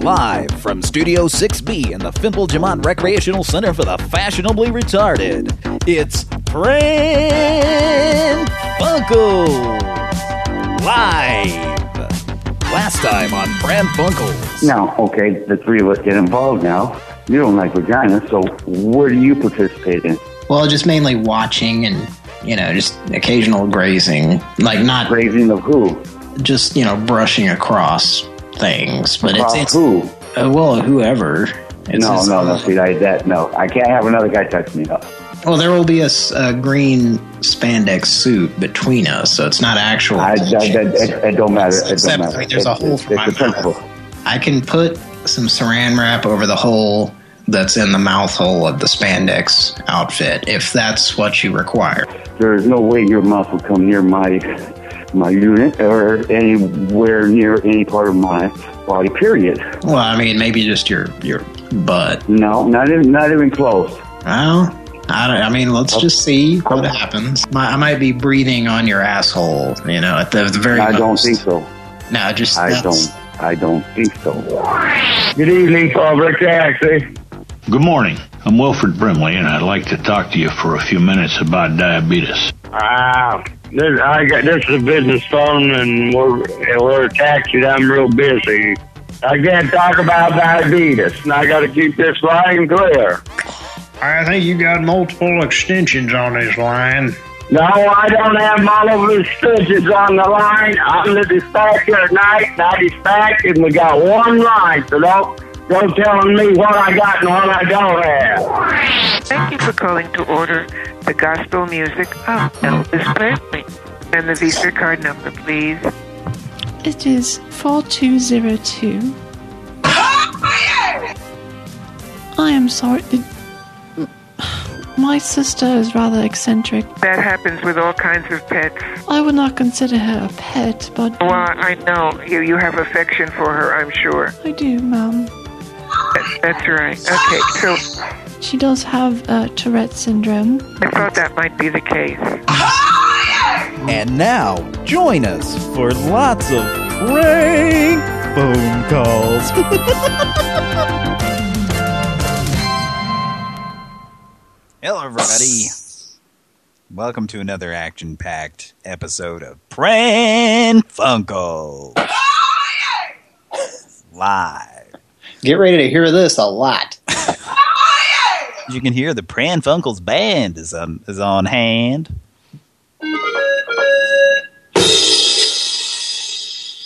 Live from Studio 6B in the Fimple Jamont Recreational Center for the Fashionably Retarded, it's Pran Funkels Live. Last time on Pran Funkels. Now, okay, the three of us get involved now. You don't like vagina, so where do you participate in? Well, just mainly watching and, you know, just occasional grazing. Like, not Grazing of who? just, you know, brushing across things. But it's, it's who? uh, well, whoever. It's No, no, no. See, I, that no, I can't have another guy touch me up. Well, there will be a, a green spandex suit between us, so it's not actual. I, that, that, it, it don't matter. It Except, don't matter. there's a hole for my mouth. I can put some saran wrap over the hole that's in the mouth hole of the spandex outfit, if that's what you require. There is no way your mouth will come near my my unit or anywhere near any part of my body. Period. Well, I mean, maybe just your your butt. No, not even not even close. Well, I, don't, I mean, let's just see what happens. My, I might be breathing on your asshole, you know, at the, the very I don't think so. No, just I that's- don't. I don't think so. Good evening, public taxi. Good morning. I'm Wilford Brimley, and I'd like to talk to you for a few minutes about diabetes. Ah, this, I got this is a business phone, and we're we're taxied. I'm real busy. I can't talk about diabetes, and I got to keep this line clear. I think you got multiple extensions on this line. No, I don't have multiple extensions on the line. I'm the dispatcher at night, and I dispatch, and we got one line, so don't go telling me what I got and what I don't have. Thank you for calling to order the gospel music of Elvis Presley. And the Visa card number, please. It is 4202. I am sorry. Did, my sister is rather eccentric. That happens with all kinds of pets. I would not consider her a pet, but Well, I know you, you have affection for her, I'm sure. I do, Mum. That- That's right. Okay, so She does have uh, Tourette syndrome. I thought that might be the case. And now, join us for lots of prank phone calls. Hello, everybody. Welcome to another action-packed episode of Pran Funko Live. Get ready to hear this a lot. You can hear the Pran Funkels band is on is on hand.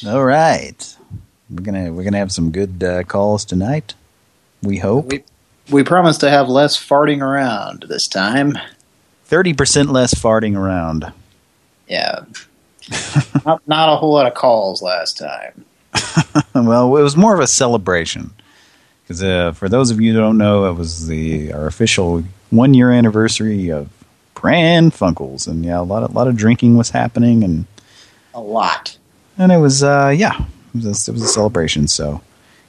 All right, we're gonna we're gonna have some good uh, calls tonight. We hope We we promise to have less farting around this time. thirty percent less farting around. Yeah. not, not a whole lot of calls last time. well, it was more of a celebration because uh, for those of you who don't know, it was the our official one year anniversary of Pran Funkels, and yeah, a lot of, lot of drinking was happening and. A lot. And it was, uh, yeah, it was, it was a celebration. So,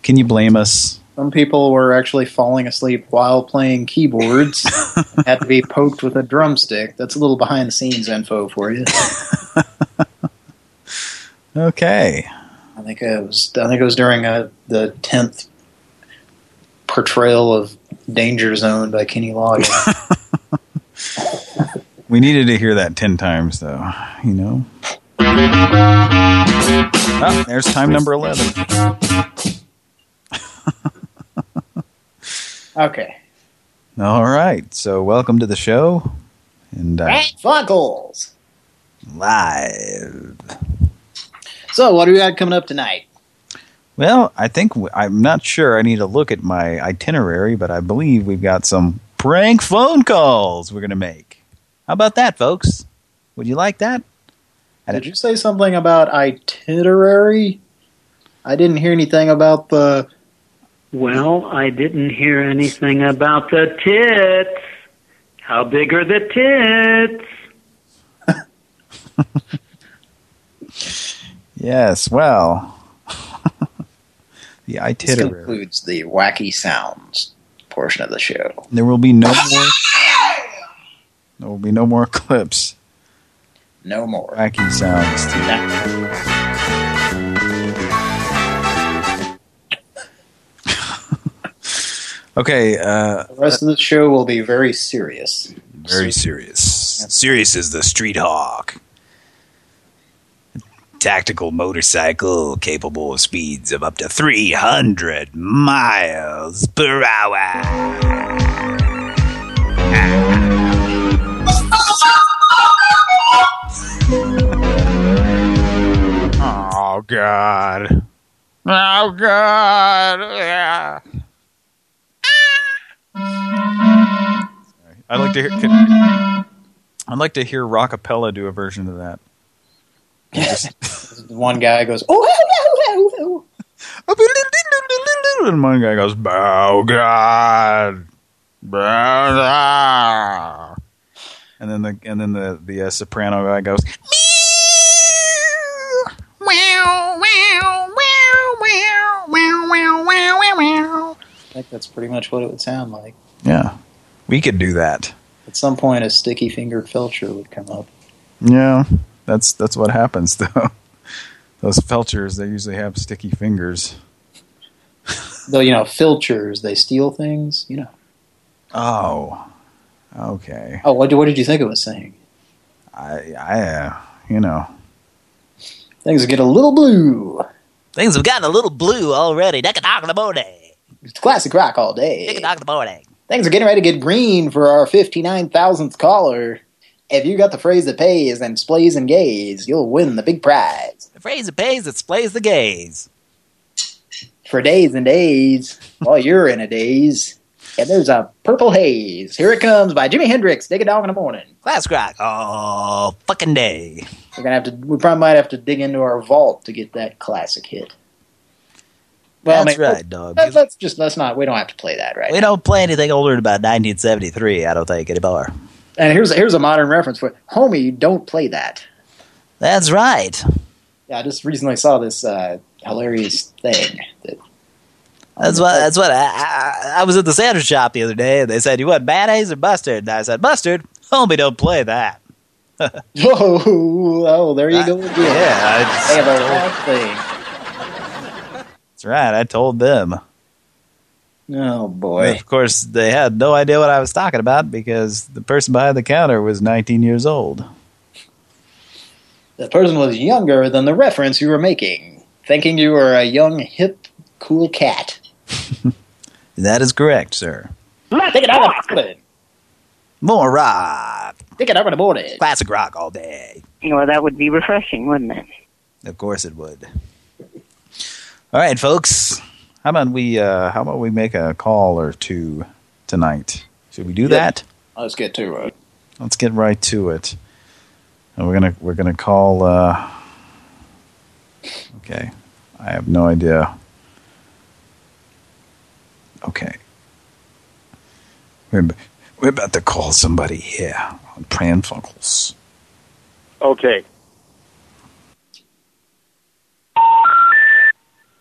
can you blame us? Some people were actually falling asleep while playing keyboards. had to be poked with a drumstick. That's a little behind the scenes info for you. Okay. I think it was. I think it was during uh the tenth portrayal of Danger Zone by Kenny Loggins. We needed to hear that 10 times, though, you know? Oh, there's time number 11. okay. All right. So, welcome to the show. And uh, Rat Funkels. live. So, what do we got coming up tonight? Well, I think, I'm not sure. I need to look at my itinerary, but I believe we've got some prank phone calls we're going to make. How about that, folks? Would you like that? Did you say something about itinerary? I didn't hear anything about the. Well, I didn't hear anything about the tits. How big are the tits? Yes, well, the This itinerary. concludes the wacky sounds portion of the show. There will be no more. There will be no more clips. No more. Wacky sounds. Okay, uh, The rest of the show will be very serious. very serious. Serious is the Street Hawk. Tactical motorcycle capable of speeds of up to 300 miles per hour. Oh, God. Oh, God. Yeah. I'd like to hear. Can, I'd like to hear Rockapella do a version of that. One guy goes, oh, oh, oh, oh, And one guy goes, "Oh God, Bah." and then the and then the the uh, soprano guy goes, Wow, wow, wow, wow, wow, wow, wow, wow, wow. I think that's pretty much what it would sound like. "Yeah, we could do that." At some point, a sticky fingered Felcher would come up. Yeah, that's that's what happens though. Those felchers, they usually have sticky fingers. Though, you know, filchers, they steal things, you know. Oh, okay. Oh, what, what did you think it was saying? I, I, uh, you know, Things get a little blue. Things have gotten a little blue already. Deck a dog in the morning. It's classic rock all day. Deck a dog in the morning. Things are getting ready to get green for our 59,000th caller. If you got the phrase that pays and splays and gays, you'll win the big prize. The phrase that pays that splays the gays. For days and days, while you're in a daze, and there's a purple haze. Here it comes by Jimi Hendrix. Dig a dog in the morning. Classic rock. Oh, fucking day. We're gonna have to. We probably might have to dig into our vault to get that classic hit. Well, That's I mean, right, dog. Let, us just let's not. We don't have to play that right. We don't play anything older than about 1973, I don't think, anymore. And here's here's a modern reference for it. homie. Don't play that. That's right. Yeah, I just recently saw this uh, hilarious thing. That, That's what. That's what. I, I, I was at the sandwich shop the other day, and they said, "You want mayonnaise or mustard?" And I said, "Mustard." Homie, don't play that. oh, oh, there you go again. yeah, I just, They have a wrong thing. that's right. I told them. Oh But boy. of course, they had no idea what I was talking about because the person behind the counter was 19 years old. The person was younger than the reference you were making, thinking you were a young, hip, cool cat. That is correct, sir. Take it out of the More rock. Take it out of the morning. Classic rock all day. Well, that would be refreshing, wouldn't it? Of course it would. All right, folks. How about we uh, how about we make a call or two tonight? Should we do that? Let's get to it. Let's get right to it. And we're gonna we're gonna call. Uh, okay, I have no idea. Okay, we're we're about to call somebody here on Pran Funkels. Okay.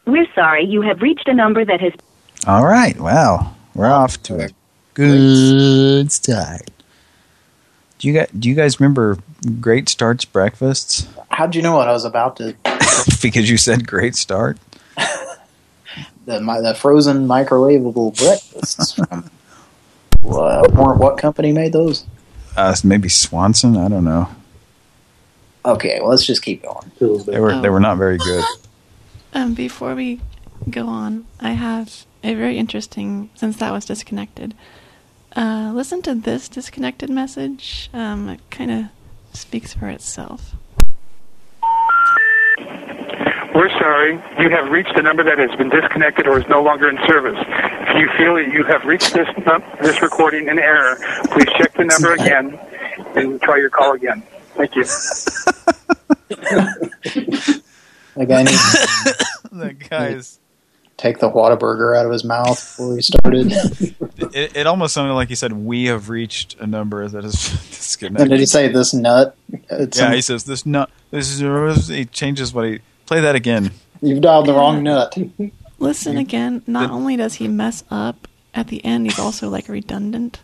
We're sorry, you have reached a number that has. All right, wow, we're off to a good start. Do you guys do you guys remember Great Starts breakfasts? How'd you know what I was about to? because you said Great Start. The my, the frozen microwavable breakfasts. From, what, what company made those? Uh, maybe Swanson. I don't know. Okay, well let's just keep going. They were they were not very good. Um, before we go on, I have a very interesting, since that was disconnected. Uh, listen to this disconnected message. Um, it kind of speaks for itself. We're sorry. You have reached a number that has been disconnected or is no longer in service. If you feel that you have reached this num- this recording in error, please check the number again and try your call again. Thank you. The guy needs that guy's. take the Whataburger out of his mouth before he started. It, it almost sounded like he said, "We have reached a number that is disconnected." and did he say this nut? It's yeah, some- he says this nut. This is. He changes what he. Play that again. You've dialed the wrong nut. Listen again. Not only does he mess up at the end, he's also like redundant.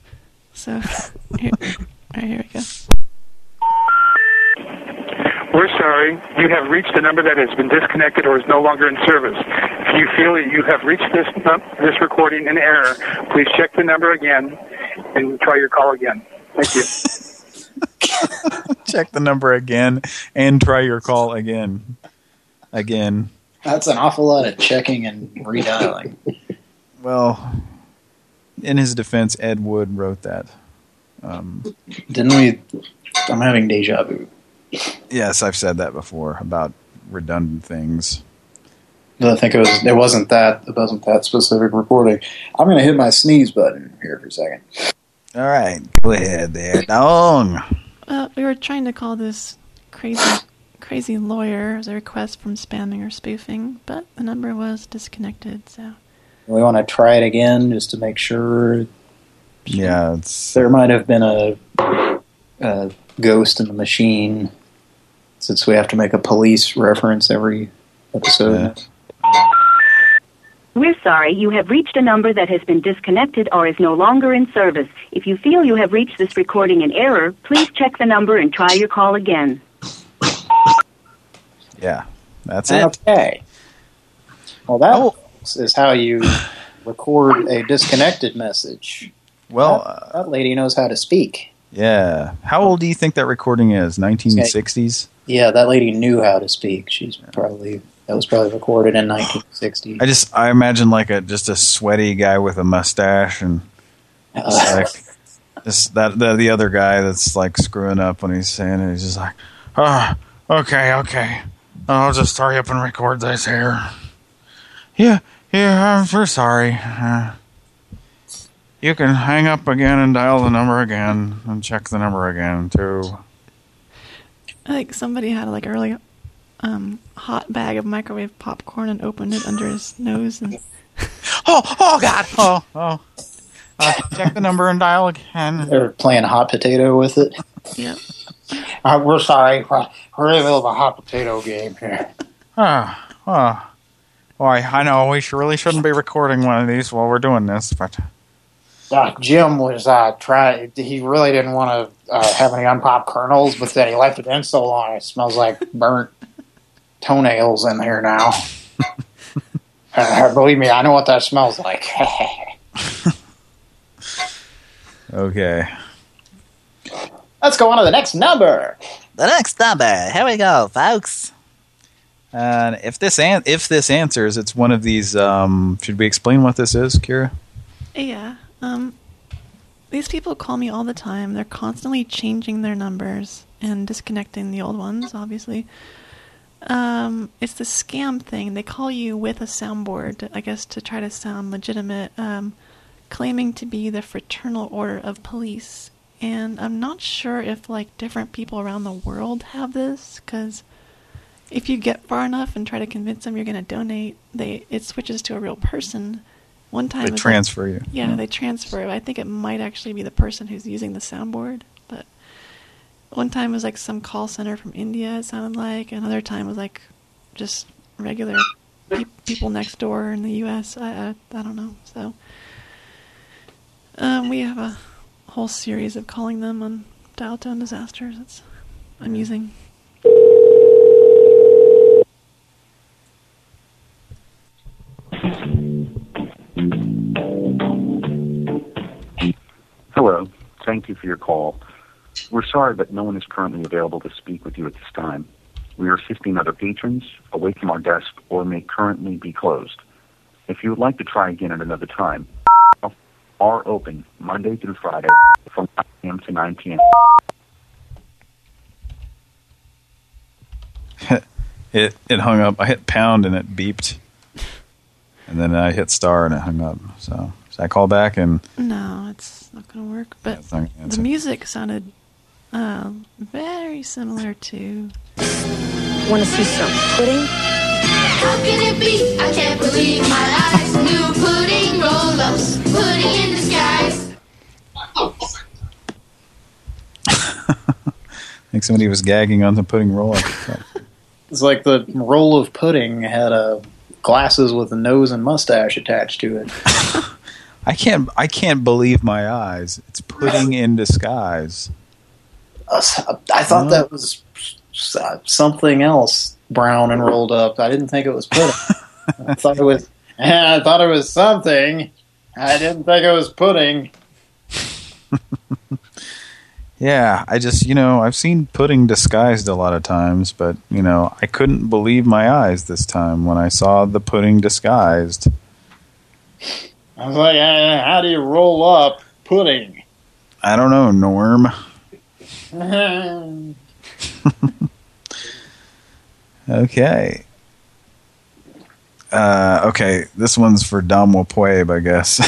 So, here, all right, here we go. We're sorry. You have reached a number that has been disconnected or is no longer in service. If you feel that you have reached this num- this recording in error, please check the number again and try your call again. Thank you. Check the number again and try your call again. Again. That's an awful lot of checking and redialing. Well, in his defense, Ed Wood wrote that. Um, Didn't we? I'm having deja vu. Yes, I've said that before about redundant things. I think it was. It wasn't that. It wasn't that specific recording. I'm going to hit my sneeze button here for a second. All right, go ahead there, Dong. Well, uh, we were trying to call this crazy, crazy lawyer as a request from spamming or spoofing, but the number was disconnected. So We want to try it again just to make sure. Yeah, it's There might have been a, a ghost in the machine, since we have to make a police reference every episode. We're sorry, you have reached a number that has been disconnected or is no longer in service. If you feel you have reached this recording in error, please check the number and try your call again. yeah, that's it. Okay. Well, that oh. is how you record a disconnected message. Well, that, that lady knows how to speak. Yeah. How old do you think that recording is? 1960s? Yeah, that lady knew how to speak. She's probably that was probably recorded in 1960. I just I imagine like a just a sweaty guy with a mustache and just like this that the, the other guy that's like screwing up when he's saying it. He's just like, oh, okay, okay, I'll just hurry up and record this here. Yeah, yeah, I'm so sorry. Uh, you can hang up again and dial the number again and check the number again too. like somebody had like a really um, hot bag of microwave popcorn and opened it under his nose and Oh, oh God! Oh, oh. Uh, check the number and dial again. They're playing hot potato with it. Yep. Uh, we're sorry. We're we're in the middle of a hot potato game here. Ah, oh. Boy, I know we really shouldn't be recording one of these while we're doing this, but Uh, Jim was uh, trying. He really didn't want to uh, have any unpopped kernels, but then he left it in so long it smells like burnt toenails in here now. uh, believe me, I know what that smells like. okay. Let's go on to the next number. The next number. Here we go, folks. And if this an if this answers, it's one of these. Um, should we explain what this is, Kira? Yeah. Um, these people call me all the time. They're constantly changing their numbers and disconnecting the old ones, obviously. Um, it's the scam thing. They call you with a soundboard, I guess, to try to sound legitimate, um, claiming to be the Fraternal Order of Police. And I'm not sure if, like, different people around the world have this, because if you get far enough and try to convince them you're going to donate, they it switches to a real person. One time, They transfer like- you. Yeah, Yeah. they transfer. I think it might actually be the person who's using the soundboard. But one time was like some call center from India. It sounded like. Another time was like just regular pe- people next door in the U.S. I I, I don't know. So um, we have a whole series of calling them on dial tone disasters. It's amusing. Hello. Thank you for your call. We're sorry, but no one is currently available to speak with you at this time. We are assisting other patrons away from our desk or may currently be closed. If you would like to try again at another time, are open Monday through Friday from 9 a.m. to 9 p.m. It it hung up. I hit pound and it beeped, and then I hit star and it hung up. So should I call back and No, it's not going to work. But it's not gonna the answer. music sounded uh, very similar to. Want to see some pudding? How can it be? I can't believe my eyes. New pudding roll-ups, pudding in disguise. I think somebody was gagging on the pudding roll. It's like the roll of pudding had a glasses with a nose and mustache attached to it. I can't. I can't believe my eyes. It's pudding in disguise. I thought that was uh, something else brown and rolled up. I didn't think it was pudding. I thought it was. I thought it was something. I didn't think it was pudding. Yeah, I just, you know, I've seen pudding disguised a lot of times, but, you know, I couldn't believe my eyes this time when I saw the pudding disguised. I was like, uh, how do you roll up pudding? I don't know, Norm. Okay. Uh, okay, this one's for Dom Wapueb, I guess.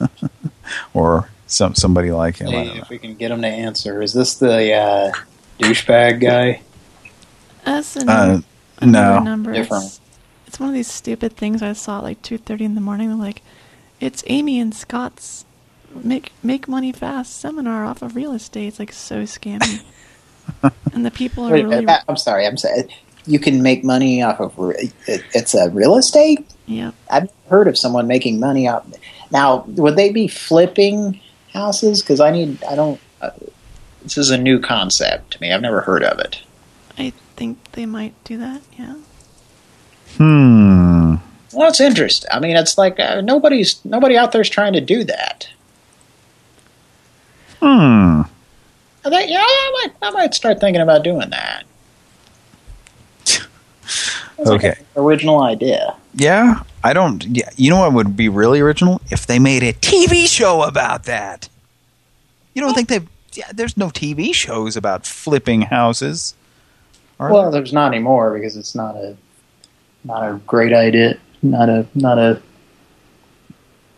or some somebody like him. I don't know. if we can get him to answer. Is this the uh, douchebag guy? That's Uh, no. number. Different. It's, it's one of these stupid things I saw at like 2.30 in the morning. They're like, it's Amy and Scott's make make money fast seminar off of real estate. It's like so scammy. and the people are Wait really... minute, I'm sorry. I'm sorry. You can make money off of re- it, it's a real estate. Yeah. I've heard of someone making money off. Now, would they be flipping houses? Because I need. I don't. Uh, this is a new concept to me. I've never heard of it. I think they might do that, yeah. Hmm. Well, it's interesting. I mean, it's like uh, nobody's nobody out there's trying to do that. Hmm. I think, yeah, I might, I might start thinking about doing that. That's like Okay. an original idea. Yeah, I don't. Yeah, you know what would be really original if they made a TV show about that. You don't think they've? Yeah, there's no TV shows about flipping houses. Well, there's not anymore because it's not a not a great idea. Not a not a.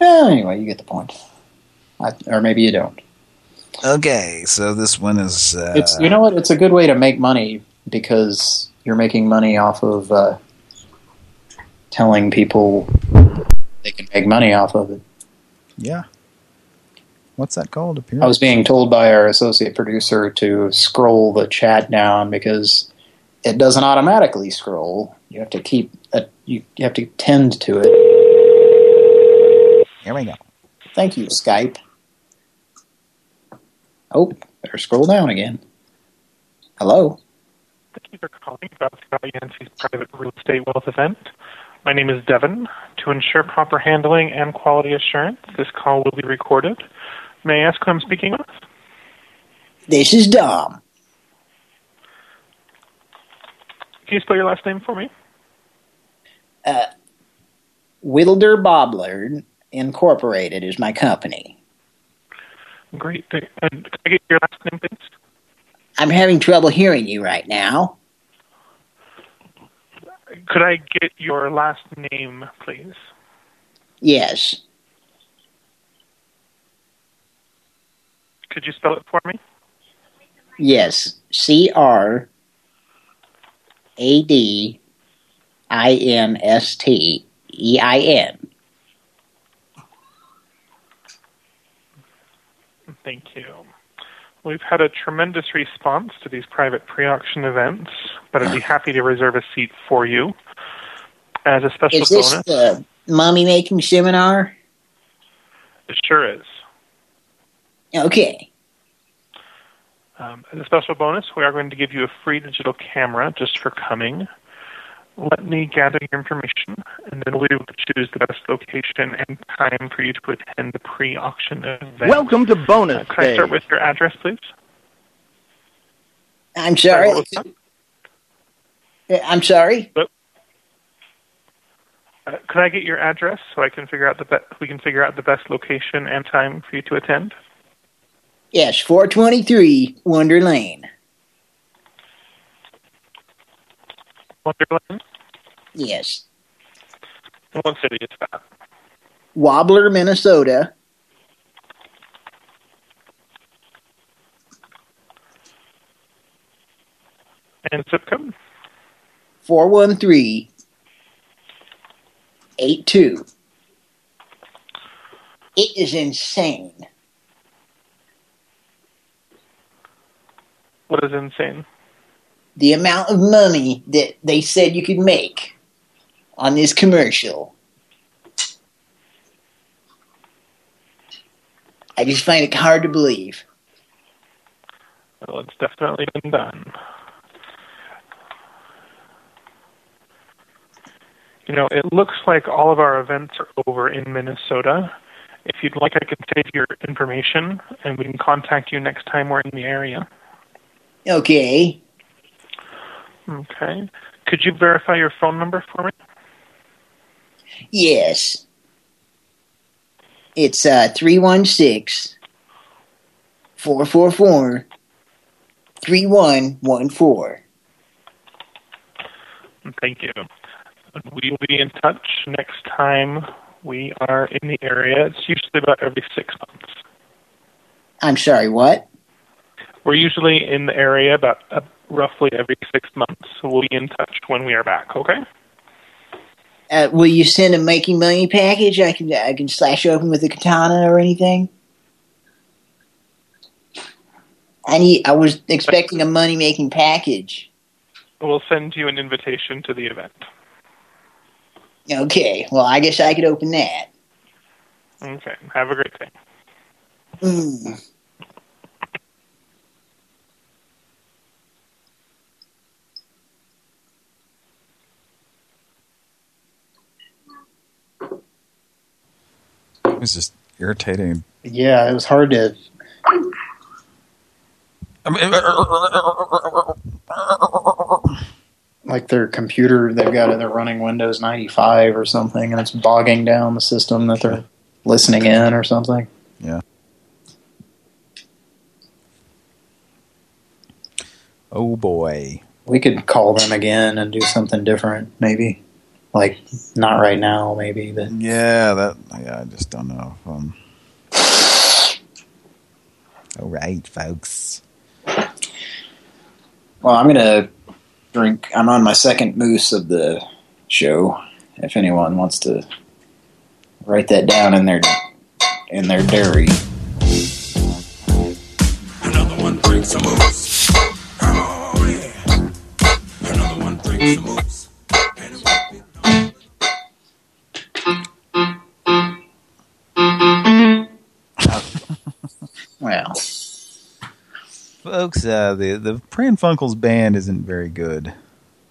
Well, anyway, you get the point. I, or maybe you don't. Okay, so this one is. Uh, It's you know what? It's a good way to make money because you're making money off of uh, telling people they can make money off of it. Yeah. What's that called? Appearance? I was being told by our associate producer to scroll the chat down because it doesn't automatically scroll. You have to keep a, you, you have to tend to it. Here we go. Thank you, Skype. Oh, better scroll down again. Hello. Thank you for calling about Scott Yancey's private real estate wealth event. My name is Devin. To ensure proper handling and quality assurance, this call will be recorded. May I ask who I'm speaking with? This is Dom. Can you spell your last name for me? Uh, Wilder Bobbler Incorporated is my company. Great. And can I get your last name, please? I'm having trouble hearing you right now. Could I get your last name, please? Yes. Could you spell it for me? Yes. C R A D I N S T E I N. Thank you. We've had a tremendous response to these private pre-auction events, but I'd be happy to reserve a seat for you as a special Is this bonus. the mummy making seminar? It sure is. Okay. Um, as a special bonus, we are going to give you a free digital camera just for coming. Let me gather your information, and then we will choose the best location and time for you to attend the pre-auction event. Welcome to bonus Uh, Can I start with your address, please? I'm sorry. what? Uh, I'm sorry. Uh, could I get your address so I can figure out the be- we can figure out the best location and time for you to attend? Yes, 423 Wonder Lane. Wonderland. Yes. And what city is that? Wobbler, Minnesota. And zip code? 413 82. It is insane. What is insane? The amount of money that they said you could make on this commercial. I just find it hard to believe. Well, it's definitely been done. You know, it looks like all of our events are over in Minnesota. If you'd like, I can save your information, and we can contact you next time we're in the area. Okay. Okay. Could you verify your phone number for me? Yes. It's uh 316 444 3114. Thank you. We will be in touch next time we are in the area. It's usually about every six months. I'm sorry, what? We're usually in the area about uh, roughly every six months. So we'll be in touch when we are back, okay? Uh, will you send a making money package I can I can slash open with a katana or anything? I need I was expecting a money making package. We'll send you an invitation to the event. Okay, well I guess I could open that. Okay. Have a great day. Mm. It was just irritating. Yeah, it was hard to like their computer they've got it they're running Windows 95 or something and it's bogging down the system that they're listening in or something. Yeah. Oh boy. We could call them again and do something different, maybe. Like, not right now, maybe, but... Yeah, that. Yeah, I just don't know. if, Um, all right, folks. Well, I'm gonna drink... I'm on my second moose of the show. If anyone wants to write that down in their in their dairy. Another one brings a moose. Oh, yeah. Another one brings some moves. Folks, uh, the the Pran Funkels band isn't very good.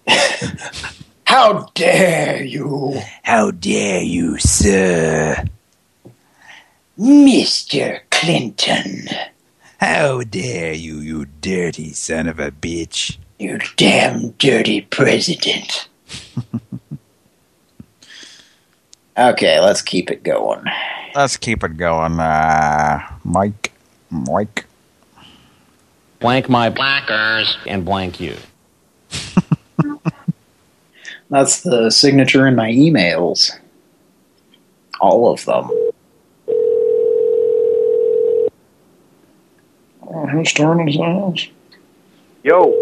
How dare you? How dare you, sir? Mr. Clinton. How dare you, you dirty son of a bitch. You damn dirty president. okay, let's keep it going. Let's keep it going. Uh, Mike, Mike. Blank my blackers and blank you. That's the signature in my emails. All of them. Oh, whose turn is that? Yo.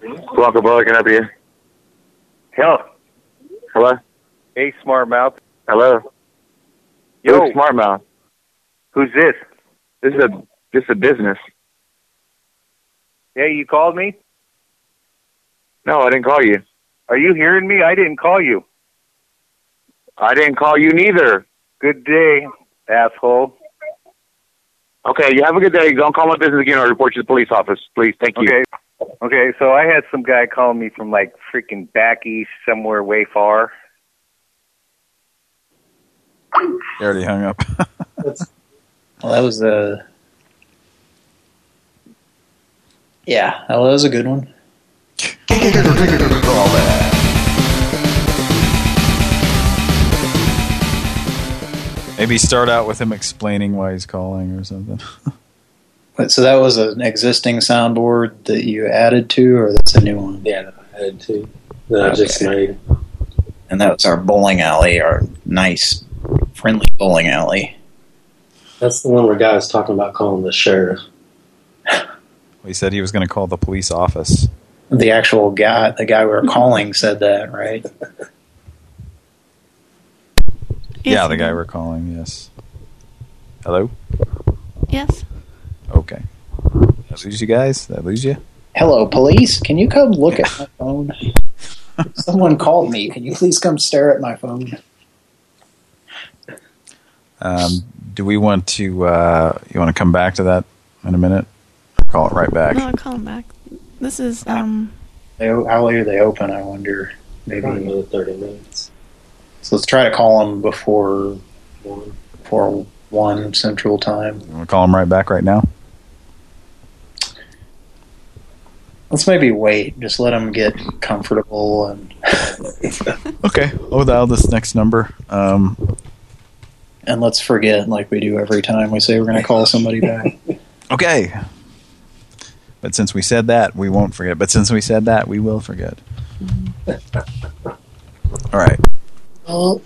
Blanco Brother, can I help you? Hello. Hello? Hey, smart mouth. Hello. Yo, Who's smart mouth. Who's this? This is a this is a business. Hey, you called me? No, I didn't call you. Are you hearing me? I didn't call you. I didn't call you neither. Good day, asshole. Okay, you have a good day. Don't call my business again or I'll report you to the police office. Please, thank you. Okay. Okay, so I had some guy calling me from like freaking back east somewhere way far. You already hung up. Well, that was a... Yeah, oh, that was a good one. Maybe start out with him explaining why he's calling or something. But, so that was an existing soundboard that you added to, or that's a new one? Yeah, that I added to. That I just made. And that was our bowling alley, our nice, friendly bowling alley. That's the one where guy was talking about calling the sheriff. He said he was going to call the police office. The actual guy, the guy we were calling said that, right? yeah, the guy we're calling, yes. Hello? Yes. Okay. Did I lose you guys? Did I lose you? Hello, police. Can you come look at my phone? Someone called me. Can you please come stare at my phone? Um, do we want to, uh, you want to come back to that in a minute? Call it right back. No, call him back. This is um. They, how late are they open? I wonder. maybe Probably another 30 minutes. So let's try to call them before before one Central Time. You want to call them right back right now? Let's maybe wait. Just let them get comfortable and. okay, I'll dial this next number. Um, and let's forget, like we do every time we say we're going to call somebody back. okay. But since we said that, we won't forget. But since we said that, we will forget. All right. Oh.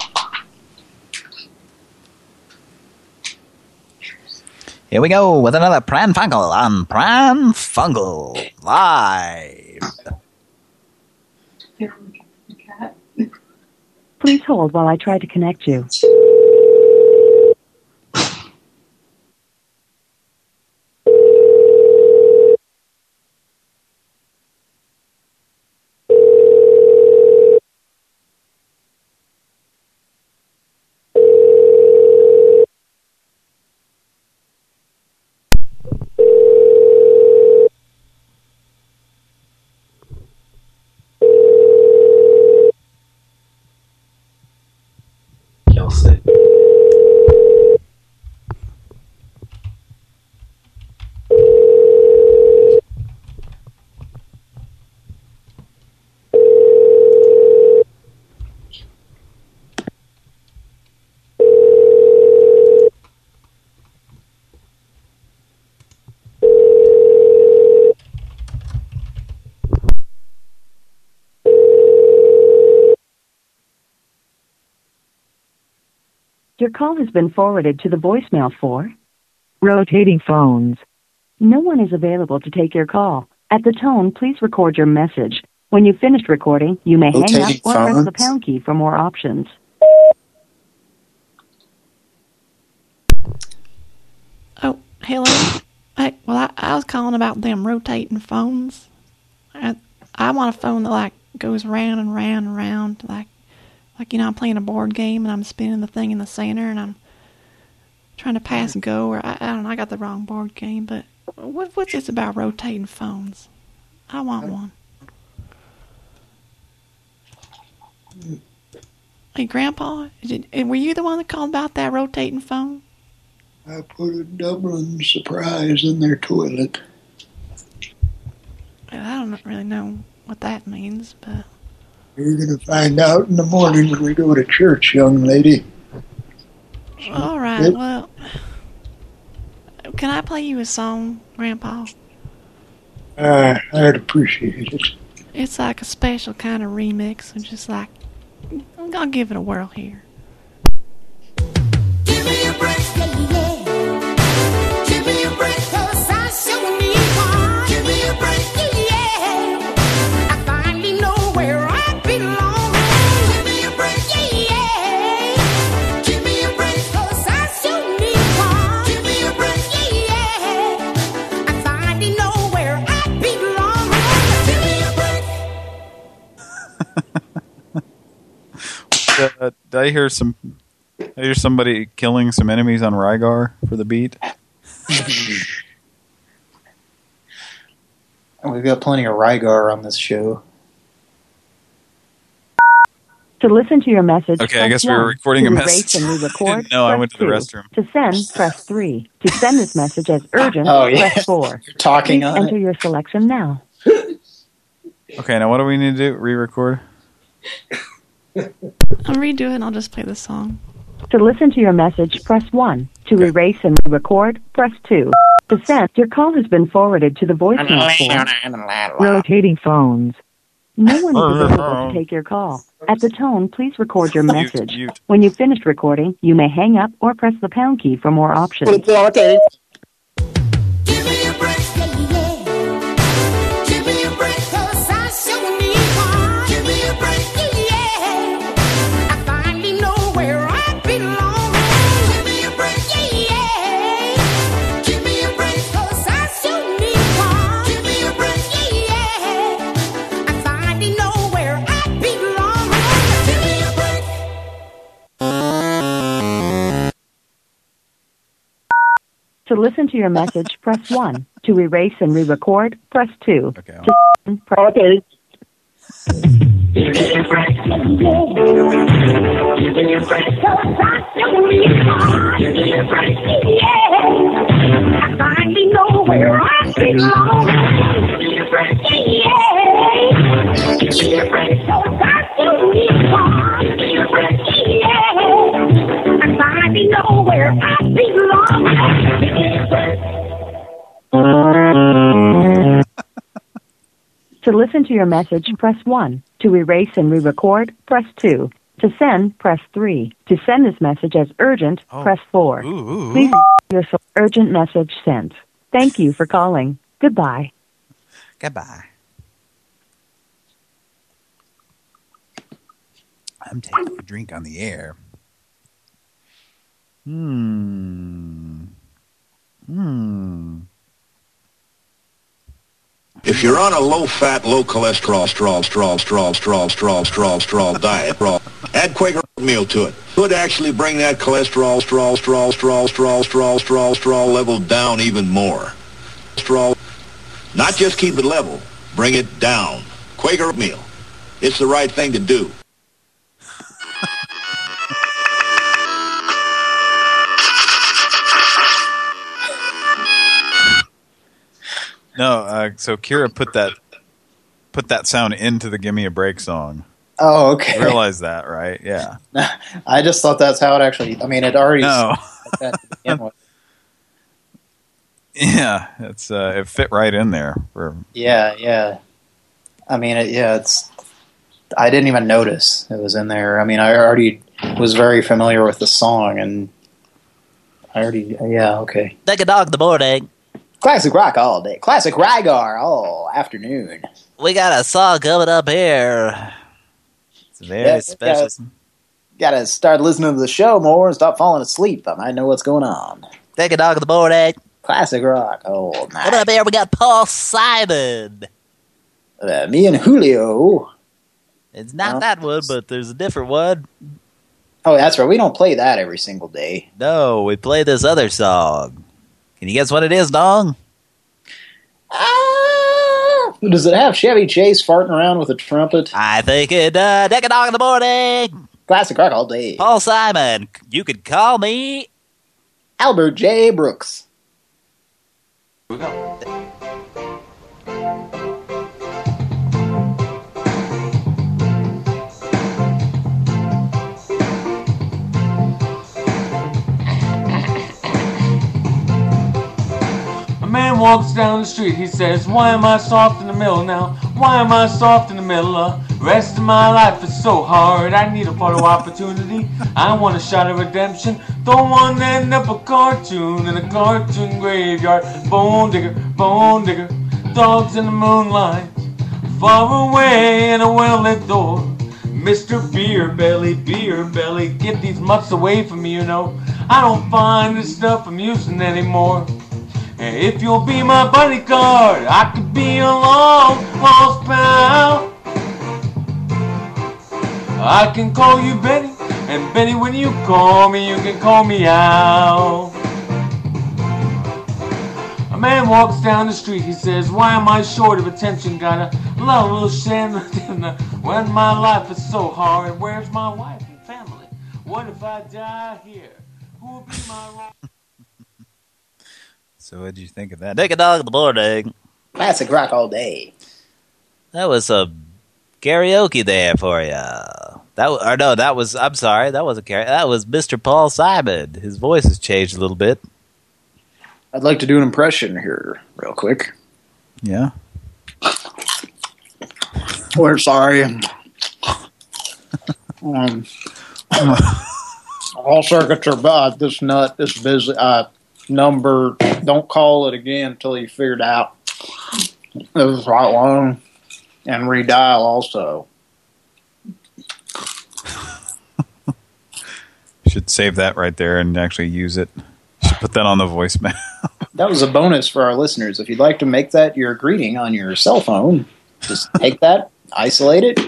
Here we go with another Pran Funkel on Pran Funkel Live. Please hold while I try to connect you. Kelsey. Your call has been forwarded to the voicemail for rotating phones. No one is available to take your call. At the tone, please record your message. When you've finished recording, you may hang up Rotating or press the pound key for more options. Oh, hello. Hey, well, I, I was calling about them rotating phones. I, I want a phone that like goes round and round and round, like, like you know, I'm playing a board game and I'm spinning the thing in the center and I'm trying to pass go, or I, I don't know, I got the wrong board game. But what what's this about rotating phones? I want one. Hey, Grandpa, did, were you the one that called about that rotating phone? I put a Dublin surprise in their toilet. I don't really know what that means, but You're going to find out in the morning when we go to church, young lady. all right. Yep. Well, can I play you a song, Grandpa? Uh, I'd appreciate it. It's like a special kind of remix, so just like I'll give it a whirl here. Uh, did I hear some? Did I hear somebody killing some enemies on Rygar for the beat? We've got plenty of Rygar on this show. To listen to your message, Okay, I guess we were recording a message. and re-record, No, I went to the restroom. To send, press three. To send this message as urgent, Oh, yeah. press four. You're talking Please on enter it. your selection now. Okay, now what do we need to do? Re-record? I'll redo it and I'll just play the song. To listen to your message, press 1. To erase and re record, press 2. To send, your call has been forwarded to the voicemail for rotating phones. No one is available to take your call. At the tone, please record your message. When you've finished recording, you may hang up or press the pound key for more options. To listen to your message, press 1. To erase and re-record, press 2. Okay. To press I know where I belong. To listen to your message, press 1. To erase and re-record, press 2. To send, press 3. To send this message as urgent, oh. press 4. Please your urgent message sent. Thank you for calling. Goodbye. Goodbye. I'm taking a drink on the air. Hmm. Hmm. If you're on a low-fat, low-cholesterol, straw, straw, straw, straw, straw, straw, straw diet, straw, add Quaker oatmeal to it. Could actually bring that cholesterol, straw, straw, straw, straw, straw, straw, straw level down even more. Straw, not just keep it level, bring it down. Quaker oatmeal. It's the right thing to do. No, uh, so Kira put that put that sound into the "Give Me a Break" song. Oh, okay. You realize that, right? Yeah. I just thought that's how it actually. I mean, it already. No. like that to begin with. Yeah, it's uh, it fit right in there. For Yeah, yeah. I mean, it, yeah, it's. I didn't even notice it was in there. I mean, I already was very familiar with the song, and I already, yeah, okay. Take a dog in the morning. Classic rock all day. Classic Rygar all afternoon. We got a song coming up here. It's very Yeah, special. Got to start listening to the show more and stop falling asleep. I might know what's going on. Take a dog in the morning. Classic rock all night. What up here? We got Paul Simon. Uh, me and Julio. It's not that one, but there's a different one. Oh, that's right. We don't play that every single day. No, we play this other song. Can you guess what it is, Dong? Does it have Chevy Chase farting around with a trumpet? I think it uh, Take a dog in the morning. Classic rock all day. Paul Simon. You could call me Albert J. Brooks. Here we go. Man walks down the street, he says, Why am I soft in the middle now? Why am I soft in the middle? Uh, rest of my life is so hard. I need a photo opportunity. I want a shot of redemption. Don't want to end up a cartoon in a cartoon graveyard. Bone digger, bone digger, dogs in the moonlight. Far away in a well-lit door. Mr. Beer Belly, Beer Belly, get these mutts away from me, you know. I don't find this stuff amusing anymore. If you'll be my bodyguard, I could be a long lost pal. I can call you Benny, and Benny, when you call me, you can call me out. A man walks down the street, he says, Why am I short of attention? Got a love little shame when my life is so hard. Where's my wife and family? What if I die here? Who will be my So what did you think of that? Take a dog in the morning. Classic rock all day. That was a karaoke there for you. That wa- or no, that was. I'm sorry, that wasn't karaoke. That was Mr. Paul Simon. His voice has changed a little bit. I'd like to do an impression here, real quick. Yeah. We're sorry. um, all circuits are bad. This nut is busy. Uh, number, don't call it again until you figured out it was the right one. And redial also. Should save that right there and actually use it. Should put that on the voicemail. That was a bonus for our listeners. If you'd like to make that your greeting on your cell phone, just take that, isolate it.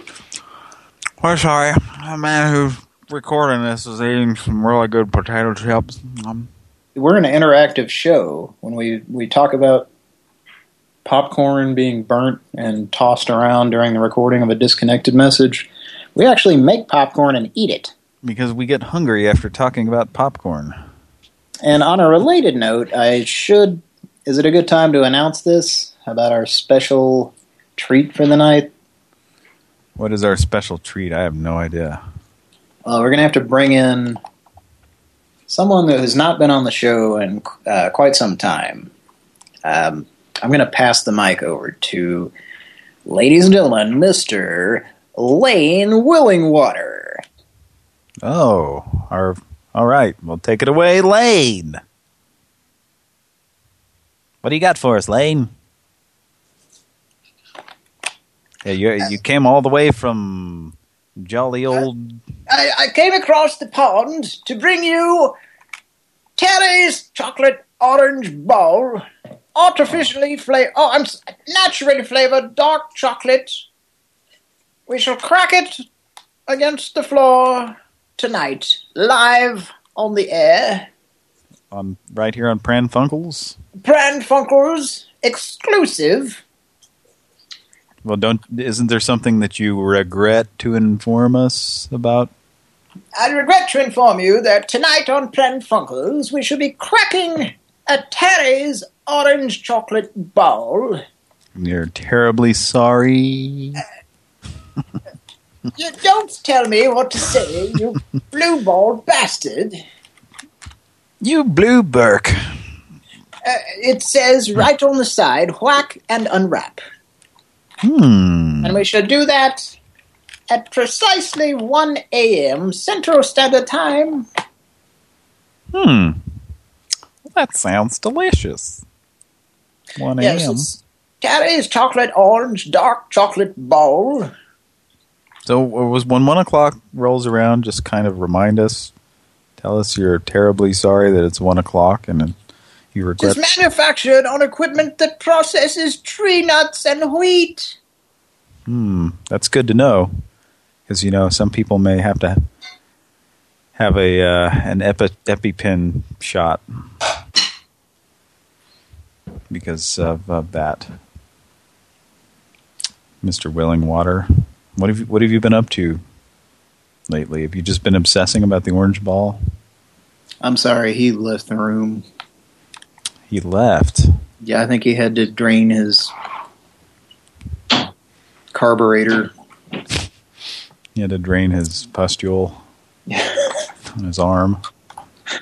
We're sorry. The man who's recording this is eating some really good potato chips. Um, We're in an interactive show. When we, we talk about popcorn being burnt and tossed around during the recording of a disconnected message. We actually make popcorn and eat it. Because we get hungry after talking about popcorn. And on a related note, I should... Is it a good time to announce this about our special treat for the night? What is our special treat? I have no idea. Well, we're going to have to bring in someone that has not been on the show in uh, quite some time. Um, I'm going to pass the mic over to, ladies and gentlemen, Mr. Lane Willingwater. Oh, our all right. Well, take it away, Lane. What do you got for us, Lane? Yeah, you you came all the way from jolly old. I, I came across the pond to bring you Terry's chocolate orange bowl, artificially flavored. Oh, I'm naturally flavored dark chocolate. We shall crack it against the floor tonight, live on the air. on right here on Pran Funkels. Pran Funkels exclusive. Well, don't isn't there something that you regret to inform us about? I regret to inform you that tonight on Pran Funkels we shall be cracking a Terry's orange chocolate bowl. You're terribly sorry. You don't tell me what to say, you blue ball bastard. You blue Burke. Uh, it says right on the side, whack and unwrap. Hmm. And we shall do that at precisely 1 a.m. Central Standard Time. Hmm. That sounds delicious. 1 a.m. Yes, Terry's chocolate orange dark chocolate bowl. So it was when one o'clock rolls around, just kind of remind us, tell us you're terribly sorry that it's one o'clock and you regret. is manufactured on equipment that processes tree nuts and wheat. Hmm, that's good to know, because you know some people may have to have a uh, an epi EpiPen shot because of, of that. Mister Willingwater, what have you, what have you been up to lately? Have you just been obsessing about the orange ball? I'm sorry, he left the room. He left. Yeah, I think he had to drain his carburetor. He had to drain his pustule on his arm.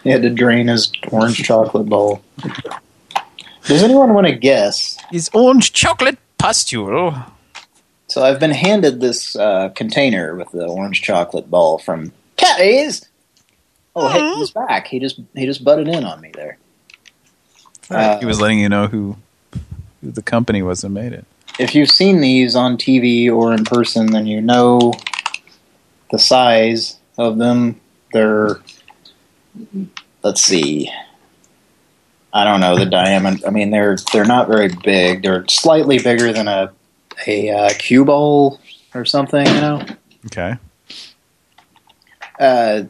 He had to drain his orange chocolate bowl. Does anyone want to guess? His orange chocolate pustule. So I've been handed this uh, container with the orange chocolate ball from Teddy's. Oh, hey, he's back. He just he just butted in on me there. Uh, he was letting you know who, who the company was that made it. if you've seen these on TV or in person, then you know the size of them. They're, let's see, I don't know the diameter. I mean, they're they're not very big. They're slightly bigger than a a uh, cue ball or something. You know, Okay. uh,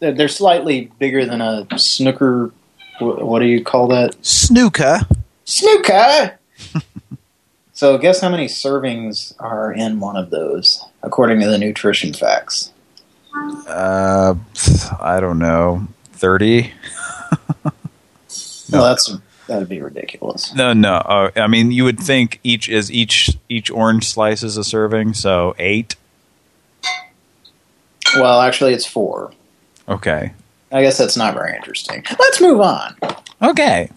they're, they're slightly bigger than a snooker. Wh- What do you call that? Snooker. Snooker. so guess how many servings are in one of those, according to the nutrition facts. Uh, I don't know. 30? No, that's that'd be ridiculous. No, no. Uh, I mean, you would think each is each each orange slice is a serving, so eight. Well, actually, it's four. Okay. I guess that's not very interesting. Let's move on. Okay.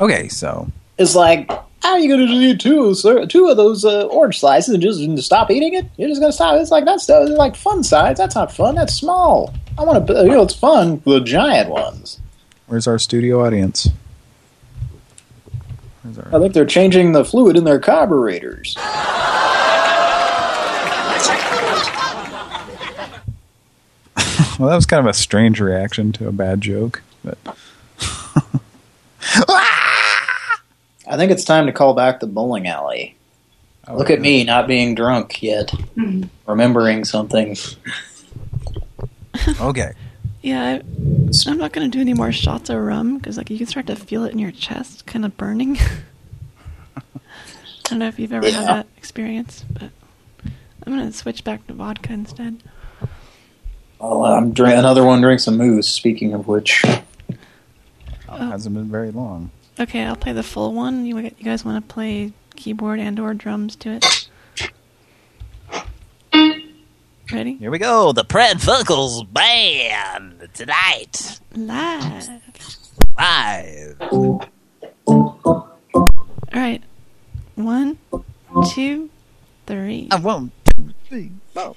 Okay, so It's like, how are you going to eat two, sir, two of those uh, orange slices and just stop eating it? You're just going to stop? It's like that's uh, like fun size. That's not fun. That's small. I want to, you know, it's fun the giant ones. where's our studio audience? I think they're changing the fluid in their carburetors. Well, that was kind of a strange reaction to a bad joke, but ah! I think it's time to call back the bowling alley. Oh, Look at me not being drunk yet, mm-hmm. remembering something. okay. Yeah, I'm not gonna do any more shots of rum because like you can start to feel it in your chest, kind of burning. I don't know if you've ever had that experience, but I'm gonna switch back to vodka instead. Oh, I'm drink another one. Drink some moose. Speaking of which, Oh, hasn't been very long. Okay, I'll play the full one. You, you guys want to play keyboard and or drums to it? Ready? Here we go. The Pran Funkels Band tonight. Live. Live. All right. One, two, three. I won't. Two, three, four.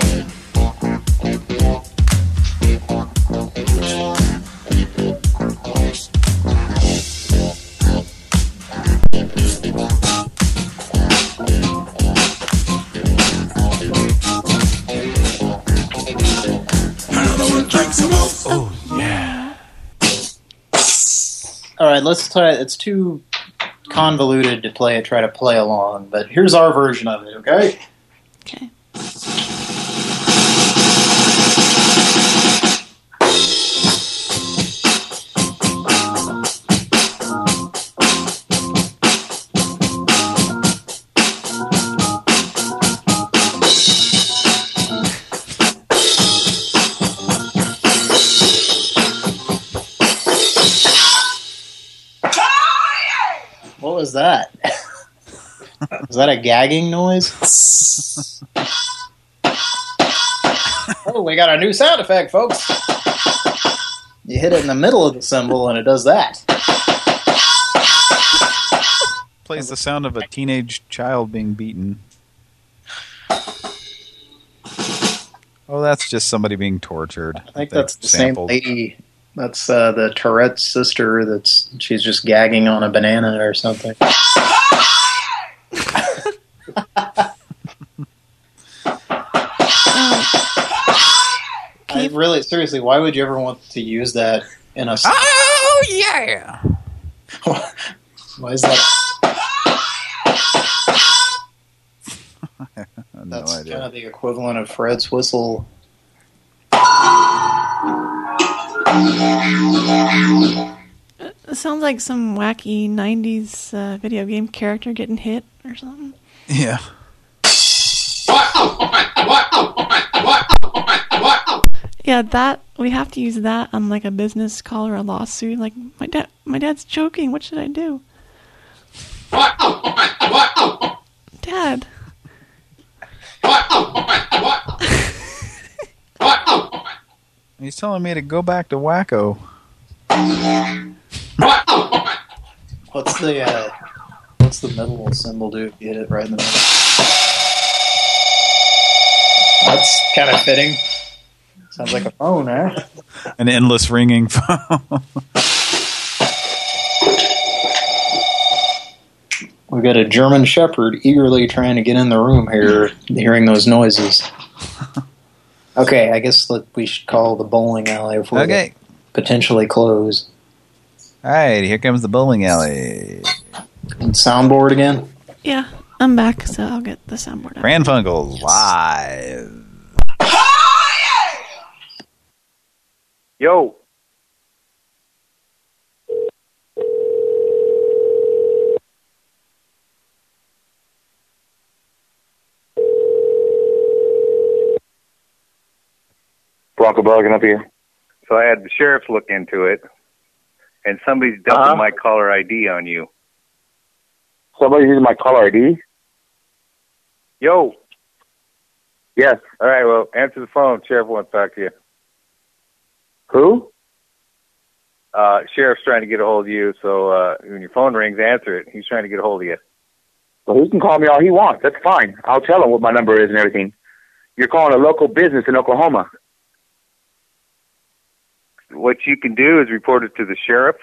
one breaks some moves. Oh, yeah. all right, let's try. It's too convoluted to play it. Try to play along, but here's our version of it. Okay. Okay. Was that a gagging noise? oh, we got a new sound effect, folks. You hit it in the middle of the cymbal, and it does that. Plays the sound of a teenage child being beaten. Oh, that's just somebody being tortured. I think that's the same lady. That's uh, the Tourette's sister. That's she's just gagging on a banana or something. I really, seriously, why would you ever want to use that in a? Oh yeah. Why is that? no That's idea. kind of the equivalent of Fred's whistle. Sounds like some wacky 90s uh, video game character getting hit or something. Yeah. Yeah, that we have to use that on like a business call or a lawsuit. Like my dad, my dad's choking. What should I do? Dad. He's telling me to go back to Wacko. What's the uh, what's the middle symbol do if you hit it right in the middle? That's kind of fitting. Sounds like a phone, huh? An endless ringing phone. We've got a German Shepherd eagerly trying to get in the room here, hearing those noises. Okay, I guess we should call the bowling alley if we're Okay. potentially close. All right, here comes the bowling alley. And soundboard again? Yeah, I'm back, so I'll get the soundboard out. Pran Funkels live. Yo. Bronco Belgian up here. So I had the sheriffs look into it, and somebody's dumping Uh-huh. my caller ID on you. Somebody's using my caller ID? Yo. Yes. All right, well, answer the phone. Sheriff wants to talk to you. Who? Uh, sheriff's trying to get a hold of you, so uh, when your phone rings, answer it. He's trying to get a hold of you. Well, he can call me all he wants. That's fine. I'll tell him what my number is and everything. You're calling a local business in Oklahoma. What you can do is report it to the sheriff,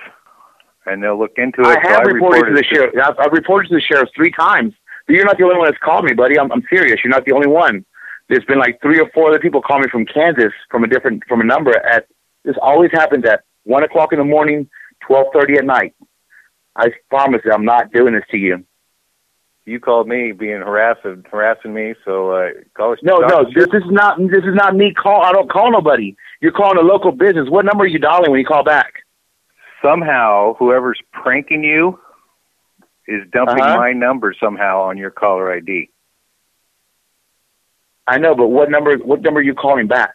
and they'll look into it. I So have reported to the sheriff. I've, I've reported to the sheriff three times. But you're not the only one that's called me, buddy. I'm, I'm serious. You're not the only one. there's been like three or four other people call me from Kansas from a different from a number at. This always happens at one o'clock in the morning, twelve thirty at night. I promise you, I'm not doing this to you. You called me being harassing harassing me, so uh, call us. No, no, this is not this is not me call. I don't call nobody. You're calling a local business. What number are you dialing when you call back? Somehow, whoever's pranking you is dumping Uh-huh. my number somehow on your caller ID. I know, but what number? What number are you calling back?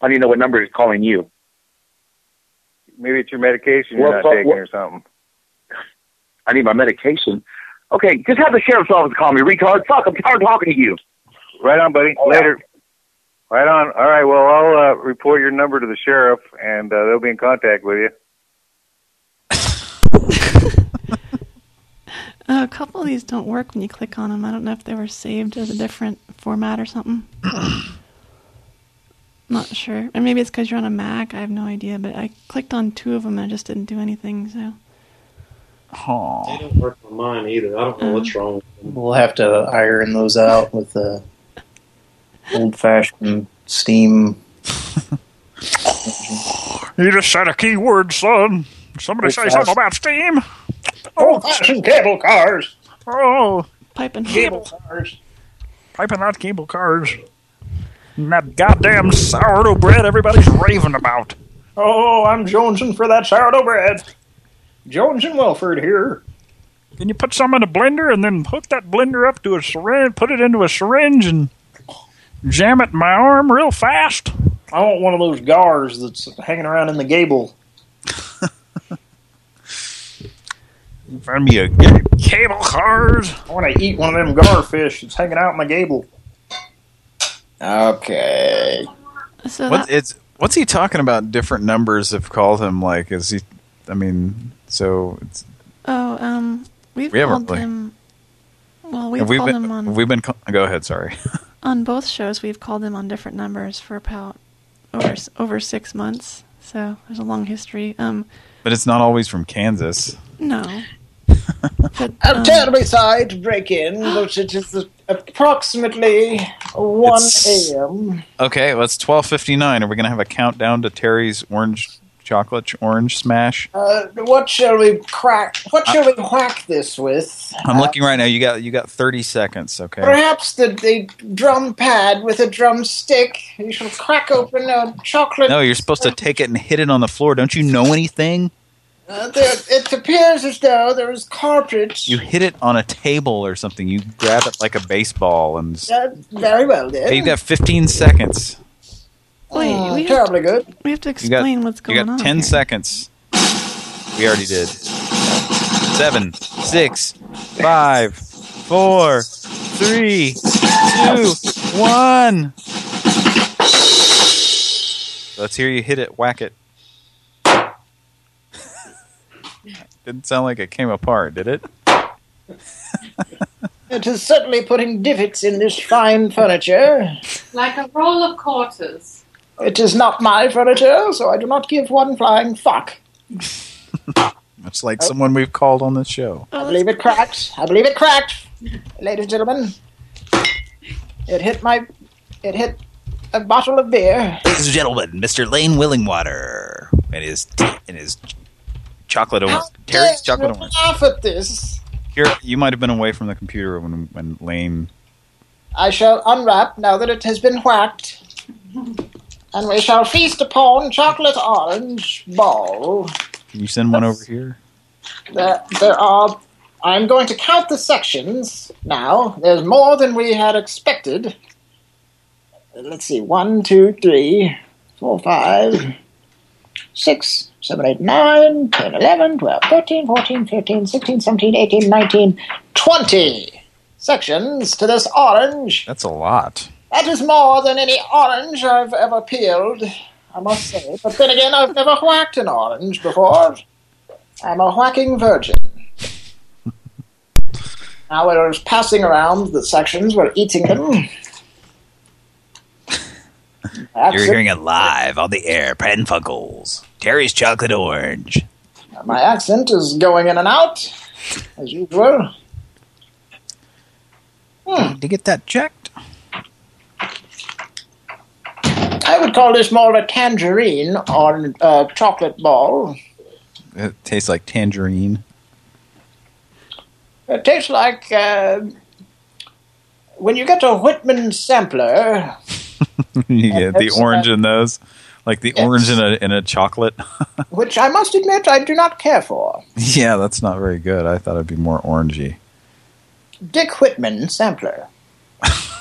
I don't even know what number is calling you. Maybe it's your medication you're What not fu- taking what- or something. I need my medication. Okay, just have the sheriff's office call me, retard. Fuck, I'm tired of talking to you. Right on, buddy. Later. Right on. All right. Well, I'll uh, report your number to the sheriff, and uh, they'll be in contact with you. Uh, a couple of these don't work when you click on them. I don't know if they were saved as a different format or something. Not sure. Or maybe it's because you're on a Mac. I have no idea. But I clicked on two of them and it just didn't do anything. So They don't work on mine either. I don't know what's hmm. wrong. with them. We'll have to iron those out with the old-fashioned steam. You just said a key word, son. Somebody Old say something about steam. Oh. Old-fashioned cable cars. Oh, piping Cable cars. piping out cable cars. And that goddamn sourdough bread everybody's raving about. Oh, I'm jonesing for that sourdough bread. Jones and Wilford here. Can you put some in a blender and then hook that blender up to a syringe, put it into a syringe and jam it in my arm real fast? I want one of those gars that's hanging around in the gable. Find me a cable cars. I want to eat one of them garfish that's hanging out in my gable. Okay. So What, it's what's he talking about? Different numbers have called him. Like, is he? I mean, so it's. oh um we've We haven't called really- him. Well, we've have called been? him on We've been? ca- Go ahead. Sorry. on both shows. We've called him on different numbers for about over over six months. So there's a long history. Um, But it's not always from Kansas. no. But, I'm um, terribly sorry to break in, but it is approximately 1 a.m. Okay, well, it's twelve fifty nine. Are we gonna have a countdown to Terry's orange chocolate orange smash? Uh, what shall we crack? What shall we whack this with? I'm looking right now. You got you got thirty seconds. Okay. Perhaps the, the drum pad with a drumstick. You shall crack open a chocolate. No, you're supposed to take it and hit it on the floor. Don't you know anything? Uh, there, it appears as though there is carpet. You hit it on a table or something. You grab it like a baseball and. Uh, very well then. Hey, you got 15 seconds. Wait, Uh, we have, terribly good. we have to You got, explain what's going on. you got on. 10 here. seconds. We already did. Seven, six, five, four, three, two, one. Let's hear you hit it. Whack it. Didn't sound like it came apart, did it? It is certainly putting divots in this fine furniture. Like a roll of quarters. It is not my furniture, so I do not give one flying fuck. Much like someone we've called on this show. Oh, I believe it cracked. I believe it cracked. Ladies and gentlemen, it hit my. It hit a bottle of beer. Ladies and gentlemen, Mr. Lane Willingwater and his and his chocolate orange, Terry's Dare chocolate you orange. Laugh at this. Here, you might have been away from the computer when when Lane. I shall unwrap now that it has been whacked, and we shall feast upon chocolate orange ball. Can you send one over here? There, there are. I'm going to count the sections now. There's more than we had expected. Let's see. One, two, three, four, five, six, seven, eight, nine, ten, eleven, twelve, thirteen, fourteen, fifteen, sixteen, seventeen, eighteen, nineteen, twenty sections to this orange. That's a lot. That is more than any orange I've ever peeled, I must say. But then again, I've never whacked an orange before. I'm a whacking virgin. now we're passing around the sections, we're eating them. You're hearing it live on the air. Pran Terry's chocolate orange. My accent is going in and out, as usual. Hmm. To get that checked. Would call this more of a tangerine on a chocolate ball. It tastes like tangerine. It tastes like uh, when you get a Whitman sampler. you get the orange uh, in those, like the orange in a in a chocolate. which I must admit I do not care for. yeah, that's not very good. I thought it'd be more orangey. Dick Whitman sampler.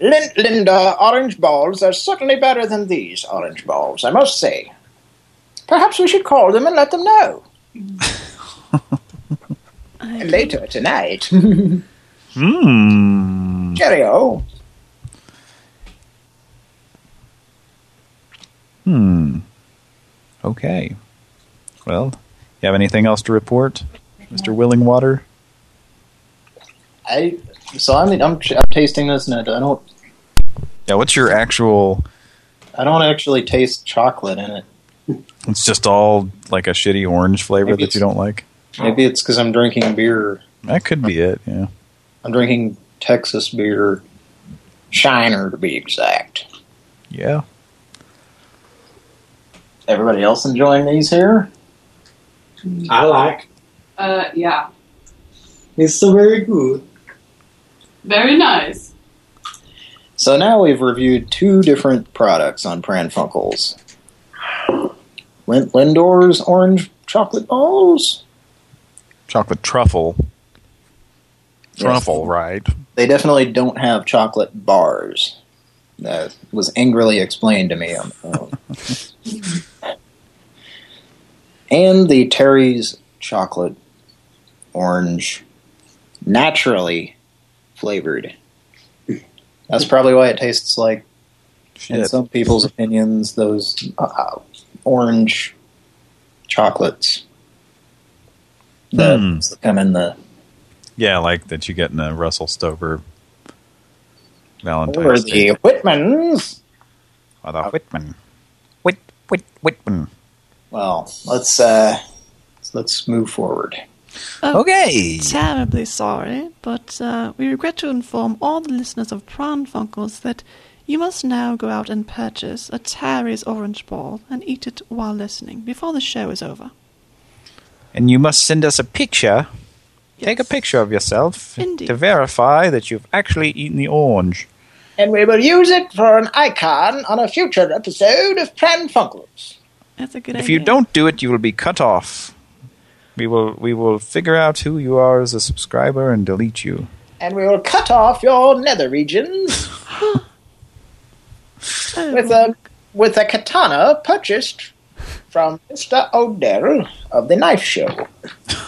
Lin- Lindor, orange balls are certainly better than these orange balls, I must say. Perhaps we should call them and let them know. Later tonight. Hmm. Cheerio. Hmm. Okay. Well, you have anything else to report, Mr. Willingwater? I so I'm I'm, I'm tasting this and I don't Yeah. What's your actual? I don't actually taste chocolate in it. It's just all like a shitty orange flavor Maybe that you don't like. Maybe it's because I'm drinking beer. That could be it. Yeah. I'm drinking Texas beer, Shiner to be exact. Yeah. Everybody else enjoying these here? I like. Uh, yeah. It's so very good. Very nice. So now we've reviewed two different products on Pran Funkels. Lindor's orange chocolate balls. Chocolate truffle. Truffle, right? They definitely don't have chocolate bars. That was angrily explained to me on the phone. and the Terry's chocolate orange, naturally flavored. That's probably why it tastes like, in some people's opinions, those uh, orange chocolates that Hmm. come in the Yeah, like that you get in a Russell Stover Or Valentine's the Day. Whitmans. Or the Whitman. Whit, Whit, Whitman. Well, let's uh, let's move forward. Okay. Terribly sorry, but uh, we regret to inform all the listeners of Pran Funkels that you must now go out and purchase a Terry's orange ball and eat it while listening before the show is over. And you must send us a picture. Take a picture of yourself Indeed. to verify that you've actually eaten the orange. And we will use it for an icon on a future episode of Pran Funkels. That's a good idea. If you don't do it, you will be cut off. We will we will figure out who you are as a subscriber and delete you. And we will cut off your nether regions with a with a katana purchased from Mr. Odell of the Knife Show.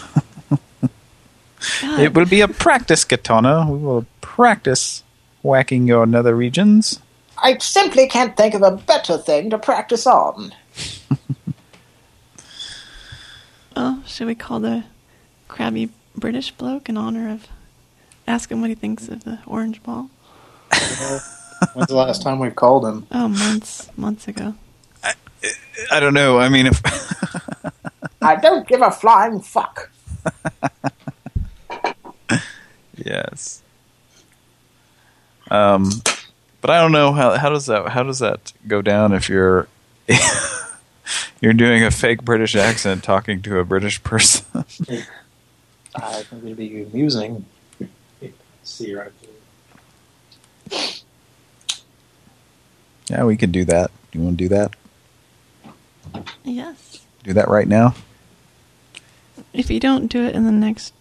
It will be a practice katana. We will practice whacking your nether regions. I simply can't think of a better thing to practice on. Oh, should we call the crabby British bloke in honor of ask him what he thinks of the orange ball? When's the last time we've called him? Oh, months months ago. I don't know. I mean, if I don't give a flying fuck. yes. Um, but I don't know how how does that how does that go down if you're you're doing a fake British accent talking to a British person. I think it'd be amusing. See right there. yeah, we could do that. You want to do that? Yes. Do that right now? If you don't do it in the next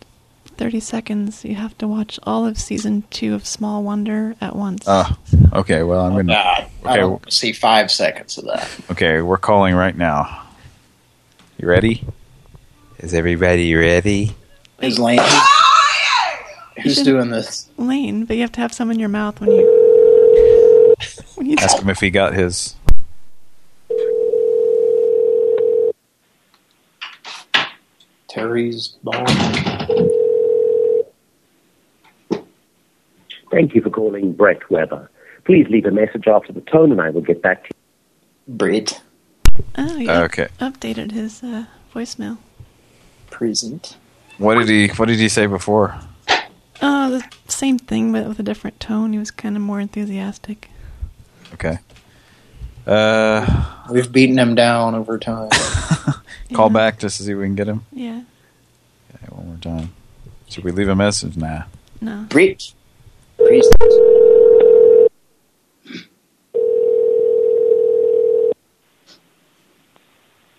30 seconds, you have to watch all of season two of Small Wonder at once. Ah, okay. Well, I'm gonna. Okay, see five seconds of that. okay. We're calling right now. You ready? Is everybody ready? Is Lane? Who's should- doing this? Lane, but you have to have some in your mouth when you. When you Ask him if he got his. Terry's ball. Thank you for calling Brett Weber. Please leave a message after the tone and I will get back to you. Brett. Oh, yeah. Okay. Updated his uh, voicemail. Present. What did he What did he say before? Oh, the same thing, but with a different tone. He was kind of more enthusiastic. Okay. Uh, We've beaten him down over time. call back just to see if we can get him. Yeah. Okay, one more time. Should we leave a message? Nah. No. Preach. Preach.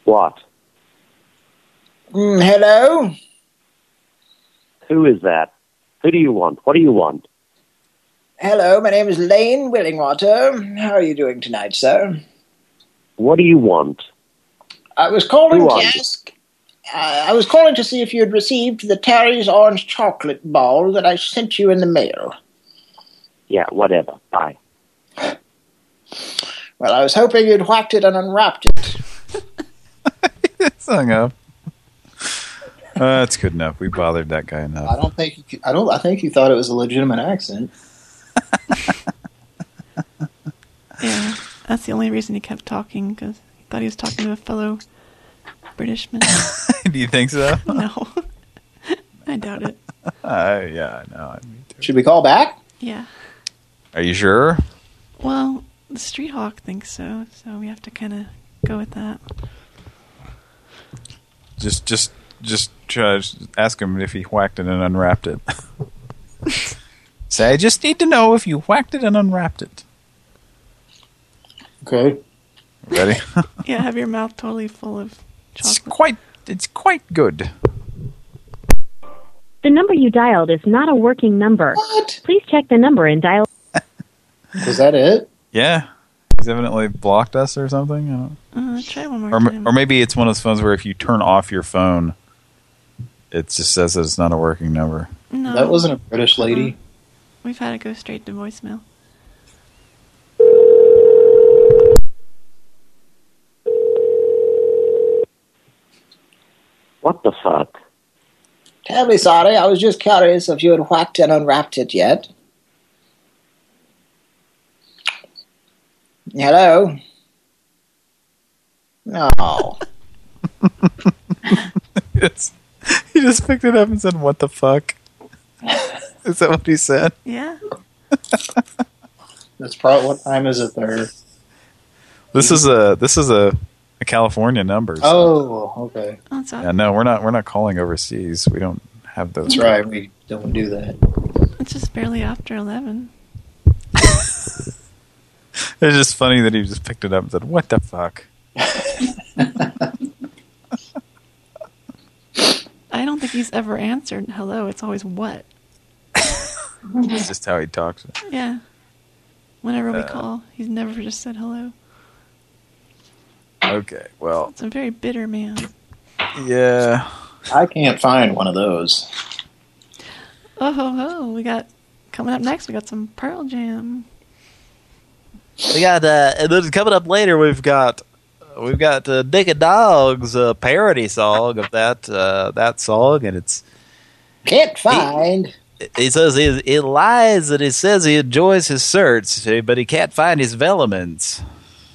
What? Mm, hello? Who is that? Who do you want? What do you want? Hello, my name is Lane Willingwater. How are you doing tonight, sir? What do you want? I was calling Who to ask... Uh, I was calling to see if you had received the Terry's orange chocolate ball that I sent you in the mail. Yeah, whatever. Bye. Well, I was hoping you'd whacked it and unwrapped it. It's hung up. Uh, that's good enough. We bothered that guy enough. I don't think you, could- I don't. I think you thought it was a legitimate accent. Yeah. That's the only reason he kept talking, because he thought he was talking to a fellow Britishman. do you think so? no. I doubt it. Uh, yeah, I know. Should we call back? Yeah. Are you sure? Well, the Street Hawk thinks so, so we have to kind of go with that. Just, just, just try ask him if he whacked it and unwrapped it. Say, I just need to know if you whacked it and unwrapped it. Okay. Ready? Yeah, have your mouth totally full of it's quite, it's quite good. The number you dialed is not a working number. What? Please check the number and dial. Was that it? Yeah. He's evidently blocked us or something. I don't Uh, try one more or, time. or maybe it's one of those phones where if you turn off your phone, it just says that it's not a working number. No. That wasn't a British lady. We've had it go straight to voicemail. What the fuck? Terribly sorry. I was just curious if you had whacked and unwrapped it yet. Hello? No. It's, he just picked it up and said, "What the fuck?" Is that what he said? Yeah. That's probably what time is it there? This is a this is a, a California number. so- Oh, okay. Oh, That's yeah, no, we're not we're not calling overseas. We don't have those. That's right. We don't do that. It's just barely after 11. It's just funny that he just picked it up and said, "What the fuck?" I don't think he's ever answered hello. It's always what. It's just how he talks. Yeah. Whenever we Uh, call, he's never just said hello. Okay, well, It's a very bitter man. yeah. I can't find one of those. Oh ho ho! We got coming up next. We got some Pearl Jam. We got uh, and then coming up later. We've got we've got uh, Dick and Dog's uh, parody song of that uh, that song, and it's Can't find. he says he, he lies and he says he enjoys his certs, but he can't find his velements.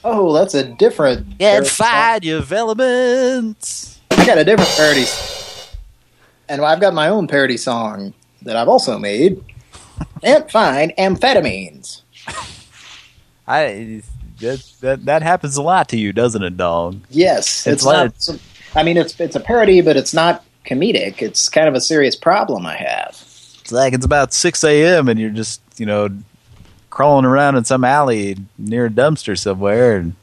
Oh, that's a different. Can't find your velements. song. I got a different parody. And I've got my own parody song that I've also made. Can't find amphetamines. I that, that that happens a lot to you, doesn't it, dog? Yes, It's it's, like- not. so- I mean, it's it's a parody, but it's not comedic. It's kind of a serious problem I have. It's like it's about six a.m. and you're just you know crawling around in some alley near a dumpster somewhere, and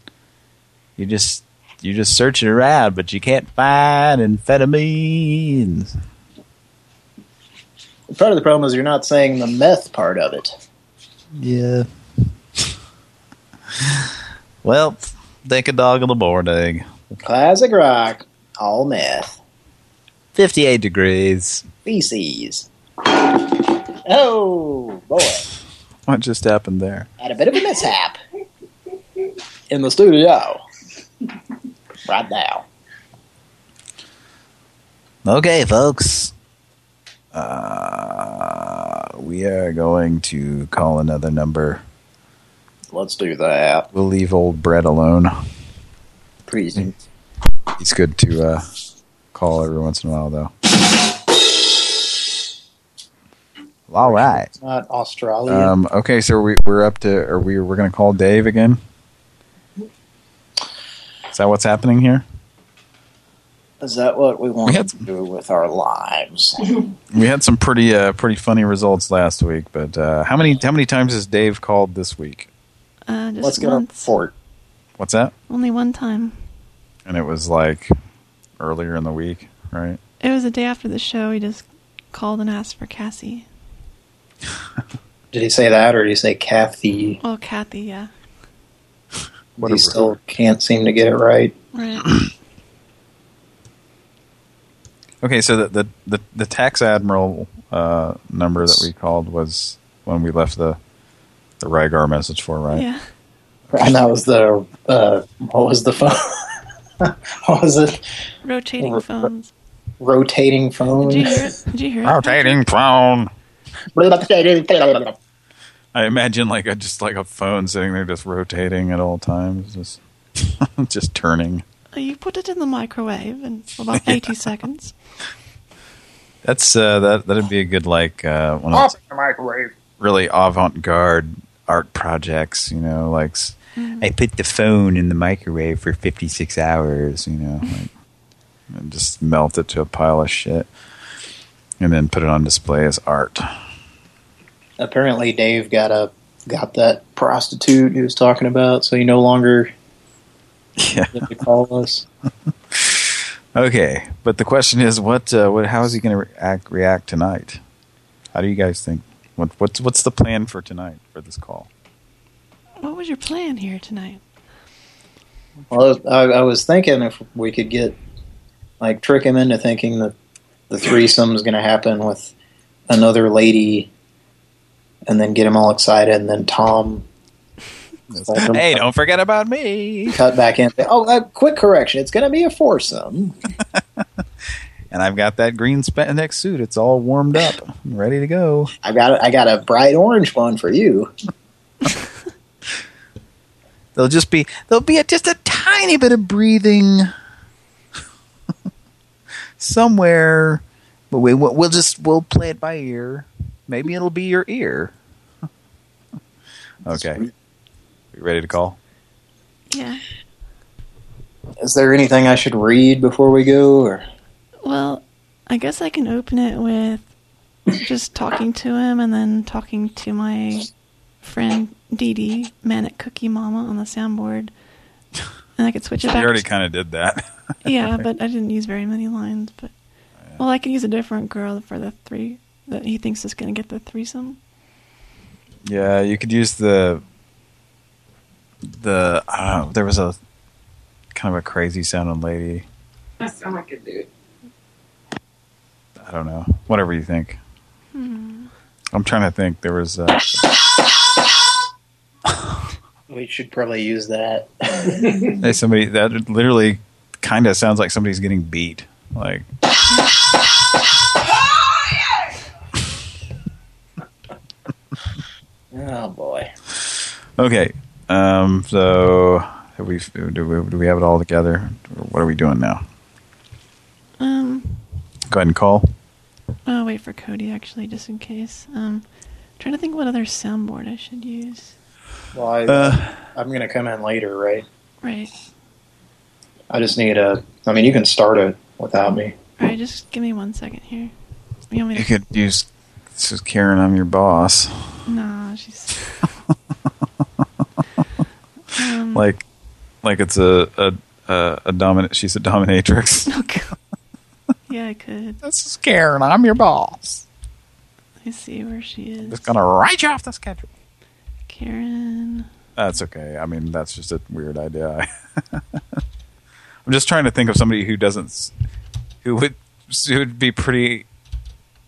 you just you're just searching around, but you can't find amphetamines. Part of the problem is you're not saying the meth part of it. Yeah. Well, think a dog in the morning. Classic rock, all meth, Fifty-eight degrees. feces. Oh boy, What just happened there? had a bit of a mishap in the studio right now. Okay, folks. Uh, we are going to call another number. Let's do that. We'll leave old Brett alone. Please. He's good to uh, call every once in a while, though. All right. It's not Australian. Um, okay, so we, we're up to, are we, we're going to call Dave again? Is that what's happening here? Is that what we want to do with our lives? We had some pretty, uh, pretty funny results last week, but uh, how many, how many times has Dave called this week? Uh, just Let's get a once. report. What's that? Only one time. And it was like earlier in the week, right? It was the day after the show. He just called and asked for Cassie. Did he say that, or did he say Kathy? Oh, Kathy, yeah. He still can't seem to get it right. Right. Okay, so the the the, the tax admiral uh, number that we called was when we left the the Rygar message for, right? Yeah. And that was the uh, what was the phone? what was it? Rotating R- phones. Rotating phone. Did you hear it? Did you hear it? Rotating phone. I imagine like a just like a phone sitting there just rotating at all times, just just turning. Uh, You put it in the microwave in about 80 seconds. That's uh, that that'd be a good like uh, one of Off those the microwave. really avant-garde art projects. You know, like I put the phone in the microwave for 56 hours. You know, like, and just melt it to a pile of shit, and then put it on display as art. Apparently, Dave got a got that prostitute he was talking about, so he no longer yeah. to call us. Okay, but the question is, what? Uh, what? How is he going to react, react tonight? How do you guys think? What? What's What's the plan for tonight for this call? What was your plan here tonight? Well, I, I was thinking if we could get like trick him into thinking that the threesome is going to happen with another lady, and then get him all excited, and then Tom. Hey, don't forget about me. Cut back in. Oh, uh, quick correction! It's going to be a foursome. And I've got that green spandex suit. It's all warmed up, ready to go. I got I got a bright orange one for you. There'll just be there'll be a, just a tiny bit of breathing somewhere, but we we'll we'll just we'll play it by ear. Maybe it'll be your ear. Okay, you ready to call? Yeah. Is there anything I should read before we go? Or Well, I guess I can open it with just talking to him and then talking to my friend Dee Dee, Manic Cookie Mama, on the soundboard. And I could switch it You back. already kind of did that. yeah, but I didn't use very many lines. But well, I could use a different girl for the three that he thinks is going to get the threesome. Yeah, you could use the the I don't know. There was a kind of a crazy sounding lady. I sound like a dude. I don't know. Whatever you think. Hmm. I'm trying to think. There was. Uh, we should probably use that. hey, somebody that literally kind of sounds like somebody's getting beat. Like. oh boy. Okay. Um. So have we do we do we have it all together? What are we doing now? Um. Go ahead and call. Oh, wait for Cody actually, just in case. Um, trying to think what other soundboard I should use. Well, I, Uh. I'm going to come in later, right? Right. I just need a. I mean, you can start it without me. All right, just give me one second here. You want me You could use. This is Karen. I'm your boss. Nah, she's. um, Like, like it's a a a, a dominant. She's a dominatrix. yeah, I could. This is Karen. I'm your boss. Let me see where she is. Just gonna write you off the schedule. Karen. That's okay. I mean, that's just a weird idea. I'm just trying to think of somebody who doesn't, who would, who would be pretty,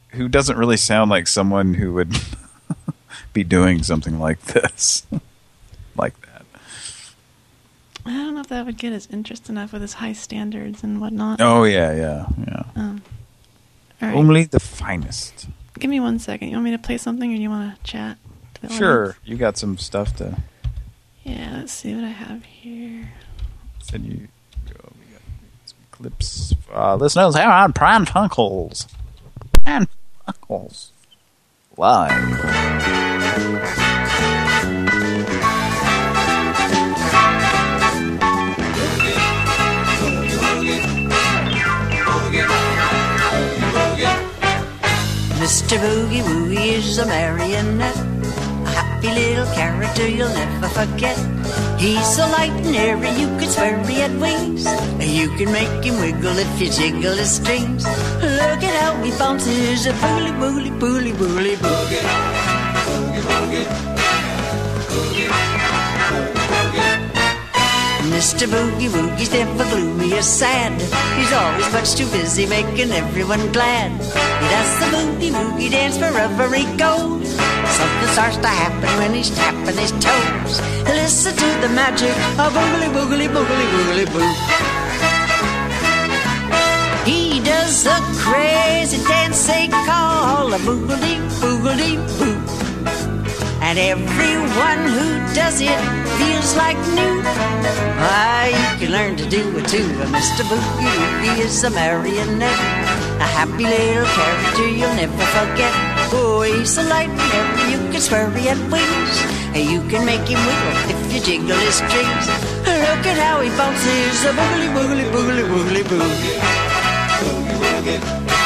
who doesn't really sound like someone who would be doing something like this, like that. I don't know if that would get his interest enough with his high standards and whatnot. Oh yeah, yeah, yeah. Um. Right. Only the finest. Give me one second. You want me to play something, or you want to chat? To Sure, audience? you got some stuff to Yeah. Let's see what I have here. send you. oh, we got some clips. Uh, listeners here on Pran Funkels. Pran Funkels. live. Mr. Boogie Woogie is a marionette, a happy little character you'll never forget. He's so light and airy, you could swear he had wings. You can make him wiggle if you jiggle his strings. Look at how he bounces, a boogie, boogie, boogie, boogie, boogie. Mr. Boogie Woogie's never gloomy or sad. He's always much too busy making everyone glad. He does the boogie woogie dance wherever he goes. Something starts to happen when he's tapping his toes. Listen to the magic of boogly boogly boogly boogly boo. He does a crazy dance they call a boogly boogly boo. And everyone who does it feels like new. Ah, you can learn to do it too. Mr. Boogie Woogie is a marionette, a happy little character you'll never forget. Oh, he's so light and airy, you can swear he had wings. And you can make him wiggle if you jiggle his strings. Look at how he bounces, a boogly boogly boogly boogly boo. Oh,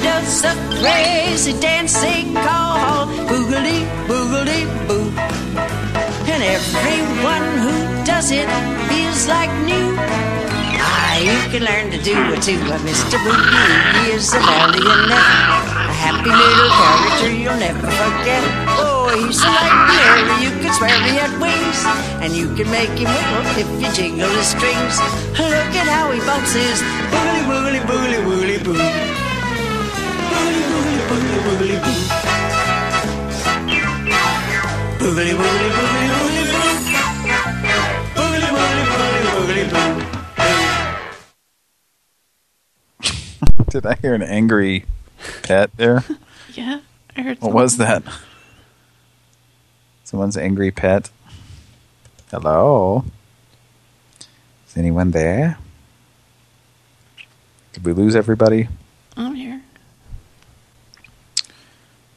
does a crazy they call boogly boogly boo. And everyone who does it feels like new. Ah, you can learn to do it too. But Mr. Woogie is a marionette, a happy little character you'll never forget. Oh, he's so and airy, you could swear he had wings, and you can make him wiggle if you jingle his strings. Look at how he bounces, boogly boogly boogly boogly boo. Boo. Boo. Did I hear an angry pet there? Yeah, I heard. What was that? Someone's angry pet. Hello? Is anyone there? Did we lose everybody? I'm here.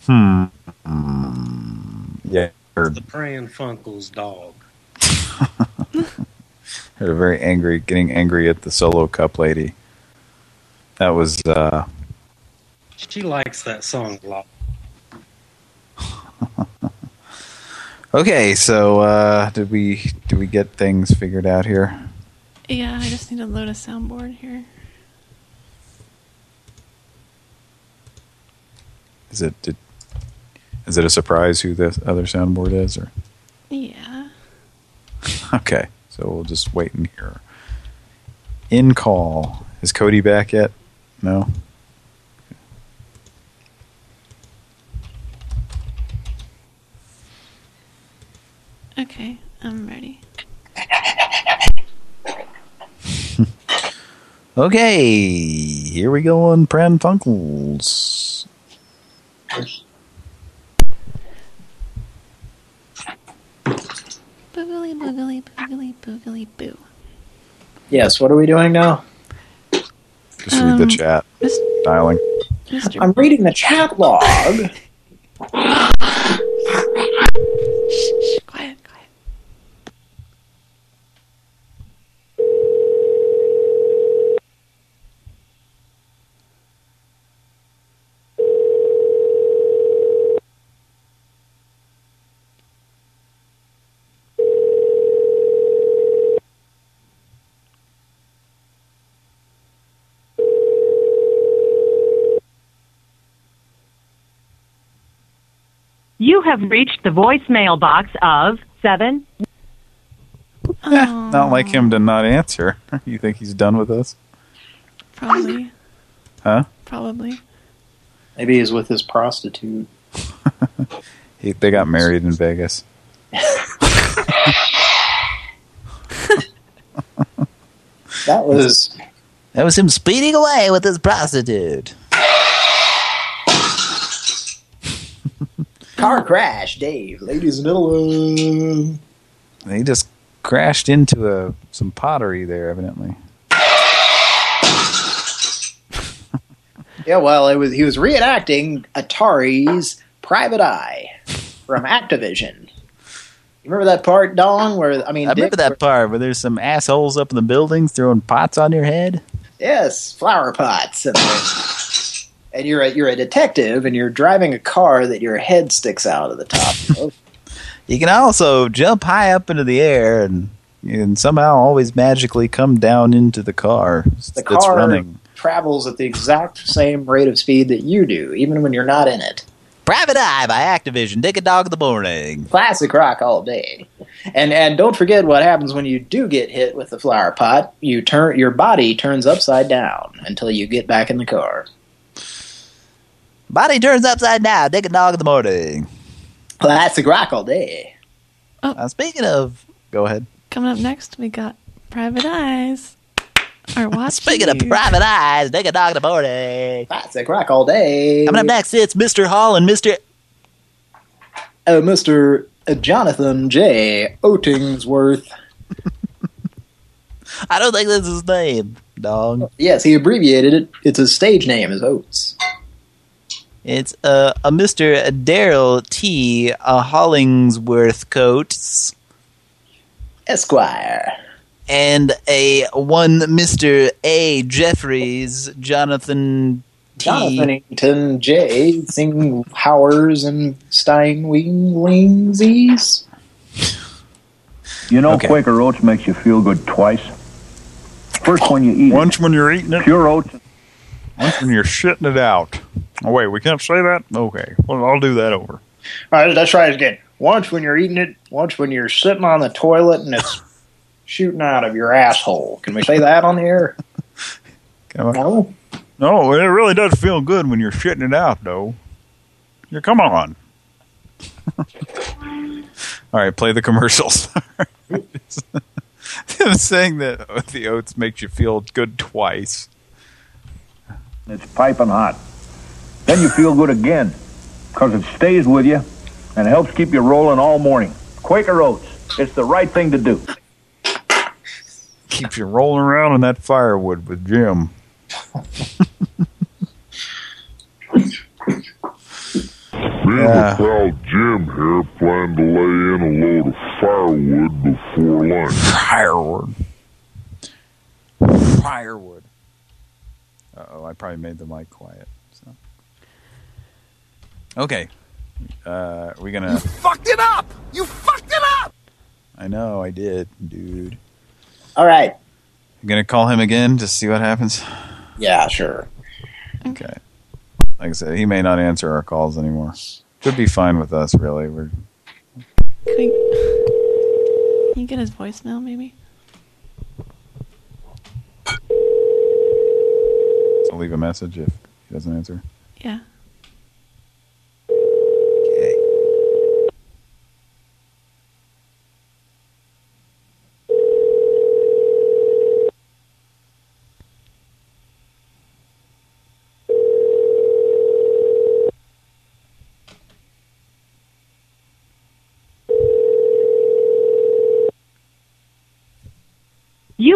Hmm. Mm, Yeah. Heard, The Pran Funkels dog. heard a very angry, getting angry at the solo cup lady. That was, uh, She likes that song a lot. okay, so, uh, did we, did we get things figured out here? Yeah, I just need to load a soundboard here. Is it, did, is it a surprise who the other soundboard is, or? Yeah. Okay, so we'll just wait and hear. In call. Is Cody back yet? No? Okay, I'm ready. Okay, here we go on Pran Funkels. Boogly boogly boogly boogly boo. Yes, what are we doing now? Just read the Um, chat. Dialing. Mr. I'm reading the chat log. Quiet, quiet. You have reached the voicemail box of 7. Eh, not like him to not answer. You think he's done with us? Probably. Huh? Probably. Maybe he's with his prostitute. He, they got married in Vegas. That was That was him speeding away with his prostitute. Car crash, Dave. Ladies and gentlemen. He just crashed into a some pottery there, evidently. Yeah, well, it was he was reenacting Atari's Private Eye from Activision. You remember that part, Don? Where I mean, I remember Dick- that part where there's some assholes up in the buildings throwing pots on your head. Yes, flower pots. And, you're a, you're a detective, and you're driving a car that your head sticks out of the top. of. You can also jump high up into the air and and somehow always magically come down into the car The that's car running. travels at the exact same rate of speed that you do, even when you're not in it. Private Eye by Activision. Dick a dog in the morning. Classic rock all day. And and don't forget what happens when you do get hit with the flower pot. You turn your body turns upside down until you get back in the car. Body turns upside down. Dick a dog in the morning. Classic rock all day. Now, speaking of, go ahead. Coming up next, we got Private Eyes. Our watch. Speaking of private eyes, Dick a dog in the morning. Classic rock all day. Coming up next, it's Mr. Hall and Mr. Uh, Mr. Jonathan J. Otingsworth. I don't think that's his name, dog. Yes, he abbreviated it. It's his stage name is Oates. It's uh, a Mr. Daryl T. Hollingsworth Coates. Esquire. And a one Mr. A. Jeffries, Jonathan T. Jonathan J. Sing Howers and Stein Wing Wingsies. You know Quaker Oats makes you feel good twice. First when you eat Once when you're eating it. Pure oats. Once when you're shitting it out. Oh, wait, we can't say that? Okay. Well, I'll do that over. All right, let's try it again. Once when you're eating it, once when you're sitting on the toilet and it's shooting out of your asshole. Can we say that on the air? No. No, it really does feel good when you're shitting it out, though. Yeah, come on. All right, play the commercials. I'm saying that the oats makes you feel good twice. It's piping hot. Then you feel good again because it stays with you and helps keep you rolling all morning. Quaker Oats. It's the right thing to do. Keeps you rolling around in that firewood with Jim. Me and my pal Jim here plan to lay in a load of firewood before lunch. Firewood. Firewood. Uh-oh, I probably made the mic quiet. So. Okay. Uh, are we gonna... You Fucked it up! You fucked it up! I know, I did, dude. All right. You gonna call him again to see what happens? Yeah, sure. Okay. Like I said, he may not answer our calls anymore. Should be fine with us, really. We're Can, we, can you get his voicemail, maybe? I'll leave a message if he doesn't answer. Yeah.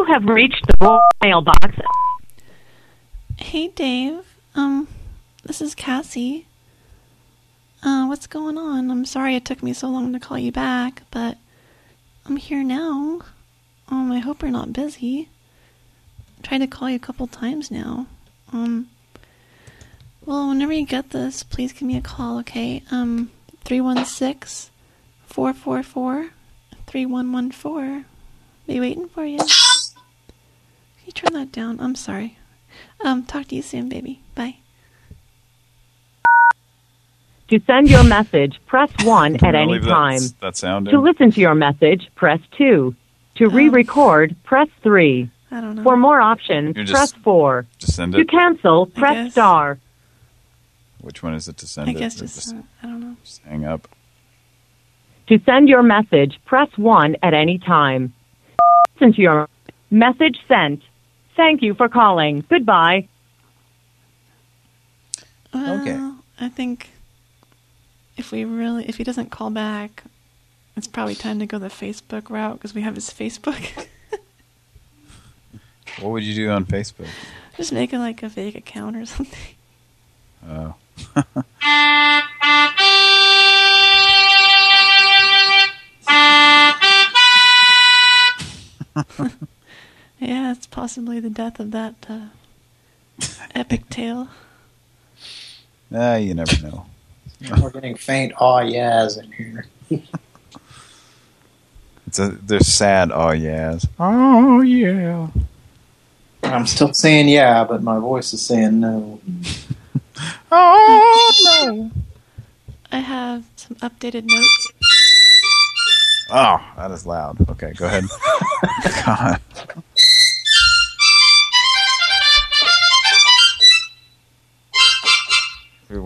You have reached the mailbox. Hey, Dave. Um, this is Cassie. Uh, what's going on? I'm sorry it took me so long to call you back, but I'm here now. Um, I hope you're not busy. I tried to call you a couple times now. Um, well, whenever you get this, please give me a call, okay? Um, 316 444 3114. Be waiting for you. Can you turn that down? I'm sorry. Um, talk to you soon, baby. Bye. To send your message, press 1 at any leave that- time. that sound To listen to your message, press 2. To re-record, press 3. I don't know. For more options, just- press 4. Just send it? To cancel, press star. Which one is it to send I it? guess Or just, uh, I don't know. just hang up. To send your message, press 1 at any time. Listen to your message sent. Thank you for calling. Goodbye. Well, I think if we really, if he doesn't call back, it's probably time to go the Facebook route because we have his Facebook. What would you do on Facebook? Just make it like a fake account or something. yeah, oh. possibly the death of that uh, epic tale. Ah, you never know. We're getting faint aw yeahs in here. It's a there's sad ah oh yes. Oh, ah, yeah. I'm still saying yeah, but my voice is saying no. Oh, no. I have some updated notes. Oh, that is loud. Okay, go ahead. God.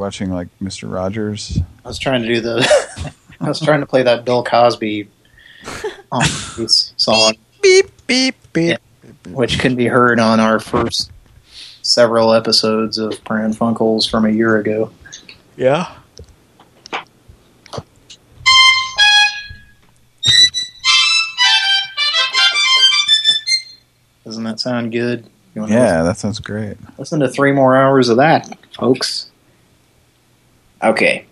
Watching like Mr. Rogers. I was trying to do the. I was trying to play that Bill Cosby um, song. Beep beep beep. Which can be heard on our first several episodes of Pran Funkels from a year ago. Yeah. Doesn't that sound good? Yeah, that sounds great. Listen to three more hours of that, folks. Okay.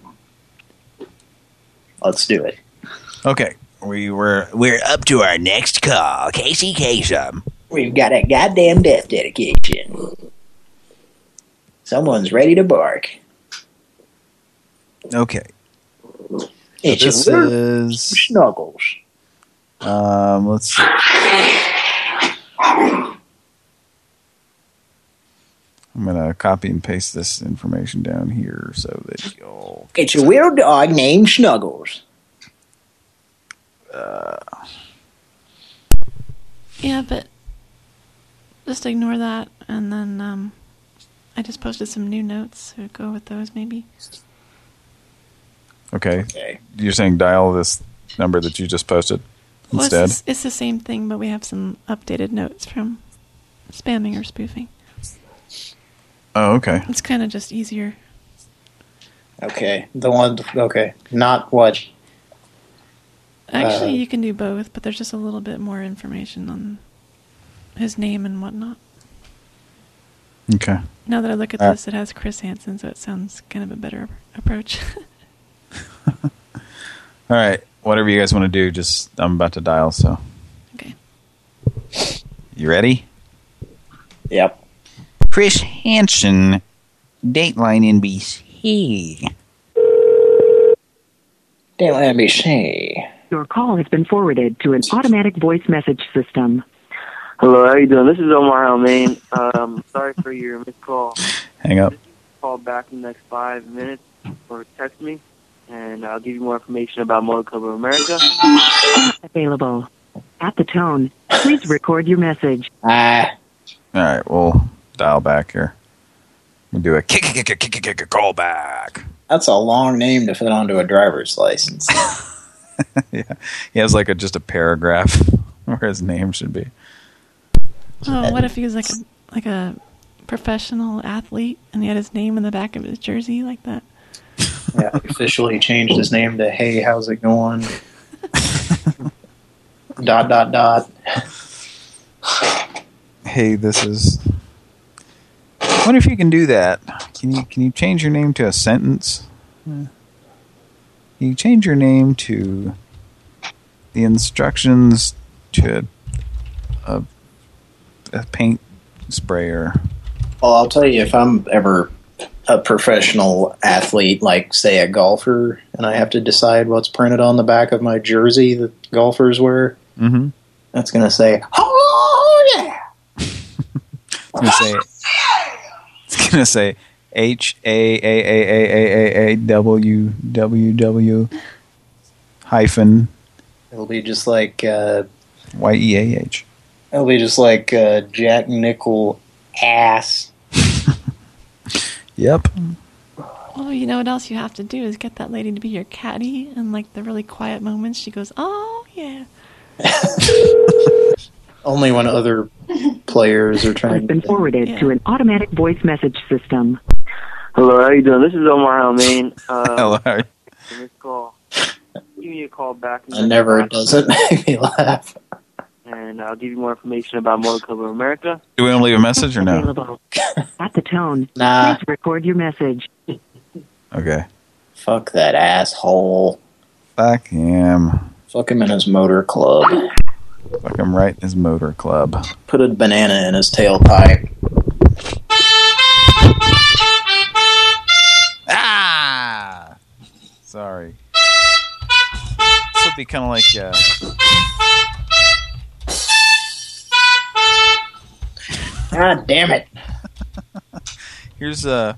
Let's do it. Okay, we were we're up to our next call, Casey Kasem. We've got a goddamn death dedication. Someone's ready to bark. Okay. It's this is snuggles. um. Let's see. I'm gonna copy and paste this information down here so that you'll. It's a weird dog named Snuggles. Uh, Yeah, but just ignore that, and then um, I just posted some new notes, so go with those maybe. okay. Okay. You're saying dial this number that you just posted Well, instead. it's, it's the same thing, but we have some updated notes from spamming or spoofing. Oh, okay. It's kind of just easier. Okay. The one. Okay. Not what. Actually, Uh, you can do both, but there's just a little bit more information on his name and whatnot. Okay. Now that I look at Uh, this, it has Chris Hansen, so it sounds kind of a better approach. All right. Whatever you guys want to do, just I'm about to dial. So. Okay. You ready? Yep. Chris Hansen, Dateline NBC. Dateline NBC. Your call has been forwarded to an automatic voice message system. Hello, how you doing? This is Omar Almain. Um, sorry for your missed call. Hang up. Call back in the next five minutes or text me, and I'll give you more information about Motor Club of America. Available. At the tone, please record your message. Ah. All right. We'll dial back here. We'll do a kick, kick, kick, kick, kick, kick, call back. That's a long name to fit onto a driver's license. yeah. He has like a just a paragraph where his name should be. oh, what if he was like a like a professional athlete and he had his name in the back of his jersey like that? yeah, officially changed his name to Hey, how's it going? dot dot dot. Hey, this is. I wonder if you can do that. Can you can you change your name to a sentence? Can you change your name to the instructions to a, a paint sprayer? Well, I'll tell you, if I'm ever a professional athlete, like say a golfer, and I have to decide what's printed on the back of my jersey that golfers wear, Mm-hmm. that's going to say, "Oh yeah." It's gonna say. It's gonna say H A A A A A A A W W W hyphen It'll be just like uh, Y E A H. it'll be just like uh, Jack Nickel ass. Yep. Well, you know what else you have to do is get that lady to be your caddy, and like the really quiet moments, she goes, "Oh yeah." Only when other players are trying. Has trying been to. forwarded to an automatic voice message system. Hello, how you doing? This is Omar Almain. Um, Hello. how are you? missed call. Give me a call back in And next never five doesn't make me laugh. and I'll give you more information about Motor Club of America. Do we want to leave a message or no? Available. At the tone, Nah. please record your message. Okay. Fuck that asshole. Fuck him. Fuck him in his motor club. Fuck him right in his motor club. Put a banana in his tailpipe. Ah! Sorry. This would be kind of like, uh... God damn it. Here's uh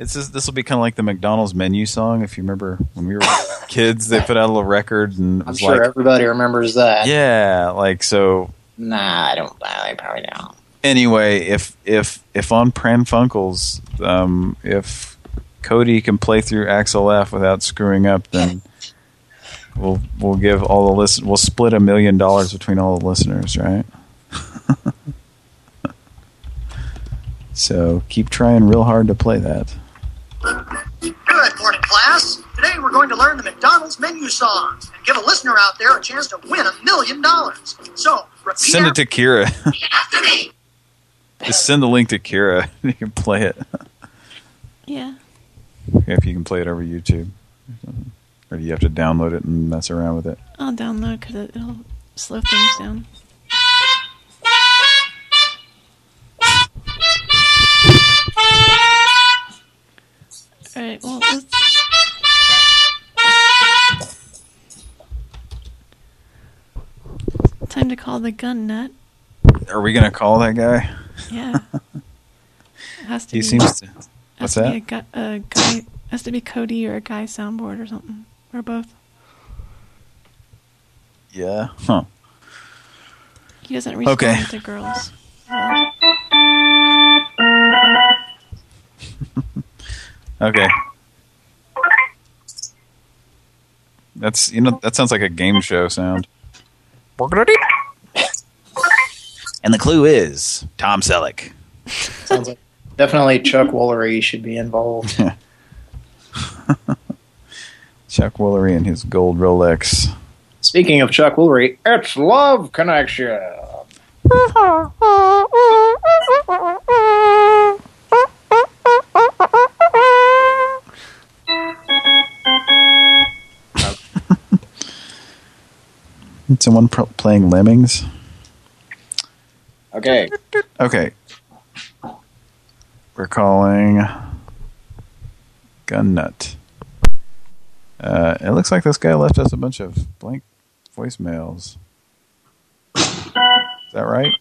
it's just, this will be kind of like the McDonald's menu song. If you remember when we were kids, they put out a little record and I'm sure like, everybody remembers that. yeah, like so. Nah, I don't. I probably don't. Anyway, if if if on Pran Funkels, um, if Cody can play through Axel F without screwing up, then we'll we'll give all the listen. We'll split a million dollars between all the listeners, right? so keep trying real hard to play that. Good morning, class. Today we're going to learn the McDonald's menu songs and give a listener out there a chance to win a million dollars. So, repeat Send it to Kira. after me. Just send the link to Kira. You can play it. Yeah. If you can play it over YouTube. Or do you have to download it and mess around with it? I'll download because it, it'll slow things down. Alright, well, let's... Time to call the gun nut. Are we going to call that guy? Yeah. It has to He be, seems to... has What's to that? Be a, guy, a guy has to be Cody or a guy soundboard or something. Or both. Yeah. Huh. He doesn't respond Okay. to girls. Okay. That's, you know, that sounds like a game show sound. And the clue is Tom Selleck. Sounds like definitely Chuck Woolery should be involved. Chuck Woolery and his gold Rolex. Speaking of Chuck Woolery, it's Love Connection. Someone pro playing Lemmings? Okay. Okay. We're calling Gun Nut. Uh, it looks like this guy left us a bunch of blank voicemails. Is that right?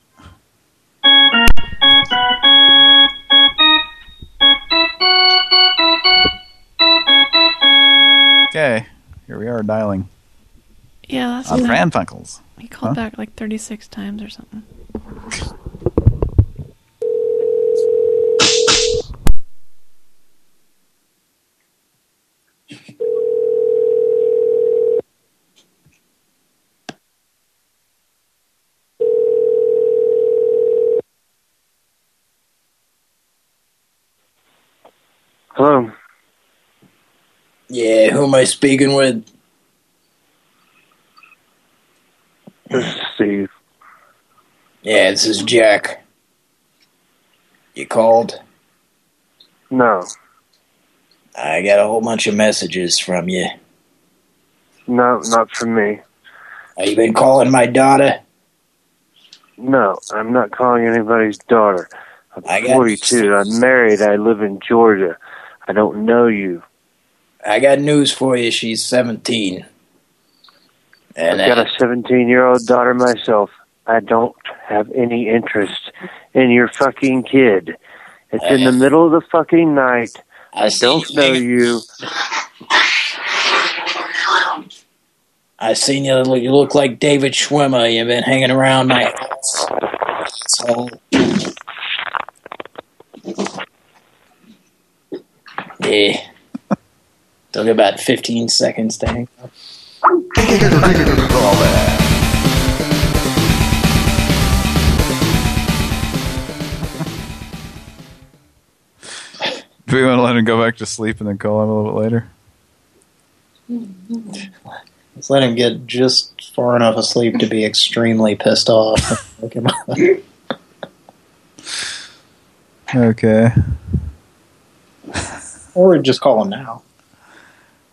Okay, here we are dialing Yeah, that's on what I- Pran He called Huh? back like 36 times or something. Hello. Yeah, who am I speaking with? This is Steve. Yeah, this is Jack. You called? No. I got a whole bunch of messages from you. No, not from me. Have you been calling my daughter? No, I'm not calling anybody's daughter. I'm I 42. I'm married. I live in Georgia. I don't know you. I got news for you. She's 17. And I've got a 17 year old daughter myself. I don't have any interest in your fucking kid. It's in the middle of the fucking night. I don't know you. I seen you. look- You look like David Schwimmer. You've been hanging around my house. So, yeah. Took about 15 seconds to hang up. Do we want to let him go back to sleep and then call him a little bit later? Let's let him get just far enough asleep to be extremely pissed off. Okay. or just call him now.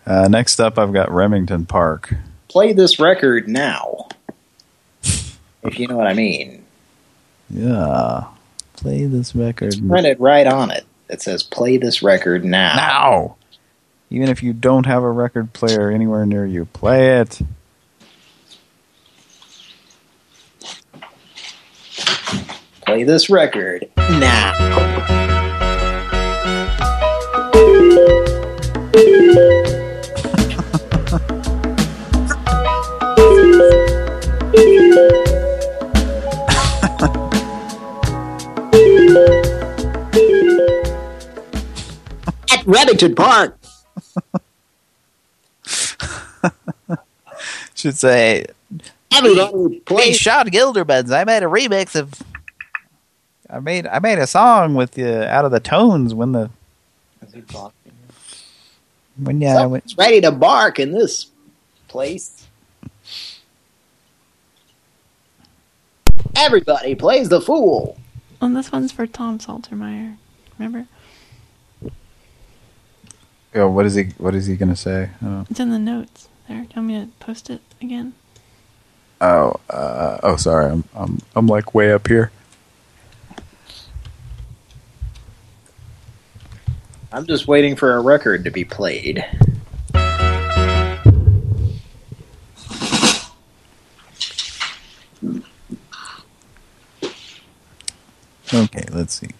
Uh, next up, I've got Remington Park. Play this record now. if you know what I mean. Yeah. Play this record. Printed right on it. It says play this record now. Now! Even if you don't have a record player anywhere near you, play it. Play this record now. At Remington Park. Should say, Everybody Hey, Sean Gildermans, I made a remix of... I made I made a song with the out of the tones when the when yeah when, Someone's ready to bark in this place. Everybody plays the fool. And this one's for Tom Saltermeyer. Remember? Oh, what is he what is he gonna say? It's in the notes there. Do you want me to post it again? oh, uh, oh sorry, I'm I'm I'm like way up here. I'm just waiting for a record to be played. Okay, let's see.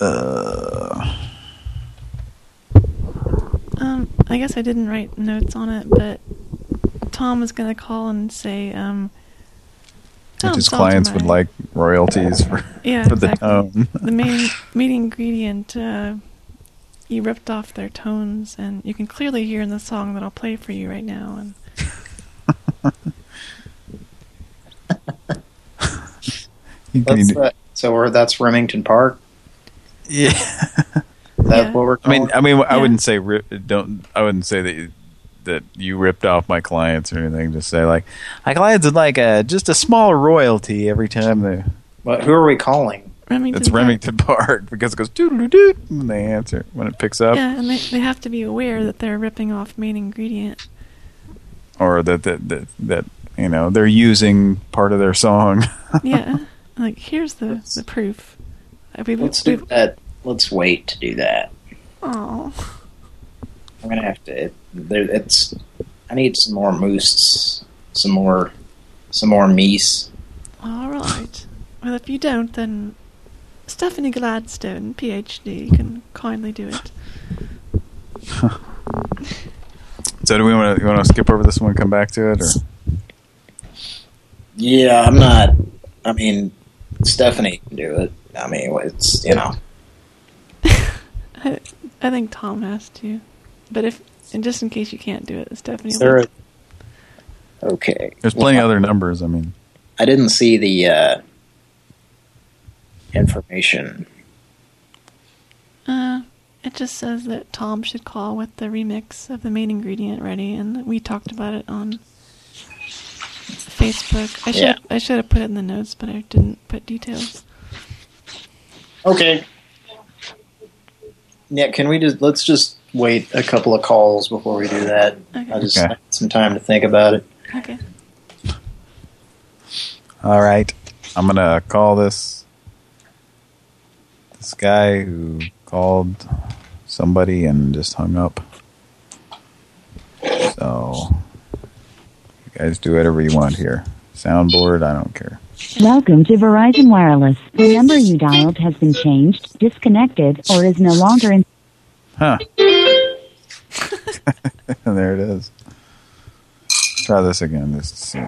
Uh, Um, I guess I didn't write notes on it, but Tom was gonna call and say, um, that Tom his clients would like royalties for Yeah, for the tone. the main main ingredient, uh, you ripped off their tones, and you can clearly hear in the song that I'll play for you right now. And That's, uh, so we're, that's Remington Park. Yeah. That's what we're I mean, I mean, I wouldn't say rip, don't. I wouldn't say that you, that you ripped off my clients or anything. Just say like, my clients would like a just a small royalty every time they. But who are we calling? Remington It's Park. Remington Park because it goes doodle doo when they answer when it picks up, yeah, and they they have to be aware that they're ripping off main ingredient. or that that, that that you know they're using part of their song. yeah, like here's the the proof. We've, Let's do that. Let's wait to do that. oh, I'm gonna have to. It, there, it's. I need some more moose. Some more. Some more meese. all right. Well, if you don't, then Stephanie Gladstone, PhD, can kindly do it. so do we want to want to skip over this one, and come back to it, or Yeah, I'm not. I mean, Stephanie can do it. I mean, it's you know. I, I think Tom has to, but if and just in case you can't do it, Stephanie. Is will. there a, okay. there's plenty of other numbers. I mean, I didn't see the uh, information. Uh, it just says that Tom should call with the remix of the main ingredient ready, and we talked about it on Facebook. I should Yeah. I should have put it in the notes, but I didn't put details. Okay. Yeah, can we just let's just wait a couple of calls before we do that. Okay. I just Okay. need some time to think about it. Okay. all right, I'm gonna call this this guy who called somebody and just hung up. So you guys do whatever you want here. Soundboard, I don't care. Welcome to Verizon Wireless. The number you dialed has been changed, disconnected, or is no longer in. Huh. there it is. Try this again. Just to see.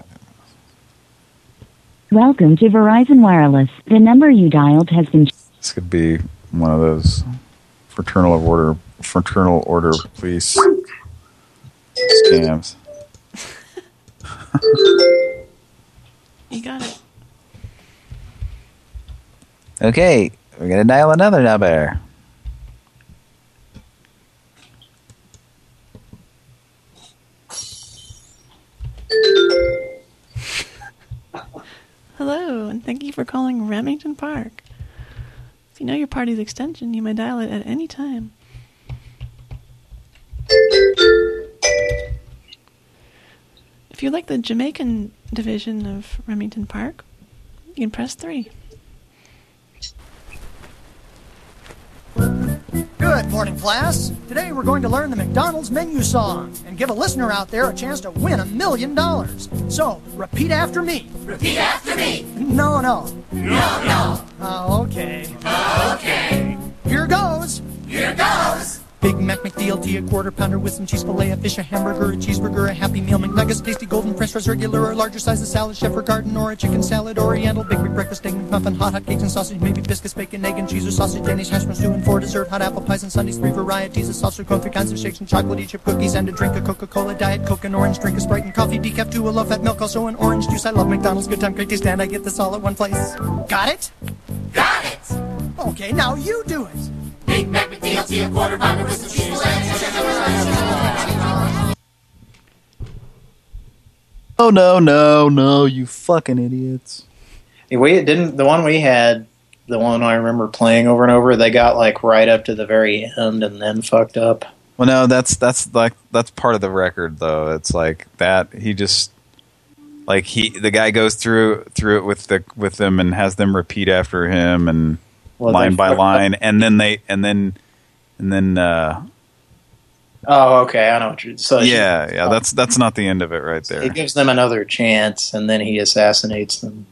Welcome to Verizon Wireless. The number you dialed has been. This could be one of those fraternal order fraternal order police scams. You got it. Okay, we're going to dial another number. Hello, and thank you for calling Remington Park. If you know your party's extension, you may dial it at any time. If you like the Jamaican division of Remington Park, you can press 3. Good morning, class. Today we're going to learn the McDonald's menu song and give a listener out there a chance to win a million dollars. So, repeat after me. Repeat after me. No, no. No, no. Oh, okay. Okay. Here goes. Here goes. Big Mac, McDLT, a quarter pounder with some cheese fillet, a fish, a hamburger, a cheeseburger, a Happy Meal, McNuggets, tasty golden french fries, regular or larger size, a salad, chef or garden, or a chicken salad, oriental, bakery breakfast, egg McMuffin, hot hot cakes and sausage, maybe biscuits, bacon, egg and cheese, or sausage, Danish hash browns, and for dessert, hot apple pies and sundaes, three varieties of sausage, cone, three kinds of shakes and chocolatey chip cookies, and a drink, a Coca-Cola, diet Coke, an orange drink, a Sprite and coffee, decaf, two, a low-fat milk, also an orange juice. I love McDonald's, good time, great taste, and I get this all at one place. Got it? Got it. Okay, now you do it. Big Mac McDLT, a quarter pounder with some cheese Oh no, no, no, you fucking idiots. We didn't the one we had, the one I remember playing over and over. They got like right up to the very end and then fucked up. Well, no, that's that's like that's part of the record though. It's like that he just like he the guy goes through through it with the with them and has them repeat after him and Well, line by line and then they and then and then uh Oh, okay, I know what you're. So yeah, yeah, that's that's not the end of it right he there. gives them another chance, and then he assassinates them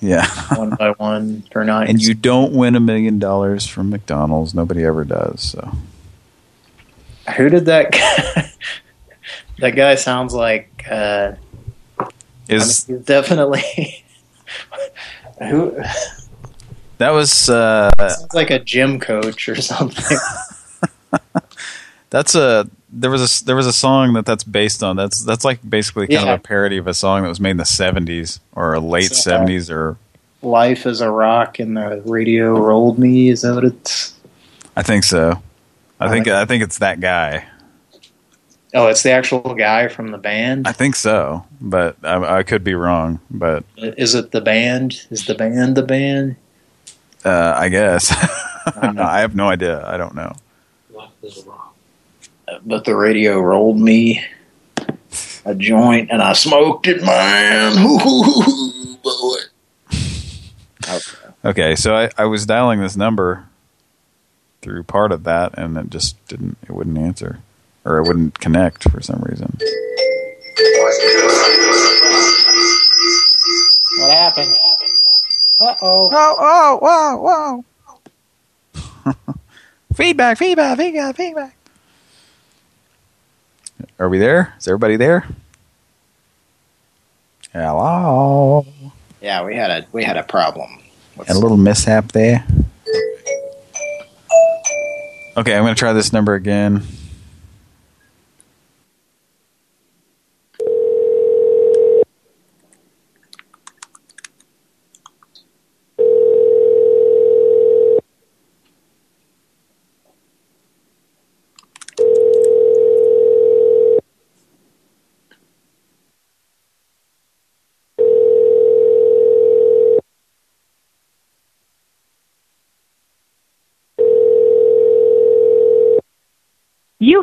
Yeah. one by one per night. And you don't win a million dollars from McDonald's. Nobody ever does. So Who did that? Guy? that guy sounds like. Uh, is I mean, definitely. who that was uh like a gym coach or something? That's a there was a there was a song that that's based on. That's that's like basically kind Yeah. of a parody of a song that was made in the '70s or late So, uh, '70s or Life is a rock, and the radio rolled me. Is that what it's? I think so. I think I think it's that guy. Oh, it's the actual guy from the band. I think so, but I, I could be wrong. But Is it the band? Is the band the band? Uh, I guess I have no idea. I don't know. But the radio rolled me a joint, and I smoked it, man. Boy. Okay, so I, I was dialing this number through part of that, and it just didn't. It wouldn't answer, or it wouldn't connect for some reason. What happened? Uh oh. Oh, oh, whoa, whoa. feedback, feedback, feedback, feedback. Are we there? Is everybody there? Hello. Yeah, we had a we had a problem. And a little mishap there. Okay, I'm going to try this number again.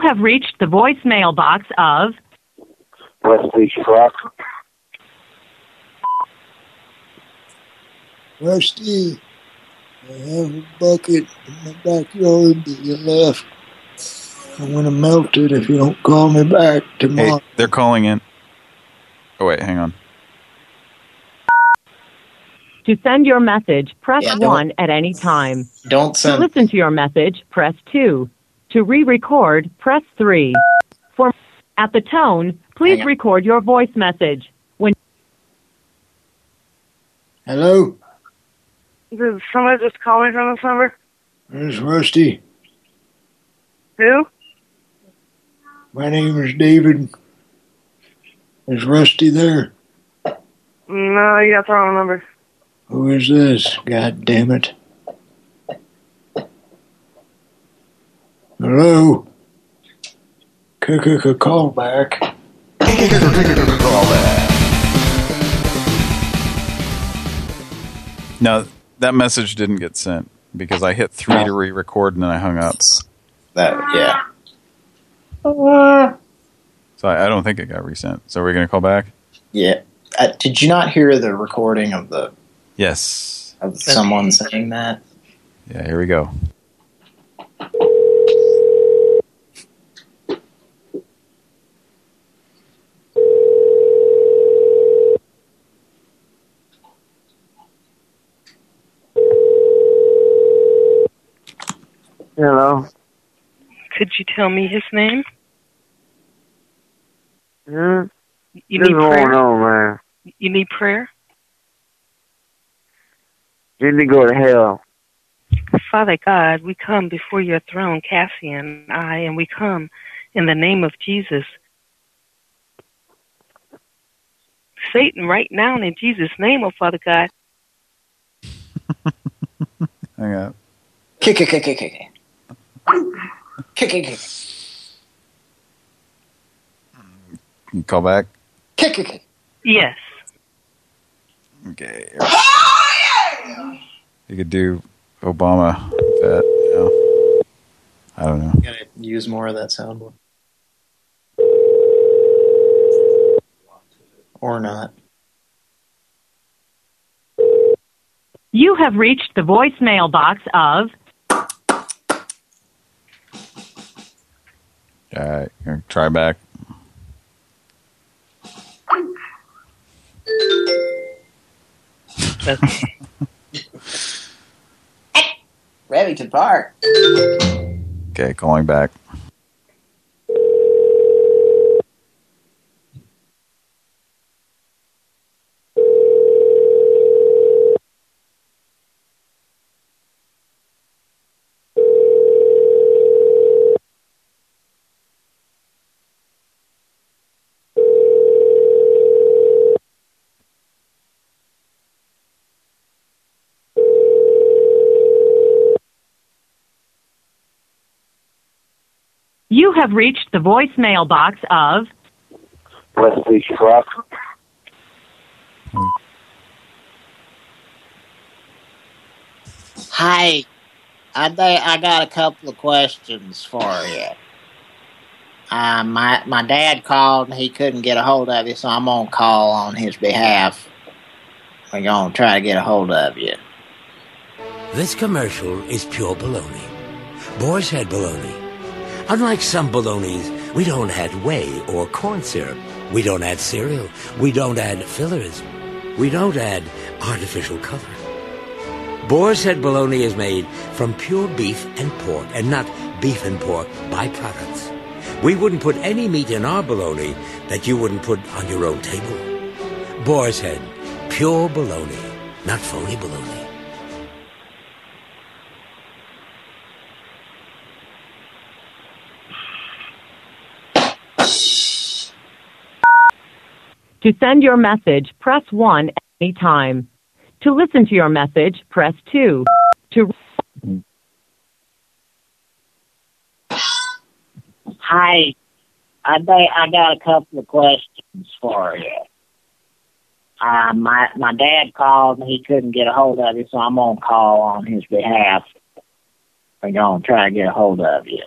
Have reached the voicemail box of Wesley Truck. Rusty, I have a bucket in my backyard that you left. I'm going to melt it if you don't call me back tomorrow. Hey, tomorrow. they're calling in. Oh, wait, hang on. to send your message, press Yeah, 1 at any time. Don't To send. listen to your message, press 2. To re-record, press 3. For at the tone, please record your voice message. When Hello, Did somebody just call me from this number? this is Rusty. Who? My name is David. Is Rusty there? No, you got the wrong number. Who is this? God damn it. Hello? K-k-k- Call back. No, that message didn't get sent because I hit three to re-record and then I hung up. That yeah. So I, I don't think it got resent. So we're going to call back? Yeah. Uh, did you not hear the recording of the Yes. of someone saying that? Yeah, here we go. Hello. Could you tell me his name? Hmm? You What's need prayer. on, man? You need prayer. You need to go to hell. Father God, we come before your throne, Cassian and I, and we come in the name of Jesus. Satan, right now in Jesus' name, oh Father God, Hang on. Kick, kick, kick, kick, kick. Kick, kick, kick. Can you call back? Kick, kick, kick. yes. Okay. Oh, you could do Obama. That, yeah. I don't know. Gotta use more of that soundboard. Or not. You have reached the voicemail box of All right, try back. Remington Park. Okay, calling back. You have reached the voicemail box of Wesley Schrock. Hey, I think I got a couple of questions for you. Uh, my my dad called and he couldn't get a hold of you, so I'm gonna call on his behalf. We're gonna try to get a hold of you. This commercial is pure baloney. Boar's Head baloney. Unlike some balonies, we don't add whey or corn syrup. We don't add cereal. We don't add fillers. We don't add artificial color. Boar's Head bologna is made from pure beef and pork and not beef and pork byproducts. We wouldn't put any meat in our bologna that you wouldn't put on your own table. Boar's Head, pure bologna, not phony bologna. To send your message, press 1 at any time. To listen to your message, press 2. To Hey, I I got a couple of questions for you. Uh, my my dad called and he couldn't get a hold of you, so I'm gonna call on his behalf. We're gonna try to get a hold of you.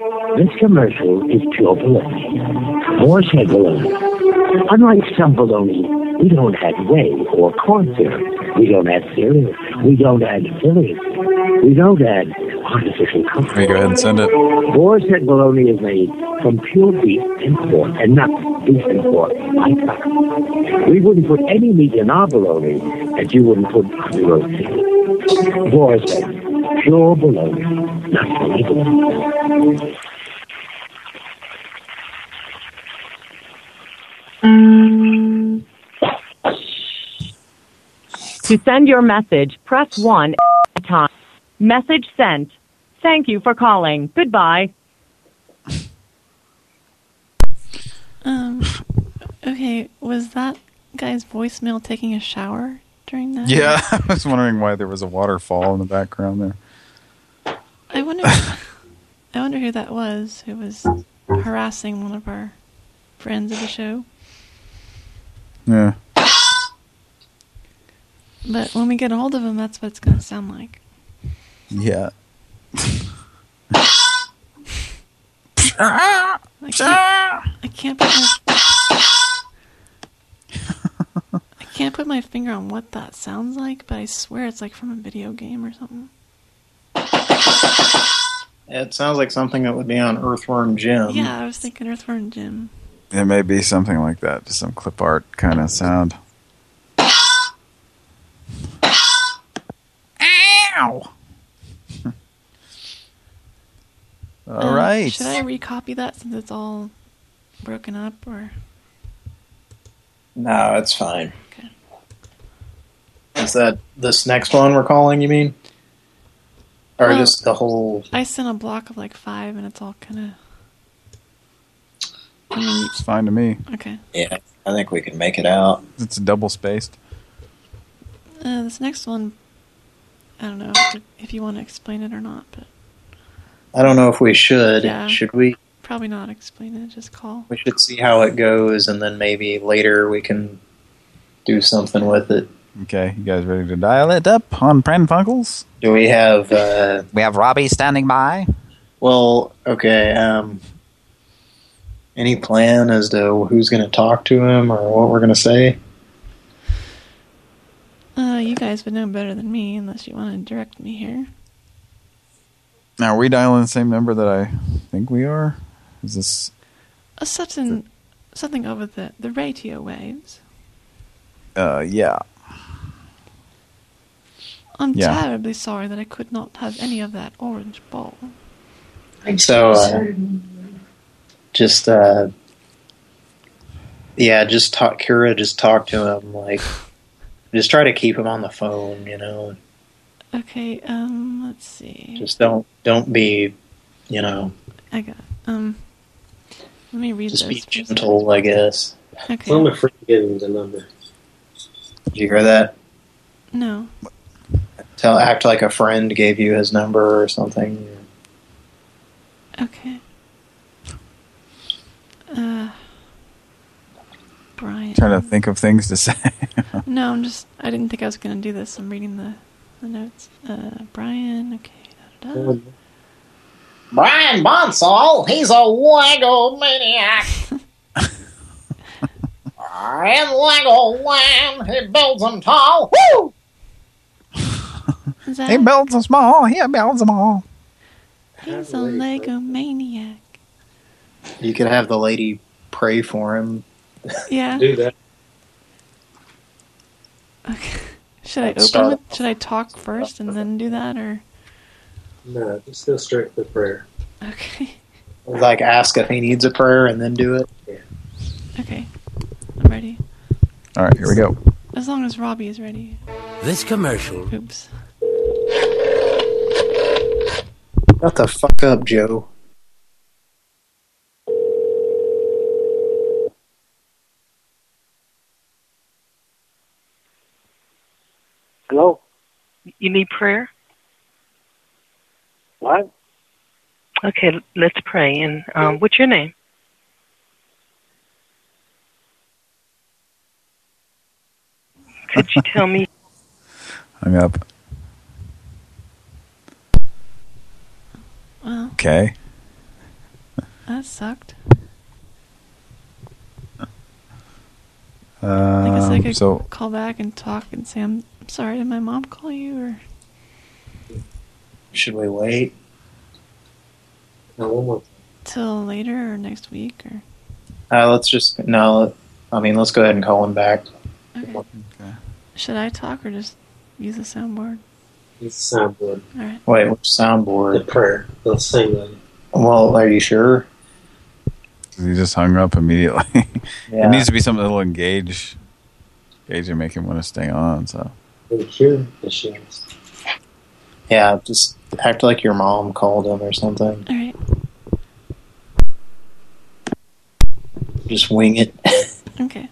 This commercial is pure baloney. Boar's Head bologna. Unlike some bologna, we don't add whey or corn syrup. We don't add cereal. We don't add fillers. We don't add artificial color. Let go ahead and send it. Boar's Head bologna is made from pure beef and pork, and not beef and pork byproduct. We wouldn't put any meat in our bologna that you wouldn't put on your own. Boar's Head, pure bologna, not phony. To send your message, press 1 at a time. Message sent. Thank you for calling. Goodbye. Um, okay, was that guy's voicemail taking a shower during that? Yeah, I was wondering why there was a waterfall in the background there. I wonder. I wonder who that was who was harassing one of our friends of the show. Yeah. But when we get a hold of him, that's what it's going to sound like. Yeah. I can't. I can't. can't put my finger on what that sounds like, but I swear it's like from a video game or something. It sounds like something that would be on Earthworm Jim. yeah, I was thinking Earthworm Jim. It may be something like that, just some clip art kind of sound. Ow! All Um, right. Should I recopy that since it's all broken up, or No, it's fine. Is that this next one we're calling, you mean? Or Well- just the whole... I sent a block of like five, and it's all kind of. It's fine to me. okay. Yeah, I think we can make it out. It's double spaced. Uh, this next one, I don't know if, if you want to explain it or not, but I don't know if we should. Yeah. Should we? Probably not explain it. Just call. We should see how it goes, and then maybe later we can do something with it. Okay, you guys ready to dial it up on Pran Funkels? Do we have... Uh, we have Robbie standing by. Well, okay. Um, any plan as to who's going to talk to him or what we're going to say? Uh, you guys would know better than me, unless you want to direct me here. Now, are we dialing the same number that I think we are? Is this... Uh, something, something over the the radio waves. Uh, yeah. I'm Yeah. terribly sorry that I could not have any of that orange ball. So, uh, just, uh, yeah, just talk, Kira, just talk to him, like, just try to keep him on the phone, you know, Okay, um, let's see. just don't, don't be, you know, I got. Um, let me read just this. be gentle, I guess. Okay. Tell my friend give him the number. Did you hear that? No. Tell, act like a friend gave you his number or something. Okay. Uh, Brian. Trying to think of things to say. No, I'm just. I didn't think I was gonna do this. I'm reading the the notes. Uh, Brian. Okay. Da, da, da. Brian Bonsall, he's a Lego maniac. and Lego land, he builds them tall. Woo! He builds them small, he builds them all. He's a Lego maniac. You could have the lady pray for him. Yeah. Do that. Should I open with? Should I talk first and then do that, or No, just go straight for prayer. okay? Like ask if he needs a prayer and then do it. Yeah. Okay. I'm ready. All right, here we go. As long as Robbie is ready. This commercial. Oops. Shut the fuck up, Joe. Hello? You need prayer? What? Okay, let's pray. And um, what's your name? Could you tell me? Hung up. Well, Okay. that sucked. I guess I Um, could so, call back and talk and say, I'm sorry, did my mom call you? Or Should we wait? No, one more. till later or next week? Or Uh, let's just no. I mean, let's go ahead and call him back. Okay. Should I talk or just use the soundboard? Use the soundboard. Alright. Wait, which soundboard? The prayer. They'll sing that. Well, are you sure? he just hung up immediately. Yeah. It needs to be something that'll engage, engage and make him want to stay on. So, The cure issues. Yeah, just act like your mom called him or something. Alright. Just wing it. Okay.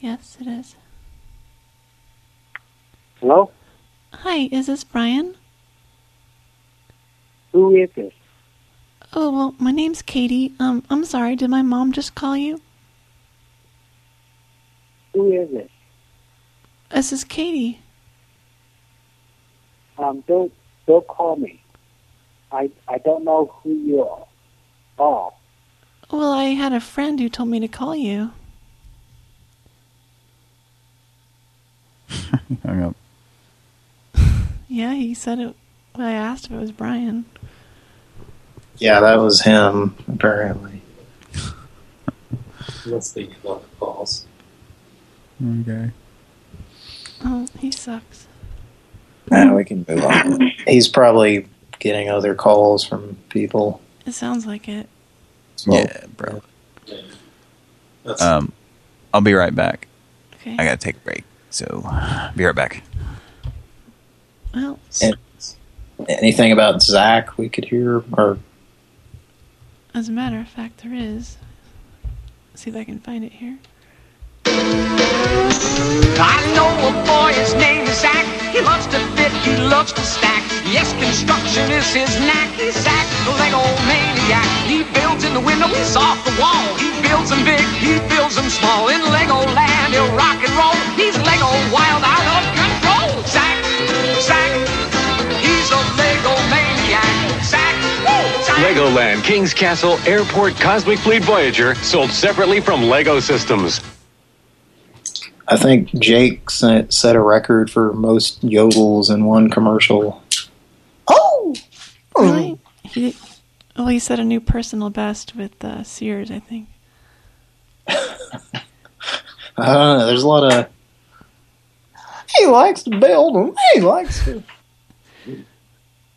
Yes, it is. Hello? Hi, is this Brian? Who is this? Oh, well, my name's Katie. Um, I'm sorry, did my mom just call you? Who is this? This is Katie. Um, don't don't call me. I I don't know who you are. Oh, Well, I had a friend who told me to call you. Hung up. Yeah, he said it. Well, I asked if it was Brian. Yeah, that was him, apparently. Let's think about the calls. Okay. Oh, he sucks. Nah, we can move on. He's probably getting other calls from people. It sounds like it. Yeah, bro. Um, I'll be right back. Okay. I gotta take a break, so be right back. Well, And anything about Zach we could hear? Or as a matter of fact, there is. see if I can find it here. I know a boy, his name is Zach. He loves to fit, he loves to stack. Yes, construction is his knack. He's Zach, the Lego maniac. He builds in the windows off the wall. He builds them big, he builds them small. In Lego land, he'll rock and roll. He's Lego wild Legoland, King's Castle, Airport, Cosmic Fleet Voyager, sold separately from Lego Systems. I think Jake set, set a record for most yodels in one commercial. Oh! Really? He, well, he set a new personal best with uh, Sears, I think. I don't know. There's a lot of. He likes to build them. He likes to.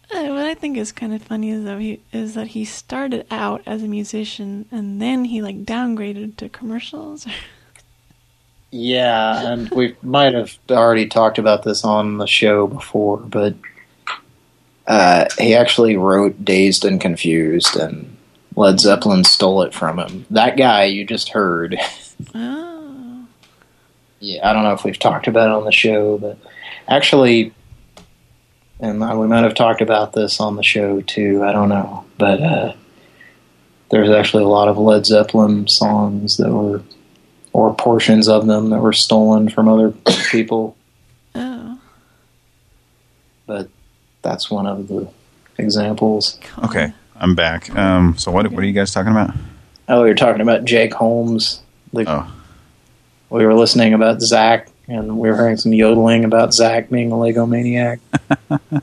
Uh, what I think is kind of funny is that he is that he started out as a musician and then he like downgraded to commercials. Yeah, and we might have already talked about this on the show before, but uh, he actually wrote Dazed and Confused, and Led Zeppelin stole it from him. That guy you just heard. oh. Yeah, I don't know if we've talked about it on the show, but actually, and we might have talked about this on the show too, I don't know. But uh, there's actually a lot of Led Zeppelin songs that were, or portions of them that were stolen from other people. Oh. But that's one of the examples. Okay, I'm back. Um, so what what are you guys talking about? Oh, you're talking about Jake Holmes. The, oh. We were listening about Zach, and we were hearing some yodeling about Zach being a Lego maniac.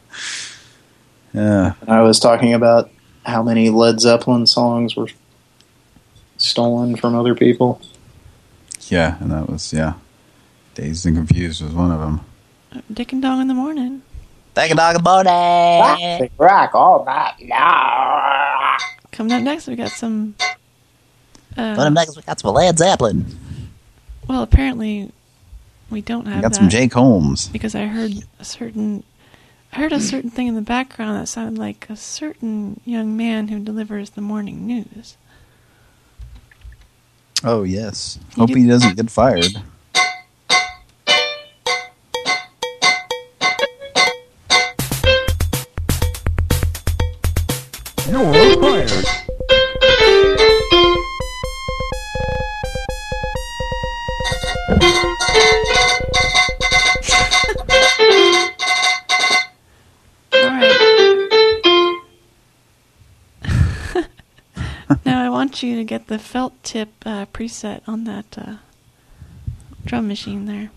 Yeah. And I was talking about how many Led Zeppelin songs were stolen from other people. Yeah, and that was yeah. Dazed and Confused was one of them. Dick and Dong in the morning. Dick and Dong in the morning. Rock, rock all night long. Coming up next, we got some. Uh, But next we got some Led Zeppelin. Well, apparently, we don't have We got that some Jake Holmes. because I heard a certain, I heard a certain thing in the background that sounded like a certain young man who delivers the morning news. Oh yes. Hope he doesn't get fired. You're you to get the felt tip uh, preset on that uh, drum machine there.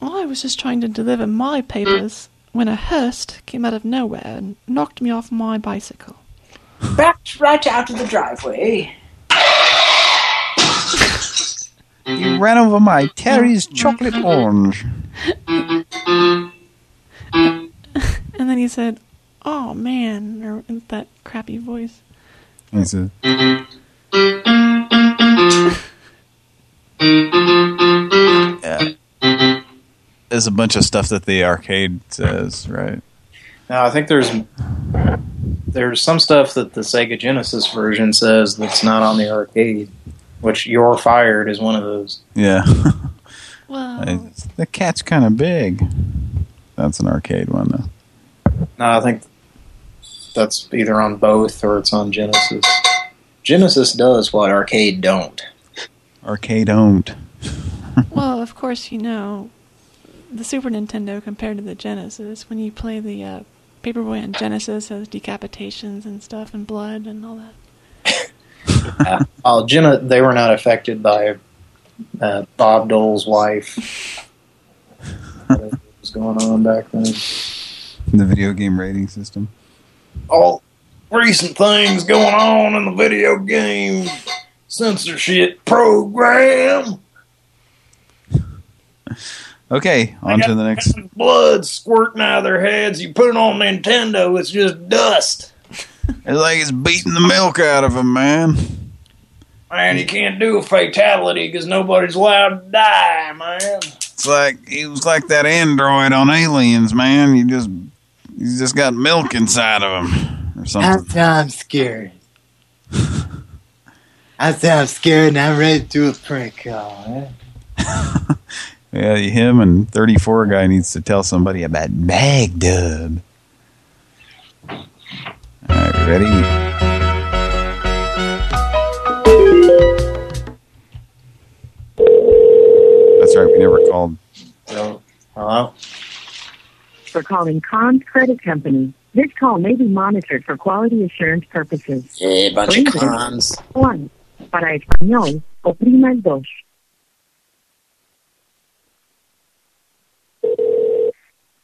I was just trying to deliver my papers when a hearse came out of nowhere and knocked me off my bicycle. Backed right out of the driveway. You ran over my Terry's chocolate orange. And then he said, "Oh man," or in that crappy voice. He said, yeah. There's a bunch of stuff that the arcade says, right? Now, I think there's there's some stuff that the Sega Genesis version says that's not on the arcade, which You're Fired is one of those. Yeah. Well, I- the cat's kind of big. That's an arcade one, though. No, I think that's either on both or it's on Genesis. Genesis does what Arcade don't. Arcade don't. well, of course, you know, the Super Nintendo compared to the Genesis, when you play the uh, Paperboy on Genesis, has decapitations and stuff and blood and all that. uh, oh, Jenna, they were not affected by uh, Bob Dole's wife. what was going on back then? The video game rating system. All recent things going on in the video game censorship program. Okay, on to the next. Blood squirting out of their heads. You put it on Nintendo, it's just dust. It's like it's beating the milk out of them, man. Man, you can't do a fatality because nobody's allowed to die, man. It's like he was like that android on Aliens, man. You just you just got milk inside of him or something. I'm scared. I say I'm scared and I'm ready to do a prank call. Eh? Yeah, him and 34 guy needs to tell somebody about Magdub. All right, ready? That's right, we never called. So, hello? For calling Conn's Credit Company. This call may be monitored for quality assurance purposes. Yeah, bunch of Please enter cons. One. Para español, oprima el dos.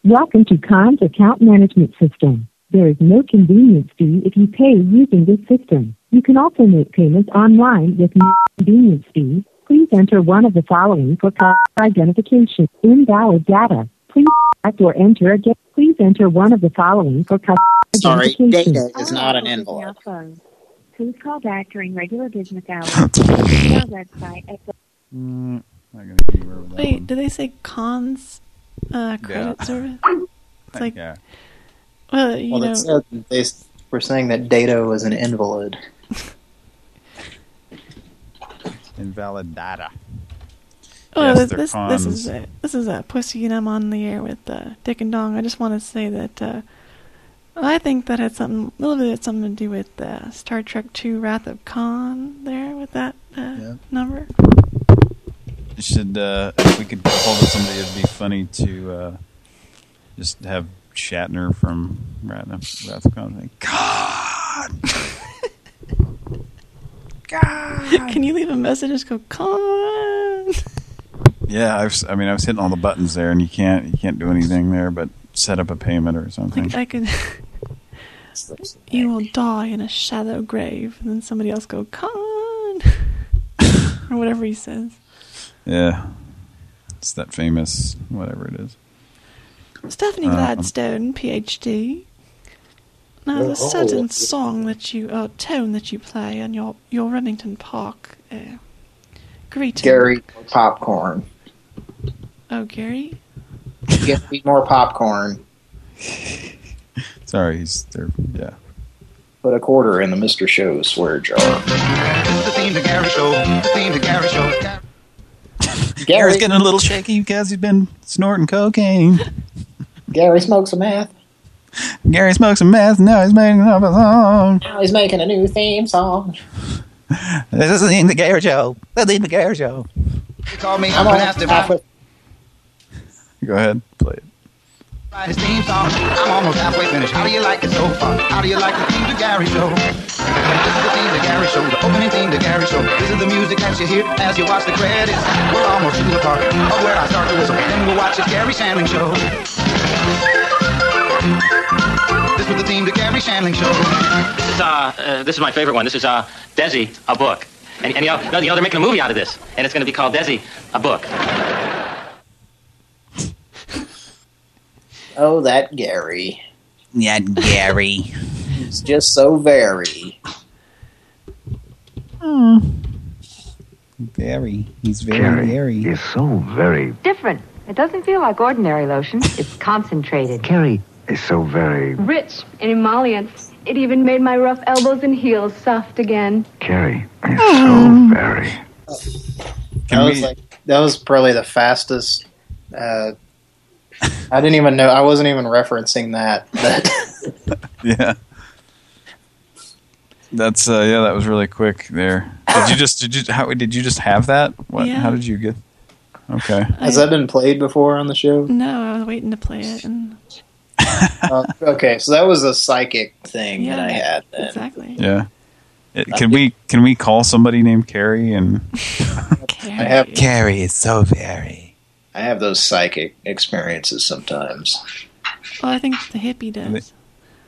Welcome to Conn's account management system. There is no convenience fee if you pay using this system. You can also make payments online with no convenience fee. Please enter one of the following for customer identification. Invalid data. Please select or enter again. Please enter one of the following for customer Sorry, identification. data is not an envelope. Please call back during regular business hours. Website at Mm, not gonna be anywhere with that Wait, one. did they say cons uh, credit Yeah. service? It's like, yeah. well, you Well, know, they said they s- were saying that Data was an invalid. Invalid data. Well, Yes, this this, is a, this is a pussy, and I'm on the air with uh, Dick and Dong. I just want to say that uh, I think that had something, a little bit had something to do with uh, Star Trek II: Wrath of Khan. There with that uh, number. You should, uh, if we could get hold of somebody, it'd be funny to uh, just have Shatner from Wrath of, Khan say, God! Can you leave a message? Just go Khan. Yeah, I, was, I mean, I was hitting all the buttons there, and you can't you can't do anything there but set up a payment or something. Like I could. you will die in a shallow grave, and then somebody else go Khan, or whatever he says. Yeah, it's that famous whatever it is. Stephanie Uh, Gladstone, PhD. Now, Oh, the oh, certain song that you, uh, tone that you play on your your Remington Park uh, greeting. Gary popcorn. Oh, Gary. Get me more popcorn. Sorry, he's there. Yeah. Put a quarter in the Mr. Show swear jar. The theme to Gary Show. The theme to Gary Show. Gary's getting a little shaky because he's been snorting cocaine. Gary smokes some meth. Gary smokes some meth, and now he's making up a song. Now he's making a new theme song. This is the Gary Show. The theme to Gary Show. They call me I'm I'm on nasty halfway- Go ahead, play it. by his theme song. I'm almost halfway finished. How do you like it so far? How do you like the theme to Gary Show? This is the theme to Gary Show, the opening theme to Gary Show. This is the music that you hear as you watch the credits. We're almost to the part of where I start to whistle. Then we'll watch the Garry Shandling Show. This is the theme to Garry Shandling Show. This is uh, uh this is my favorite one. This is uh Desi, a book. And, and you, know, you know they're making a movie out of this, and it's going to be called Desi, a book. Oh, that Gary. Yeah, Gary. He's just so very. Very. He's very, very. is so very. Different. It doesn't feel like ordinary lotion. It's concentrated. Keri is so very. Rich in emollients. It even made my rough elbows and heels soft again. Keri is so very. that was like that was probably the fastest. Uh, I didn't even know. I wasn't even referencing that. But Yeah. That's uh, yeah, that was really quick there. Did you just did you how did you just have that? What? Yeah. How did you get? Okay. Has that been played before on the show? No, I was waiting to play it, and Uh, okay, so that was a psychic thing yeah, that I had. Then. exactly. Yeah. It- can we can we call somebody named Carrie and I have Keri is so very. I have those psychic experiences sometimes. Well, I think the hippie does.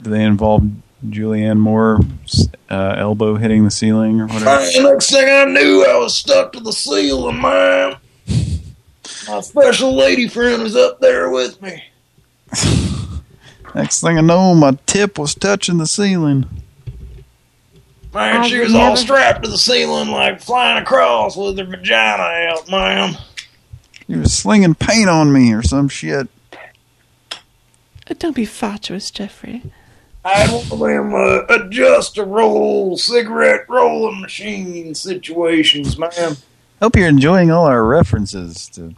Do they involve Julianne Moore's uh, elbow hitting the ceiling or whatever? Man, next thing I knew, I was stuck to the ceiling, man. My special lady friend was up there with me. Next thing I know, my tip was touching the ceiling. Man, I she was all strapped to the ceiling like flying across with her vagina out, man. You were slinging paint on me or some shit. Uh, Don't be fatuous, Jeffrey. I had one of them uh, adjust a roll cigarette rolling machine situations, man. Hope you're enjoying all our references to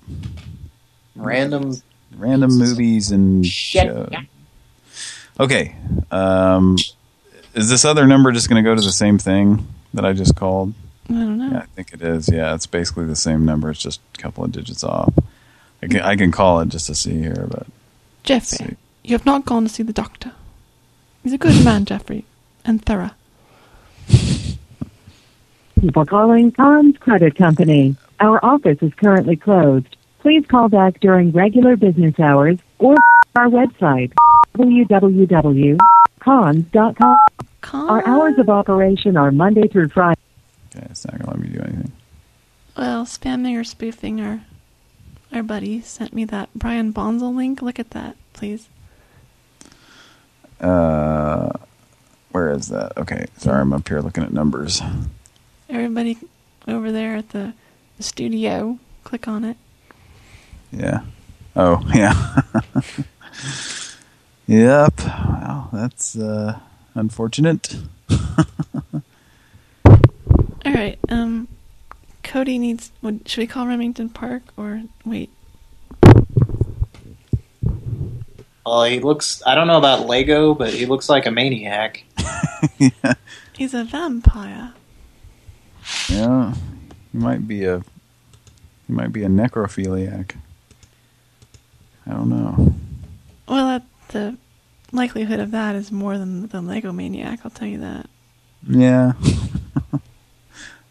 Random random movies and shows. Okay. Um, is this other number just going to go to the same thing that I just called? I don't know. Yeah, I think it is. Yeah, it's basically the same number. It's just a couple of digits off. I can, I can call it just to see here, but Jeffrey, you have not gone to see the doctor. He's a good man, Jeffrey, and thorough. For calling Conn's Credit Company. Our office is currently closed. Please call back during regular business hours or our website, www.conns.com. Our hours of operation are Monday through Friday. okay, it's not going to let me do anything. Well, spamming or spoofing our our buddy sent me that Brian Bonsall link. Look at that, please. Uh, where is that? Okay, sorry, I'm up here looking at numbers. Everybody over there at the, the studio, click on it. Yeah. Oh, yeah. Yep. Well, that's uh, unfortunate. All right. Um, Cody needs. Would, should we call Remington Park or wait? Well, he looks. I don't know about Lego, but he looks like a maniac. yeah. He's a vampire. Yeah, he might be a he might be a necrophiliac. I don't know. Well, that, the likelihood of that is more than the Lego Maniac. I'll tell you that. Yeah,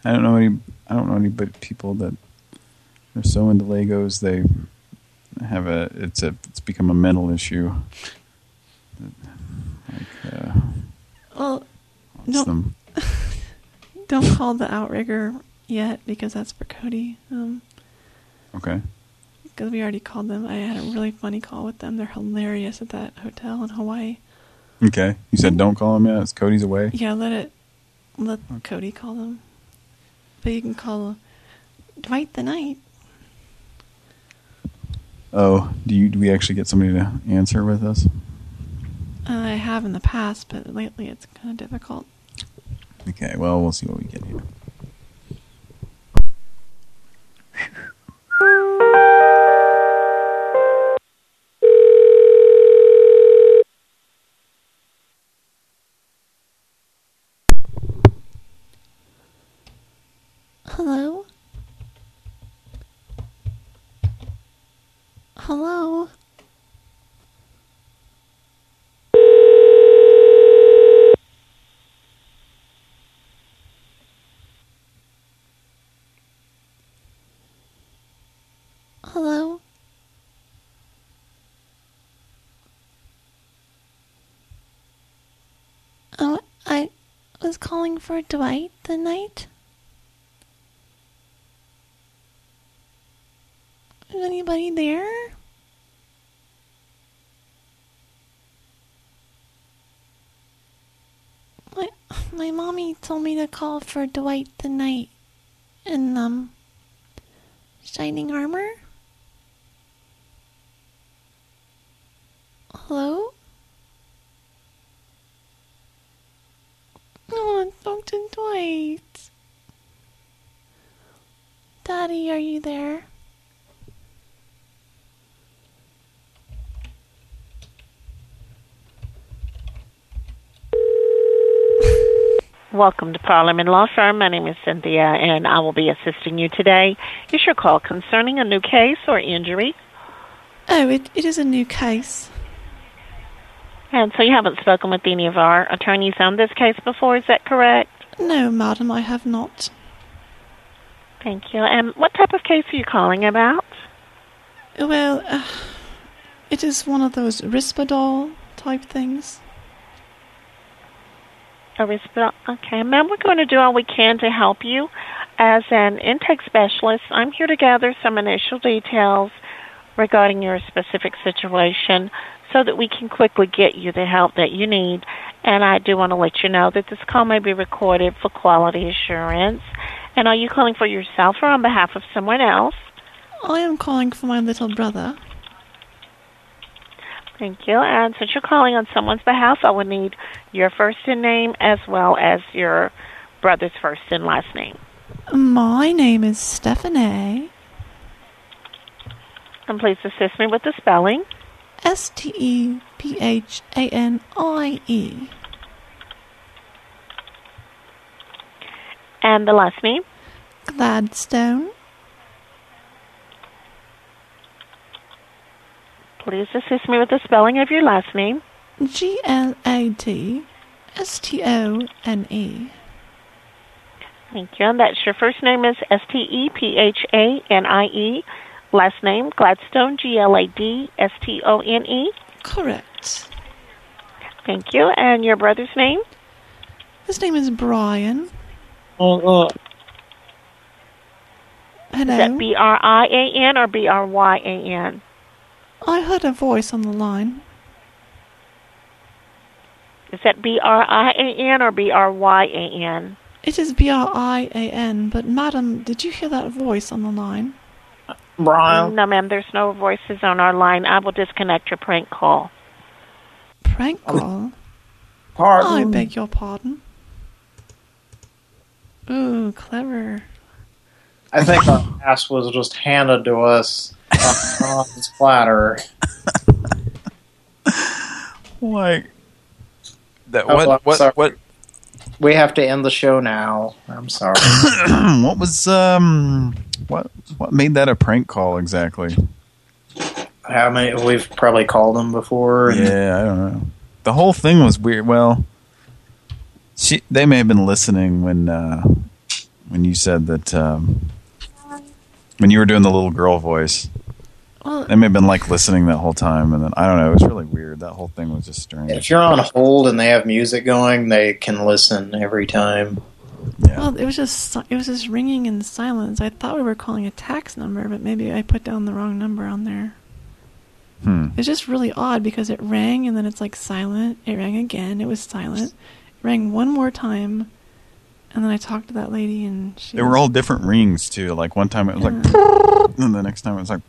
I don't know any. I don't know any but people that are so into Legos they have a. It's a. It's become a mental issue. Like, uh, Well, don't them? don't call the outrigger yet because that's for Cody. Um, Okay. Because we already called them. I had a really funny call with them. They're hilarious at that hotel in Hawaii. Okay. You said don't call them yet. It's Cody's away. Yeah, let it let Cody call them. But you can call Dwight the Knight. Oh, do you? Do we actually get somebody to answer with us? Uh, I have in the past, but lately it's kind of difficult. Okay. Well, we'll see what we get here. Hello? Hello? Hello? Oh, I was calling for Dwight the Knight. Is anybody there? My my mommy told me to call for Dwight the Knight in um shining armor. Hello? Dwight. Daddy, are you there? Welcome to Parliament Law Firm. My name is Cynthia, and I will be assisting you today. Is your call concerning a new case or injury? Oh, it, it is a new case. And so you haven't spoken with any of our attorneys on this case before, is that correct? No, madam, I have not. Thank you. And what type of case are you calling about? Well, uh, it is one of those Risperdal type things. A resp- Okay, ma'am, we're going to do all we can to help you. As an intake specialist, I'm here to gather some initial details regarding your specific situation so that we can quickly get you the help that you need. And I do want to let you know that this call may be recorded for quality assurance. And are you calling for yourself or on behalf of someone else? I am calling for my little brother. Thank you. And since you're calling on someone's behalf, I would need your first and name as well as your brother's first and last name. My name is Stephanie. And please assist me with the spelling. S T E P H A N I E. And the last name. Gladstone. Please assist me with the spelling of your last name. G L A D S T O N E. Thank you. And that's your first name is S T E P H A N I E. Last name Gladstone G L A D S T O N E. Correct. Thank you. And your brother's name? His name is Brian. Oh, uh. Hello. Is that B R I A N or B R Y A N? I heard a voice on the line. Is that B R I A N or B R Y A N? It is B R I A N, but madam, did you hear that voice on the line? Brian. No, ma'am. There's no voices on our line. I will disconnect your prank call. Prank call? Pardon? I beg your pardon. Ooh, clever. I think our ass was just handed to us on this platter. Like that? What? What? What? We have to end the show now. I'm sorry. what was um? What? What made that a prank call exactly? How many? We've probably called them before. Yeah, I don't know. The whole thing was weird. Well, she they may have been listening when uh, when you said that um, when you were doing the little girl voice. Well, They may have been like listening that whole time, and then I don't know. It was really weird. That whole thing was just strange. If you're on hold and they have music going, they can listen every time. Well, it was just it was just ringing in silence. I thought we were calling a tax number, but maybe I put down the wrong number on there. Hmm. It's just really odd because it rang and then it's like silent. It rang again. It was silent. It rang one more time, and then I talked to that lady and she. They were all different rings too. Like one time it was like, and the next time it was like,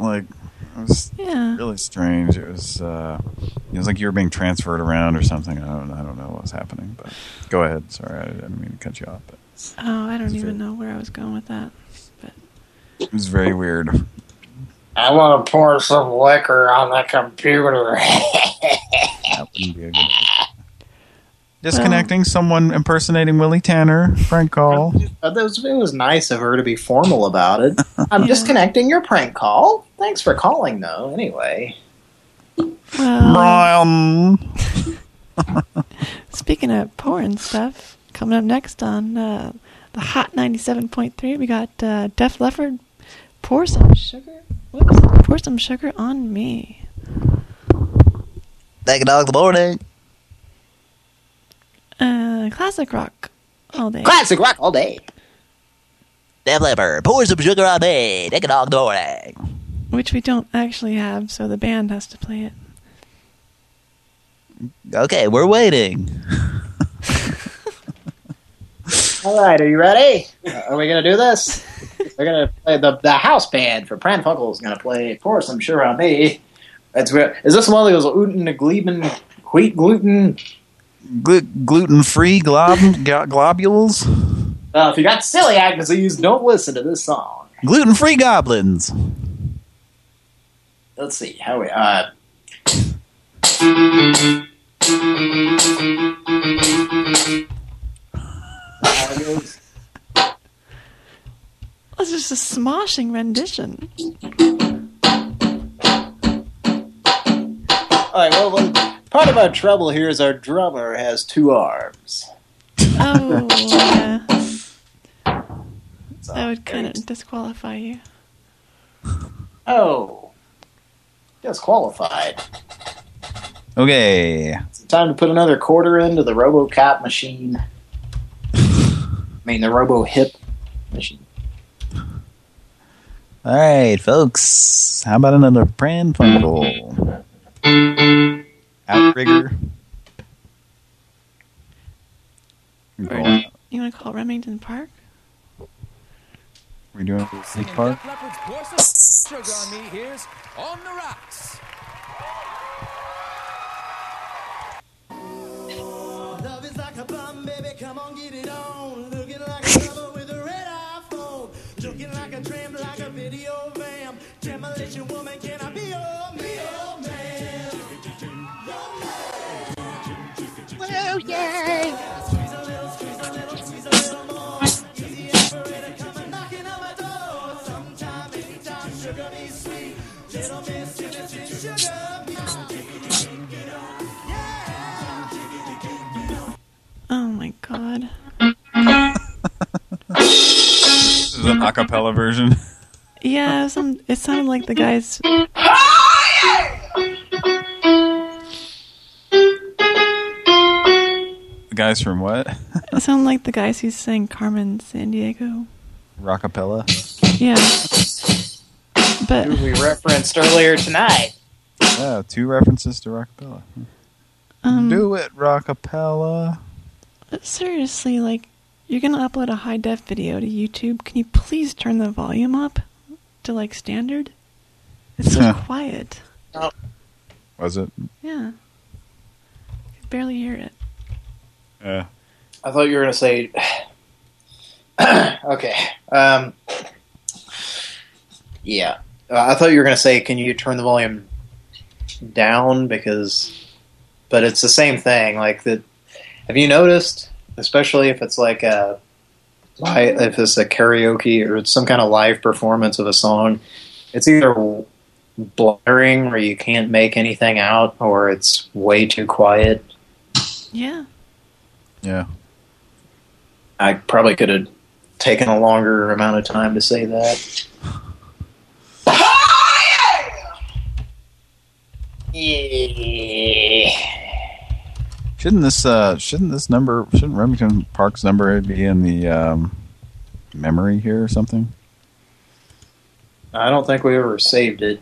like it was Yeah. really strange. It was uh, it was like you were being transferred around or something. I don't I don't know what was happening. But go ahead. Sorry, I didn't mean to cut you off. But Oh, I don't even know where I was going with that. it was very weird. I want to pour some liquor on the computer. That wouldn't be a good idea. Disconnecting someone impersonating Willie Tanner. Prank call. That was, it was nice of her to be formal about it. I'm disconnecting your prank call. Thanks for calling, though. Anyway. Brian. Speaking of porn stuff, coming up next on uh, the Hot 97.3, we got uh, Def Leppard, Pour Some Sugar. Whoops. Pour Some Sugar on Me. Take a dog the morning. Uh, classic rock all day. Classic rock all day. Def Leppard, pour some sugar on me. Take a dog the morning. Which we don't actually have, so the band has to play it. Okay, we're waiting. All right, are you ready? Uh, are we going to do this? We're going to play the, the house band for Pran Funkels going to play Pour Some Sugar on Me. That's where, is this one of those gluten, gleben, wheat gluten? Gluten free glob globules. Uh, if you got celiac disease, don't listen to this song. Gluten free goblins. Let's see how we. Uh, That's just a smoshing rendition. All right, well, well, part of our trouble here is our drummer has two arms. Oh, yeah. That would kind of disqualify you. Oh. Disqualified. Okay. It's time to put another quarter into the RoboCop machine. I mean, the Robo Hip machine. All right, folks. How about another Pran Funkel? Outrigger. Or you want to call it Remington Park? We doing Big Park? Leppard's pour some sugar on me. Here's on the rocks. Love is like a bomb, baby, come on, get it on. Looking like a sugar me Oh my god. This is an acapella version. Yeah, it, sound, it sounded like the guys. The guys from what? It sounded like the guys who sang Carmen Sandiego. Rockapella. Yeah. But Who we referenced earlier tonight. Yeah, two references to Rockapella. um, Do it, Rockapella. seriously, like, you're gonna upload a high def video to YouTube. Can you please turn the volume up to like standard? It's so Huh. quiet. Was it? Yeah. I could barely hear it. Yeah. I thought you were going to say... okay. Um, yeah. Uh, I thought you were going to say, can you turn the volume down? Because... But it's the same thing. Like, that. have you noticed, especially if it's like a... If it's a karaoke or some kind of live performance of a song, it's either blaring where you can't make anything out or it's way too quiet. Yeah. Yeah. I probably could have taken a longer amount of time to say that. Yeah. Shouldn't this uh shouldn't this number shouldn't Remington Park's number be in the um memory here or something? I don't think we ever saved it,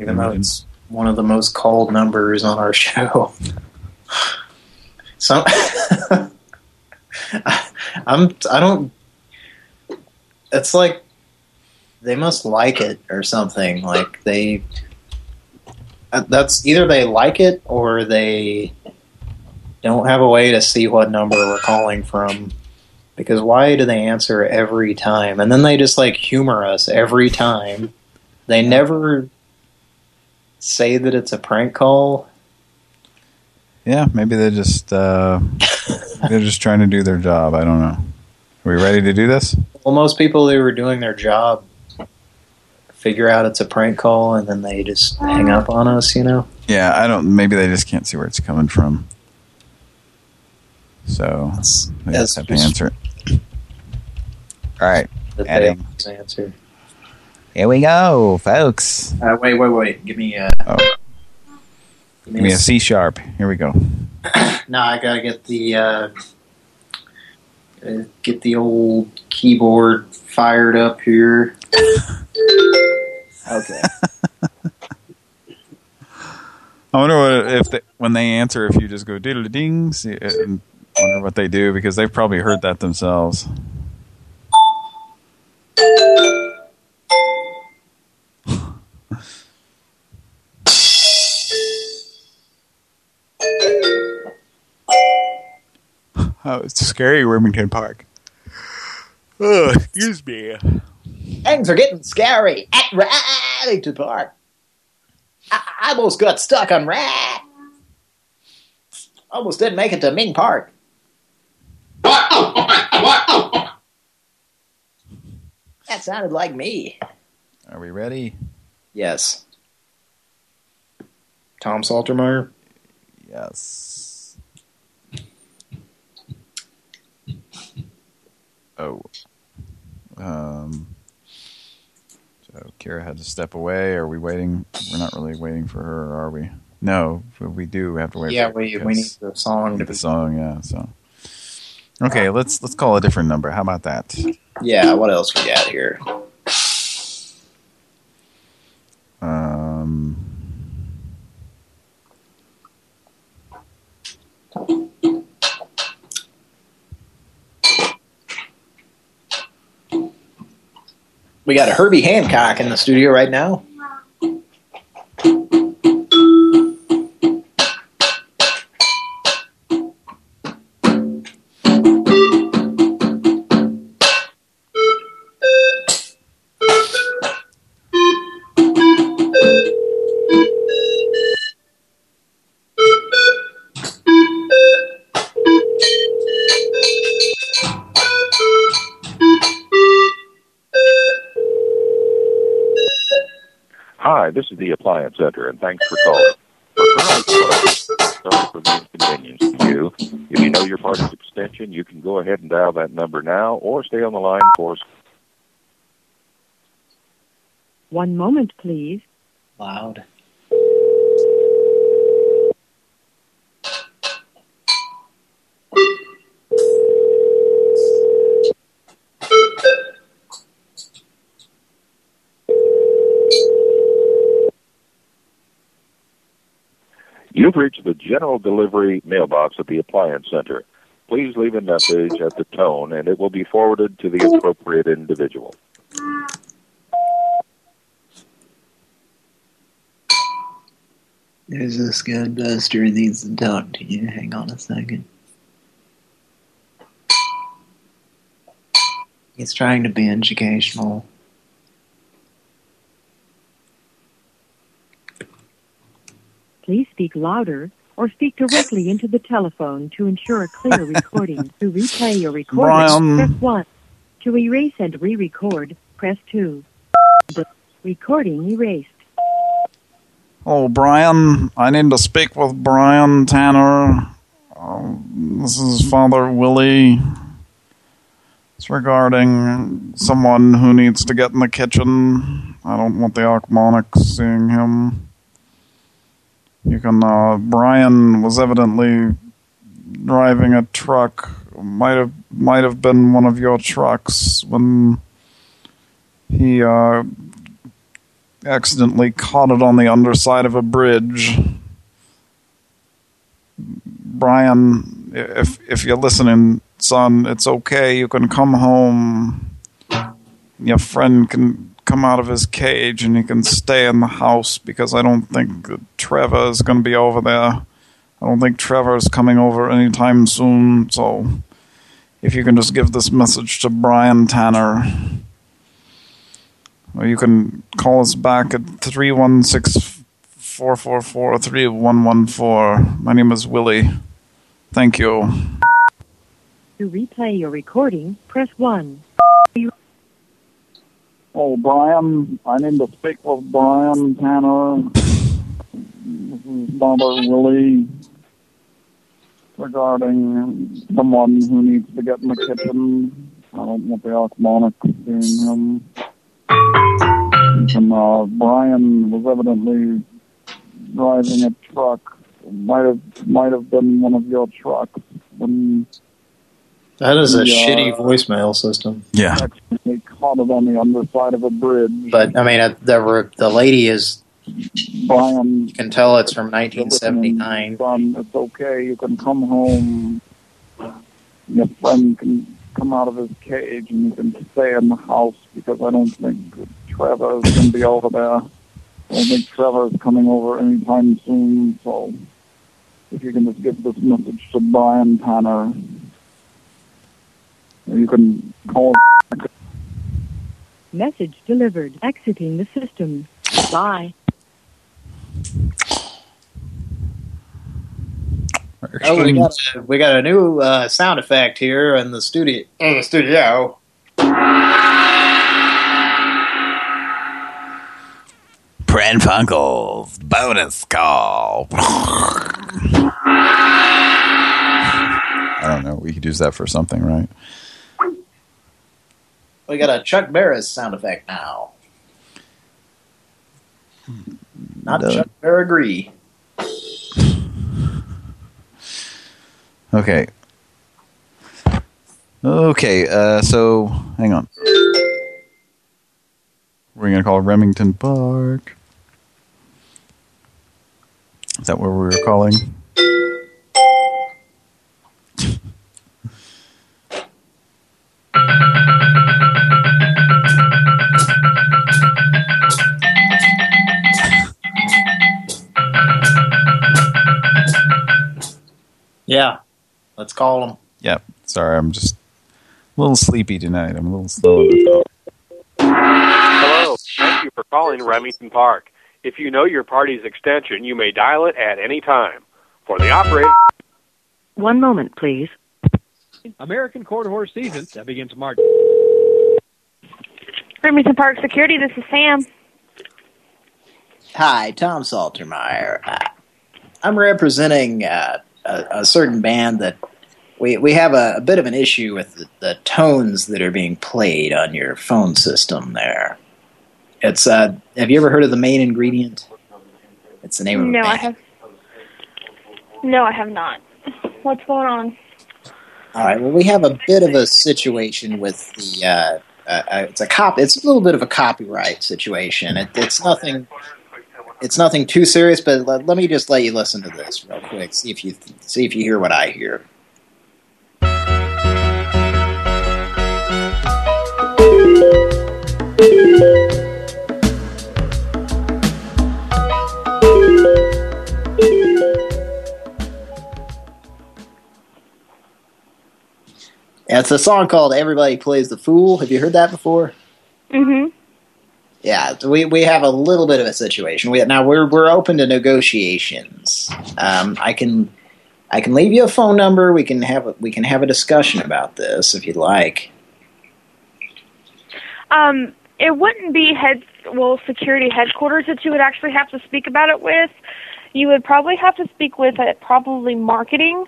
even though it's one of the most called numbers on our show. Some, I, I'm, I don't. It's like they must like it or something. Like they, uh, that's either they like it or they don't have a way to see what number we're calling from. Because why do they answer every time? And then they just like humor us every time. They never say that it's a prank call. Yeah, maybe they're just uh they're just trying to do their job. I don't know. Are we ready to do this? Well, most people who were doing their job figure out it's a prank call and then they just hang up on us, you know? Yeah, I don't maybe they just can't see where it's coming from. So they that's just have to answer it. All right. That Adding. answer. Here we go, folks. Uh, wait, wait, wait. Give me uh Oh. Give me a C sharp. Here we go. No, I gotta get the uh, uh, get the old keyboard fired up here. Okay. I wonder what if they, when they answer, if you just go diddle ding, see, and wonder what they do because they've probably heard that themselves. Oh, it's scary, Remington Park. Oh, excuse me. Things are getting scary at Raleigh Park. I, I almost got stuck on Rat. Almost didn't make it to Ming Park. That sounded like me. Are we ready? Yes. Tom Saltermeyer? Yes. Oh. Um. So Kira had to step away. Are we waiting? We're not really waiting for her, are we? No, we do have to wait. Yeah, for we- we need the song to need be- the song, yeah. So. Okay, let's let's call a different number. How about that? Yeah, what else we got here? We got a Herbie Hancock in the studio right now. Is Center, and thanks for calling. For current products, sorry for the inconvenience to you. If you know your party's extension, you can go ahead and dial that number now, or stay on the line for us. One moment, please. Loud. You've reached the general delivery mailbox at the Appliance Center. Please leave a message at the tone, and it will be forwarded to the appropriate individual. There's a Buster who needs to talk to you. Hang on a second. He's trying to be educational. Please speak louder or speak directly into the telephone to ensure a clear recording. to replay your recording, Brian. press 1. To erase and re-record, press 2. The recording erased. Oh, Brian, I need to speak with Brian Tanner. Um, this is Father Willie. It's regarding someone who needs to get in the kitchen. I don't want the Ochmonek seeing him. You can, uh, Brian was evidently driving a truck. Might have, might have been one of your trucks when he, uh, accidentally caught it on the underside of a bridge. Brian, if if you're listening, son, it's okay. You can come home. Your friend can come out of his cage and he can stay in the house because I don't think Trevor is going to be over there. I don't think Trevor is coming over anytime soon. So if you can just give this message to Brian Tanner. Or you can call us back at 316-444-3114. My name is Willie. Thank you. To replay your recording, press 1. Oh, Brian, I need to speak with Brian Tanner. Father Willie regarding someone who needs to get in the kitchen. I don't want the Ochmonek seeing him. And, uh, Brian was evidently driving a truck. Might have might have been one of your trucks when That is a he, uh, shitty voicemail system. Yeah. accidentally caught it on the underside of a bridge. But I mean, uh, the the lady is. Brian, you can tell it's from 1979. Son, it's okay. You can come home. Your friend can come out of his cage and you can stay in the house because I don't think Trevor is going to be over there. I don't think Trevor is coming over anytime soon. So if you can just give this message to Brian Tanner, you can call. Message delivered. Exiting the system. Bye. Oh, we got a, we got a new uh, sound effect here in the studio. In the studio. Pran Funkels bonus call. I don't know. We could use that for something, right? We got a Chuck Barris sound effect now. Not The- Chuck Berry. Okay. Okay, uh, so hang on. We're gonna call Remington Park. Is that where we were calling? Yeah, let's call him. Yep. Sorry, I'm just a little sleepy tonight. I'm a little slow on the thought. Hello. Thank you for calling Remington Park. If you know your party's extension, you may dial it at any time. For the operator. One moment, please. American Quarter Horse season that begins March. Remington Park Security, this is Sam. Hi, Tom Saltermeyer. Uh, I'm representing uh, a, a certain band that we we have a, a bit of an issue with the, the tones that are being played on your phone system. There, it's uh, have you ever heard of the main ingredient? It's the name of No, band. I have. No, I have not. What's going on? All right. Well, we have a bit of a situation with the. Uh, uh, uh, it's a cop. It's a little bit of a copyright situation. It, it's nothing. It's nothing too serious, but let, let me just let you listen to this real quick. See if you see if you hear what I hear. It's a song called "Everybody Plays the Fool." Have you heard that before? Mm-hmm. Yeah, we we have a little bit of a situation. We now we're we're open to negotiations. Um, I can I can leave you a phone number. We can have a, we can have a discussion about this if you'd like. Um, it wouldn't be head well security headquarters that you would actually have to speak about it with. You would probably have to speak with uh, probably marketing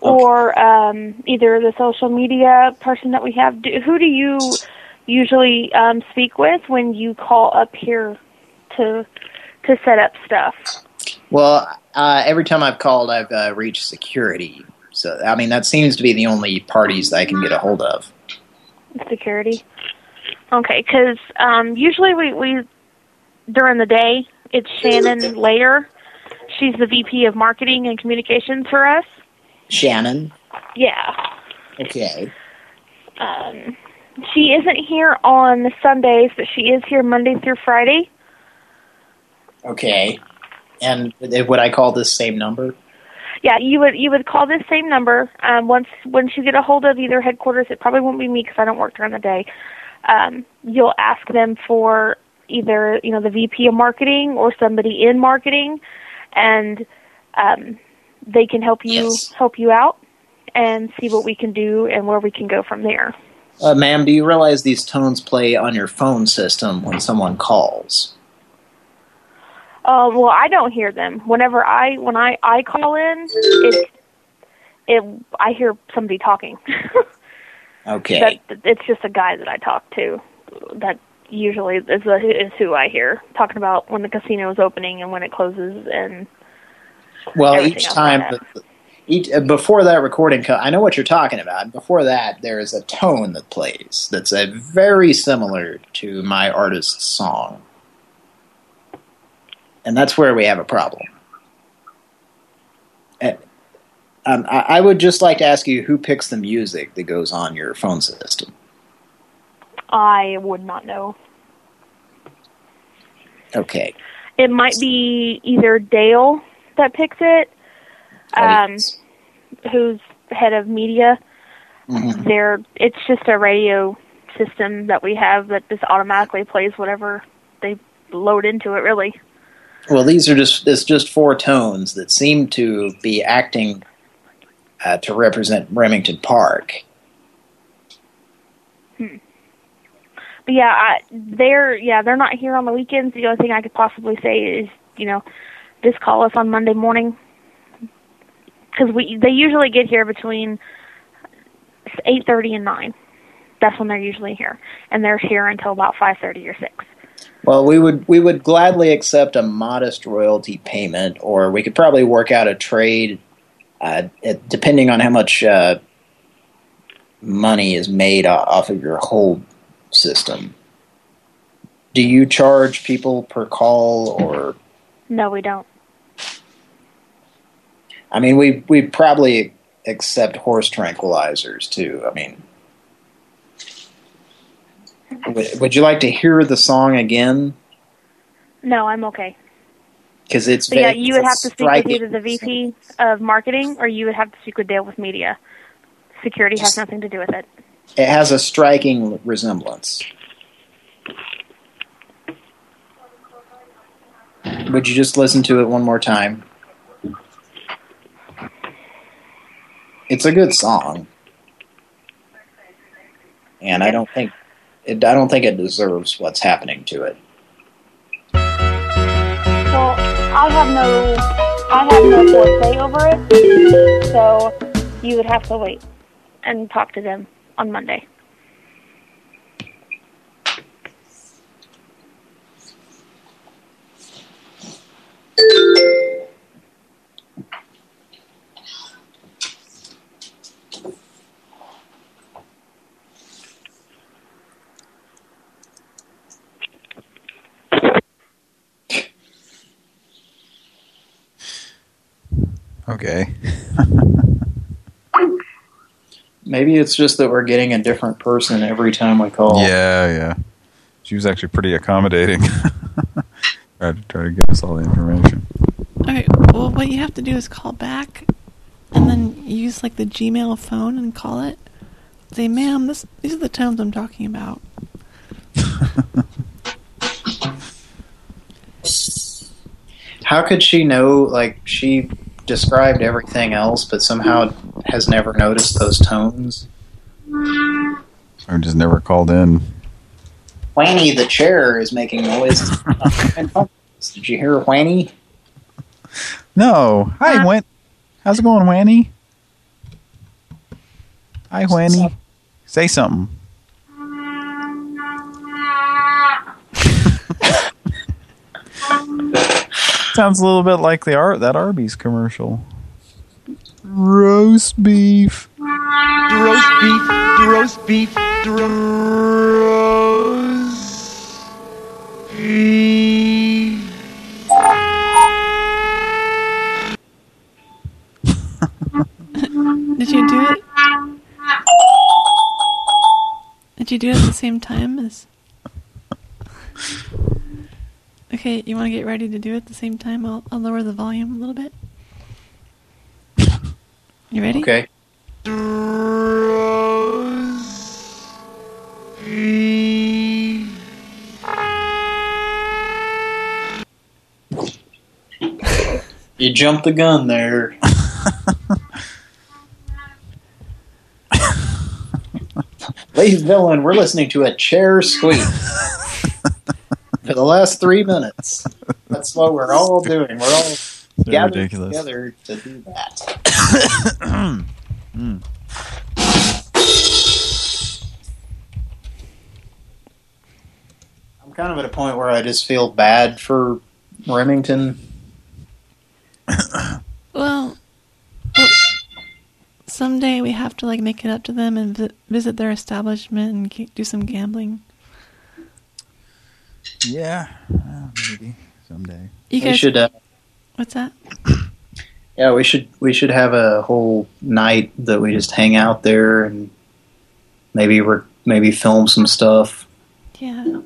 or um, either the social media person that we have. Do, who do you usually um, speak with when you call up here to to set up stuff? Well, uh, every time I've called, I've uh, reached security. So I mean, that seems to be the only parties that I can get a hold of. Security. Okay, because um, usually we, we during the day it's Shannon Layer. She's the VP of Marketing and Communications for us. Shannon. Yeah. Okay. Um, she isn't here on Sundays, but she is here Monday through Friday. Okay. And would I call this same number? Yeah, you would you would call this same number. Um, once once you get a hold of either headquarters, it probably won't be me because I don't work during the day. Um, you'll ask them for either you know the VP of marketing or somebody in marketing, and um, they can help you help you out and see what we can do and where we can go from there. Uh, Ma'am, do you realize these tones play on your phone system when someone calls? Um, well, I don't hear them. Whenever I when I I call in, it's it I hear somebody talking. Okay. that it's just a guy that I talk to. That usually is is who I hear talking about when the casino is opening and when it closes and Well, each time, that. Each, uh, before that recording, co- I know what you're talking about. Before that, there is a tone that plays that's uh, very similar to my artist's song. And that's where we have a problem. Uh, um, I, I would just like to ask you who picks the music that goes on your phone system. I would not know. Okay. It might be either Dale that picks it, um, who's head of media. Mhm. There, it's just a radio system that we have that just automatically plays whatever they load into it. Really, Well, these are just it's just four tones that seem to be acting uh, to represent Remington Park. Hmm. But yeah, I, they're yeah they're not here on the weekends. The only thing I could possibly say is you know just call us on Monday morning because we they usually get here between eight thirty and nine. That's when they're usually here, and they're here until about five thirty or six. Well, we would we would gladly accept a modest royalty payment, or we could probably work out a trade, uh, depending on how much uh, money is made off of your whole system. Do you charge people per call, or No, we don't. I mean, we we probably accept horse tranquilizers too. I mean, would, would you like to hear the song again? No, I'm okay. Because it's But yeah, you would have to speak with either the VP of marketing or you would have to speak with Dale with media. Security has nothing to do with it. It has a striking resemblance. Would you just listen to it one more time? It's a good song. And I don't think it I don't think it deserves what's happening to it. Well, I have no, I have no say over it, so you would have to wait and talk to them on Monday. Okay. Maybe it's just that we're getting a different person every time we call. Yeah, yeah. She was actually pretty accommodating. tried to try to give us all the information. All right. well, what you have to do is call back, and then use like the Gmail phone and call it. Say, ma'am, this these are the tones I'm talking about. How could she know, like, she described everything else, but somehow has never noticed those tones? Or just never called in. Whanny, the chair, is making noises. Did you hear Whanny? No. Hi, Wen. How's it going, Wanny? Hi, Wanny. Say something. Sounds a little bit like the Ar that Arby's commercial. Roast beef. roast beef, roast beef, roast beef. Did you do it? Did you do it at the same time as? Okay, you want to get ready to do it at the same time? I'll, I'll lower the volume a little bit. You ready? Okay. You jumped the gun there. Ladies and gentlemen, we're listening to a chair squeak for the last three minutes. That's what we're all doing. We're all They're gathered ridiculous. together to do that. Mm. I'm kind of at a point where I just feel bad for Remington. Well, well, someday we have to like make it up to them and vi- visit their establishment and do some gambling. Yeah, uh, maybe someday. You we guys, should, uh, what's that? yeah, we should we should have a whole night that we just hang out there and maybe we maybe film some stuff Yeah.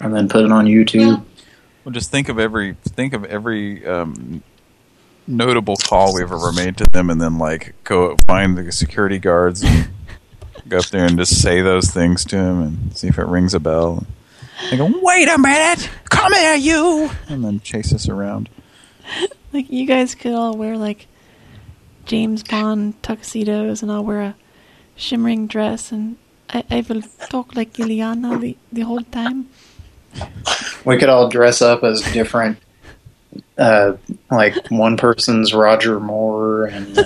and then put it on YouTube. Well, just think of every think of every um, notable call we've ever made to them, and then like go find the security guards and go up there and just say those things to them and see if it rings a bell. They go, "Wait a minute, come here, you!" and then chase us around. Like you guys could all wear like James Bond tuxedos, and I'll wear a shimmering dress, and I, I will talk like Ileana the, the whole time. We could all dress up as different, uh, like one person's Roger Moore and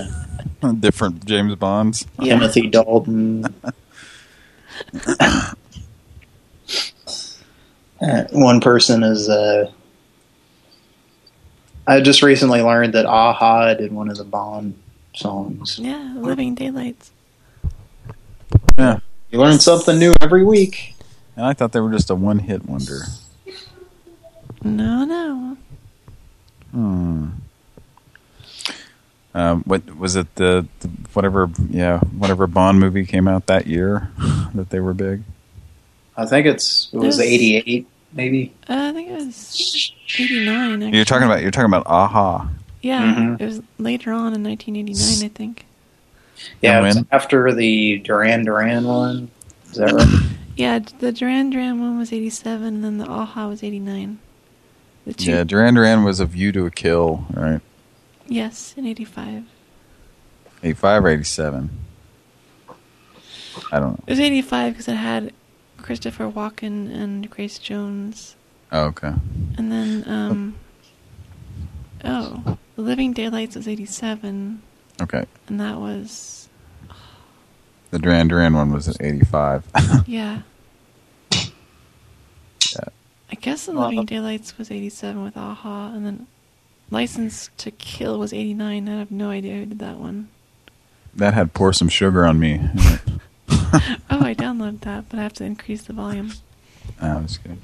uh, Different James Bonds. Timothy Dalton. Uh, one person is. Uh, I just recently learned that a-ha did one of the Bond songs. Yeah, Living Daylights. Yeah. You learn something new every week. And I thought they were just a one-hit wonder. No, no. Hmm. Um, what was it? The, the whatever, yeah, whatever Bond movie came out that year that they were big. I think it's it was 88, maybe. Uh, I think it was 89. Actually. You're talking about you're talking about a-ha. Yeah, Mhm. it was later on in 1989, I think. Yeah, it was after the Duran Duran one. Is that right? Yeah, the Duran Duran one was 87, and then the a-ha was 89. The two, Yeah, Duran Duran was a View to a Kill, right? Yes, in 85. 85 or 87? I don't know. It was 85 because it had Christopher Walken and Grace Jones. Oh, okay. And then, um, oh, The Living Daylights was 87, Okay. and that was, The Duran Duran one was at 85. yeah. Yeah. I guess The Living Daylights was 87 with a-ha, and then License to Kill was 89. I have no idea who did that one. that had Pour Some Sugar on Me. Oh, I downloaded that, but I have to increase the volume. Ah, that's good.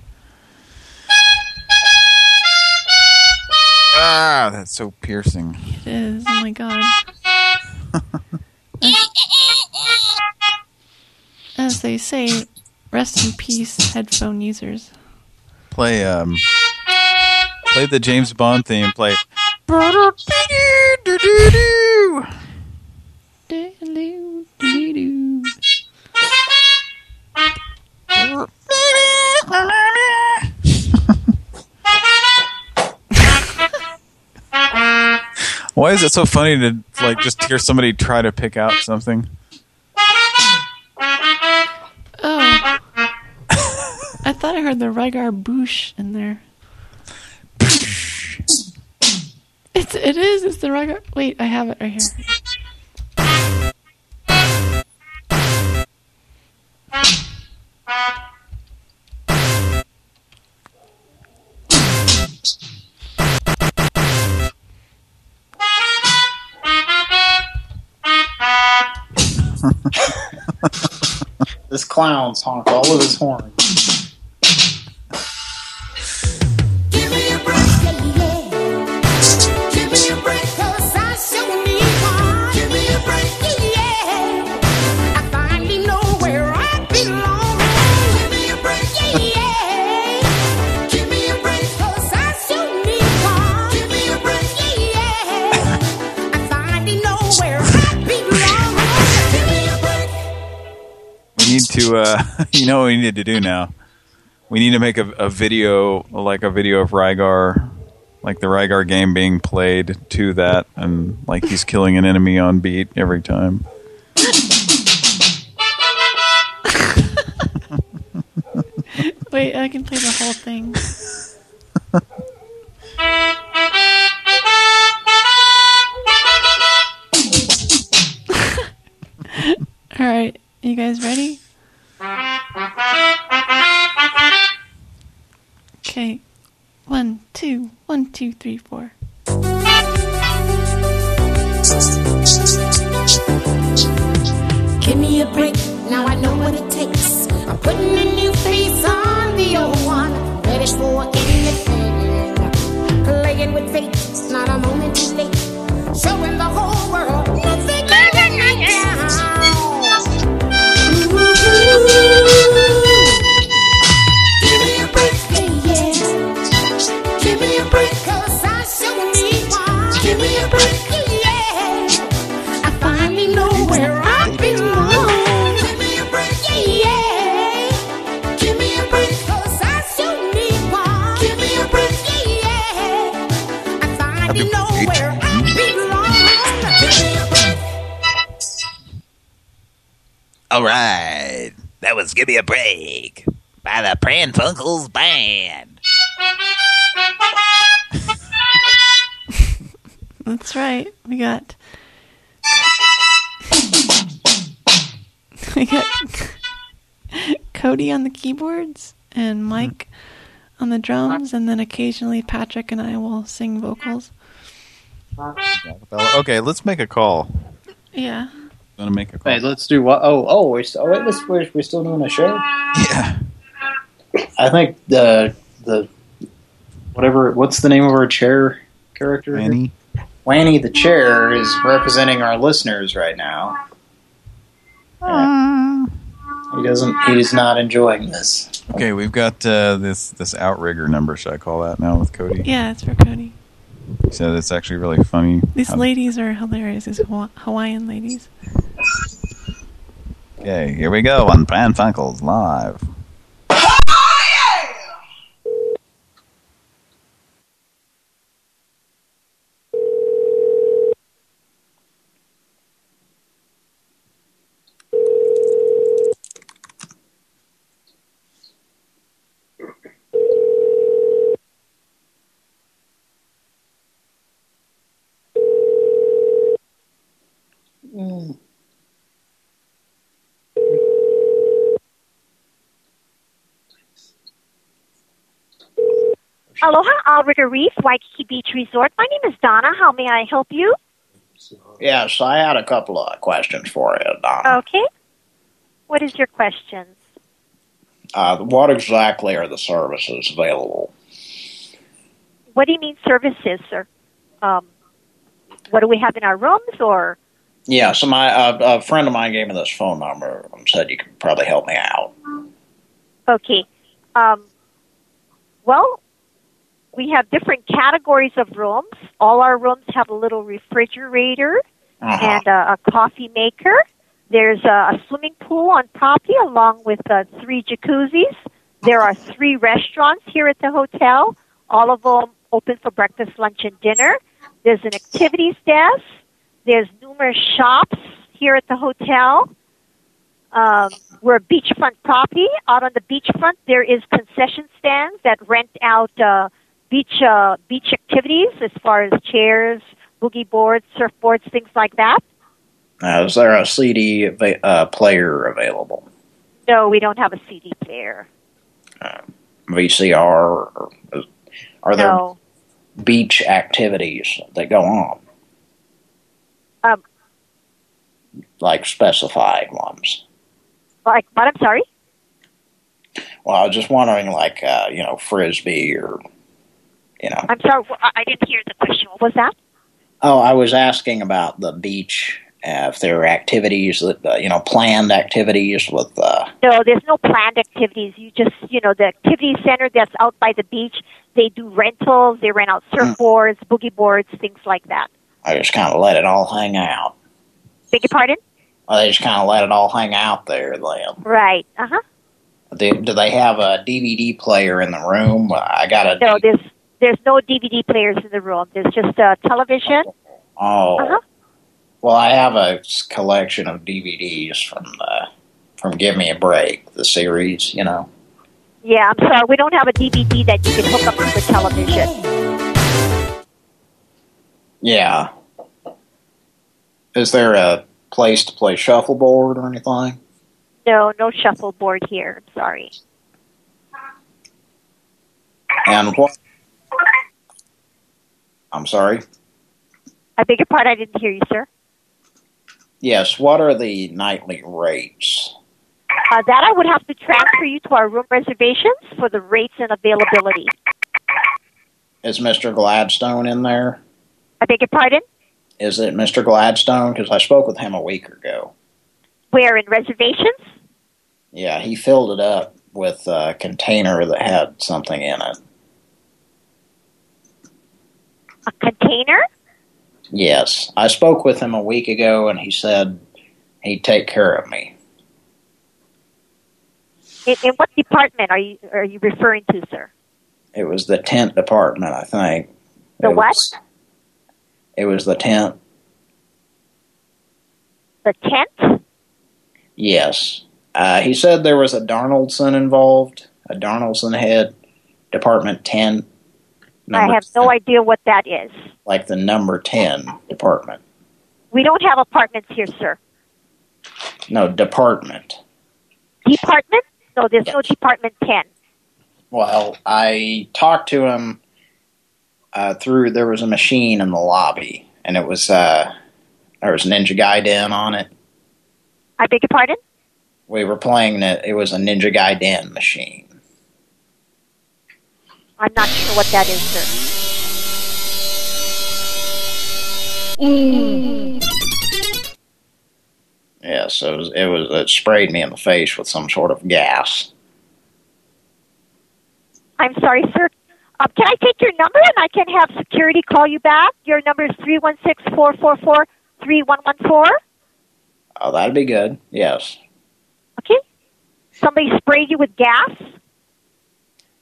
Ah, that's so piercing. It is. Oh my god. As they say, rest in peace, headphone users. Play um play the James Bond theme, play Why is it so funny to like just hear somebody try to pick out something? Oh. I thought I heard the Rygar Boosh in there. It's it is, it's the Rygar wait, I have it right here. This clown's honk all of his horns. To, uh, you know what we need to do now? We need to make a, a video, like a video of Rygar, like the Rygar game being played to that, and like he's killing an enemy on beat every time. Wait, I can play the whole thing. Alright, you guys ready? Okay. One, two, one, two, three, four. Give me a break, now I know what it takes. I'm putting a new face on the old one, ready for anything. Playing with fate, Give Me a Break by the Pran Funkels Band. That's right. We got. we got Cody on the keyboards and mm-hmm. Mike on the drums, and then occasionally Patrick and I will sing vocals. Okay, let's make a call. Yeah. Want to make a call? Wait, let's do what? Oh, oh, we're still, wait, this, we're, we're still doing a show? Yeah. I think the, the, whatever, what's the name of our chair character? here? Wanny. Wanny the chair is representing our listeners right now. Yeah. He doesn't, he's not enjoying this. Okay, we've got uh, this this outrigger number. Should I call that now with Cody? Yeah, it's for Cody. He said it's actually really funny. These how- ladies are hilarious. These Hawa- Hawaiian ladies. Okay, here we go on Pran Funkels live. Aloha, Outrigger Reef, Waikiki Beach Resort. My name is Donna. How may I help you? Yes, I had a couple of questions for you, Donna. Okay. What is your questions? Uh, what exactly are the services available? What do you mean services, sir? Um, what do we have in our rooms, or Yeah, so my uh, a friend of mine gave me this phone number and said you could probably help me out. okay? Um, well, we have different categories of rooms. All our rooms have a little refrigerator Uh-huh. and a, a coffee maker. There's a, a swimming pool on property along with uh, three jacuzzis. There are three restaurants here at the hotel, all of them open for breakfast, lunch, and dinner. There's an activities desk. There's numerous shops here at the hotel. Um, we're a beachfront property. Out on the beachfront, there is concession stands that rent out uh, beach uh, beach activities as far as chairs, boogie boards, surfboards, things like that. Uh, is there a CD uh, player available? No, we don't have a CD player. VCR? Or are there No. beach activities that go on, Um, like specified ones? like, but I'm sorry. Well, I was just wondering, like, uh, you know, frisbee or, you know. I'm sorry. I didn't hear the question. What was that? Oh, I was asking about the beach. Uh, if there are activities that, uh, you know, planned activities with, uh, No, there's no planned activities. You just, you know, the activity center that's out by the beach, they do rentals. They rent out surfboards, boogie boards, things like that. I just kind of let it all hang out. Beg your pardon? Well, they just kind of let it all hang out there then. Right. Uh huh. Do, do they have a DVD player in the room? I got a... No, there's there's no DVD players in the room. There's just a television. Oh. Uh-huh. Well, I have a collection of DVDs from the, from Give Me a Break, the series, you know. Yeah, I'm sorry. We don't have a DVD that you can hook up to the television. Yeah. Is there a place to play shuffleboard or anything? No, no shuffleboard here. I'm sorry. And what... I'm sorry? I beg your pardon. I didn't hear you, sir. Yes, what are the nightly rates? Uh, that I would have to transfer you to our room reservations for the rates and availability. Is Mr. Gladstone in there? I beg your pardon. Is it Mr. Gladstone? Because I spoke with him a week ago. Where in reservations? Yeah, he filled it up with a container that had something in it. A container? Yes, I spoke with him a week ago, and he said he'd take care of me. In, in what department are you are you referring to, sir? It was the tent department, I think. The It what? It was the tent. The tent? Yes. Uh, he said there was a Darnoldson involved, a Darnoldson head, Department 10. I have no idea what that is. Like the number 10 department. We don't have apartments here, sir. No, department. Department? No, there's no Department 10. Well, I talked to him uh, through, there was a machine in the lobby, and it was, uh, there was Ninja Gaiden on it. I beg your pardon? We were playing it, it was a Ninja Gaiden machine. I'm not sure what that is, sir. Yeah, so it was, it was, it sprayed me in the face with some sort of gas. I'm sorry, sir. Um, can I take your number and I can have security call you back? Your number is three one six four four four three one one four. Oh, that'd be good. Yes. Okay. Somebody sprayed you with gas?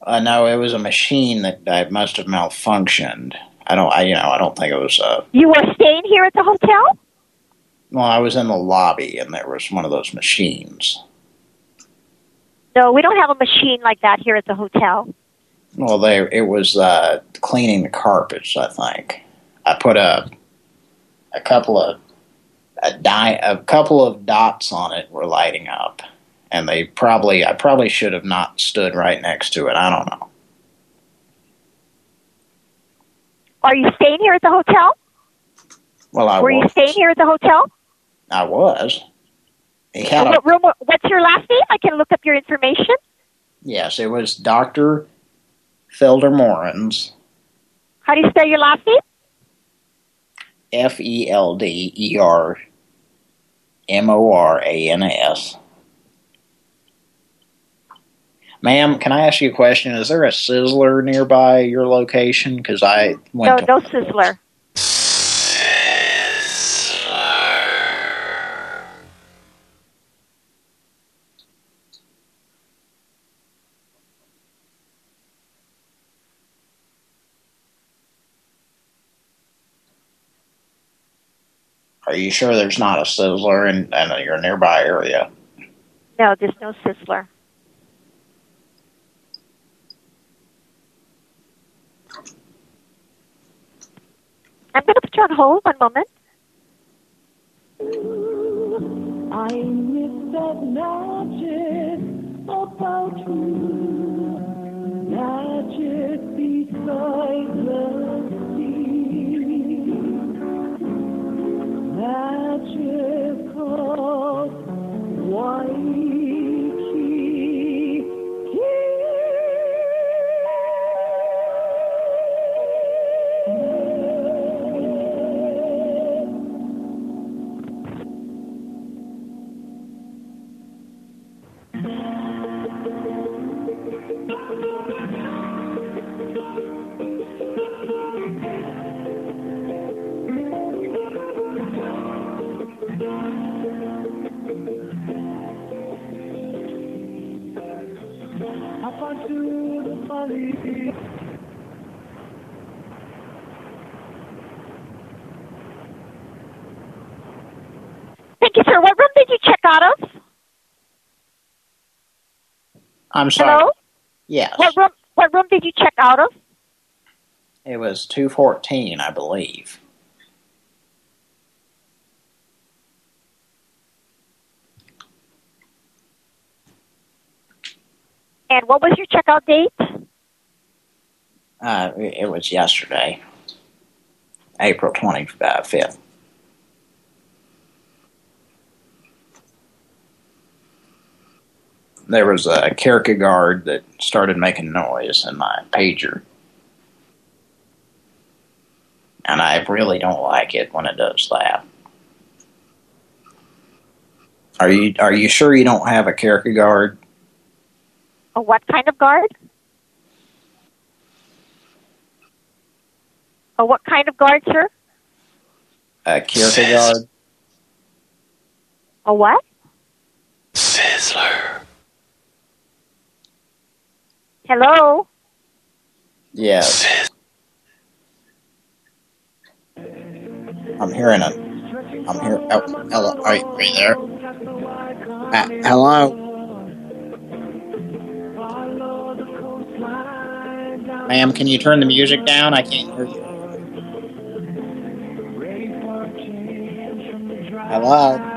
Uh, no, it was a machine that, that must have malfunctioned. I don't, I, you know, I don't think it was, uh, You were staying here at the hotel? well, I was in the lobby and there was one of those machines. No, we don't have a machine like that here at the hotel. Well, they, it was, uh, cleaning the carpets, I think. I put a, a couple of, a di a couple of dots on it were lighting up. And they probably, I probably should have not stood right next to it. I don't know. Are you staying here at the hotel? Well, I Were you staying here at the hotel? I was. He had a, What room? What's your last name? I can look up your information. yes, it was Dr. Felder Morans, How do you spell your last name? F E L D E R M O R A N S. Ma'am, can I ask you a question? Is there a Sizzler nearby your location? Because I went No, no Sizzler. Are you sure there's not a Sizzler in, in your nearby area? No, there's no Sizzler. I'm going to put you on hold one moment. I miss that magic about you. Magic beside the Magic of I'm sorry. Hello? Yes. What room? What room did you check out of? It was 214, I believe. And what was your checkout date? Uh, it it was yesterday, April 25th. There was a Kierkegaard that started making noise in my pager. And I really don't like it when it does that. Are you are you sure you don't have a Kierkegaard? A what kind of guard? A what kind of guard, sir? A Kierkegaard? A what? Sizzler. Hello? Yes. I'm hearing it. I'm here. Oh, hello. Are you, are you there? Uh, hello? Ma'am, can you turn the music down? I can't hear you. Hello?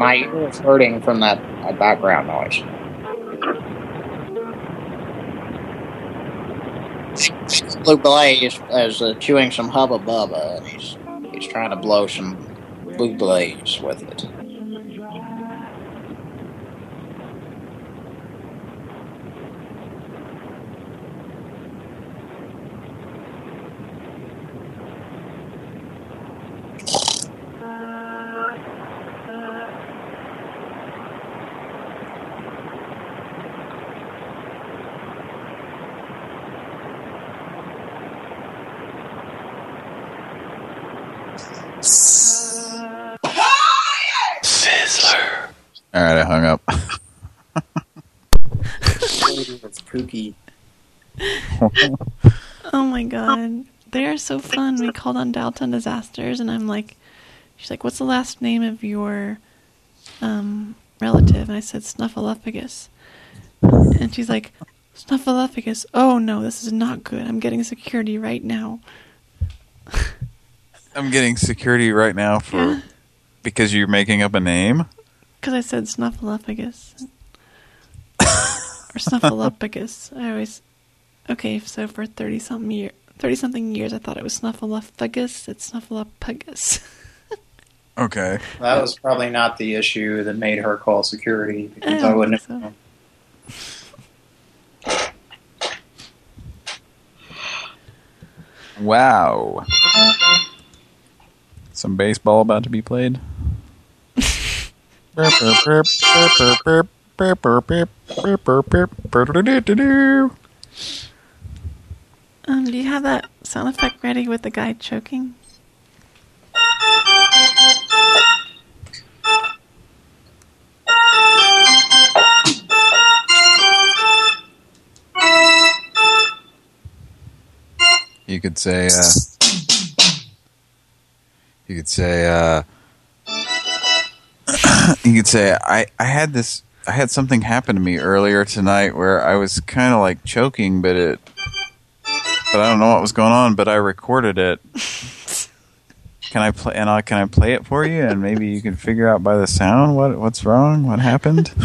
My ear is hurting from that, that background noise. Blue Blaze is uh, chewing some Hubba Bubba, and he's he's trying to blow some Blue Blaze with it. Sizzler. All right, I hung up. It's kooky. Oh my god. They are so fun. We called on Dalton Disasters and I'm like she's like, What's the last name of your um relative? And I said Snuffleupagus. And she's like, Snuffleupagus, oh no, this is not good. I'm getting security right now. I'm getting security right now for because you're making up a name. Because I said Snuffleupagus. or Snuffleupagus. I always Okay, so for thirty something year thirty something years I thought it was Snuffleupagus. It's Snuffleupagus. Okay. That was probably not the issue that made her call security because I I, don't wouldn't think have Wow. Some baseball about to be played. Um, do you have that sound effect ready with the guy choking? You could say, uh, you could say, uh, you could say, I, I had this, I had something happen to me earlier tonight where I was kind of like choking, but it, but I don't know what was going on, but I recorded it. Can I play, and I, can I play it for you and maybe you can figure out by the sound what, what's wrong, what happened?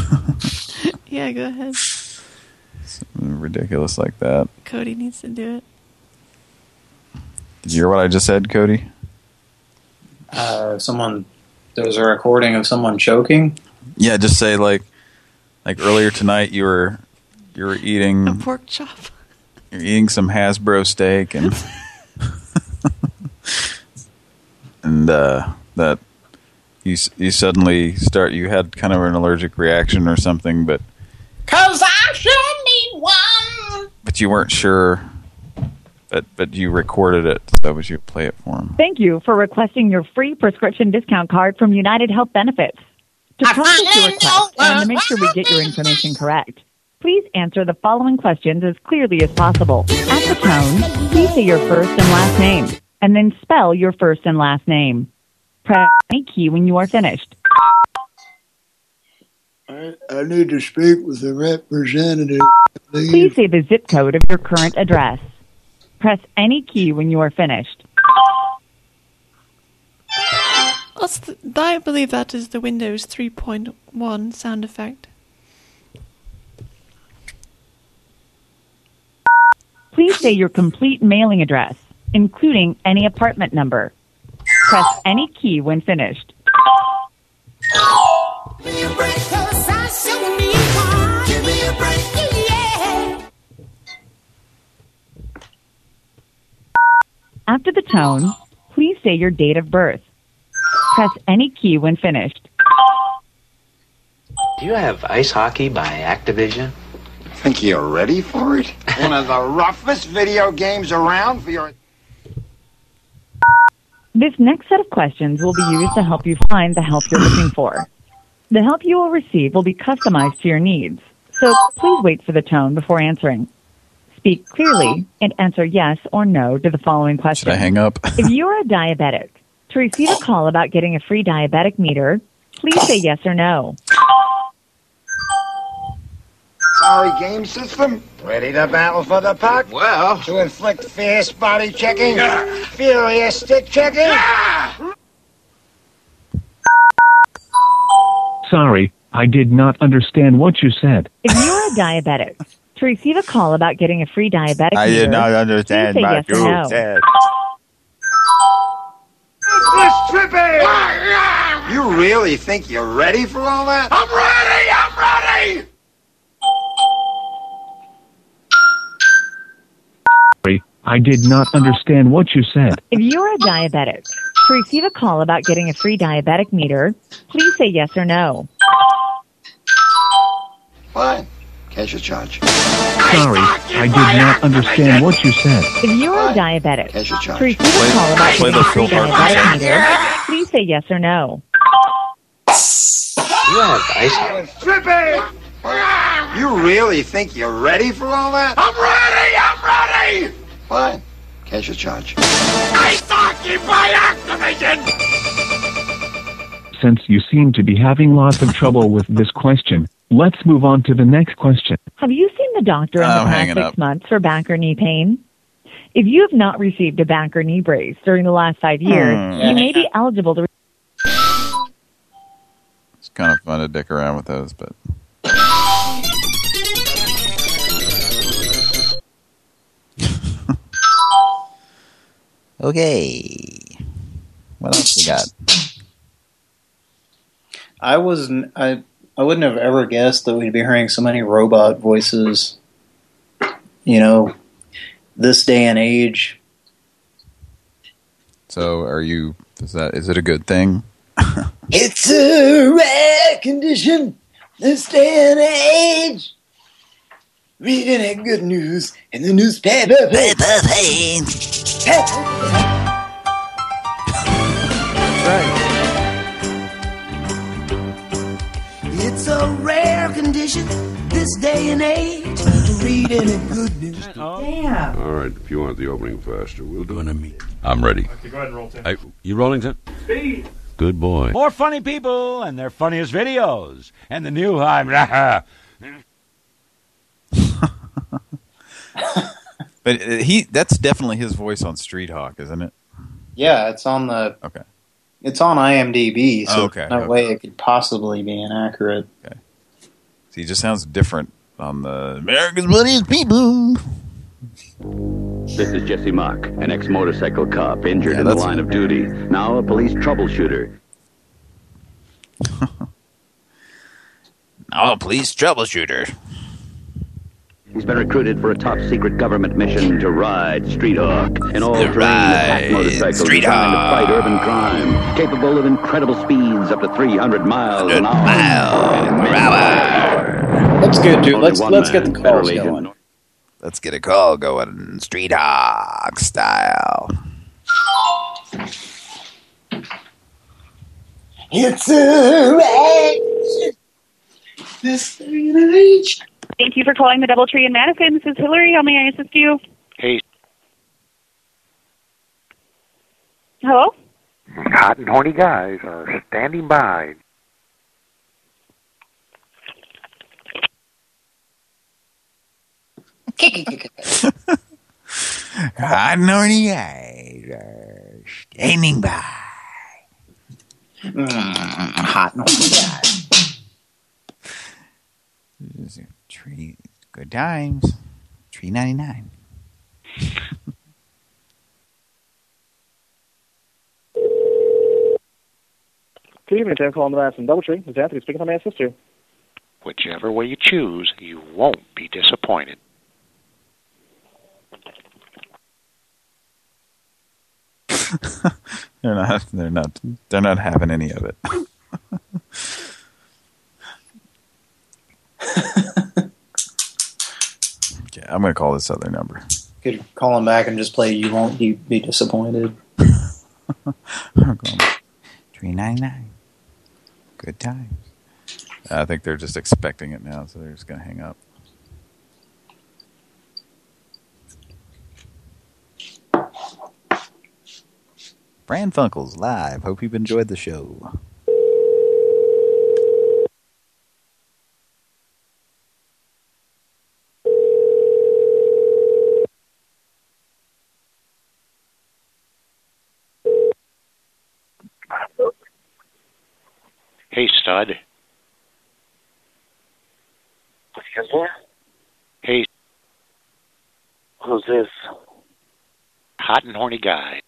Yeah, go ahead. Something Ridiculous like that. Cody needs to do it. Did you hear what I just said, Cody? uh, someone. There was a recording of someone choking. Yeah, just say like, like earlier tonight you were, you were eating A pork chop. You're eating some Hasbro steak and and uh, that you you suddenly start you had kind of an allergic reaction or something, but Cause I sure need one. but you weren't sure. But but you recorded it, so would you play it for him? Thank you for requesting your free prescription discount card from United Health Benefits. To process your request and to make sure we get your information correct, please answer the following questions as clearly as possible. At the tone, please say your first and last name, and then spell your first and last name. Press any key when you are finished. I, I need to speak with a representative, Please please. say the zip code of your current address. Press any key when you are finished. That's the, I believe that is the Windows 3.1 sound effect. Please say your complete mailing address, including any apartment number. Press any key when finished. After the tone, please say your date of birth. Press any key when finished. Do you have ice hockey by Activision? Think you're ready for it? One of the roughest video games around for your. This next set of questions will be used to help you find the help you're looking for. The help you will receive will be customized to your needs, so please wait for the tone before answering. Speak clearly and answer yes or no to the following questions. Should I hang up? if you're a diabetic, to receive a call about getting a free diabetic meter, please say yes or no. Sorry, game system. Ready to battle for the puck? Well. To inflict fierce body checking, furious stick checking. Sorry, I did not understand what you said. If you're a diabetic, to receive a call about getting a free diabetic I did not understand please say what yes or you no. said. This trippy! You really think you're ready for all that? I'm ready! I'm ready! I did not understand what you said. If you're a diabetic, to receive a call about getting a free diabetic meter, please say yes or no. Fine. Cash your charge. Sorry, I did not understand what you said. If you're a diabetic, Cash your charge. to receive a call about getting a free Phil diabetic song. meter, please say yes or no. Do you have ice Trippy! You really think you're ready for all that? I'm ready! I'm ready! Fine. Cash your charge. Ice hockey by Activision! Since you seem to be having lots of trouble with this question, let's move on to the next question. Have you seen the doctor in the past six up. months for back or knee pain? If you have not received a back or knee brace during the last five years, Hmm. you may be eligible to. It's kind of fun to dick around with those, but okay. What else we got? I was I I wouldn't have ever guessed that we'd be hearing so many robot voices. You know, this day and age. So, are you? Is that? Is it a good thing? It's a rare condition this day and age. Reading that good news in the newspaper. Paper It's a rare condition this day and age. Reading a good news. Damn. All right, if you want the opening faster, we'll do it. I'm ready. Okay, go ahead and roll, Tim. Hey, you rolling, Tim? Speed. Good boy. More funny people and their funniest videos. And the new I'm ah, But uh, he—that's definitely his voice on Street Hawk, isn't it? Yeah, it's on the. Okay. It's on IMDb, so Okay, no okay. way it could possibly be inaccurate. Okay. So he just sounds different on the America's Funniest People. This is Jesse Mach, an ex-motorcycle cop injured Yeah, in the line of duty. Now a police troubleshooter. Oh, police troubleshooter. He's been recruited for a top-secret government mission to ride Street Hawk, an all-terrain ride attack motorcycle Street designed to fight urban crime, capable of incredible speeds up to 300 miles an hour. Let's get dude. Let's let's get the man, calls going. Let's get a call going, Street Hawk style. It's a rare this day and age. Thank you for calling the DoubleTree in Madison. This is Hillary. How may I assist you? Hey, Hello? hot and horny guys are standing by. Hot and horny guys are standing by. Mm, hot and Tree, good times. three ninety nine. Good evening, Jen Call on the Rise from Doubletree. This is Anthony speaking. on my I you? Whichever way you choose, you won't be disappointed. they're not. They're not. They're not having any of it. okay, I'm gonna call this other number. Could call him back and just play "You Won't Be, be Disappointed." Three nine nine. Good times. I think they're just expecting it now, so they're just gonna hang up. Pran Funkels live. Hope you've enjoyed the show. Hey, stud. Excuse me? Hey, Who's this? hot and horny guy.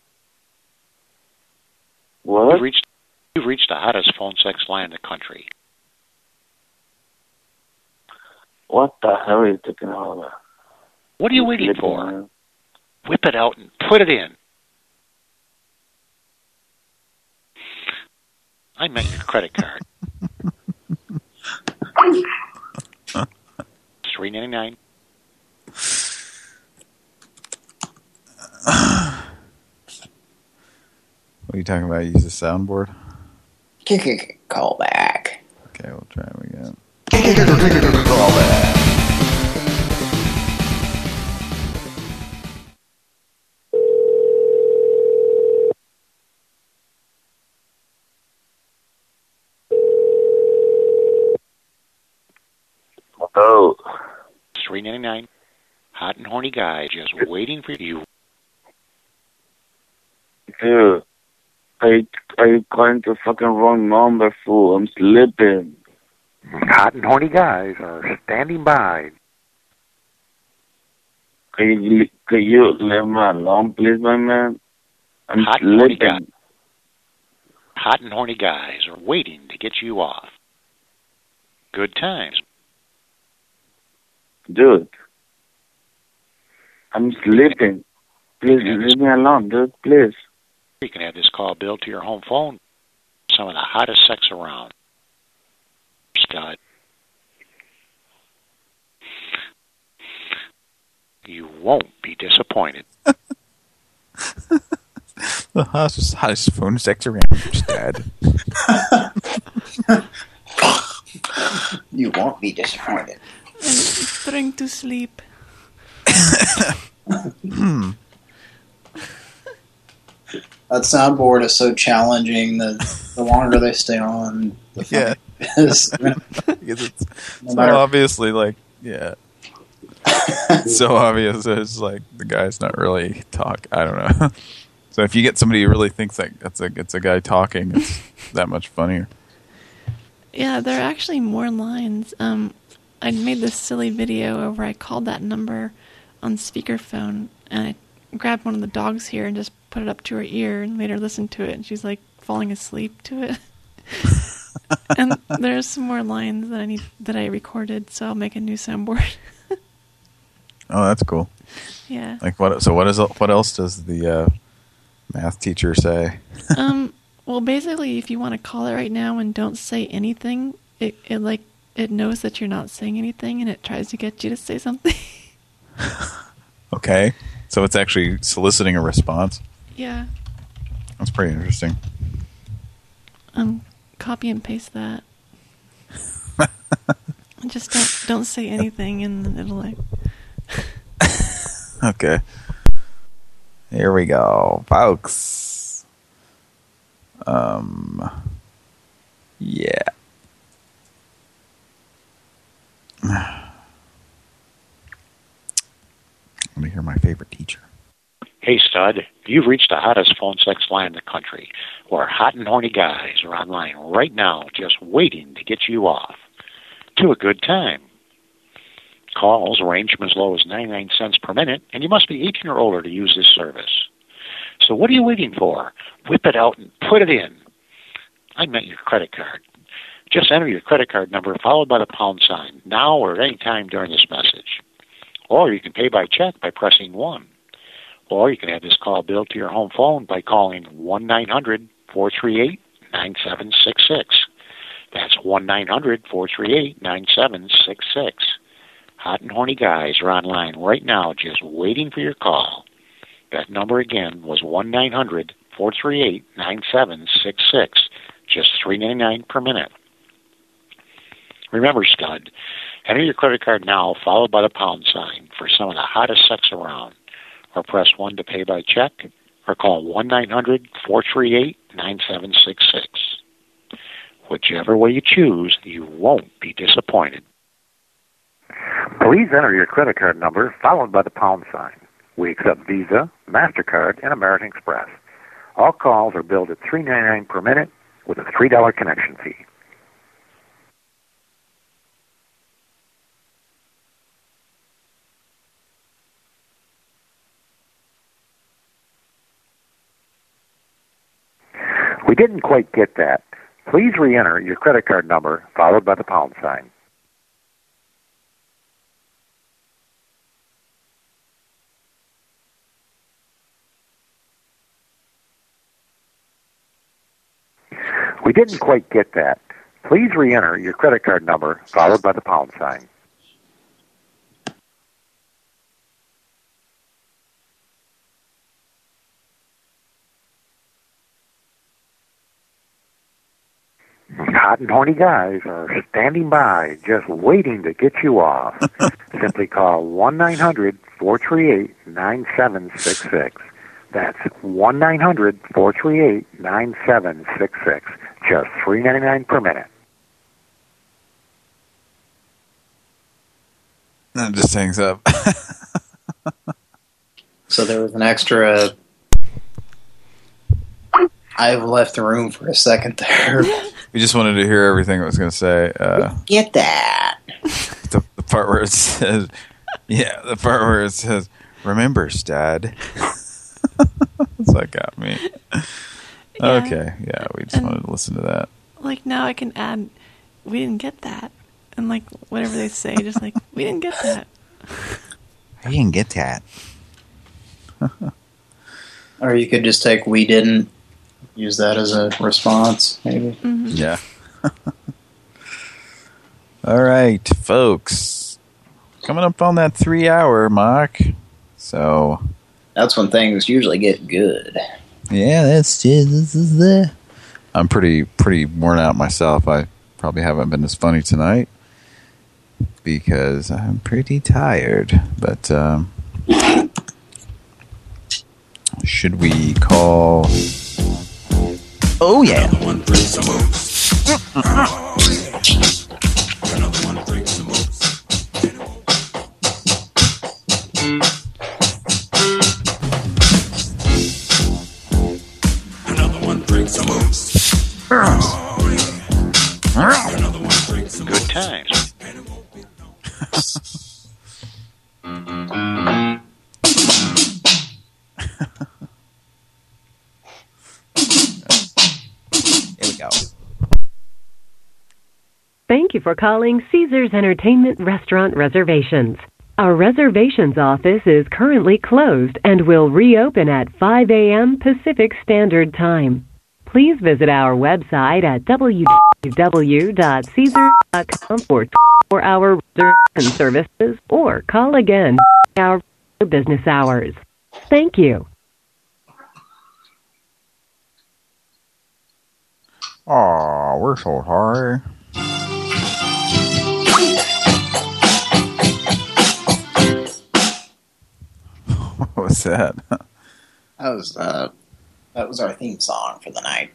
What? You've reached, you've reached the hottest phone sex line in the country. What the hell are you talking about? What are you waiting for? Whip it out and put it in. I meant your credit card. Three ninety nine. What are you talking about? Use a soundboard? Call back. Okay, we'll try it again. Call back. Three ninety nine. Hot and horny guy just waiting for you. dude. Are you, are you calling the fucking wrong number, fool? I'm sleeping. Hot and horny guys are standing by. Can you, can you leave me alone, please, my man? I'm Hot and horny Hot and horny guys are waiting to get you off. Good times. Dude. I'm sleeping. Please leave me alone, dude, please. You can have this call billed to your home phone. Some of the hottest sex around. Scott. You won't be disappointed. The hottest, hottest phone sex around, Dad. You won't be disappointed. And trying to sleep. Hmm. That soundboard is so challenging that the longer they stay on, the Yeah. funnier it is. It's No so matter- obviously like, yeah. It's so obvious it's like the guy's not really talk. I don't know. So if you get somebody who really thinks that it's a it's a guy talking, it's that much funnier. Yeah, there are actually more lines. Um, I made this silly video where I called that number on speakerphone and I grabbed one of the dogs here and just put it up to her ear and made her listen to it. And she's like falling asleep to it. and there's some more lines that I need that I recorded, so I'll make a new soundboard. Oh, that's cool. Yeah. Like what? So what is what else does the uh, math teacher say? um, well, basically, if you want to call it right now and don't say anything, it, it like it knows that you're not saying anything and it tries to get you to say something. Okay, so it's actually soliciting a response. yeah. That's pretty interesting. Um, copy and paste that. Just don't don't say anything, and it'll like. Okay. Here we go, folks. Um. Yeah. Let me hear my favorite teacher. Hey, stud, you've reached the hottest phone sex line in the country, where hot and horny guys are online right now just waiting to get you off. To a good time. Calls range from as low as 99 cents per minute, and you must be 18 or older to use this service. So what are you waiting for? Whip it out and put it in. I meant your credit card. Just enter your credit card number followed by the pound sign, now or any time during this message. Or you can pay by check by pressing 1. Or you can have this call billed to your home phone by calling 1-900-438-9766. That's 1-900-438-9766. Hot and horny guys are online right now just waiting for your call. That number again was 1-900-438-9766. Just $3.99 per minute. Remember, stud, enter your credit card now followed by the pound sign for some of the hottest sex around. Or press 1 to pay by check or call 1-900-438-9766. Whichever way you choose, you won't be disappointed. Please enter your credit card number followed by the pound sign. We accept Visa, MasterCard, and American Express. All calls are billed at $3.99 per minute with a $3 connection fee. We didn't quite get that. Please re-enter your credit card number followed by the pound sign. We didn't quite get that. Please re-enter your credit card number followed by the pound sign. Hot and horny guys are standing by, just waiting to get you off. Simply call 1-900-438-9766. That's 1-900-438-9766. Just $3.99 per minute. That just hangs up. So there was an extra. I've left the room for a second there. we just wanted to hear everything I was going to say. Uh, Get that. the, the part where it says, yeah, the part where it says, remember, Dad. so that got me. Okay, yeah, we just And- wanted to listen to that. Like now I can add, we didn't get that. And like whatever they say, just like, we didn't get that. I didn't get that. Or you could just take "we didn't," use that as a response, maybe. Yeah. All right, folks. Coming up on that three hour mark. So, That's when things usually get good. yeah, that's just, this is the. I'm pretty, pretty worn out myself. I probably haven't been as funny tonight because I'm pretty tired. But, um, should we call. Oh, yeah. Good times. Thank you for calling Caesars Entertainment Restaurant Reservations. Our reservations office is currently closed and will reopen at 5 a.m. Pacific Standard Time. Please visit our website at www.caesars.com for for our reservation services or call again our business hours. Thank you. Aw, we're so sorry. what was that? That was uh, that was our theme song for the night.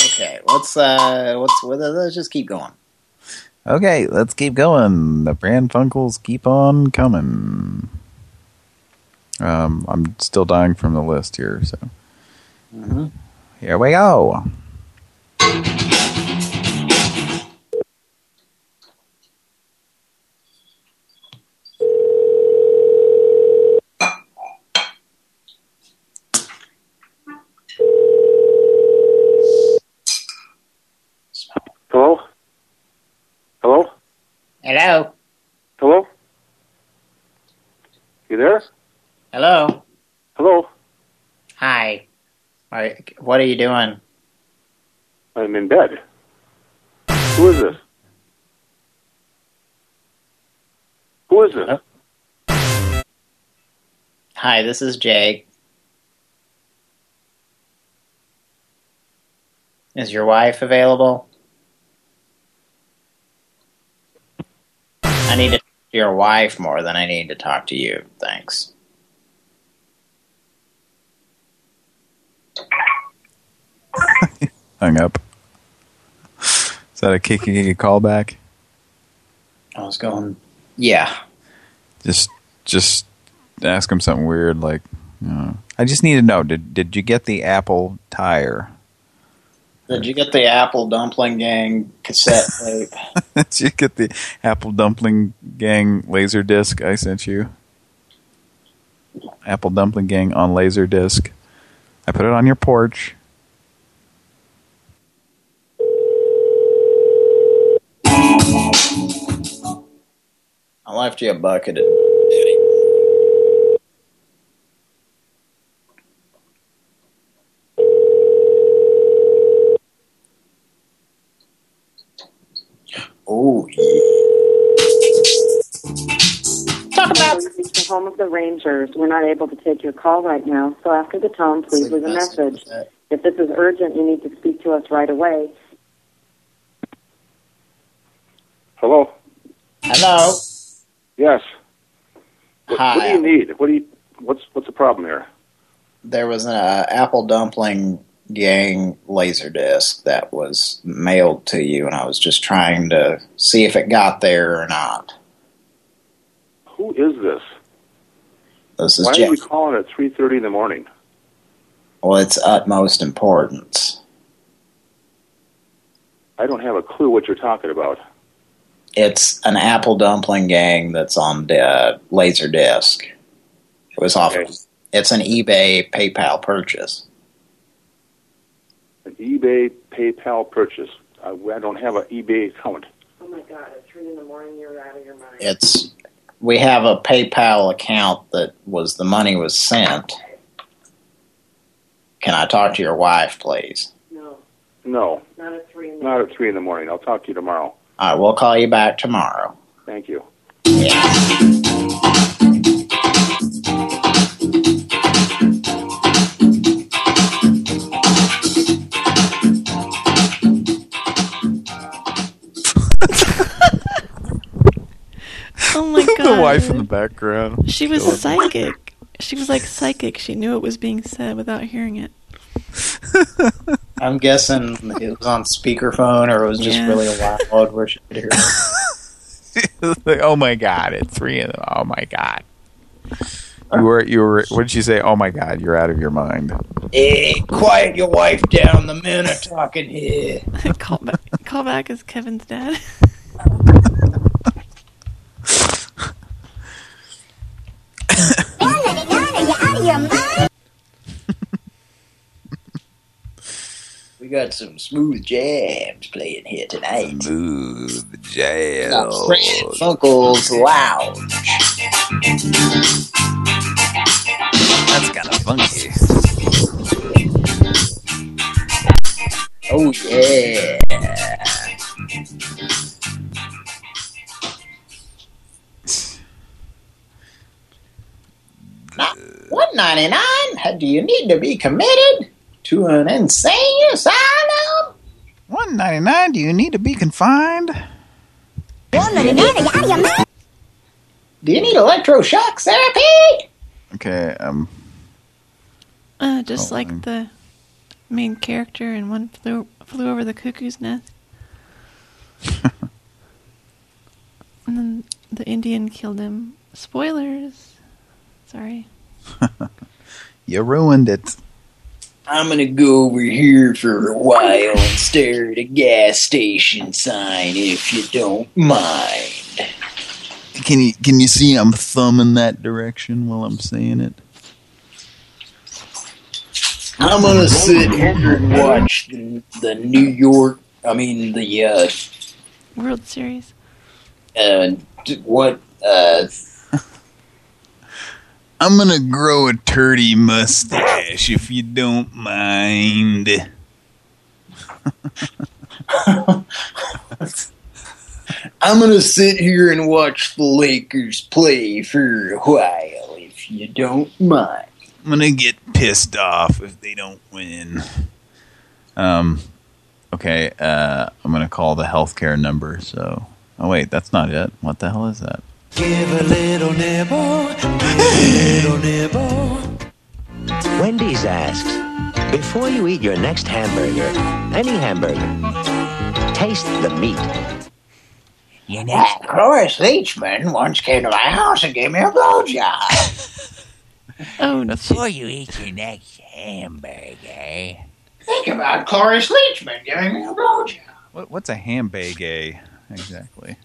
Okay, let's uh, let's let's just keep going. Okay, let's keep going. The Pran Funkels keep on coming. Um, I'm still dying from the list here, so Mhm. here we go. Hello? Hello? You there? Hello? Hello? Hi. What are you doing? I'm in bed. Who is this? Who is this? Hi, this is Jake. Is your wife available? I need to talk to your wife more than I need to talk to you. Thanks. Hung up. Is that a kiki callback? I was going, yeah. Just, just ask him something weird like, you know, I just need to know, did did you get the Apple tire? Did you get the Apple Dumpling Gang cassette tape? did you get the Apple Dumpling Gang laser disc I sent you? Apple Dumpling Gang on laser disc. I put it on your porch. I left you a bucket of Oh, Talk about the home of the Rangers. We're not able to take your call right now, so after the tone, please leave a message. If this is urgent, you need to speak to us right away. Hello? Hello? Yes. What, Hi. what do you need? What do you? What's what's the problem here? There was an uh, Apple Dumpling Gang laser disc that was mailed to you, and I was just trying to see if it got there or not. Who is this? This is Why Jeff. are we calling at three thirty in the morning? Well, it's utmost importance. I don't have a clue what you're talking about. It's an Apple Dumpling Gang that's on the uh, laser disc. It was off. It's an eBay PayPal purchase. An eBay PayPal purchase. I, I don't have an eBay account. Oh my God! At three in the morning, you're out of your mind. It's we have a PayPal account that was the money was sent. Can I talk to your wife, please? No, No, not at three in the not at three in the morning. I'll talk to you tomorrow. All right, we'll call you back tomorrow. Thank you. Oh wife in the background. She was Killing psychic. She was like psychic. She knew it was being said without hearing it. I'm guessing it was on speakerphone or it was just Yeah. really loud where she could hear it. like, oh my god, at three in the, oh my god. You were you were what did you say? Oh my god, you're out of your mind. Hey, quiet your wife down. The men are talking here. call back. Call back as Kevin's dad. We got some smooth jams playing here tonight. Smooth jams. Got Funkel's Lounge. That's kind of funky. Oh yeah. One ninety nine. Do you need to be committed to an insane asylum? One ninety nine. Do you need to be confined? One ninety nine. Do you need electroshock therapy? Okay, um, Uh, just like the main character in One Flew, flew Over the Cuckoo's Nest. and then the Indian killed him. Spoilers. Sorry. you ruined it. I'm gonna go over here for a while and stare at a gas station sign if you don't mind. Can you can you see I'm thumbing that direction while I'm saying it? I'm gonna sit here and watch the, the New York, I mean the uh, World Series. Uh, what? Uh, I'm gonna grow a turdy mustache if you don't mind. I'm gonna sit here and watch the Lakers play for a while, if you don't mind. I'm gonna get pissed off if they don't win. Um, okay, uh, I'm gonna call the healthcare number. So, oh wait, that's not it. What the hell is that? Give a little nibble, give a little nibble. Wendy's asks, before you eat your next hamburger, any hamburger, taste the meat. You know, Cloris Leachman once came to my house and gave me a blowjob. oh, no. Before you eat your next hamburger, Think about Cloris Leachman giving me a blowjob. What, what's a hamburger exactly?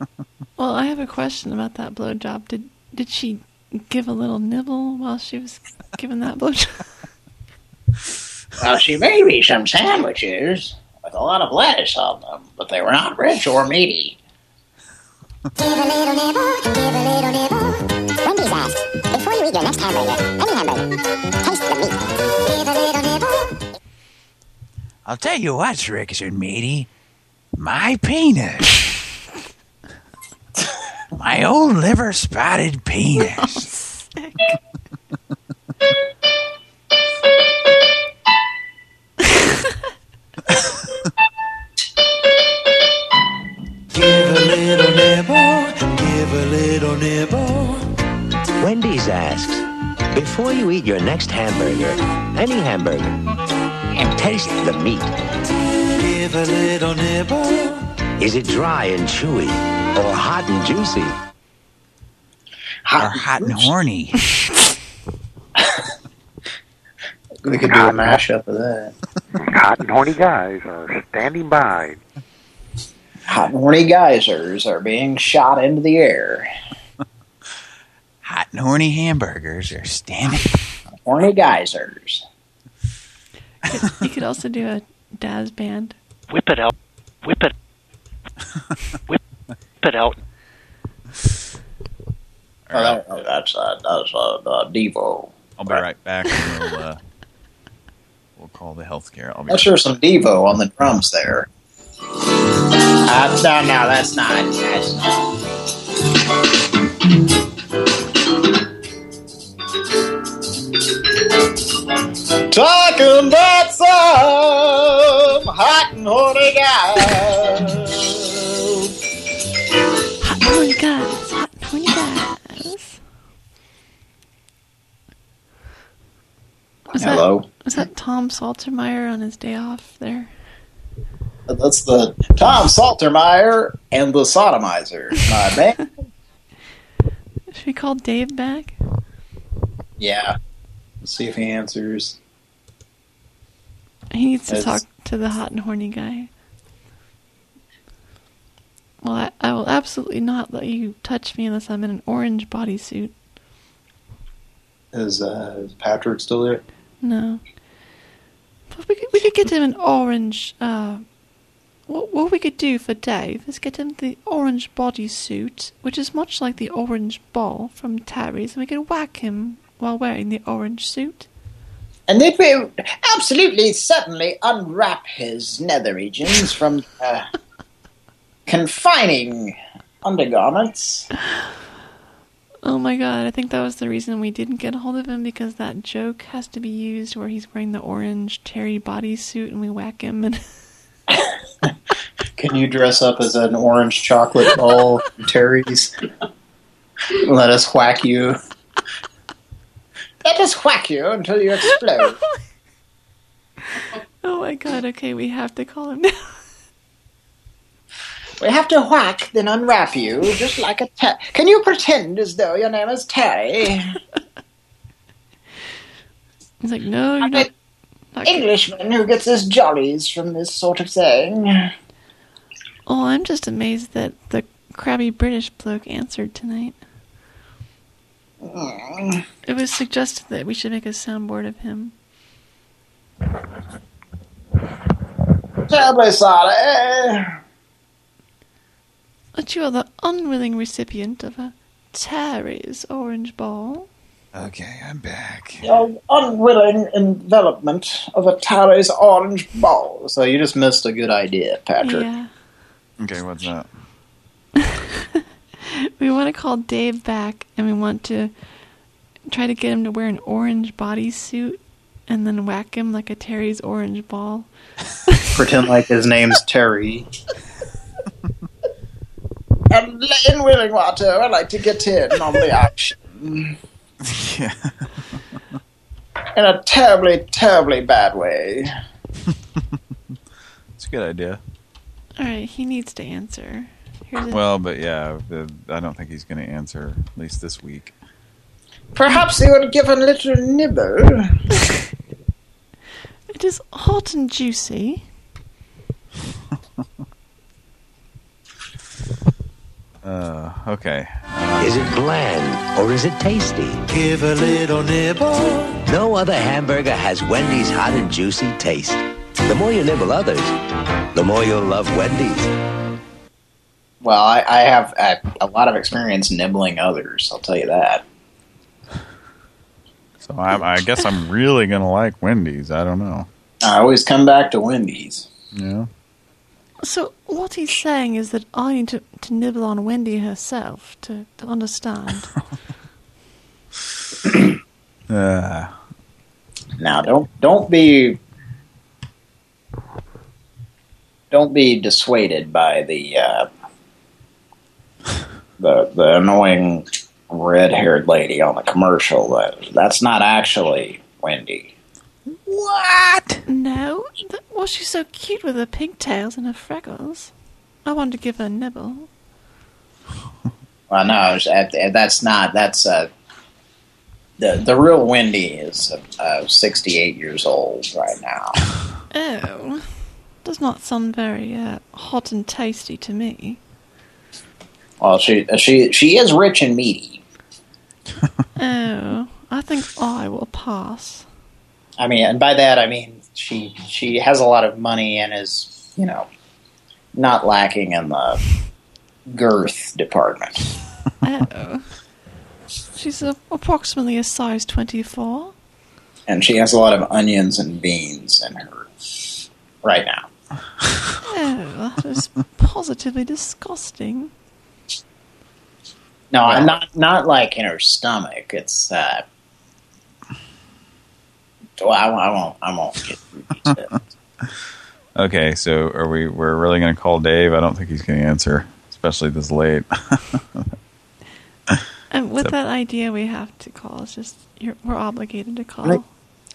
Well, I have a question about that blowjob. Did did she give a little nibble while she was giving that blowjob? Well, she made me some sandwiches with a lot of lettuce on them, but they were not rich or meaty. Give a little nibble, give a little nibble. Wendy's asks, before you eat your next hamburger, any hamburger, taste the meat. Give a little nibble. I'll tell you what's rich and meaty. My penis. My old liver spotted penis. Give a little nibble, give a little nibble. Wendy's asks, before you eat your next hamburger, any hamburger, taste the meat. Give a little nibble. Is it dry and chewy or hot and juicy? or hot and horny. We could do a mashup of that. Hot and horny guys are standing by. Hot and horny geysers are being shot into the air. Hot and horny hamburgers are standing. Horny geysers. you could also do a Daz band. Whip it out. Whip it. Whip it out. Oh, that, oh, that's uh, that's uh, uh, Devo. I'll be right back. And we'll uh, we'll call the healthcare. I'll be Let's hear some Devo on the drums there. Uh, no, no, that's not. That's not. Talking about some hot and horny guys. Was Hello. That, was that Tom Saltermeyer on his day off there? That's the Tom Saltermeyer and the Sodomizer. My band. Should we call Dave back? Yeah. Let's see if he answers. He needs to talk to the hot and horny guy. Well, I, I will absolutely not let you touch me unless I'm in an orange bodysuit. Is, uh, is Patrick still there? No. But we could, we could get him an orange, uh, what, what we could do for Dave is get him the orange bodysuit, which is much like the orange ball from Terry's, and we could whack him while wearing the orange suit. And then we absolutely certainly unwrap his nether regions from uh, confining undergarments. Oh my god, I think that was the reason we didn't get a hold of him because that joke has to be used where he's wearing the orange Terry bodysuit and we whack him and Can you dress up as an orange chocolate ball, Terry's? Let us whack you. Let us whack you until you explode. Oh my god, okay, we have to call him now. We have to whack, then unwrap you, just like a Can you pretend as though your name is Terry? He's like, no, you're I'm not. an Englishman who gets his jollies from this sort of thing. Oh, I'm just amazed that the crabby British bloke answered tonight. Mm. It was suggested that we should make a soundboard of him. Terribly sorry. That you are the unwilling recipient of a Terry's orange ball. Okay, I'm back. The unwilling envelopment of a Terry's orange ball. So you just missed a good idea, Patrick. Yeah. Okay, what's that? We want to call Dave back and we want to try to get him to wear an orange bodysuit and then whack him like a Terry's orange ball. Pretend like his name's Terry. And in willing water, I'd like to get in on the action. Yeah. In a terribly, terribly bad way. It's a good idea. All right, he needs to answer. Here's Well, but yeah, I don't think he's going to answer, at least this week. Perhaps he would give a little nibble. it is hot and juicy. Uh, okay. Is it bland or is it tasty? Give a little nibble. No other hamburger has Wendy's hot and juicy taste. The more you nibble others, the more you'll love Wendy's. Well, I, I have a, a lot of experience nibbling others, I'll tell you that. So I, I guess I'm really going to like Wendy's. I don't know. I always come back to Wendy's. Yeah. So what he's saying is that I need to, to nibble on Wendy herself to, to understand. Uh, Now, don't don't be don't be dissuaded by the uh, the the annoying red-haired lady on the commercial. That that's not actually Wendy. What? No. Th- well, she's so cute with her pigtails and her freckles. I wanted to give her a nibble. Well, no, uh, that's not. That's uh, the the real Wendy is uh, 68 years old right now. Oh. Does not sound very uh, hot and tasty to me. Well, she she she is rich and meaty. Oh. I think I will pass. I mean, and by that I mean she she has a lot of money and is you know not lacking in the girth department. Oh. She's a, approximately a size 24. And she has a lot of onions and beans in her right now. Oh, that is positively disgusting. No, I'm not not like in her stomach. It's uh well, I, won't- I won't. I won't get okay, so are we? We're really going to call Dave? I don't think he's going to answer, especially this late. And with So- that idea, we have to call. It's just you're, we're obligated to call. Right.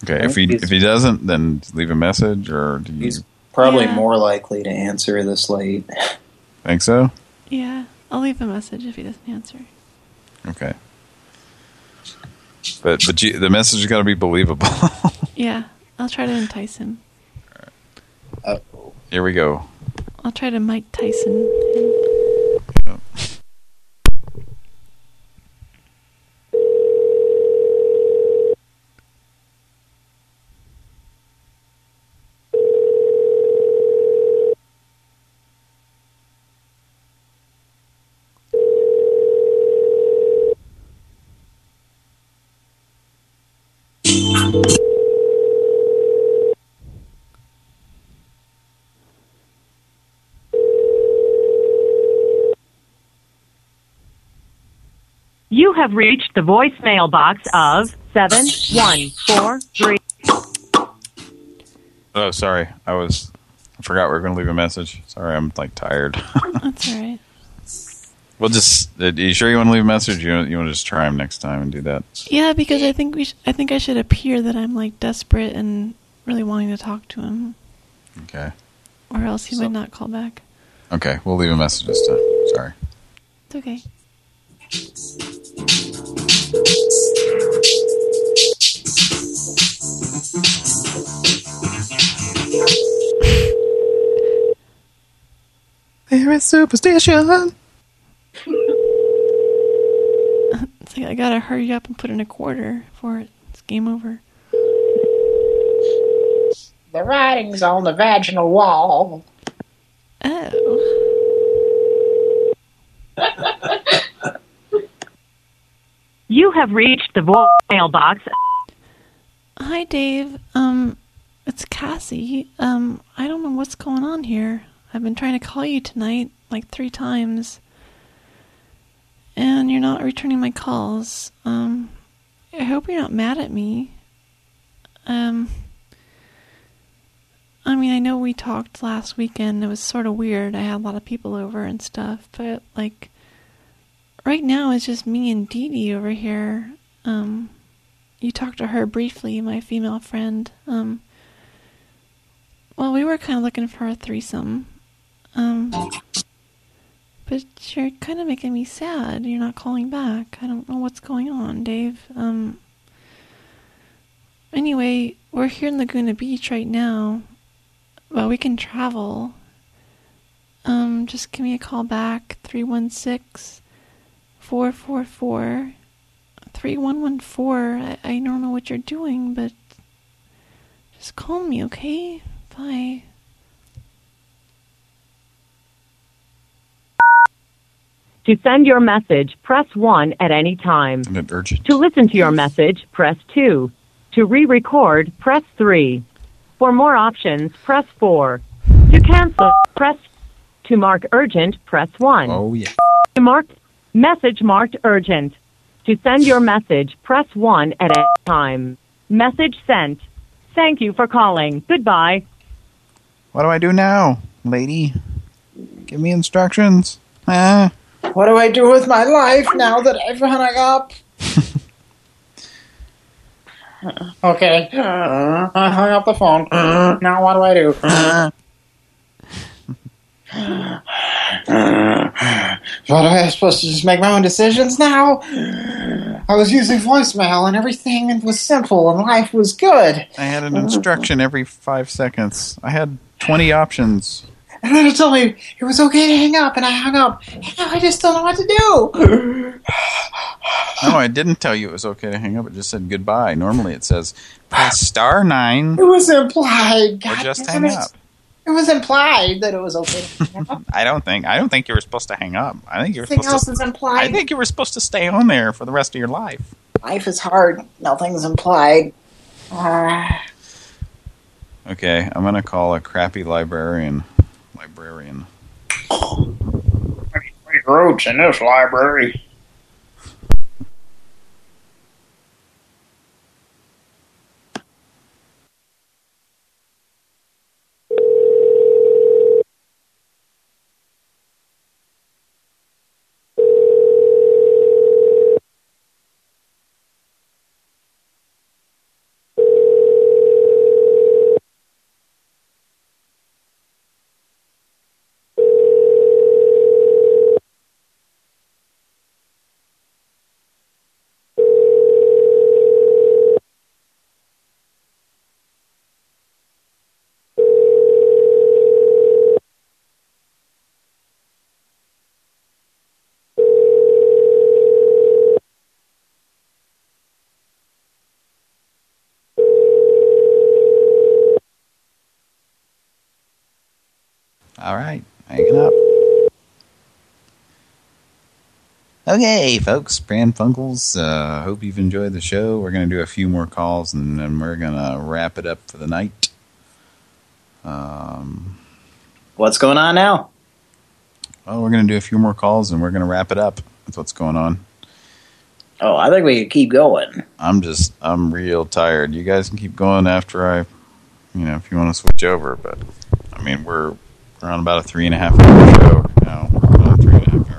Okay, if he if he doesn't, then leave a message, or do you He's Probably Yeah. more likely to answer this late. think so? Yeah, I'll leave a message if he doesn't answer. Okay. But but you, the message has got to be believable. Yeah, I'll try to entice him. Here we go. I'll try to Mike Tyson him. You have reached the voicemail box of 7143. Oh, sorry. I was. I forgot we were going to leave a message. Sorry, I'm like tired. That's all right. we'll just. uh, Are you sure you want to leave a message? You you want to just try him next time and do that? Yeah, because I think we. Sh- I think I should appear that I'm like desperate and really wanting to talk to him, Okay. or else he might not call back. Okay, we'll leave a message this time. Sorry. It's okay. There is superstition. It's like I gotta hurry up and put in a quarter for it. It's game over. The writing's on the vaginal wall. Oh. have reached the voicemail box. Hi, Dave. Um, it's Cassie. Um, I don't know what's going on here. I've been trying to call you tonight like three times, and you're not returning my calls. Um, I hope you're not mad at me. Um, I mean, I know we talked last weekend. It was sort of weird. I had a lot of people over and stuff, but like, right now it's just me and Dee Dee over here. Um, you talked to her briefly, my female friend. Um, well, we were kind of looking for a threesome. Um, but you're kind of making me sad. You're not calling back. I don't know what's going on, Dave. Um, anyway, we're here in Laguna Beach right now. Well, we can travel. Um, just give me a call back, 316 444 3114. I, I don't know what you're doing, but just call me, okay? Bye. To send your message, press 1 at any time. And urgent. To listen to your message, press 2. To re-record, press 3. For more options, press 4. To cancel, press to mark urgent, press 1. Oh, yeah. To mark message marked urgent. To send your message, press 1 at any time. Message sent. Thank you for calling. Goodbye. What do I do now, lady? Give me instructions. Huh? What do I do with my life now that I've hung up? okay. I hung up the phone. now what do I do? what am I supposed to just make my own decisions now? I was using voicemail and everything was simple and life was good. I had an instruction every five seconds. I had 20 options. And then it told me it was okay to hang up, and I hung up. Now I just don't know what to do. No, I didn't tell you it was okay to hang up. It just said goodbye. Normally it says press star nine It was implied. or just hang it. up. It was implied that it was okay to hang. I don't think I don't think you were supposed to hang up. I think you were Everything supposed else to is implied. I think you were supposed to stay on there for the rest of your life. Life is hard. Nothing's implied. Uh, Okay, I'm gonna call a crappy librarian. Librarian. Roach in this library. All right, hanging up. Okay, folks, Pran Funkels, Uh, hope you've enjoyed the show. We're going to do a few more calls, and then we're going to wrap it up for the night. Um, What's going on now? well, we're going to do a few more calls, and we're going to wrap it up. That's what's going on. Oh, I think we could keep going. I'm just, I'm real tired. You guys can keep going after I, you know, if you want to switch over. But, I mean, we're, we're about a three and a half hour show now. We're a three and a half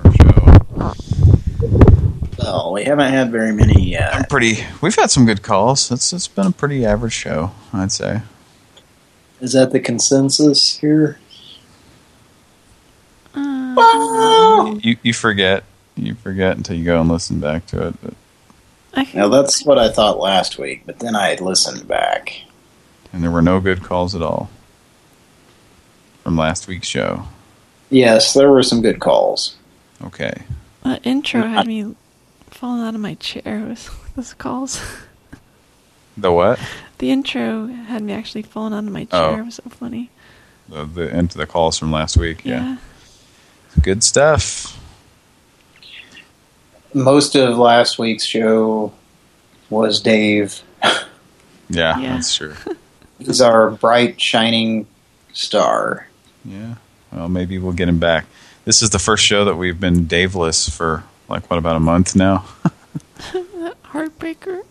hour show. Well, we haven't had very many. Uh, I'm pretty, we've had some good calls. It's It's been a pretty average show, I'd say. is that the consensus here? You you forget. You forget until you go and listen back to it. But, Now that's what I thought last week, but then I listened back. and there were no good calls at all from last week's show. Yes, there were some good calls. Okay. That intro had me falling out of my chair with those calls. The what? The intro had me actually falling out of my Oh. chair. It was so funny. The, the into the calls from last week. Yeah. Yeah. Good stuff. most of last week's show was Dave. Yeah, Yeah. that's true. He's our bright, shining star. Yeah. Well, maybe we'll get him back. This is the first show that we've been Daveless for, like, what, about a month now? Heartbreaker.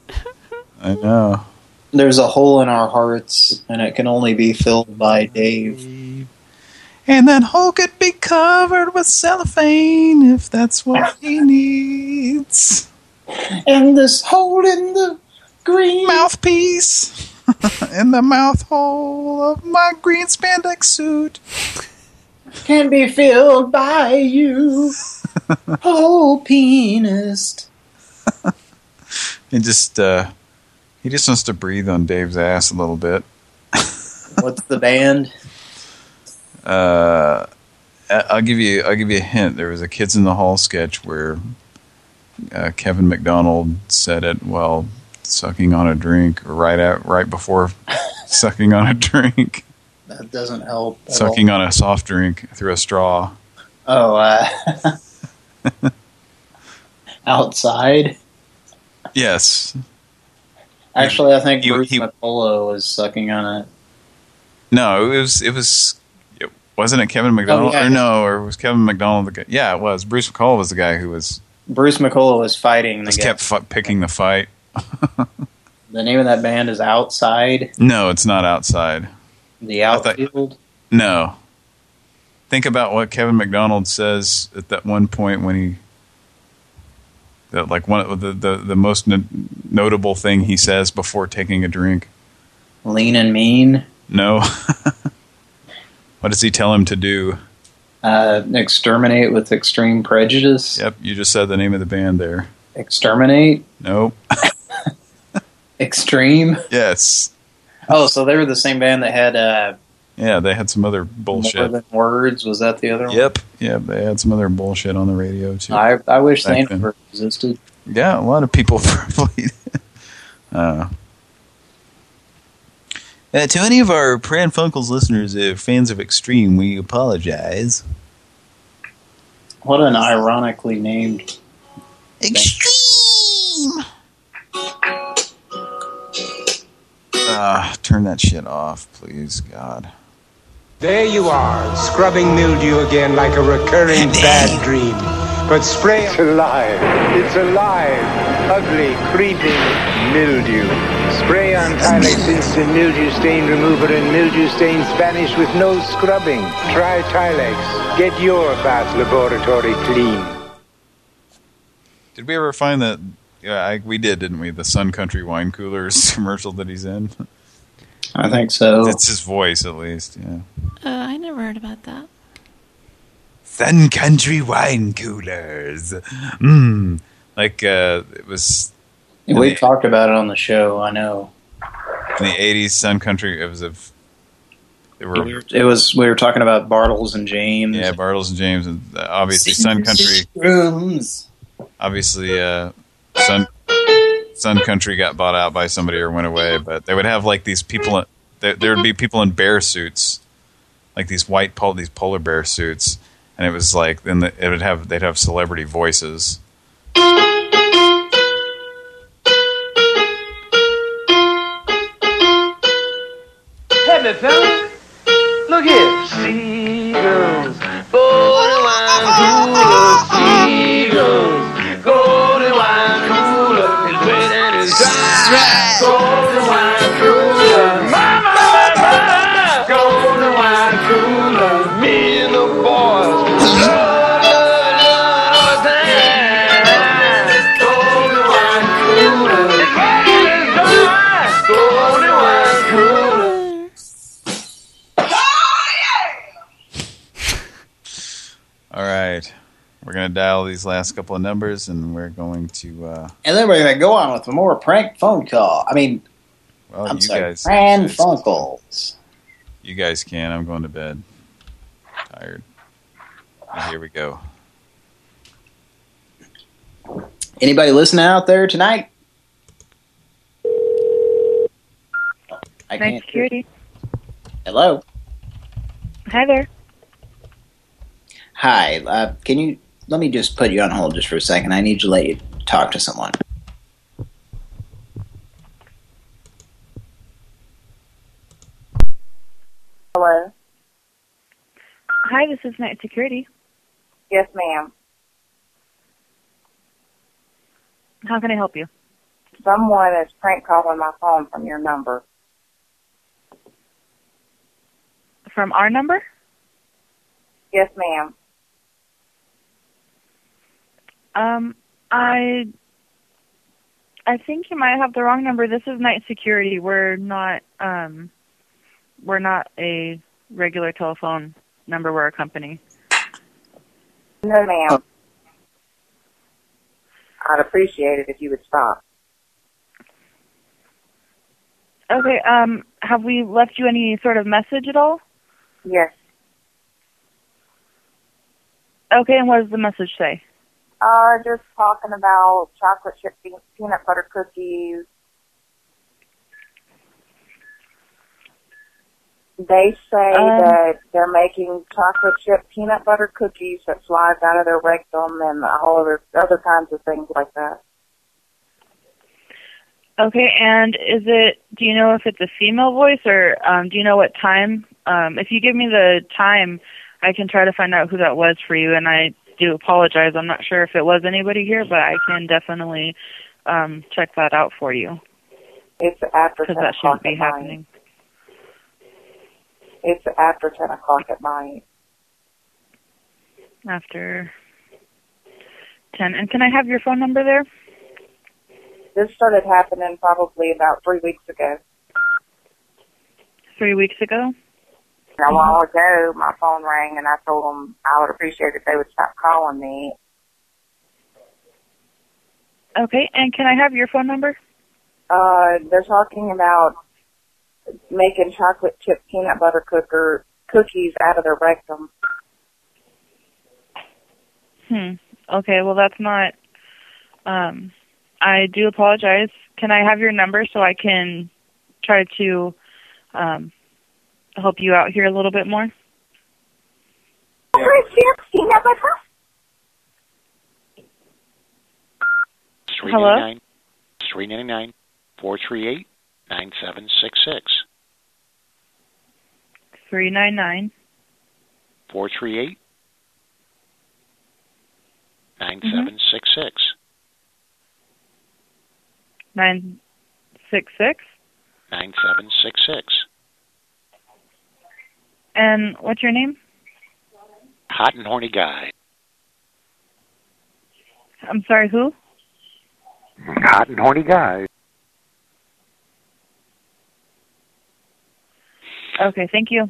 I know. There's a hole in our hearts, and it can only be filled by Dave. And that hole could be covered with cellophane if that's what he needs. And this hole in the green mouthpiece in the mouth hole of my green spandex suit can be filled by you. oh, penis. He just uh, he just wants to breathe on Dave's ass a little bit. What's the band? Uh, I- I'll give you I'll give you a hint. There was a Kids in the Hall sketch where uh, Kevin McDonald said it while sucking on a drink, or right at right before sucking on a drink, That doesn't help. sucking all. on a soft drink through a straw. Oh, uh, outside. Yes. Actually, I think He- Bruce he- McCullough was sucking on it. No, it was it was it, wasn't it Kevin McDonald yeah. or no, or was Kevin McDonald the guy? Yeah, it was. Bruce McCullough was the guy who was Bruce McCullough was fighting the just guy. kept picking the fight. The name of that band is Outside. No, it's not outside. The Outfield. No. Think about what Kevin McDonald says at that one point when he that like one of the the, the most no notable thing he says before taking a drink. Lean and Mean. No. what does he tell him to do? Uh, exterminate with Extreme Prejudice. Yep, you just said the name of the band there. Exterminate. Nope. Extreme. yes. Oh, so they were the same band that had uh, Yeah, they had some other More bullshit. Than Words. Was that the other one? Yep. Yep, they had some other bullshit on the radio too. I I wish they never existed. Yeah, a lot of people probably. uh, uh, to any of our Pran Funkels listeners, uh, fans of Extreme, we apologize. What an ironically named Extreme. Uh, turn that shit off, please, God. There you are, scrubbing mildew again like a recurring bad dream. But spray. It's alive. It's alive. Ugly, creeping mildew. Spray on Tilex Instant Mildew Stain Remover and mildew stains vanish with no scrubbing. Try Tilex. Get your bath laboratory clean. Did we ever find that? Yeah, I, we did, didn't we? The Sun Country Wine Coolers commercial that he's in. I think so. It's his voice, at least. Yeah. Uh, I never heard about that. Sun Country Wine Coolers. Mmm. Like, uh, it was in We talked about it on the show. I know. in the 80s, Sun Country, it was a... They were, It was we were talking about Bartles and James. yeah, Bartles and James, and uh, obviously Sun Country, Rooms. obviously, uh, Sun, Sun Country got bought out by somebody or went away, but they would have like these people, there, there would be people in bear suits, like these white, pol these polar bear suits, and it was like, then the, it would have, they'd have celebrity voices. Hey, me fella. Look here. Seagulls. Golden going to dial these last couple of numbers, and we're going to, uh, And then we're going to go on with more prank phone call. I mean, well, I'm you sorry, guys, Pran Funkels. you guys can. I'm going to bed. Tired. And here we go. Anybody listening out there tonight? I Night can't. security. Hello. Hi there. Hi. Uh, can you let me just put you on hold just for a second. I need to let you talk to someone. Hello. Hi, this is Night Security. Yes, ma'am. How can I help you? Someone is prank calling my phone from your number. From our number? Yes, ma'am. Um, I I think you might have the wrong number. This is Night Security. We're not um we're not a regular telephone number. We're a company. No, ma'am. I'd appreciate it if you would stop. Okay. Um, have we left you any sort of message at all? Yes. Okay. And what does the message say? Uh, just talking about chocolate chip pe- peanut butter cookies. They say Um, that they're making chocolate chip peanut butter cookies that slides out of their rectum and all other other kinds of things like that. Okay. And is it? Do you know if it's a female voice or um, do you know what time? Um, if you give me the time, I can try to find out who that was for you. And I do apologize. I'm not sure if it was anybody here, but I can definitely um, check that out for you It's after because ten that o'clock shouldn't be at night. happening. It's after ten o'clock at night. after 10. And can I have your phone number there? This started happening probably about three weeks ago. Three weeks ago? A while ago, my phone rang and I told them I would appreciate if they would stop calling me. Okay. And can I have your phone number? Uh, they're talking about making chocolate chip peanut butter cooker cookies out of their rectum. Hmm. Okay. Well, that's not. Um, I do apologize. Can I have your number so I can try to um, help you out here a little bit more? peanut butter. Three Hello? ninety nine, three ninety nine, four three eight, nine seven six six, Three nine nine. four three eight, nine Mm-hmm. seven six six. Nine six six. 9766. And what's your name? Hot and horny guy. I'm sorry, who? Hot and horny guy. Okay, thank you.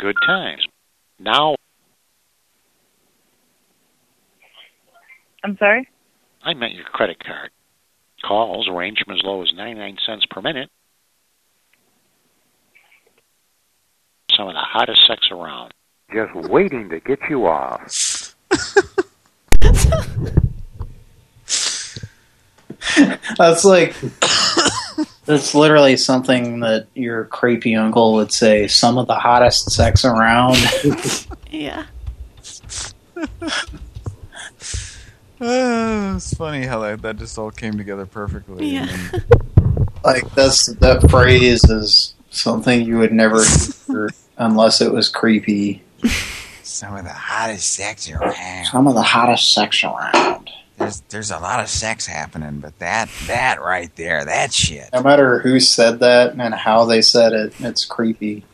Good times. Now I'm sorry? I meant your credit card. Calls range from as low as 99 cents per minute. Some of the hottest sex around. Just waiting to get you off. That's like that's literally something that your creepy uncle would say. Some of the hottest sex around. Yeah. Uh, it's funny how that, that just all came together perfectly. Yeah. And like that's that phrase is something you would never hear unless it was creepy. Some of the hottest sex around. Some of the hottest sex around. There's there's a lot of sex happening, but that that right there, that shit. No matter who said that and how they said it, it's creepy.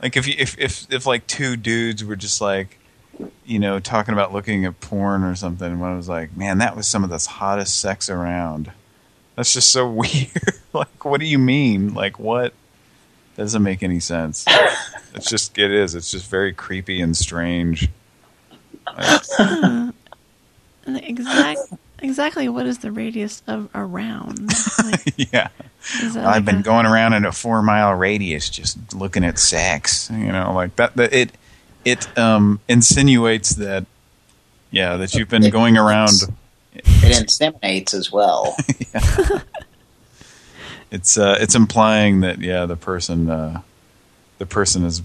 like if you if if if like two dudes were just like, you know, talking about looking at porn or something, and one was like, man, that was some of the hottest sex around. That's just so weird. like, what do you mean? Like, what? That doesn't make any sense. it's just it is. It's just very creepy and strange. Like, Huh. exact, exactly what is the radius of around? Like, yeah. is that I've been a- going around in a four mile radius just looking at sex. You know, like that. that it it um insinuates that yeah that you've been going around. It inseminates as well. It's uh it's implying that yeah the person uh the person has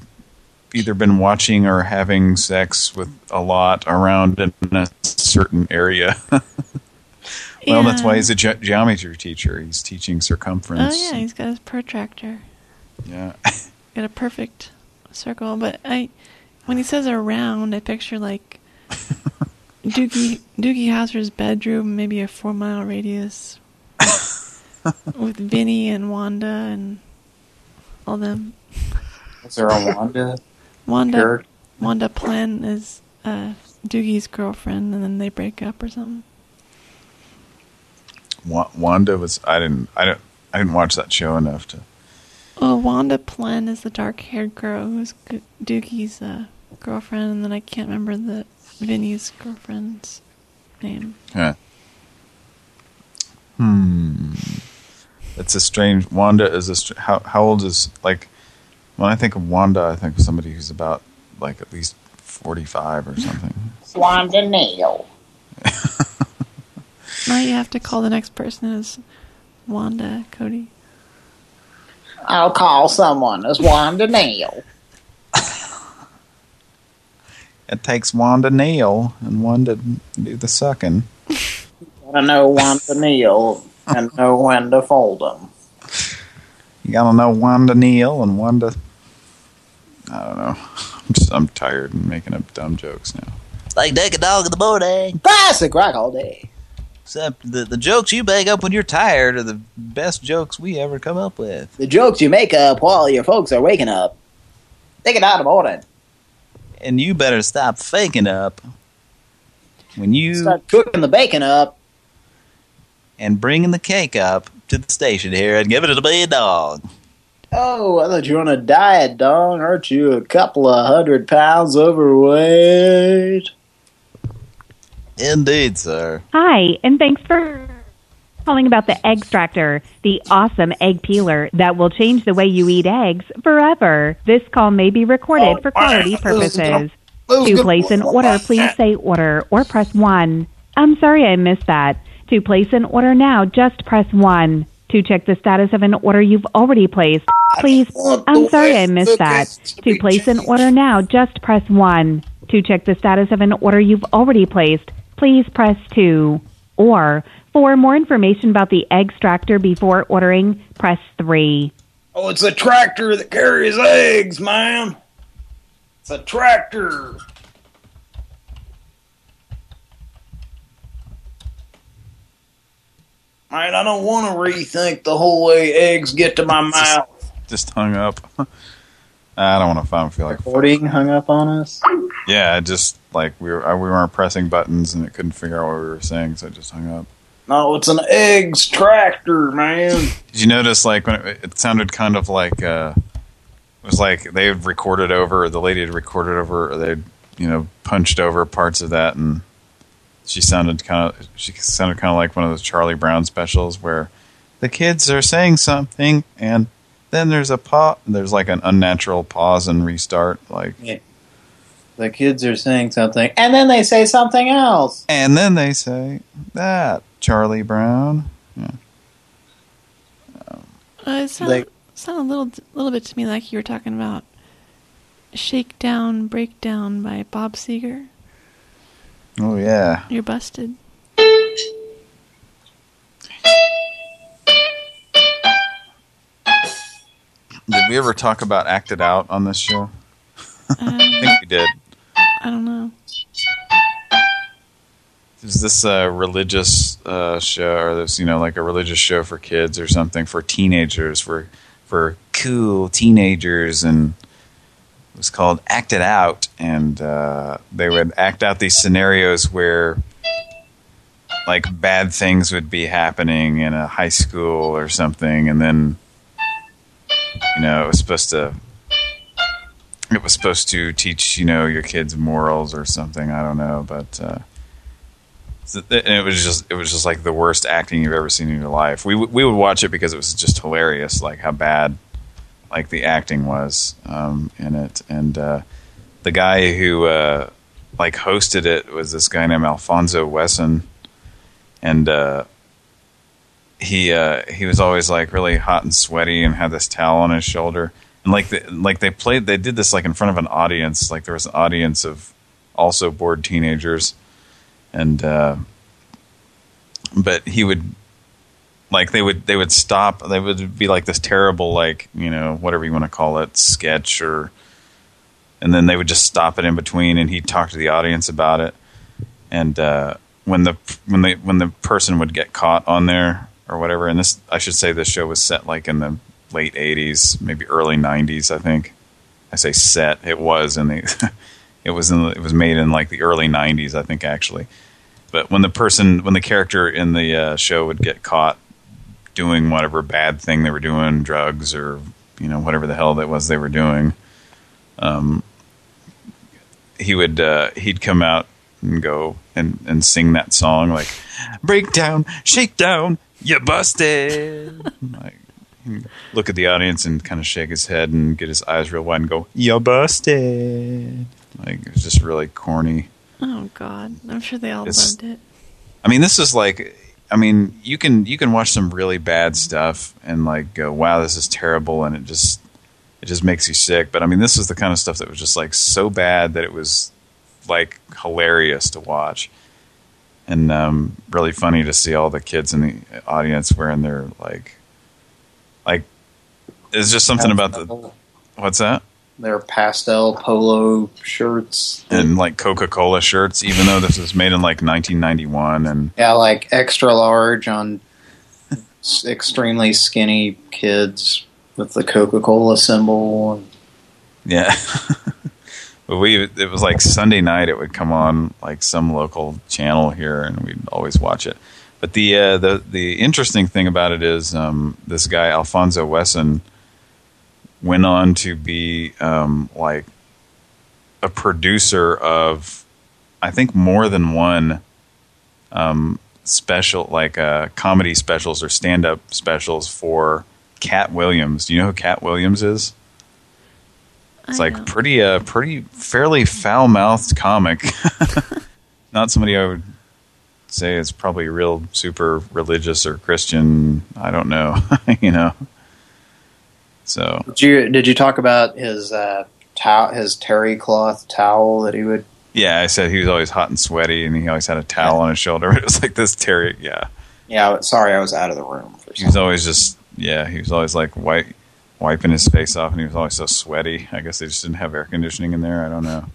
either been watching or having sex with a lot around in a certain area. well, that's why he's a ge geometry teacher. He's teaching circumference. Oh yeah, he's got his protractor. Yeah. Got a perfect circle, but I, when he says around, I picture like Doogie Doogie Howser's bedroom, maybe a four mile radius, with Vinny and Wanda and all them. Is there a Wanda? Wanda character? Wanda Plenn is uh, Doogie's girlfriend, and then they break up or something. Wa- Wanda was. I didn't. I don't. I didn't watch that show enough to. Oh, Wanda Plenn is the dark-haired girl who's G- Doogie's uh, girlfriend, and then I can't remember the Vinny's girlfriend's name. Huh. Hmm. It's a strange. Wanda is a. How how old is like? When I think of Wanda, I think of somebody who's about like at least forty-five or something. Wanda Neal. Now you have to call the next person as Wanda, Cody. I'll call someone as Wanda Neal. It takes Wanda Neal and Wanda do the sucking. Gotta know Wanda Neal and know when to fold them. You gotta know when to kneel and when to... I don't know. I'm just I'm tired and making up dumb jokes now. Like duck a dog in the morning. Classic rock all day. Except the, the jokes you make up when you're tired are the best jokes we ever come up with. The jokes you make up while your folks are waking up. Take it out of morning. And you better stop faking up when you Start cooking the bacon up. And bringing the cake up to the station here and giving it to me, dog. Oh, I thought you were on a diet, dong. Aren't you a couple of hundred pounds overweight? Indeed, sir. Hi, and thanks for calling about the egg extractor, the awesome egg peeler that will change the way you eat eggs forever. This call may be recorded for quality purposes. To place an order, please say order or press 1. I'm sorry I missed that. To place an order now, just press 1. To check the status of an order you've already placed, please. I'm sorry I missed that. To place an order now, just press 1. To check the status of an order you've already placed, please press 2. Or, for more information about the egg extractor before ordering, press 3. Oh, it's a tractor that carries eggs, man. It's a tractor. Man, I don't want to rethink the whole way eggs get to my mouth. Just hung up. I don't want to find feel like Recording hung up on us. yeah. I just like we were we weren't pressing buttons and it couldn't figure out what we were saying, so it just hung up. No, it's an eggs tractor, man. Did you notice like when it, it sounded kind of like uh it was like they had recorded over the lady had recorded over or they you know punched over parts of that and she sounded kind of she sounded kind of like one of those Charlie Brown specials where the kids are saying something and then there's a pause there's like an unnatural pause and restart like Yeah. The kids are saying something, and then they say something else. and then they say that Charlie Brown yeah. Uh, it sounded, sounded a little, little bit to me like you were talking about "Shakedown, Breakdown" by Bob Seger. Oh yeah You're busted. did we ever talk about acted out on this show I think we did I don't know. Is this a religious uh, show, or this you know like a religious show for kids or something for teenagers, for for cool teenagers, and it was called Act It Out, and uh, they would act out these scenarios where like bad things would be happening in a high school or something, and then you know it was supposed to it was supposed to teach you know your kids morals or something. I don't know, but. Uh, and it was just it was just like the worst acting you've ever seen in your life. We we would watch it because it was just hilarious, like how bad like the acting was um, in it. And uh, the guy who uh, like hosted it was this guy named Alfonso Wesson, and uh, he uh, he was always like really hot and sweaty and had this towel on his shoulder. And like the, like they played, they did this like in front of an audience. Like there was an audience of also bored teenagers, and uh, but he would like they would they would stop. They would be like this terrible like you know whatever you want to call it sketch or, and then they would just stop it in between, and he'd talk to the audience about it. And uh, when the when they when the person would get caught on there or whatever, and this I should say this show was set like in the late '80s, maybe early '90s, I think. I say set. It was in the it was in the, it was made in like the early '90s, I think actually. But when the person when the character in the uh, show would get caught doing whatever bad thing they were doing, drugs or you know whatever the hell that was they were doing, um, he would uh, he'd come out and go and and sing that song like break down, shake down, You're busted. like look at the audience and kind of shake his head and get his eyes real wide and go, You're busted. Like it was just really corny. Oh God, I'm sure they all It's- loved it. I mean, this is like, I mean, you can you can watch some really bad stuff and like go, wow, this is terrible, and it just it just makes you sick. But I mean, this is the kind of stuff that was just like so bad that it was like hilarious to watch, and um, really funny to see all the kids in the audience wearing their like, like, it's just something about the what's that Their pastel polo shirts. and like Coca Cola shirts, even though this was made in like 1991 and. Yeah, like extra large on extremely skinny kids with the Coca-Cola symbol. Yeah. but we it was like Sunday night it would come on like some local channel here and we'd always watch it. But the uh, the the interesting thing about it is um, this guy Alfonso Wesson went on to be um, like a producer of I think more than one um, special like uh, comedy specials or stand up specials for Katt Williams. Do you know who Katt Williams is? It's like pretty, uh, pretty, fairly foul-mouthed comic. Not somebody I would say is probably real super religious or Christian. I don't know, you know. So Did you did you talk about his uh, towel, his terry cloth towel that he would? yeah, I said he was always hot and sweaty, and he always had a towel on his shoulder. It was like this Terry, yeah. Yeah, sorry, I was out of the room. For He was always just, yeah, he was always like wipe, wiping his face off, and he was always so sweaty. I guess they just didn't have air conditioning in there. I don't know.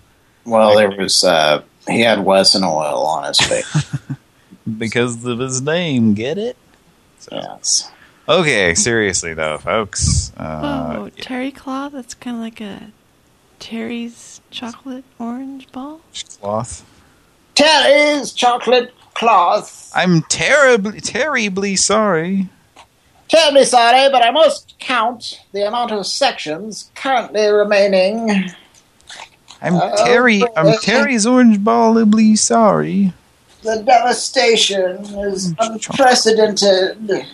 Well, there was uh, he had Wesson oil on his face. because of his name, get it? yes. Okay, seriously though, folks. Uh, oh, terry cloth. That's kind of like a Terry's chocolate orange ball. cloth. Terry's chocolate cloth. I'm terribly, terribly sorry. Terribly sorry, but I must count the amount of sections currently remaining. I'm Oh, Terry. I'm. Terry's orange ballably sorry. The devastation is unprecedented.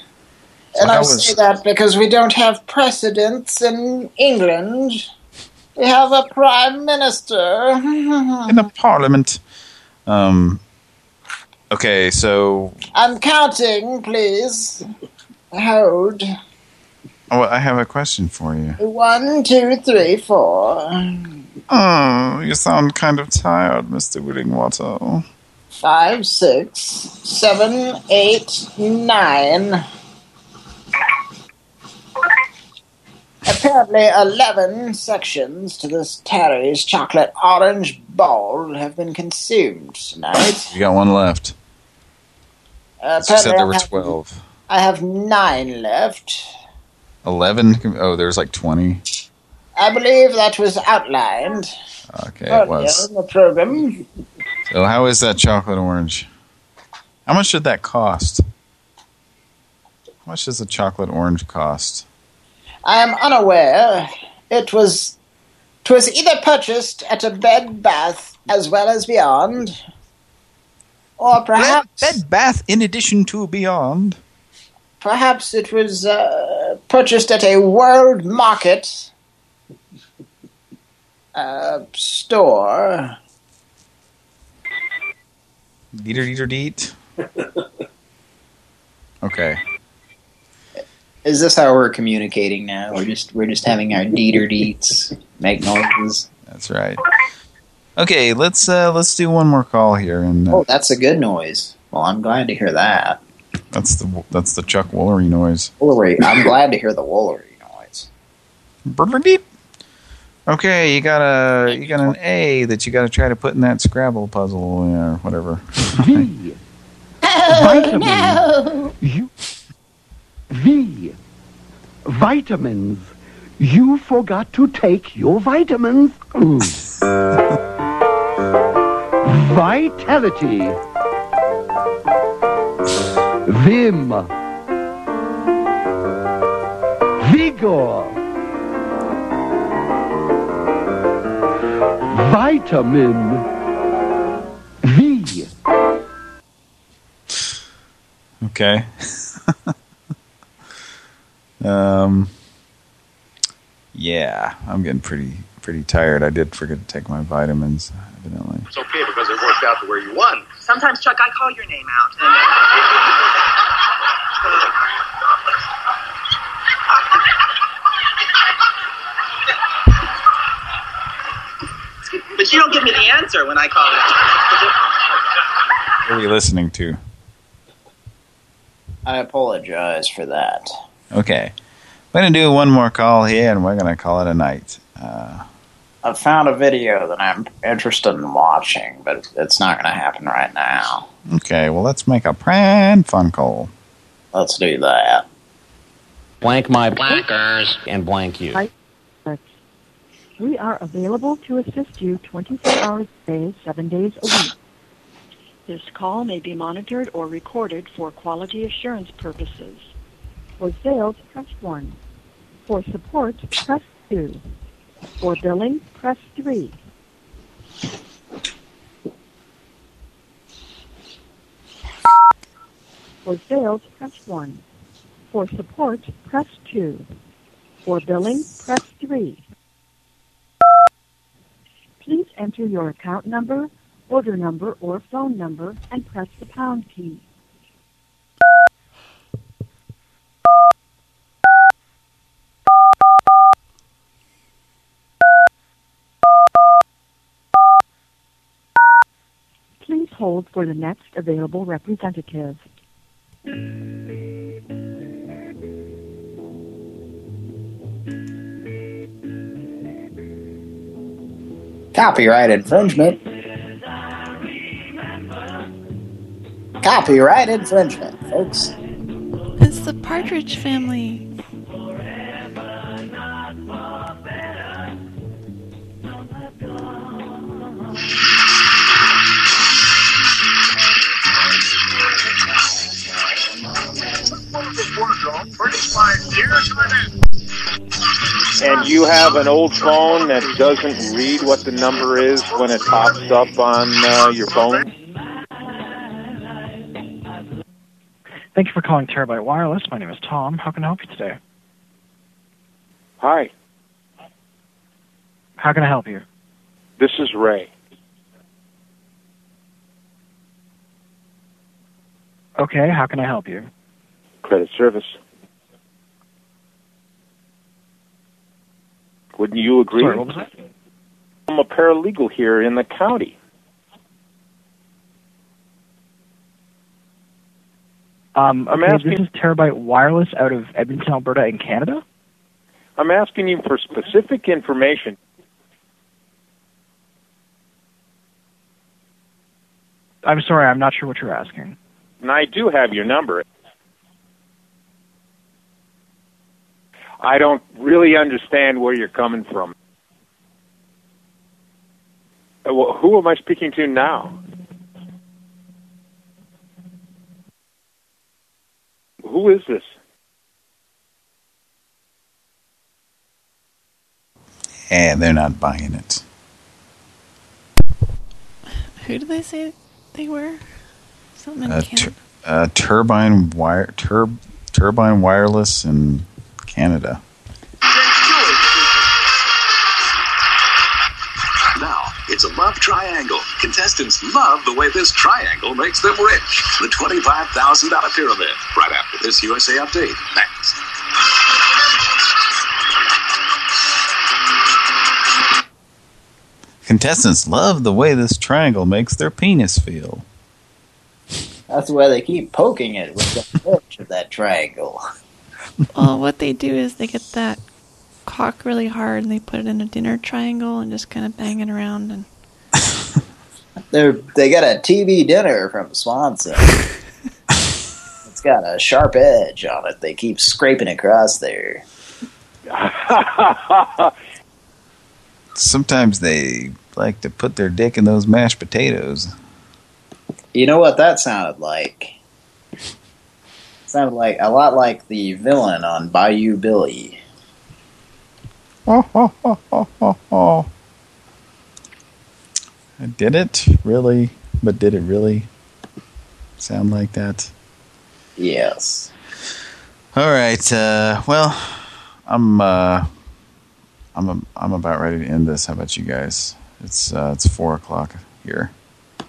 And I was- say that because we don't have precedents in England. We have a prime minister. In the parliament. Um. Okay, so I'm counting, please. Hold. oh, I have a question for you. One, two, three, four. Oh, you sound kind of tired, Mister Willingwater. five, six, seven, eight, nine. Apparently, 11 sections to this Terry's chocolate orange ball have been consumed tonight. You got one left. Uh, You said there were twelve. I have nine left. Eleven? Oh, there's like twenty. I believe that was outlined Okay, it was. in the program. So how is that chocolate orange? How much did that cost? How much does a chocolate orange cost? I am unaware. It was, it was either purchased at a Bed Bath as well as Beyond, or perhaps Bed Bath in addition to Beyond. perhaps it was uh, purchased at a World Market uh, store. Deeter deeter deet. Okay. Is this how we're communicating now? We're just we're just having our deeter deets make noises. That's right. Okay, let's uh, let's do one more call here, and uh, Oh, that's a good noise. Well, I'm glad to hear that. that's the that's the Chuck Woolery noise. Woolery. I'm glad to hear the Woolery noise. Beep. Okay, you got a you got an A that you got to try to put in that Scrabble puzzle or whatever. Oh, You, V. Vitamins. You forgot to take your vitamins. Vitality. Vim. Vigor. Vitamin. V. Okay. um. Yeah, I'm getting pretty pretty tired. I did forget to take my vitamins, evidently. It's okay because it worked out to where you won. Sometimes, Chuck, I call your name out. And, but you don't give me the answer when I call it. What are you listening to? I apologize for that. Okay. We're going to do one more call here, and we're going to call it a night. Uh, I found a video that I'm interested in watching, but it's not going to happen right now. okay, well, let's make a pran fun call. Let's do that. Blank my blankers and blank you. We are available to assist you 24 hours a day, 7 days a week. This call may be monitored or recorded for quality assurance purposes. For sales, press 1. For support, press 2. For billing, press 3. For sales, press 1. For support, press 2. For billing, press 3. Please enter your account number, order number, or phone number and press the pound key. Please hold for the next available representative. Copyright infringement. Copyright infringement, folks. It's the Partridge Family. And you have an old phone that doesn't read what the number is when it pops up on uh, your phone? Thank you for calling Terabyte Wireless. My name is Tom. How can I help you today? Hi, How can I help you? this is Ray. Okay, how can I help you? Credit service. Wouldn't you agree? Sorry, what was that? I'm a paralegal here in the county. Um, I'm asking- This is Terabyte Wireless out of Edmonton, Alberta, in Canada. I'm asking you for specific information. I'm sorry, I'm not sure what you're asking. And I do have your number. I don't really understand where you're coming from. Uh, well, who am I speaking to now? Who is this? And they're not buying it. Who did they say they were? Something in Uh, tur- uh, turbine wire, tur turbine wireless in Canada. Now, it's a love triangle. Contestants love the way this triangle makes them rich. The $25,000 pyramid, right after this USA Update. Thanks. Contestants love the way this triangle makes their penis feel. That's why they keep poking it with the edge of that triangle. well, what they do is they get that cock really hard and they put it in a dinner triangle and just kind of bang it around and They're they got a TV dinner from Swanson. it's got a sharp edge on it. They keep scraping across there. Sometimes they like to put their dick in those mashed potatoes. You know what that sounded like? Sounded like a lot like the villain on Bayou Billy. Oh, oh, oh, oh, oh, oh. Did it really? But did it really sound like that? Yes. All right. Uh, well, I'm uh, I'm I'm about ready to end this. How about you guys? It's uh, it's four o'clock here.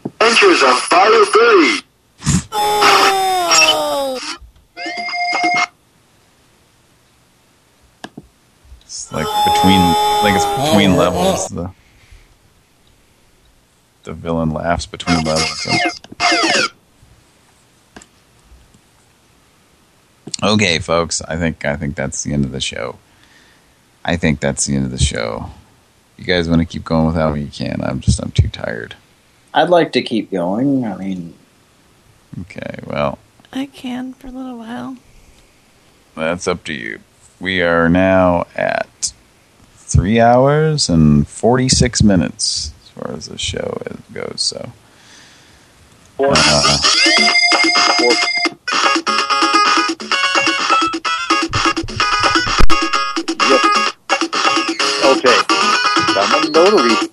Adventures of Bayou Billy. It's like between like it's between oh. levels. The the villain laughs between levels. Okay, folks. I think I think that's the end of the show. I think that's the end of the show. You guys want to keep going without me? You can. I'm just I'm too tired. I'd like to keep going. I mean, Okay, well, I can for a little while. that's up to you. We are now at three hours and 46 minutes as far as the show goes. So, uh, Okay. Notary.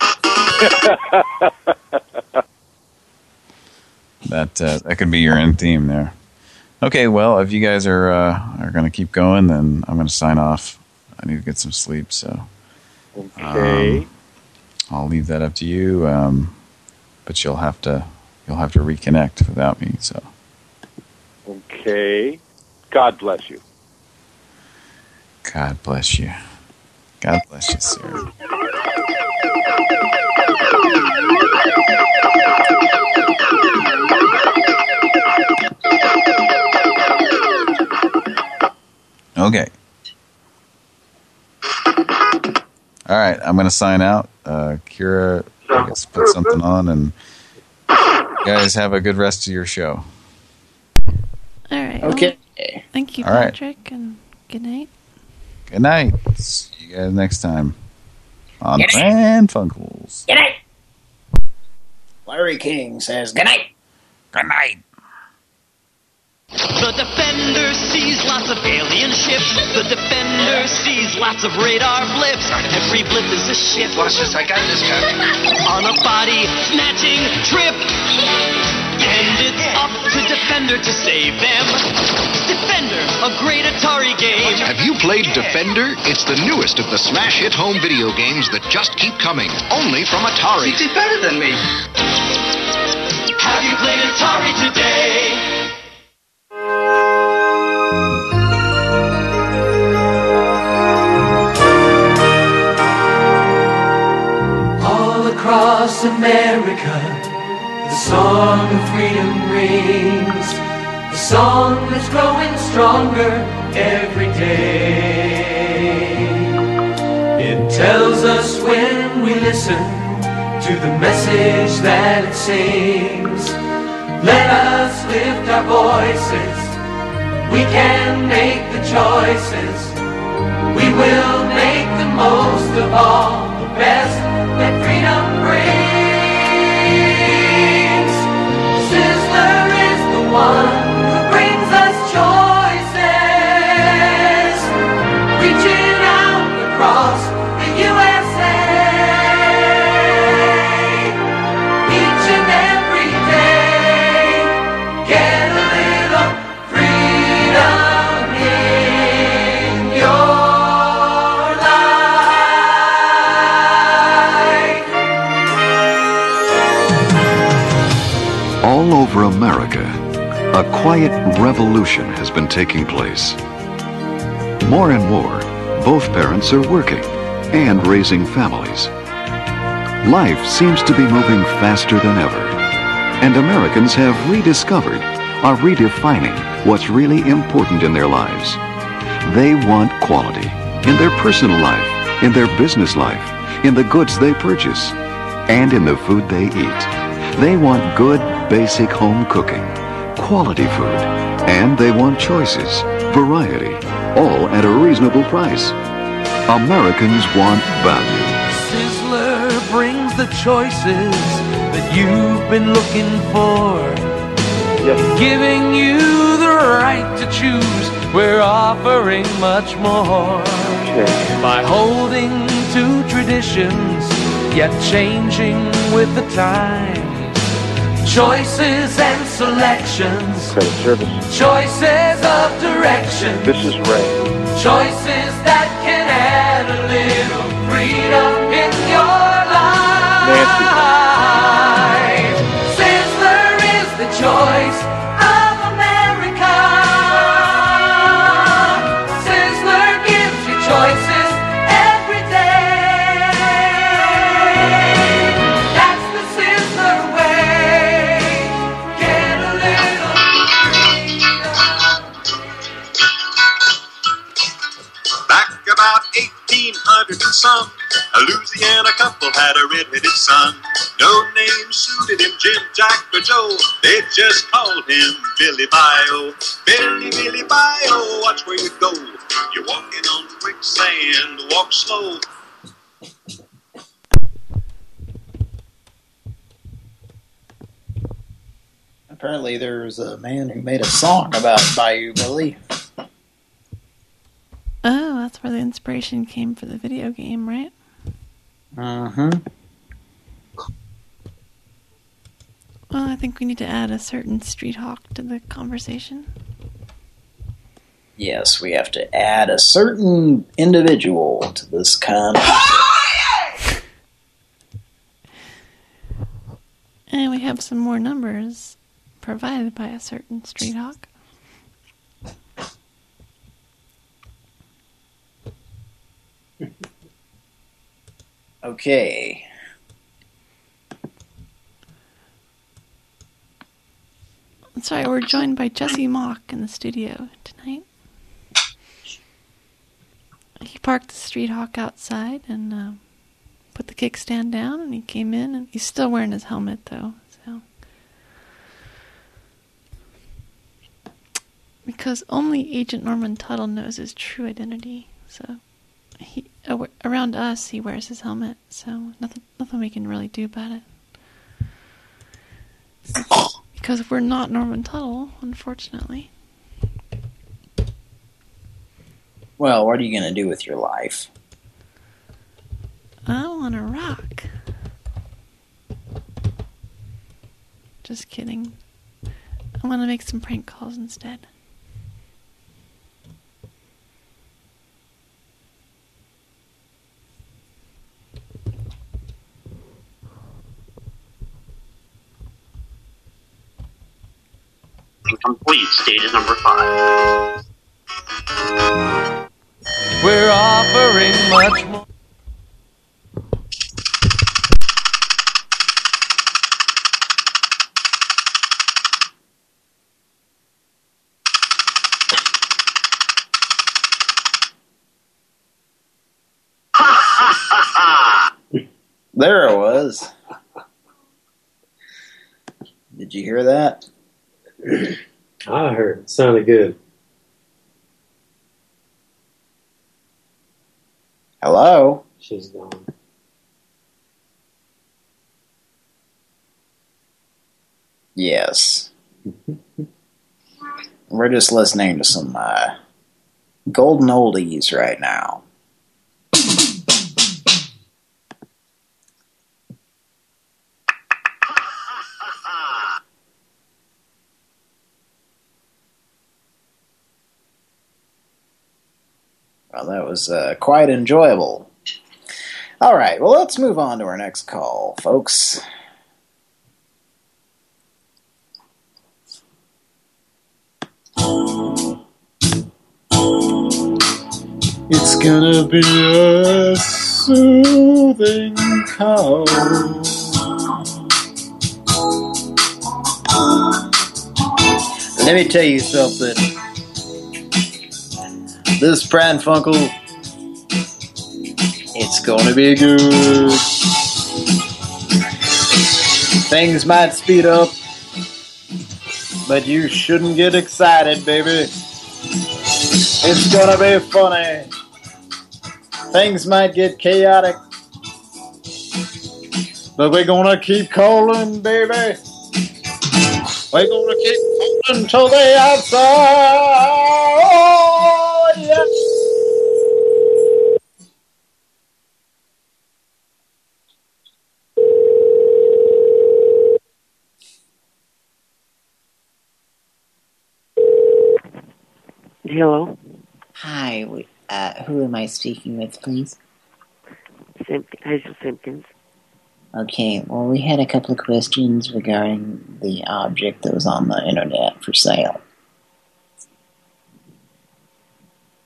that uh, that could be your end theme there. Okay, well, if you guys are uh, are going to keep going, then I'm going to sign off. I need to get some sleep, so Okay. um, I'll leave that up to you. Um, but you'll have to you'll have to reconnect without me. So. Okay. God bless you. God bless you. God bless you, sir. Okay. All right, I'm going to sign out. Uh, Kira, I guess put something on, and you guys have a good rest of your show. All right. Okay. well, thank you, All right. Patrick, and good night. Good night. See you guys next time on Good night. Funkels. good night. Larry King says good night. Good night. The Defender sees lots of alien ships. The Defender sees lots of radar blips. Every blip is a ship. Watch this, I got this, Captain. On a body snatching trip. And it's up to Defender to save them. Defender, a great Atari game. Have you played Defender? It's the newest of the smash hit home video games that just keep coming, only from Atari. You did better than me. Have you played Atari today? Across America, the song of freedom rings. A song that's growing stronger every day. It tells us when we listen to the message that it sings. Let us lift our voices. We can make the choices. We will make the most of all the best that freedom a quiet revolution has been taking place. More and more, both parents are working and raising families. Life seems to be moving faster than ever. And Americans have rediscovered, are redefining what's really important in their lives. They want quality in their personal life, in their business life, in the goods they purchase, and in the food they eat. They want good, basic home cooking, quality food, and they want choices, variety, all at a reasonable price. Americans want value. Sizzler brings the choices that you've been looking for. Yes. Giving you the right to choose, we're offering much more. Okay. By holding to traditions, yet changing with the times. Choices and selections, Credit service. choices of direction. This is Ray. Choices that can add a little freedom in your life. Had a red-headed son. No name suited him, Jim, Jack, or Joe. They just called him Billy Bayou. Billy, Billy Bayou, watch where you go. You're walking on quicksand, walk slow. Apparently there's a man who made a song about Bayou Billy. Oh, that's where the inspiration came for the video game, right? Uh-huh. Well, I think we need to add a certain street hawk to the conversation. Yes, we have to add a certain individual to this conversation. And we have some more numbers provided by a certain street hawk. Okay. Sorry, we're joined by Jesse Mach in the studio tonight. He parked the street hawk outside and uh, put the kickstand down, and he came in, and he's still wearing his helmet though. So, because only Agent Norman Tuttle knows his true identity, so he around us he wears his helmet. So nothing, nothing we can really do about it. Because we're not Norman Tuttle, unfortunately. Well, what are you going to do with your life? I want to rock. Just kidding. I want to make some prank calls instead. Incomplete. Stage number five. We're offering much more. There it was. Did you hear that? I heard it. Sounded good. Hello? She's gone. Yes. We're just listening to some uh, golden oldies right now. Well, that was uh, quite enjoyable. All right, well, let's move on to our next call, folks. It's gonna be a soothing cow. Let me tell you something. This Pran Funkel, it's gonna be good. Things might speed up, but you shouldn't get excited, baby. It's gonna be funny. Things might get chaotic, but we're gonna keep calling, baby. We're gonna keep calling till the outside. Oh, yeah. Hello. Hi, uh, who am I speaking with, please? Hazel Simpkins. Okay, well, we had a couple of questions regarding the object that was on the internet for sale.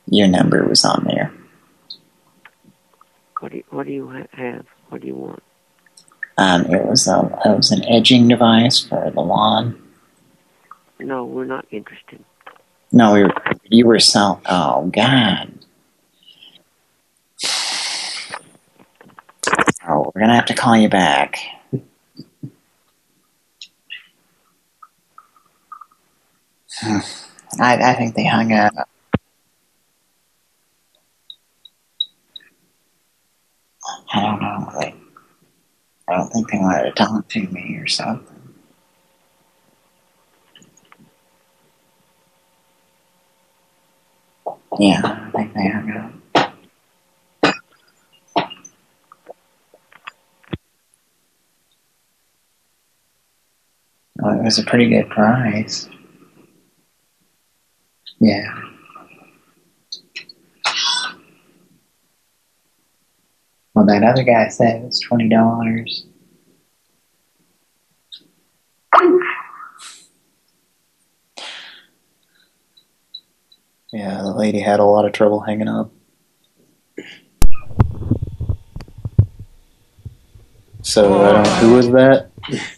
Your number was on there. What do you, what do you have? What do you want? Um, it was a it was an edging device for the lawn. No, we're not interested. No, you were, you were selling. Oh God. Oh, we're gonna have to call you back. Hmm. I I think they hung up. I don't know. Like, I don't think they wanted to talk to me or something. Yeah, like they. Well, it was a pretty good prize. Yeah. Well, that other guy said it was $20. Yeah, the lady had a lot of trouble hanging up. So, I don't, know, who was that?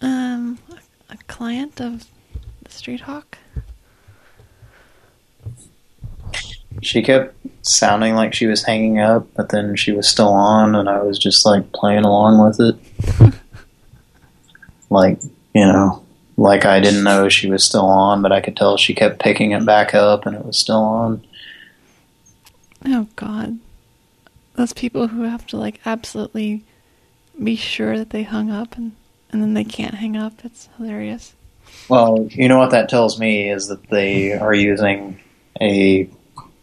Um, a, a client of the Street Hawk. She kept sounding like she was hanging up, but then she was still on, and I was just like playing along with it. like, you know, like I didn't know she was still on, but I could tell she kept picking it back up and it was still on. Oh God, those people who have to like absolutely be sure that they hung up and and then they can't hang up. It's hilarious. Well, you know what that tells me is that they are using a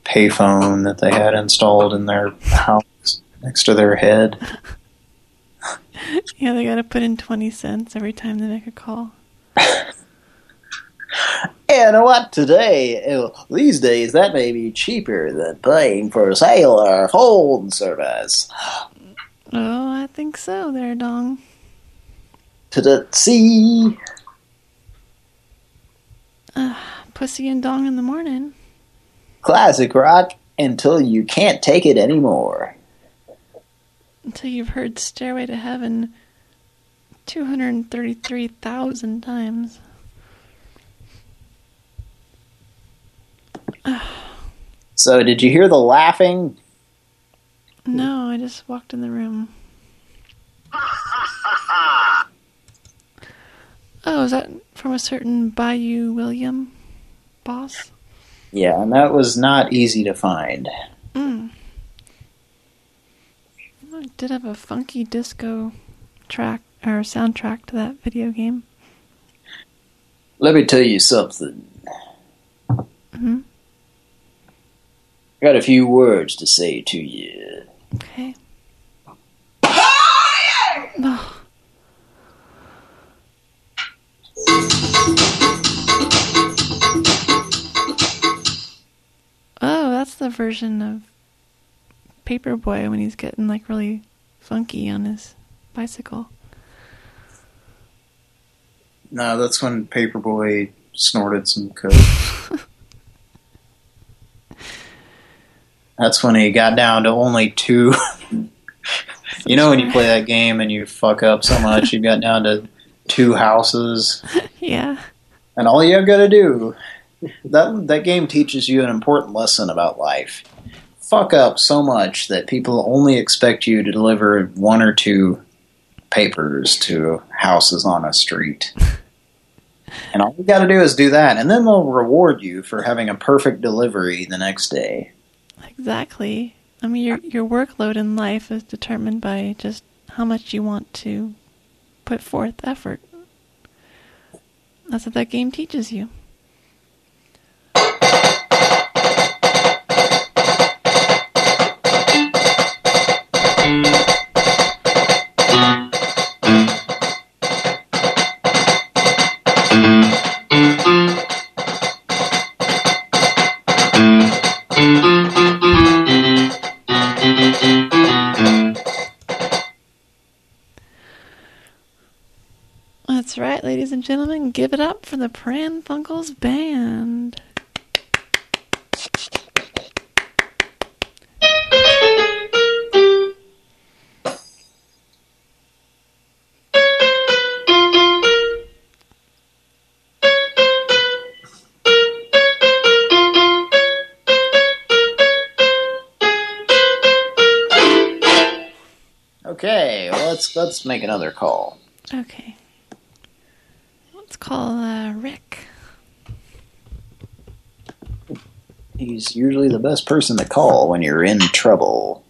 payphone that they had installed in their house next to their head. Yeah, they got to put in twenty cents every time they make a call. And what today? These days, that may be cheaper than paying for cellular phone service. Oh, I think so. There, Dong. To the sea. Uh, pussy and Dong in the morning. Classic rock until you can't take it anymore. Until you've heard "Stairway to Heaven" two hundred thirty-three thousand times. So, did you hear the laughing? No, I just walked in the room. Oh, is that from a certain Bayou William boss? Yeah, and that was not easy to find. Mm. I did have a funky disco track or soundtrack to that video game. Let me tell you something. hmm I got a few words to say to you. Okay. Oh. Oh, that's the version of Paperboy when he's getting like really funky on his bicycle. No, that's when Paperboy snorted some coke. That's when he got down to only two. you know when you play that game and you fuck up so much, you got down to two houses. Yeah. And all you have got to do, that that game teaches you an important lesson about life. Fuck up so much that people only expect you to deliver one or two papers to houses on a street. And all you got to do is do that, and then they'll reward you for having a perfect delivery the next day. Exactly. I mean, your your workload in life is determined by just how much you want to put forth effort. That's what that game teaches you. And gentlemen. Give it up for the Pran Funkels Band. Okay, well, let's let's make another call. Okay. Let's call uh, Rick. He's usually the best person to call when you're in trouble.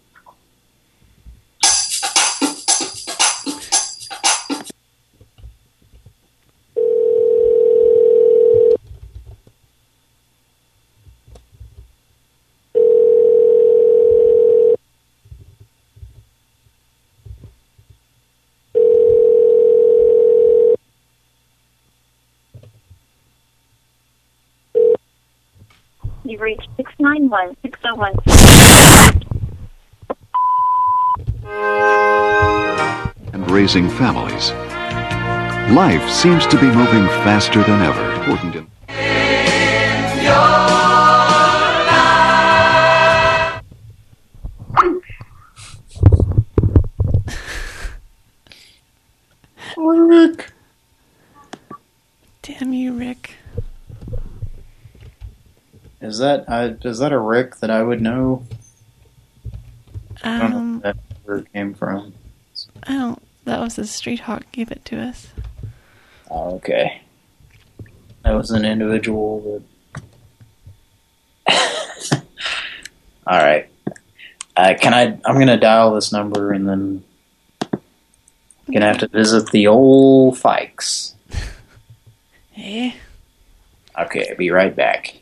Reached 691 601. and raising families. Life seems to be moving faster than ever. Is that uh, is that a Rick that I would know? I don't know Um, where that word came from. I don't. That was the Street Hawk gave it to us. Oh, okay. That was an individual that. All right. Uh, can I? I'm gonna dial this number and then gonna have to visit the old Fikes. Eh? Okay, be right back.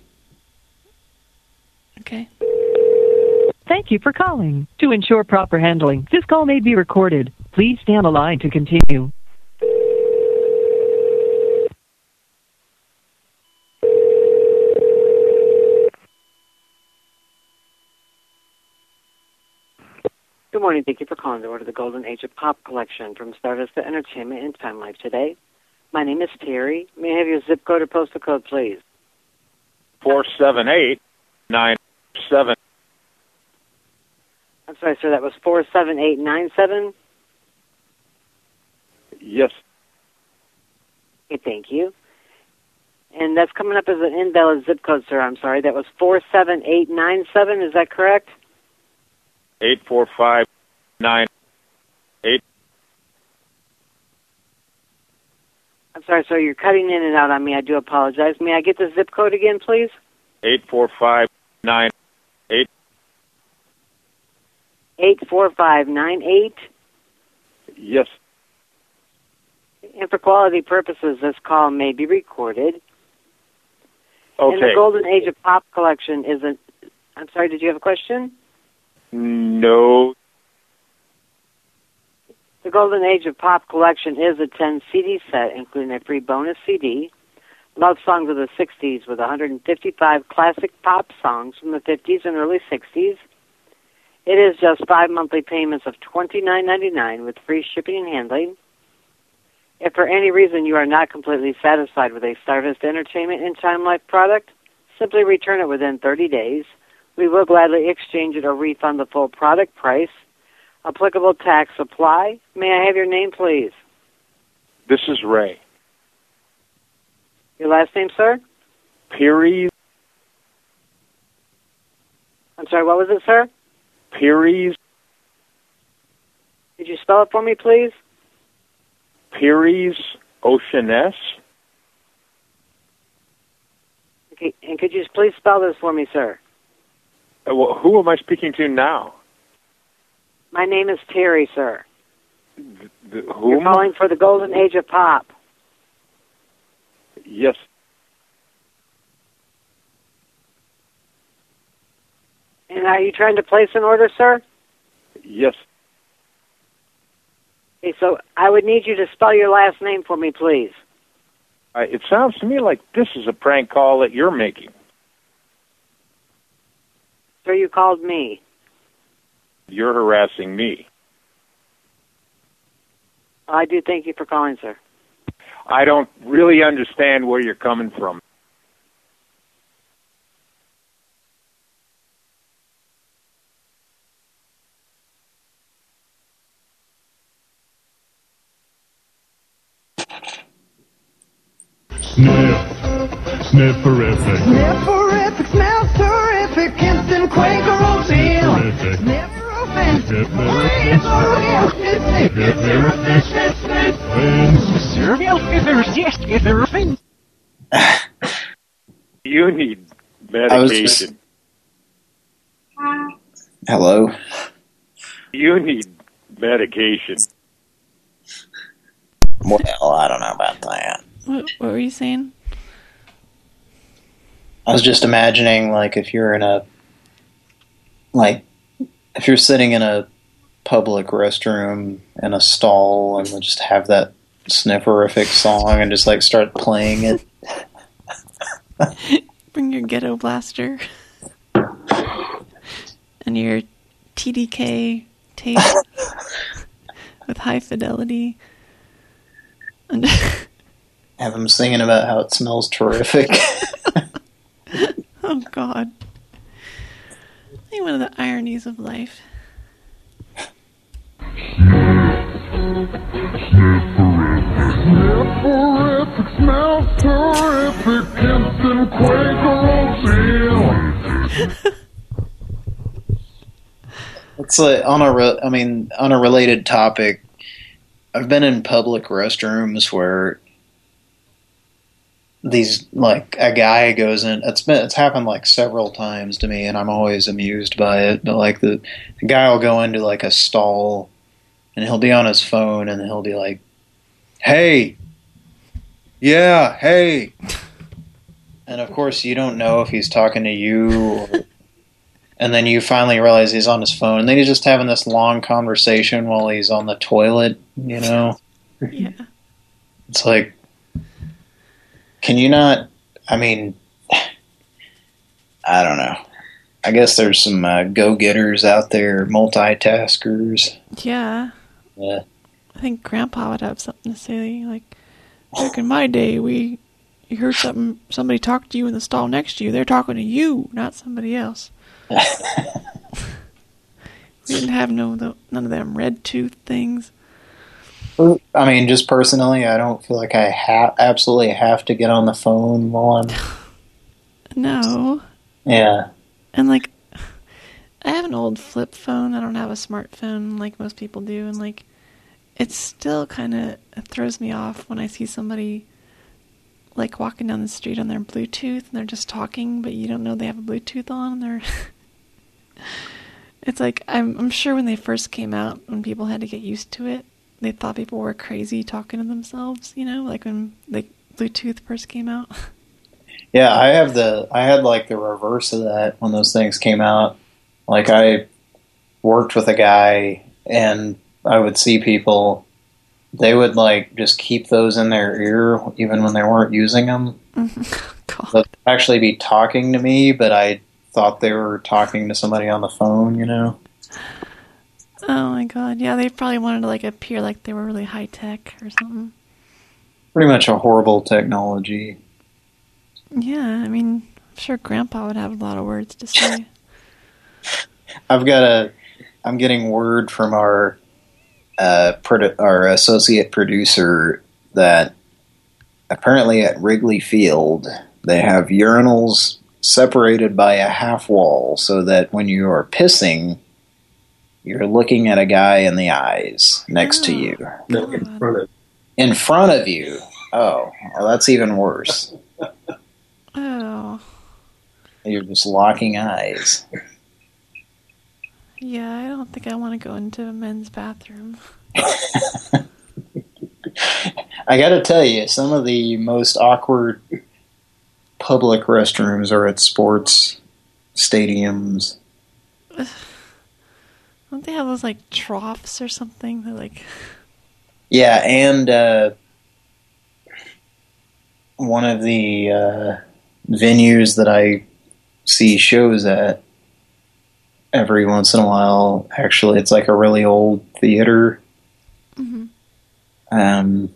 Okay. Thank you for calling. To ensure proper handling, this call may be recorded. Please stay on the line to continue. Good morning. Thank you for calling to order the Golden Age of Pop collection from Stardust Entertainment and Time Life today. My name is Terry. May I have your zip code or postal code, please? Four seven eight nine seven. I'm sorry, sir. That was four seven eight nine seven. Yes. Okay, thank you. And that's coming up as an invalid zip code, sir. I'm sorry. That was four seven eight nine seven. Is that correct? Eight four five nine eight. I'm sorry, sir. You're cutting in and out on me. I do apologize. May I get the zip code again, please? Eight four five nine eight. Eight four five nine eight. Yes. And for quality purposes, this call may be recorded. And the Golden Age of Pop collection is a. I'm sorry. Did you have a question? No. The Golden Age of Pop collection is a 10 CD set, including a free bonus CD, Love Songs of the 60s, with 155 classic pop songs from the 50s and early 60s. It is just five monthly payments of $29.99 with free shipping and handling. If for any reason you are not completely satisfied with a Stardust Entertainment and Time Life product, simply return it within 30 days. We will gladly exchange it or refund the full product price. Applicable tax apply. May I have your name, please? This is Ray. Your last name, sir? Pearies, I'm sorry, what was it, sir? Pearies, Did you spell it for me, please? Pearies, Oceaness. Okay, and could you please spell this for me, sir? Uh, well, who am I speaking to now? My name is Terry, sir. The, You're calling for the golden age of pop. Yes. And are you trying to place an order, sir? Yes. Okay, so I would need you to spell your last name for me, please. Uh, it sounds to me like this is a prank call that you're making. Sir, you called me. You're harassing me. I do thank you for calling, sir. I don't really understand where you're coming from. Sniff. Snifferific. Snifferific smells terrific, instant Quaker Oatmeal. Terrific. Never offensive. You need I was just- medication. Hello. You need medication. Well, I don't know about that. What, what were you saying? I was just imagining, like, if you're in a, like, if you're sitting in a public restroom in a stall and just have that snifferific song and just, like, start playing it. Bring your ghetto blaster and your TDK tape with high fidelity. And Have them singing about how it smells terrific. oh God, I think one of the ironies of life. Snifferific smells terrific, instant Quaker Oatmeal. It's like on a, re- I mean, on a related topic. I've been in public restrooms where these like a guy goes in. It's been it's happened like several times to me, and I'm always amused by it. But like the, the guy will go into like a stall, and he'll be on his phone, and he'll be like, "Hey, yeah, hey." And of course, you don't know if he's talking to you or and then you finally realize he's on his phone, and then he's just having this long conversation while he's on the toilet. You know, Yeah. it's like, can you not? I mean, I don't know. I guess there's some uh, go-getters out there, multitaskers. Yeah. Yeah. I think Grandpa would have something to say. Like, back in my day, we you heard something somebody talk to you in the stall next to you. They're talking to you, not somebody else. we didn't have no none of them red tooth things. I mean, just personally, I don't feel like I ha absolutely have to get on the phone while I'm. No. Yeah. And like, I have an old flip phone. I don't have a smartphone like most people do, and like, it still kind of throws me off when I see somebody like walking down the street on their Bluetooth and they're just talking, but you don't know they have a Bluetooth on. They're it's like I'm I'm sure when they first came out, when people had to get used to it, they thought people were crazy talking to themselves. You know, like when like Bluetooth first came out. Yeah, I have the I had like the reverse of that when those things came out. Like I worked with a guy and I would see people they would like just keep those in their ear even when they weren't using them. Mm-hmm. They'd actually be talking to me, but I thought they were talking to somebody on the phone, you know. Oh my god, yeah, they probably wanted to like appear like they were really high tech or something. Pretty much a horrible technology. Yeah, I mean, I'm sure Grandpa would have a lot of words to say. I've got a. I'm getting word from our uh, produ our associate producer that apparently at Wrigley Field they have urinals separated by a half wall so that when you are pissing, you're looking at a guy in the eyes next to you. No, in front of In front of you. Oh, well, that's even worse. Oh, You're just locking eyes. Yeah. I don't think I want to go into a men's bathroom. I gotta tell you, some of the most awkward public restrooms are at sports stadiums. Don't they have those like troughs or something? They're like, Yeah, and uh, one of the uh, venues that I see shows at every once in a while, actually, it's like a really old theater. Mhm. Um,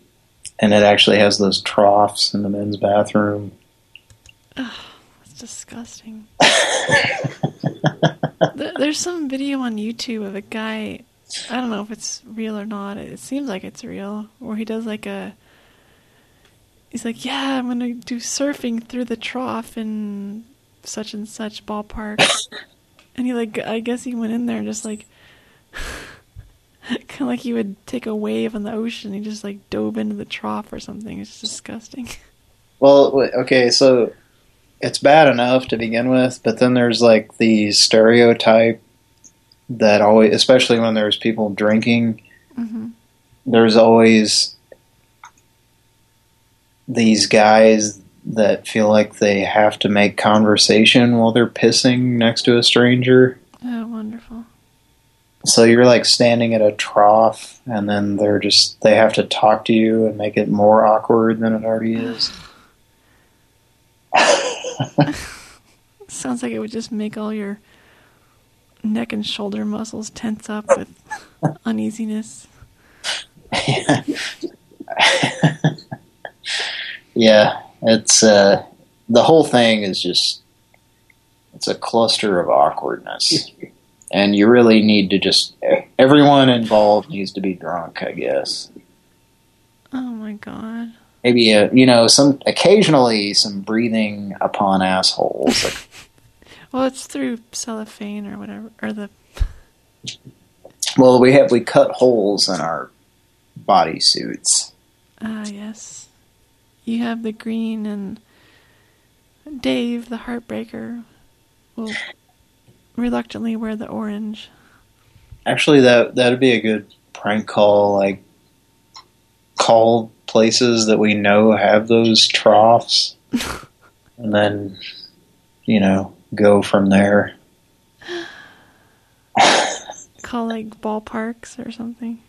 and it actually has those troughs in the men's bathroom. it's disgusting. There's some video on YouTube of a guy. I don't know if it's real or not. It seems like it's real, where he does like a. He's like, yeah, I'm gonna do surfing through the trough in such and such ballpark, and he like, I guess he went in there and just like, kind of like he would take a wave on the ocean. He just like dove into the trough or something. It's disgusting. Well, okay, so it's bad enough to begin with, but then there's like the stereotype that always, especially when there's people drinking, Mm-hmm. there's always these guys that feel like they have to make conversation while they're pissing next to a stranger. Oh, wonderful. So you're like standing at a trough, and then they're just they have to talk to you and make it more awkward than it already is. Sounds like it would just make all your neck and shoulder muscles tense up with uneasiness. Yeah, it's uh, the whole thing is just it's a cluster of awkwardness, and you really need to just everyone involved needs to be drunk, I guess. Oh my god. Maybe uh, you know some occasionally some breathing upon assholes. Like, Well, it's through cellophane or whatever, or the well, we have we cut holes in our body suits. ah yes. You have the green and Dave, the heartbreaker, will reluctantly wear the orange. Actually, that that'd be a good prank call. Like, call places that we know have those troughs, and then, you know, go from there. Call like ballparks or something.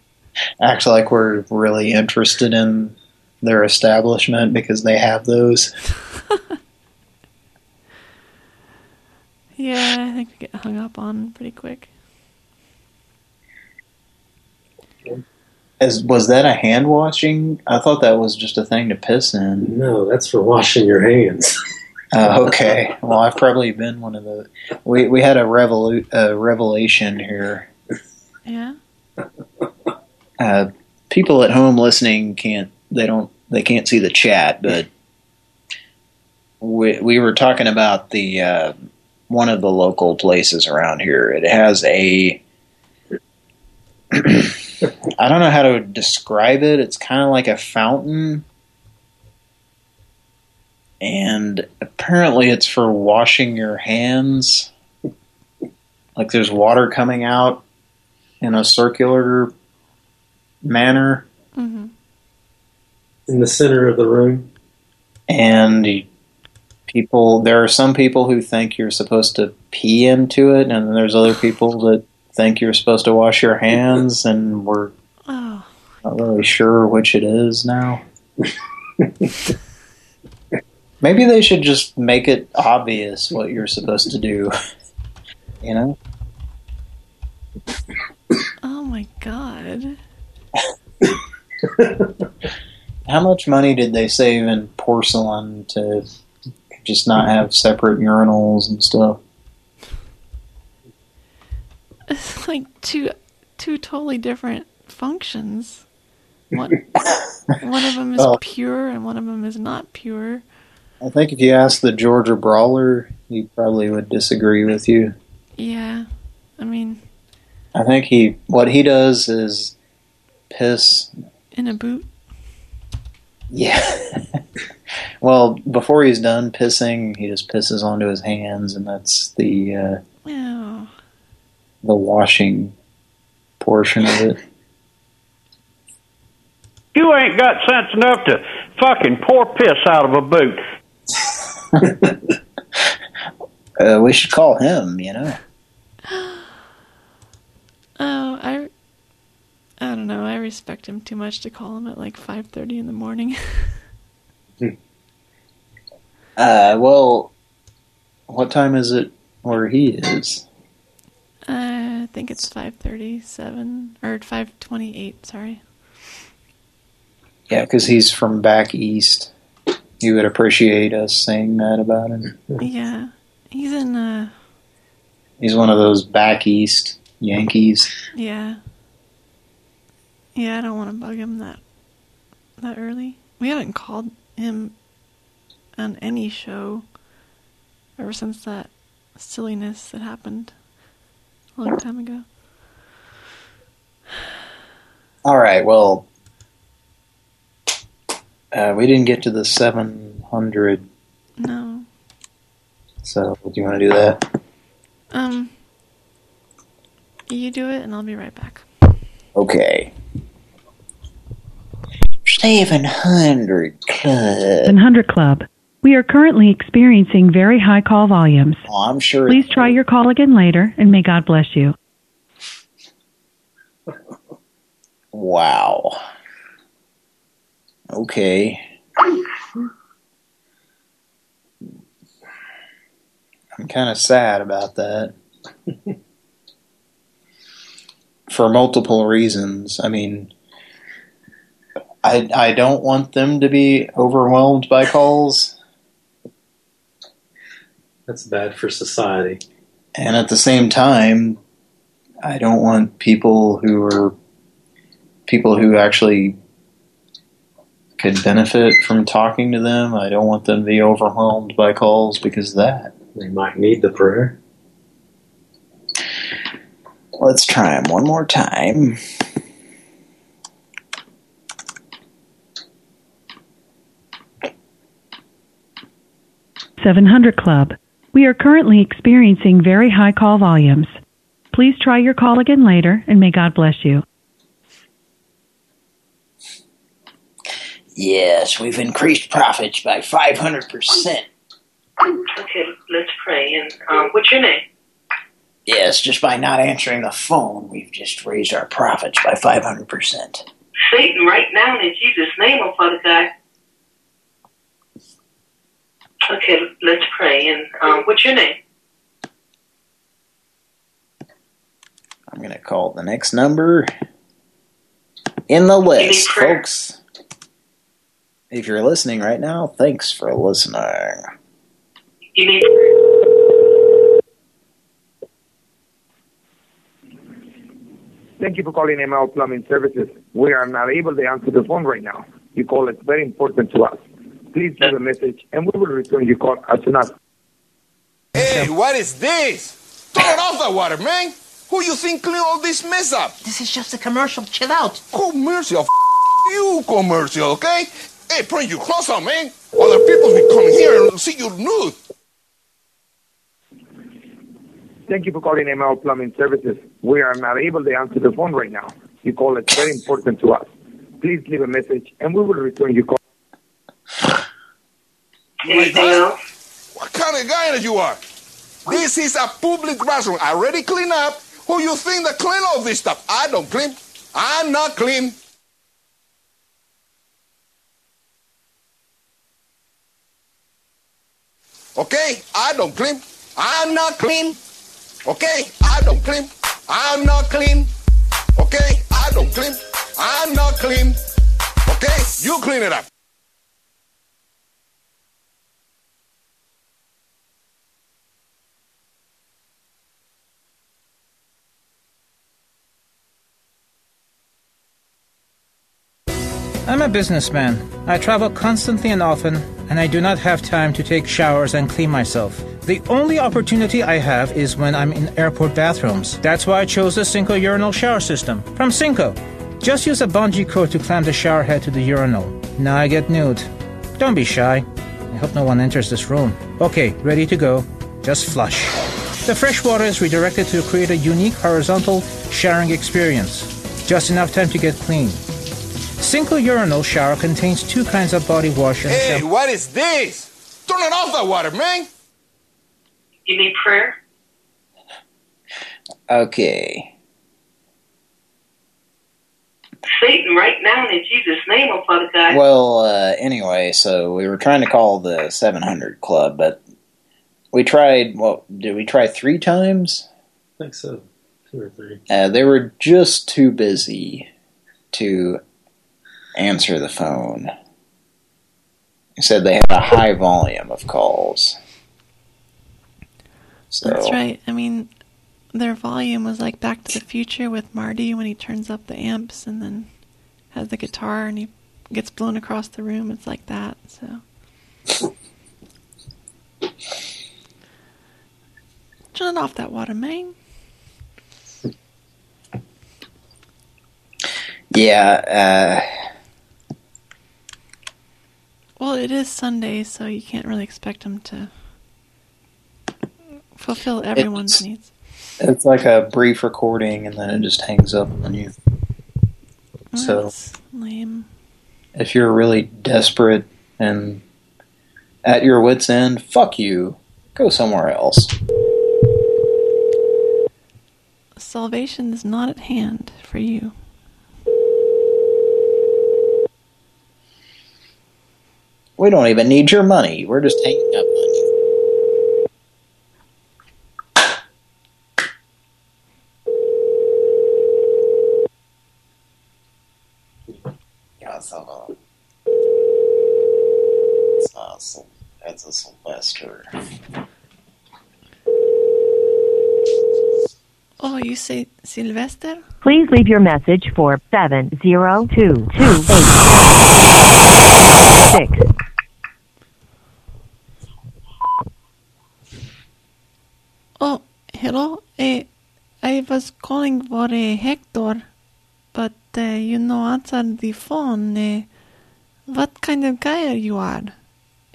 Act like we're really interested in their establishment because they have those. Yeah, I think we get hung up on pretty quick. As was that a hand washing? I thought that was just a thing to piss in. No, that's for washing your hands. Oh, okay. Well, I've probably been one of the. We we had a revolu- uh, revelation here. Yeah. Uh, people at home listening can't. They don't. They can't see the chat, but we we were talking about the uh, one of the local places around here. It has a. I don't know how to describe it. It's kind of like a fountain. And apparently it's for washing your hands. Like there's water coming out in a circular manner. Mm-hmm. In the center of the room. And people, there are some people who think you're supposed to pee into it, and then there's other people that think you're supposed to wash your hands, and we're Oh. not really sure which it is now. Maybe they should just make it obvious what you're supposed to do. You know? Oh my god. How much money did they save in porcelain to just not have separate urinals and stuff? It's like two two totally different functions. One, one of them is pure and one of them is not pure. I think if you asked the Georgia Brawler, he probably would disagree with you. Yeah. I mean, I think he what he does is piss. in a boot. Yeah. well, before he's done pissing, he just pisses onto his hands, and that's the uh, Oh. the washing portion of it. You ain't got sense enough to fucking pour piss out of a boot. Uh, we should call him, you know. Oh, I I don't know. I respect him too much to call him at like 5:30 in the morning. Uh, well, what time is it where he is? I think it's 5:37 or 5:28, sorry. Yeah, because he's from back east. You would appreciate us saying that about him. Yeah. He's in uh He's one of those back east Yankees. yeah. Yeah, I don't want to bug him that that early. We haven't called him on any show ever since that silliness that happened a long time ago. All right, well, uh, we didn't get to the 700, No. so do you want to do that? Um you do it and I'll be right back. Okay. 700 Club. 700 Club. We are currently experiencing very high call volumes. Oh, I'm sure. Please try your call again later, and may God bless you. Wow. Okay. I'm kind of sad about that. For multiple reasons. I mean, I I don't want them to be overwhelmed by calls. That's bad for society. And at the same time, I don't want people who are people who actually could benefit from talking to them. I don't want them to be overwhelmed by calls because of that. They might need the prayer. Let's try them one more time. Seven Hundred Club. We are currently experiencing very high call volumes. Please try your call again later, and may God bless you. Yes, we've increased profits by 500%. Okay, let's pray. And um, what's your name? Yes, just by not answering the phone, we've just raised our profits by 500%. Satan, right now in Jesus' name, oh Father God. Okay, let's pray. And um, what's your name? I'm going to call the next number in the list, folks. If you're listening right now, thanks for listening. You need. Thank you for calling ML Plumbing Services. We are not able to answer the phone right now. You call is very important to us. Please leave a message and we will return your call as soon as. Hey, what is this? Turn off the water, man. Who you think clean all this mess up? This is just a commercial. Chill out. Commercial? F- you commercial, okay? Hey, put your clothes on, man. Other people will come here and see you nude. Thank you for calling ML Plumbing Services. We are not able to answer the phone right now. Your call is very important to us. Please leave a message and we will return your call. Anything else? What kind of guy that you are? This is a public restroom. I already clean up. Who you think that clean all this stuff? I don't clean. I'm not clean. Okay? I don't clean. I'm not clean. Okay? I don't clean. I'm not clean. Okay? I don't clean. I'm not clean. Okay? You clean it up. I'm a businessman. I travel constantly and often, and I do not have time to take showers and clean myself. The only opportunity I have is when I'm in airport bathrooms. That's why I chose the Cinco urinal shower system from Cinco. Just use a bungee cord to clamp the shower head to the urinal. Now I get nude. Don't be shy. I hope no one enters this room. Okay, ready to go. Just flush. The fresh water is redirected to create a unique horizontal showering experience. Just enough time to get clean. Cinco urinal shower contains two kinds of body wash and Hey, shampoo. what is this? Turn it off that water, man. You need prayer? Okay. Satan, right now in Jesus' name, oh Father God. Well, uh, anyway, so we were trying to call the 700 Club, but we tried, what, did we try three times? I think so. Two or three. Uh, they were just too busy to answer the phone. He said they had a high volume of calls. So, That's right. I mean, their volume was like Back to the Future with Marty when he turns up the amps and then has the guitar and he gets blown across the room. It's like that. So turn off that water main. yeah, uh, Well, it is Sunday, so you can't really expect them to fulfill everyone's It's- needs. It's like a brief recording and then it just hangs up on you. So That's lame. if you're really desperate and at your wit's end, fuck you. Go somewhere else. Salvation is not at hand for you. We don't even need your money. We're just hanging up on you. Ja, so, it's, uh, Syl- it's a Sylvester. Oh, you say Sylvester? Please leave your message for seven zero two two eight six. Oh, hello. Eh, I was calling for uh, Hector, but uh, you know answered the phone. Uh, what kind of guy are you are?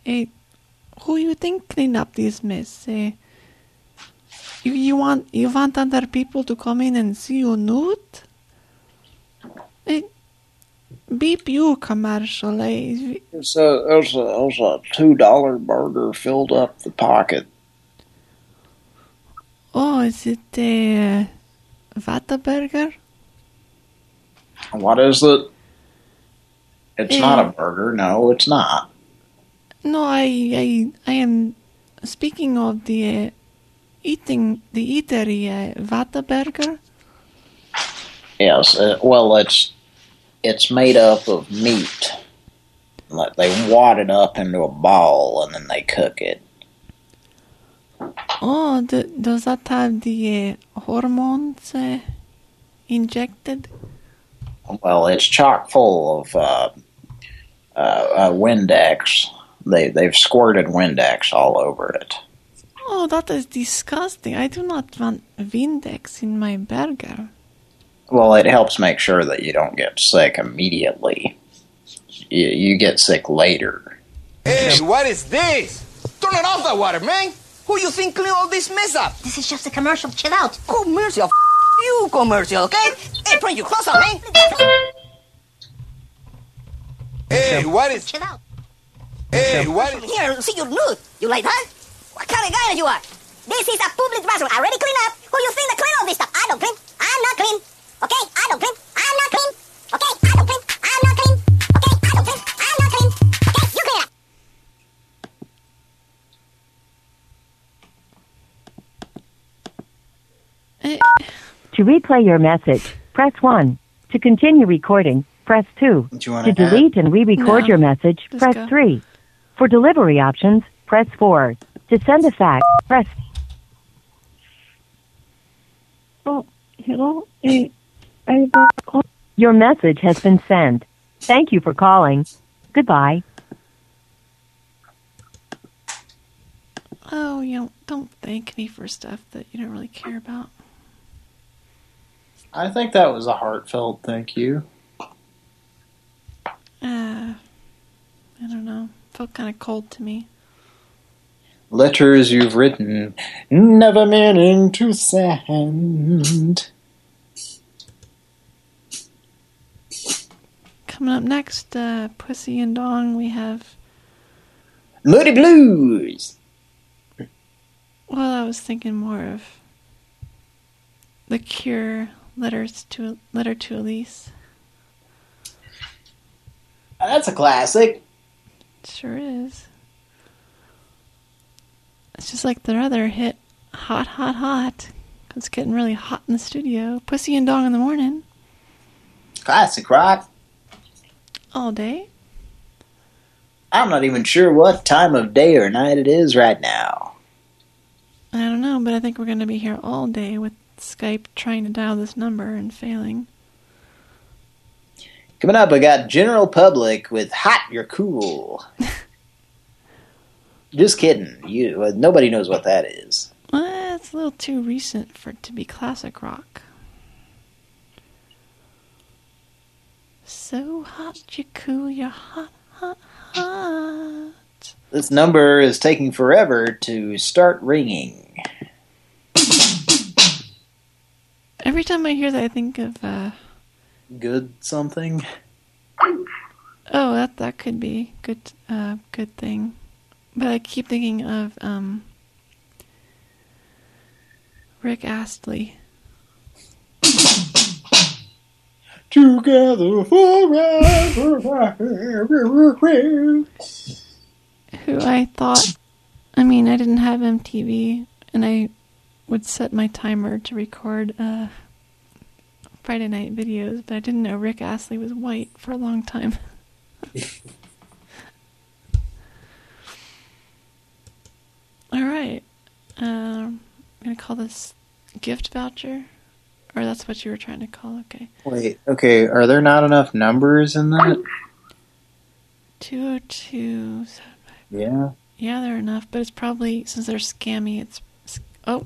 Uh, who you think clean up this mess? Uh, you you want you want other people to come in and see you nude? Uh, beep you commercial. A, a, there's a $2 burger filled up the pocket. Oh, is it uh, Whataburger? What is it? It's not a burger. No, it's not. No, I, I, I am speaking of the uh, eating the eatery uh, Whataburger. Yes, uh, well, it's it's made up of meat. Like they wad it up into a ball and then they cook it. Oh, the, does that have the uh, hormones uh, injected? Well, it's chock full of uh, uh, uh, Windex. They they've squirted Windex all over it. Oh, that is disgusting. I do not want Windex in my burger. Well, it helps make sure that you don't get sick immediately. You, you get sick later. Hey, what is this? Turn it off that water, man. Who you think clean all this mess up? This is just a commercial. Chill out. Commercial? F- you commercial, okay? Hey, bring your clothes on, man. Hey, what is... Chill out. Hey, what is... Here, see your nude. You like that? What kind of guy are you are? This is a public bathroom. I already clean up. Who you think that clean all this stuff? I don't clean. I'm not clean. Okay? I don't clean. I'm not clean. Okay? To replay your message, press 1. To continue recording, press 2. wanna To delete and re-record No. your message, Just press go. 3. For delivery options, press 4. To send a fax, press Oh, hello. Eh, I Your message has been sent. Thank you for calling. Goodbye. Oh, you don't, don't thank me for stuff that you don't really care about. I think that was a heartfelt thank you. Uh, I don't know. Felt kind of cold to me. Letters you've written, never meaning to send. Coming up next, uh, Pussy and Dong, we have... Moody Blues. Well, I was thinking more of The Cure, Letters to a Letter to Elise. That's a classic. Sure is. It's just like their other hit, Hot, Hot, Hot. It's getting really hot in the studio. Pussy and Dong in the morning. Classic rock. All day. I'm not even sure what time of day or night it is right now. I don't know, but I think we're going to be here all day with Skype trying to dial this number and failing. Coming up, I got General Public with Hot You're Cool. Just kidding. You uh, Nobody knows what that is. Well, it's a little too recent for it to be classic rock. So hot, you're cool, you're hot, hot, hot. This number is taking forever to start ringing. Every time I hear that, I think of, uh... Good something? Oh, that that could be good, uh, good thing. But I keep thinking of, um... Rick Astley. Together forever. who I thought, I mean, I didn't have MTV, and I would set my timer to record uh, Friday night videos, but I didn't know Rick Astley was white for a long time. All right, um, I'm gonna call this gift voucher, or that's what you were trying to call. Okay, Wait, okay, are there not enough numbers in that? two oh two. Yeah. Yeah, they're enough, but it's probably since they're scammy. It's oh,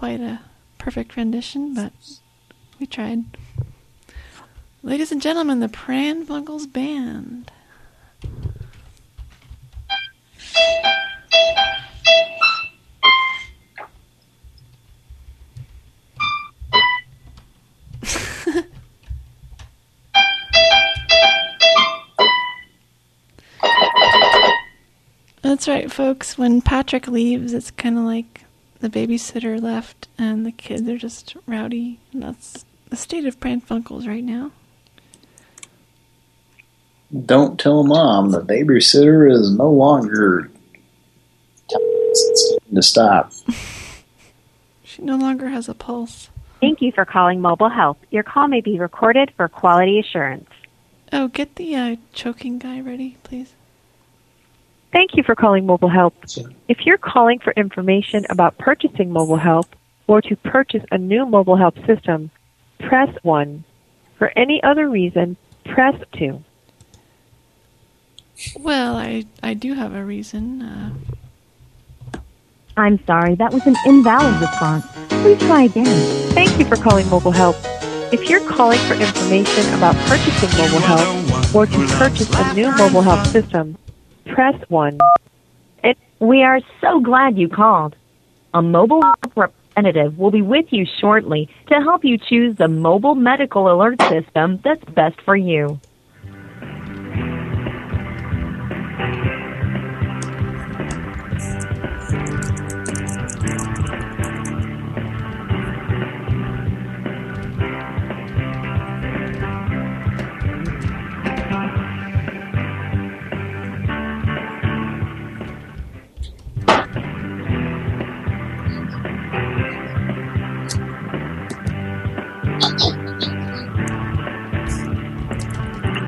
quite a perfect rendition, but we tried. Ladies and gentlemen, the Pran Funkels Band. That's right, folks. When Patrick leaves, it's kind of like the babysitter left and the kids are just rowdy. And that's the state of Pran Funkels right now. Don't tell mom the babysitter is no longer to stop. She no longer has a pulse. Thank you for calling Mobile Help. Your call may be recorded for quality assurance. Oh, get the uh, choking guy ready, please. Thank you for calling Mobile Help. If you're calling for information about purchasing Mobile Help or to purchase a new Mobile Help system, press 1. For any other reason, press 2. Well, I I do have a reason. Uh, I'm sorry, that was an invalid response. Please try again. Thank you for calling Mobile Help. If you're calling for information about purchasing Mobile Help or to purchase a new Mobile Help system, press 1. It, we are so glad you called. A mobile representative will be with you shortly to help you choose the mobile medical alert system that's best for you.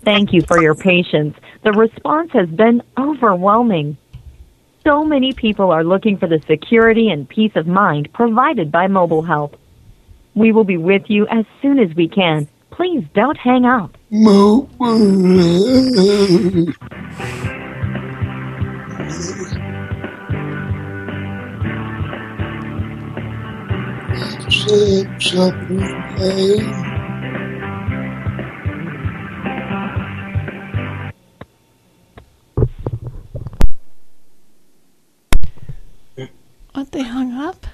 Thank you for your patience. The response has been overwhelming. So many people are looking for the security and peace of mind provided by mobile help. We will be with you as soon as we can. Please don't hang up. What, they hung up?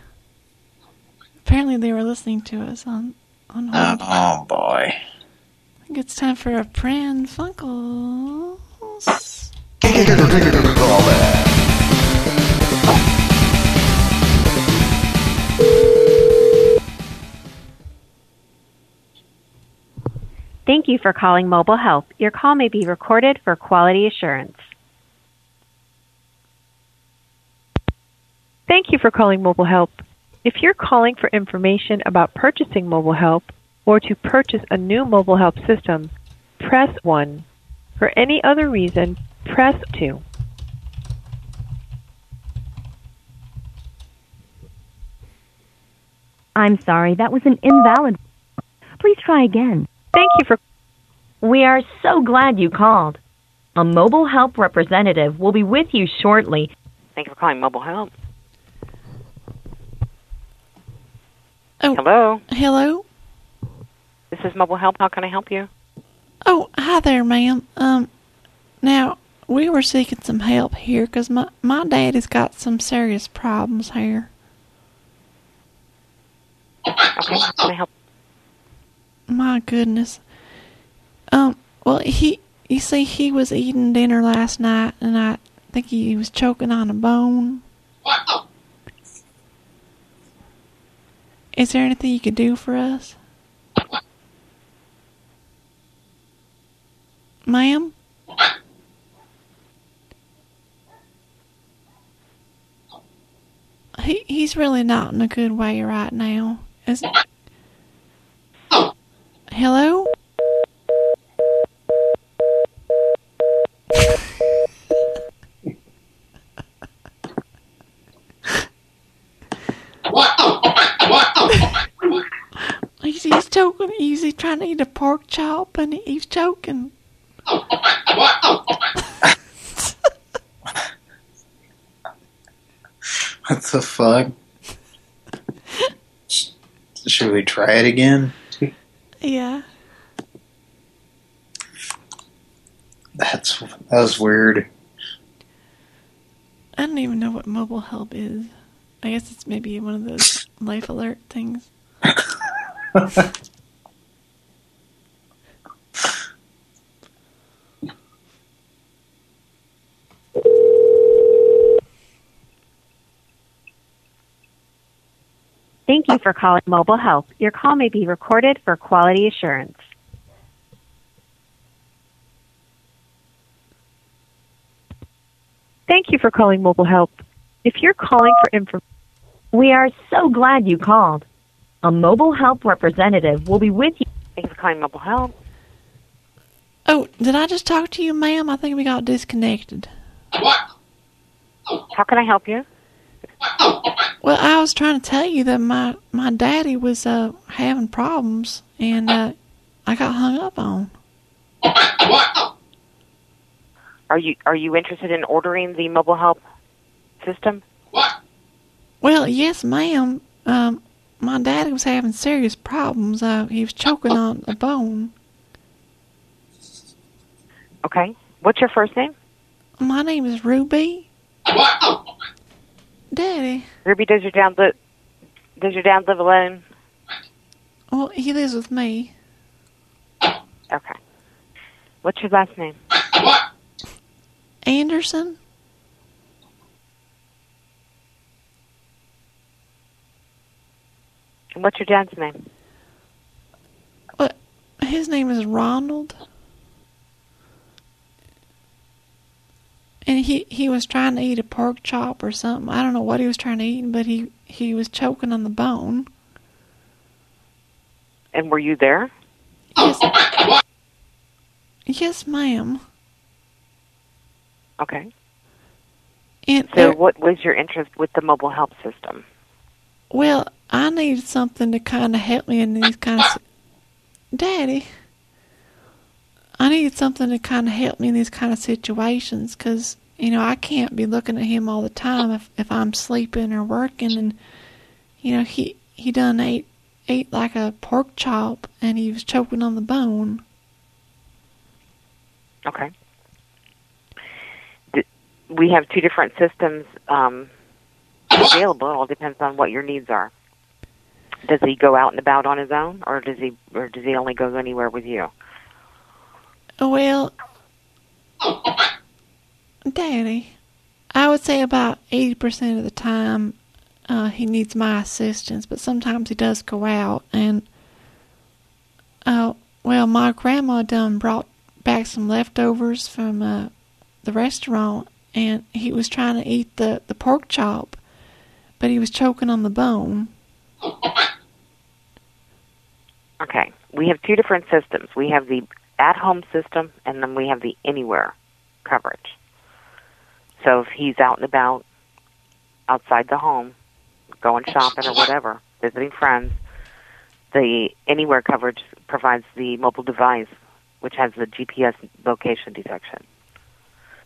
Apparently they were listening to us on, on oh, hold. Oh, boy. I think it's time for a Pran Funkels. Thank you for calling Mobile Help. Your call may be recorded for quality assurance. Thank you for calling Mobile Help. If you're calling for information about purchasing Mobile Help or to purchase a new Mobile Help system, press 1. For any other reason, press 2. I'm sorry, that was an invalid. Please try again. Thank you for. We are so glad you called. A mobile help representative will be with you shortly. Thank you for calling Mobile Help. Oh. Hello. Hello? This is Mobile Help. How can I help you? Oh, hi there, ma'am. Um, now, we were seeking some help here because my, my daddy's got some serious problems here. Okay. How can I help? My goodness. Um, well, he, you see, he was eating dinner last night, and I think he was choking on a bone. Is there anything you could do for us? Ma'am? He he's really not in a good way right now. Is Hello? he's, he's choking. He's, trying to eat a pork chop and he's choking. What the fuck? Should we try it again? Yeah. That's that was weird. I don't even know what mobile help is. I guess it's maybe one of those life alert things. Thank you for calling Mobile Help. Your call may be recorded for quality assurance. Thank you for calling Mobile Help. If you're calling for information, We are so glad you called. A mobile help representative will be with you. Thank you for calling Mobile Help. Oh, did I just talk to you, ma'am? I think we got disconnected. What? How can I help you? Well, I was trying to tell you that my my daddy was uh having problems, and uh I got hung up on. Are you are you interested in ordering the Mobile Help system? Well, yes, ma'am. Um, my daddy was having serious problems. Uh, he was choking on a bone. Okay. What's your first name? My name is Ruby. Daddy. Ruby, does your dad live? Does your dad live alone? Well, he lives with me. Okay. What's your last name? Anderson. And what's your dad's name? What? His name is Ronald. And he he was trying to eat a pork chop or something. I don't know what he was trying to eat, but he he was choking on the bone. And were you there? Yes. Yes, ma'am. Okay. And So, er- what was your interest with the mobile help system? Well, I need something to kind of help me in these kinds of. Daddy, I need something to kind of help me in these kind of situations because you know I can't be looking at him all the time if if I'm sleeping or working and you know he he done ate ate like a pork chop and he was choking on the bone. Okay. We have two different systems um, available. It all depends on what your needs are. Does he go out and about on his own, or does he, or does he only go anywhere with you? Well, Daddy, I would say about 80% of the time uh, he needs my assistance, but sometimes he does go out. And, uh, well, my grandma done brought back some leftovers from uh, the restaurant, and he was trying to eat the, the pork chop, but he was choking on the bone. Okay. We have two different systems. We have the at-home system, and then we have the anywhere coverage. So if he's out and about outside the home, going shopping or whatever, visiting friends, the anywhere coverage provides the mobile device, which has the GPS location detection.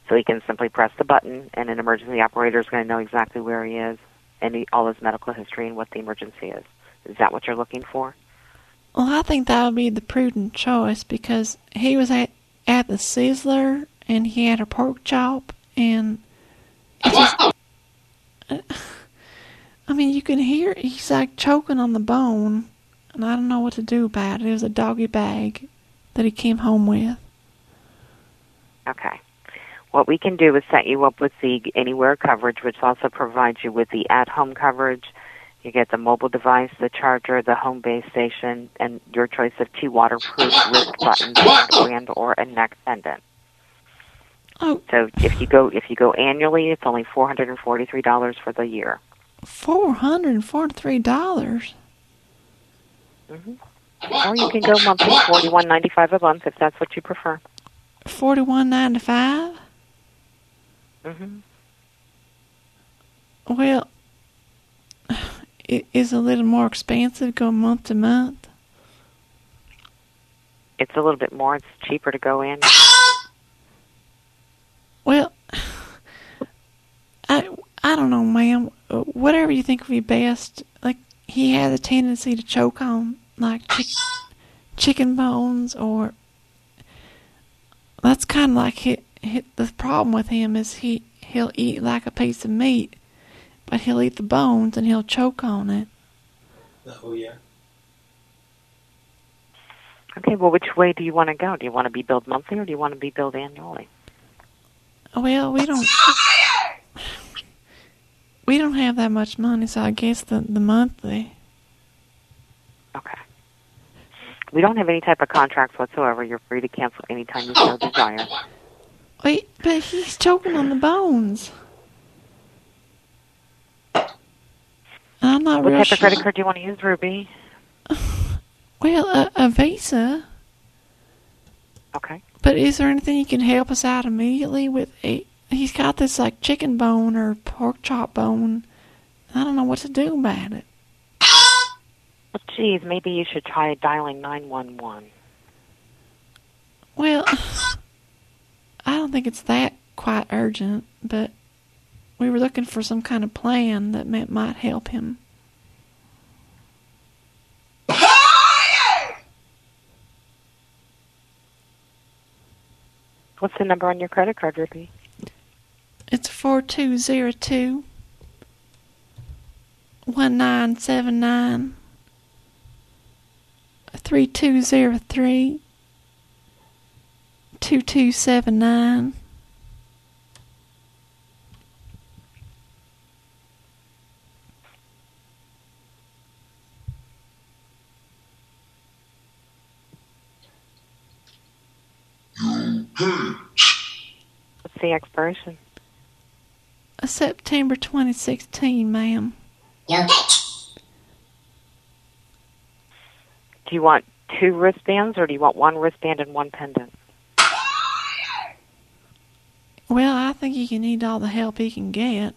So he can simply press the button, and an emergency operator is going to know exactly where he is, and all his medical history and what the emergency is. Is that what you're looking for? Well, I think that would be the prudent choice because he was at at the Sizzler and he had a pork chop and it just. I mean, you can hear he's like choking on the bone, and I don't know what to do about it. It was a doggy bag that he came home with. Okay. What we can do is set you up with the anywhere coverage, which also provides you with the at-home coverage. You get the mobile device, the charger, the home base station, and your choice of two waterproof wrist buttons and, and or a neck pendant. Oh. So if you go if you go annually, it's only four hundred and forty three dollars for the year. Four hundred and forty-three dollars. Or you can go monthly, forty one ninety five a month if that's what you prefer. Forty-one ninety-five. hmm Well, it is a little more expensive going month to month. It's a little bit more. It's cheaper to go in. Well, I I don't know, ma'am. Whatever you think would be best. Like he has a tendency to choke on like chick, chicken bones, or that's kind of like hit, hit. The problem with him is he he'll eat like a piece of meat, but he'll eat the bones and he'll choke on it. Oh yeah. Okay, well, which way do you want to go? Do you want to be billed monthly or do you want to be billed annually? Well, we don't. We don't have that much money, so I guess the the monthly. Okay. We don't have any type of contracts whatsoever. You're free to cancel anytime you so desire. Wait, but he's choking on the bones. I'm not What real type sure. of credit card do you want to use, Ruby? Well, a, a Visa. Okay. But is there anything you can help us out immediately with? A, he's got this like chicken bone or pork chop bone. I don't know what to do about it. Well, geez, maybe you should try dialing 911. Well, I don't think it's that quite urgent, but we were looking for some kind of plan that may, might help him. What's the number on your credit card, Ruby? It's four two zero two one nine seven nine three two zero three two two seven nine. What's the expiration? September 2016, ma'am. Do you want two wristbands or do you want one wristband and one pendant? Well, I think he can need all the help he can get.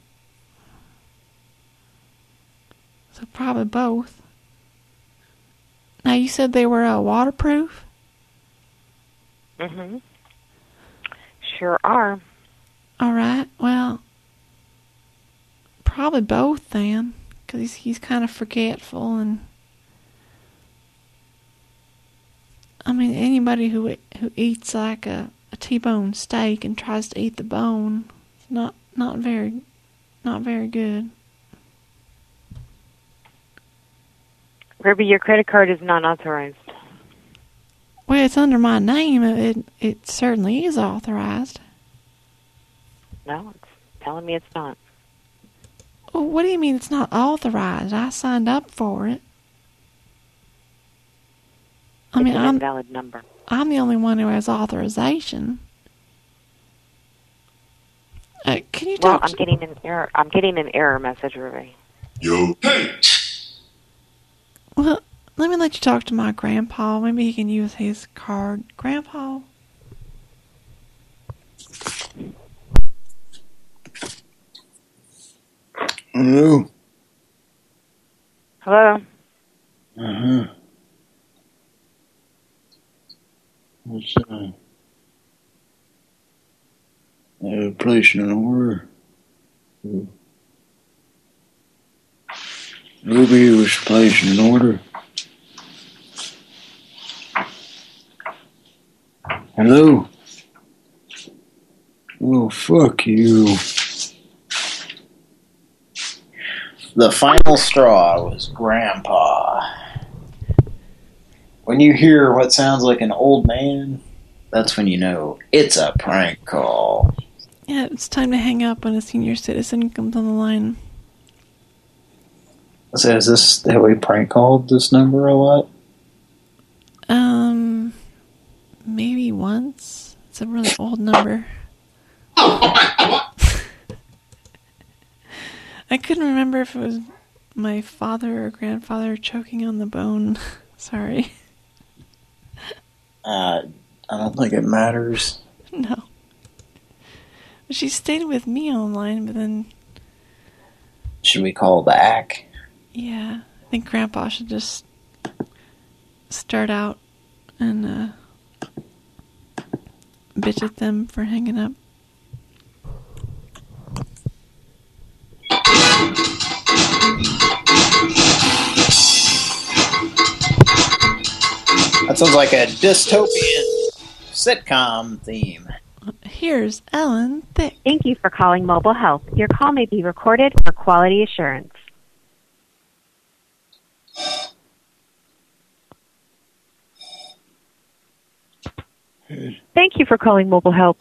So probably both. Now you said they were uh, waterproof. Mm-hmm. Sure are. All right. Well, probably both then, because he's he's kind of forgetful and. I mean, anybody who who eats like a, a T-bone steak and tries to eat the bone, it's not not very, not very good. Ruby, your credit card is not authorized. Well, it's under my name. It it certainly is authorized. No, it's telling me it's not. Well, what do you mean it's not authorized? I signed up for it. I it's mean, an I'm invalid number. I'm the only one who has authorization. Uh, can you Well, talk? I'm getting an error. I'm getting an error message, Ruby. Yo. Well, let me let you talk to my grandpa. Maybe he can use his card. Grandpa? Hello. Hello. Uh huh. What's uh? Uh, placing an order. Ruby was placing an order. Hello. Oh fuck you. The final straw was Grandpa. When you hear what sounds like an old man, that's when you know it's a prank call. Yeah, it's time to hang up when a senior citizen comes on the line. So is this have we prank called this number a lot? Um, maybe once. It's a really old number. I couldn't remember if it was my father or grandfather choking on the bone. Sorry. Uh, I don't think it matters. No. She stayed with me online, but then, Should we call back? yeah, I think Grandpa should just start out and uh, bitch at them for hanging up. That sounds like a dystopian sitcom theme. Here's Ellen Thick. Thank you for calling Mobile Help. Your call may be recorded for quality assurance. Thank you for calling Mobile Help.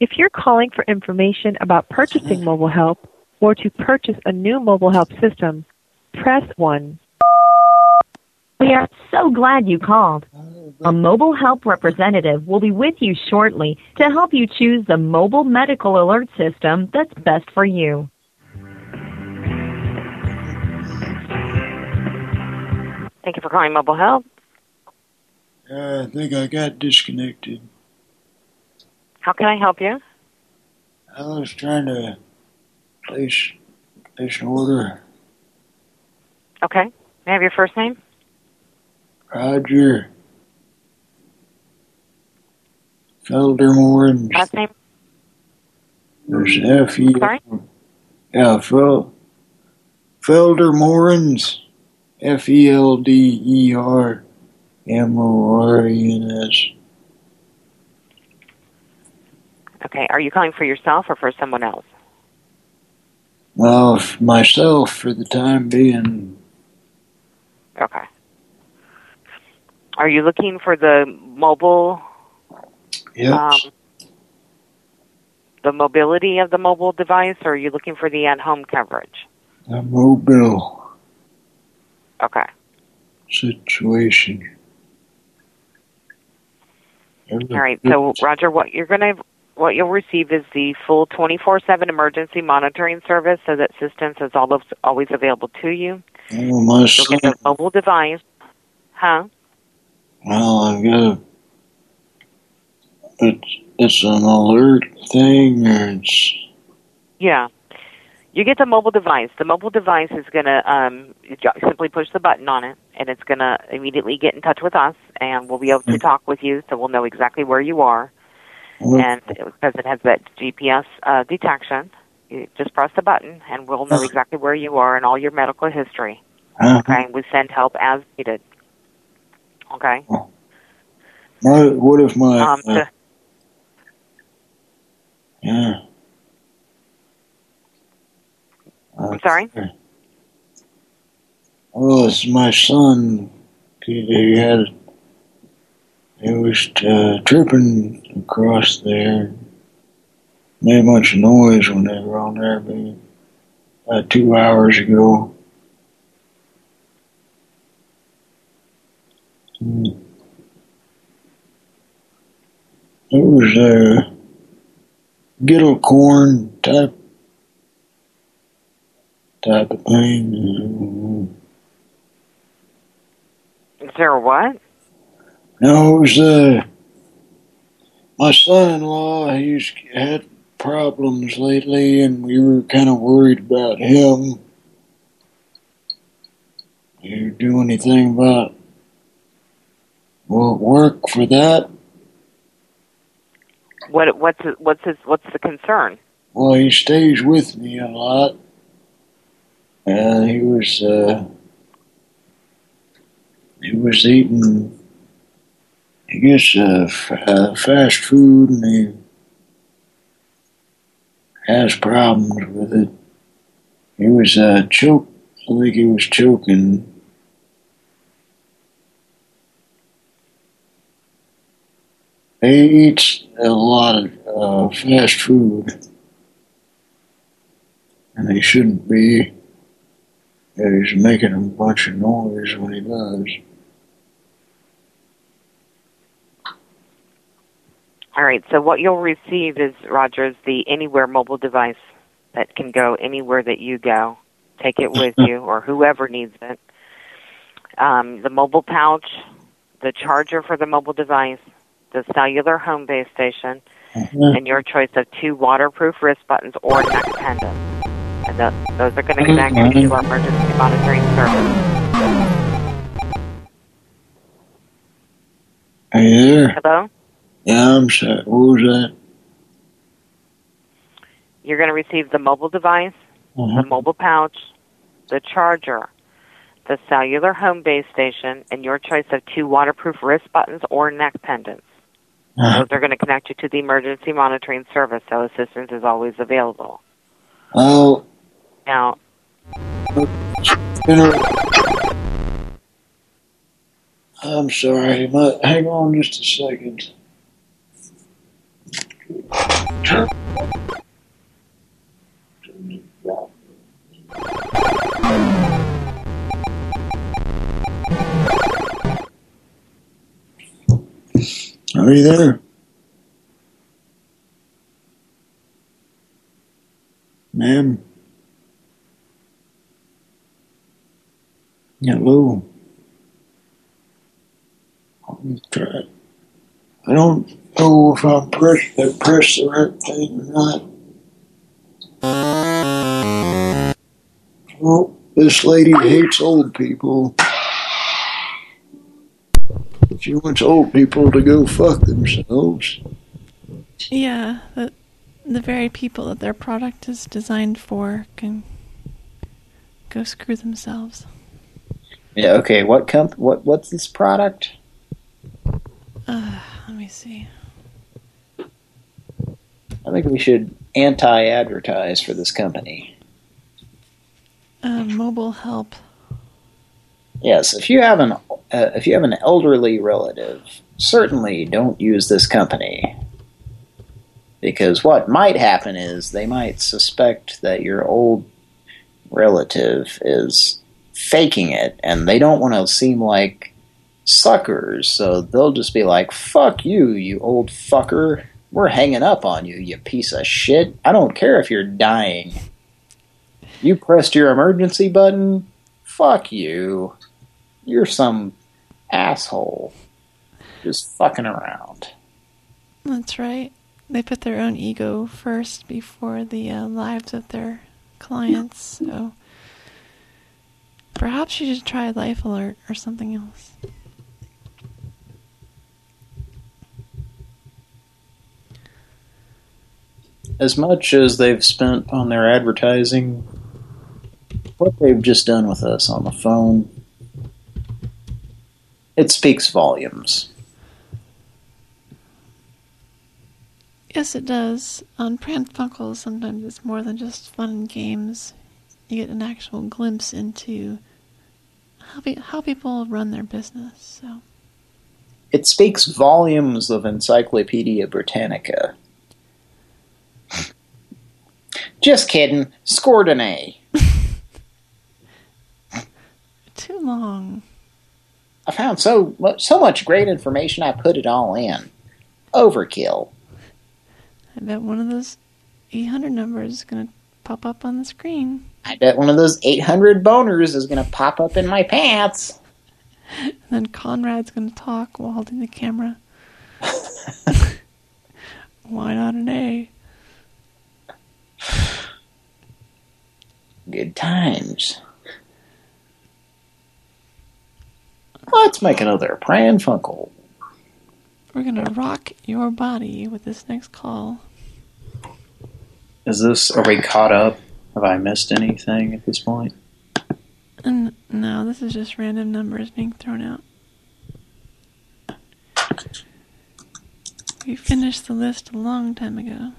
If you're calling for information about purchasing Mobile Help or to purchase a new Mobile Help system, press 1. We are so glad you called. A mobile help representative will be with you shortly to help you choose the mobile medical alert system that's best for you. Thank you for calling Mobile Help. Uh, I think I got disconnected. How can I help you? I was trying to place place an order. Okay. May I have your first name? Roger. Feldermore Last name? there's F E. Sorry? Yeah, Fel Feldermorens. F E L D E R M O R E N S. Okay. Are you calling for yourself or for someone else? Well, myself for the time being. Okay. Are you looking for the mobile, Yep. um, the mobility of the mobile device, or are you looking for the at-home coverage? a mobile Okay. situation. Mm-hmm. All right. So, Roger, what you're gonna what you'll receive is the full 24/7 emergency monitoring service, so that assistance is always always available to you. Oh, my You'll son. get a mobile device, huh? Well, I've got It's it's an alert thing, or it's Yeah. You get the mobile device. The mobile device is going to um, simply push the button on it, and it's going to immediately get in touch with us, and we'll be able to talk with you, so we'll know exactly where you are. And because it has that GPS uh, detection, you just press the button, and we'll know exactly where you are and all your medical history. Okay, we send help as needed. Okay. what, what if my Um, uh, yeah? I'm sorry. Oh, it's my son. He, he had he was uh, tripping across there. Made a bunch of noise when they were on there, about two hours ago. Hmm. It was a gittle corn type type of thing. Is there a what? No, it was uh, my son-in-law. He's had problems lately, and we were kind of worried about him. Do you do anything about will it work for that? What what's what's his what's the concern? Well, he stays with me a lot. And he was, uh, he was eating, I guess, uh, uh, fast food and he has problems with it. He was, uh, choke, I think he was choking. He eats a lot of uh, fast food. And he shouldn't be. He's making a bunch of noise when he does. All right. So what you'll receive is Rogers the Anywhere mobile device that can go anywhere that you go. Take it with you, or whoever needs it. Um, the mobile pouch, the charger for the mobile device, the cellular home base station, and your choice of two waterproof wrist buttons or neck pendants. And th- those are going to connect you to our emergency monitoring service. Are you there? Hello? Yeah, I'm sorry. What was that? You're going to receive the mobile device, Uh-huh. the mobile pouch, the charger, the cellular home base station, and your choice of two waterproof wrist buttons or neck pendants. Uh-huh. Those are going to connect you to the emergency monitoring service, so assistance is always available. Oh, A- I'm sorry. Hang on just a second. Are you there? Ma'am? Hello? I don't know if I'm press, I press the right thing or not. Oh, this lady hates old people. She wants old people to go fuck themselves. Yeah, the the very people that their product is designed for can go screw themselves. Yeah. Okay. What comp? What? What's this product? Uh, let me see. I think we should anti-advertise for this company. Uh, mobile help. Yes. If you have an uh, if you have an elderly relative, certainly don't use this company. Because what might happen is they might suspect that your old relative is faking it, and they don't want to seem like suckers, so they'll just be like, fuck you, you old fucker. We're hanging up on you, you piece of shit. I don't care if you're dying. You pressed your emergency button? Fuck you. You're some asshole. Just fucking around. That's right. They put their own ego first before the uh, lives of their clients. So perhaps you should try Life Alert or something else. As much as they've spent on their advertising, what they've just done with us on the phone, it speaks volumes. Yes, it does. On Pran Funkels, sometimes it's more than just fun and games. You get an actual glimpse into how pe- how people run their business. So It speaks volumes of Encyclopedia Britannica. Just kidding. Scored an A. too long. I found so mu- so much great information. I put it all in. Overkill. I bet one of those 800 numbers is gonna pop up on the screen. I bet one of those 800 boners is going to pop up in my pants. And then Conrad's gonna talk while holding the camera. Why not an A? Good times. Let's make another Pran Funkel. We're gonna rock your body with this next call. Is this, are we caught up? Have I missed anything at this point? And no, this is just random numbers being thrown out. We finished the list a long time ago.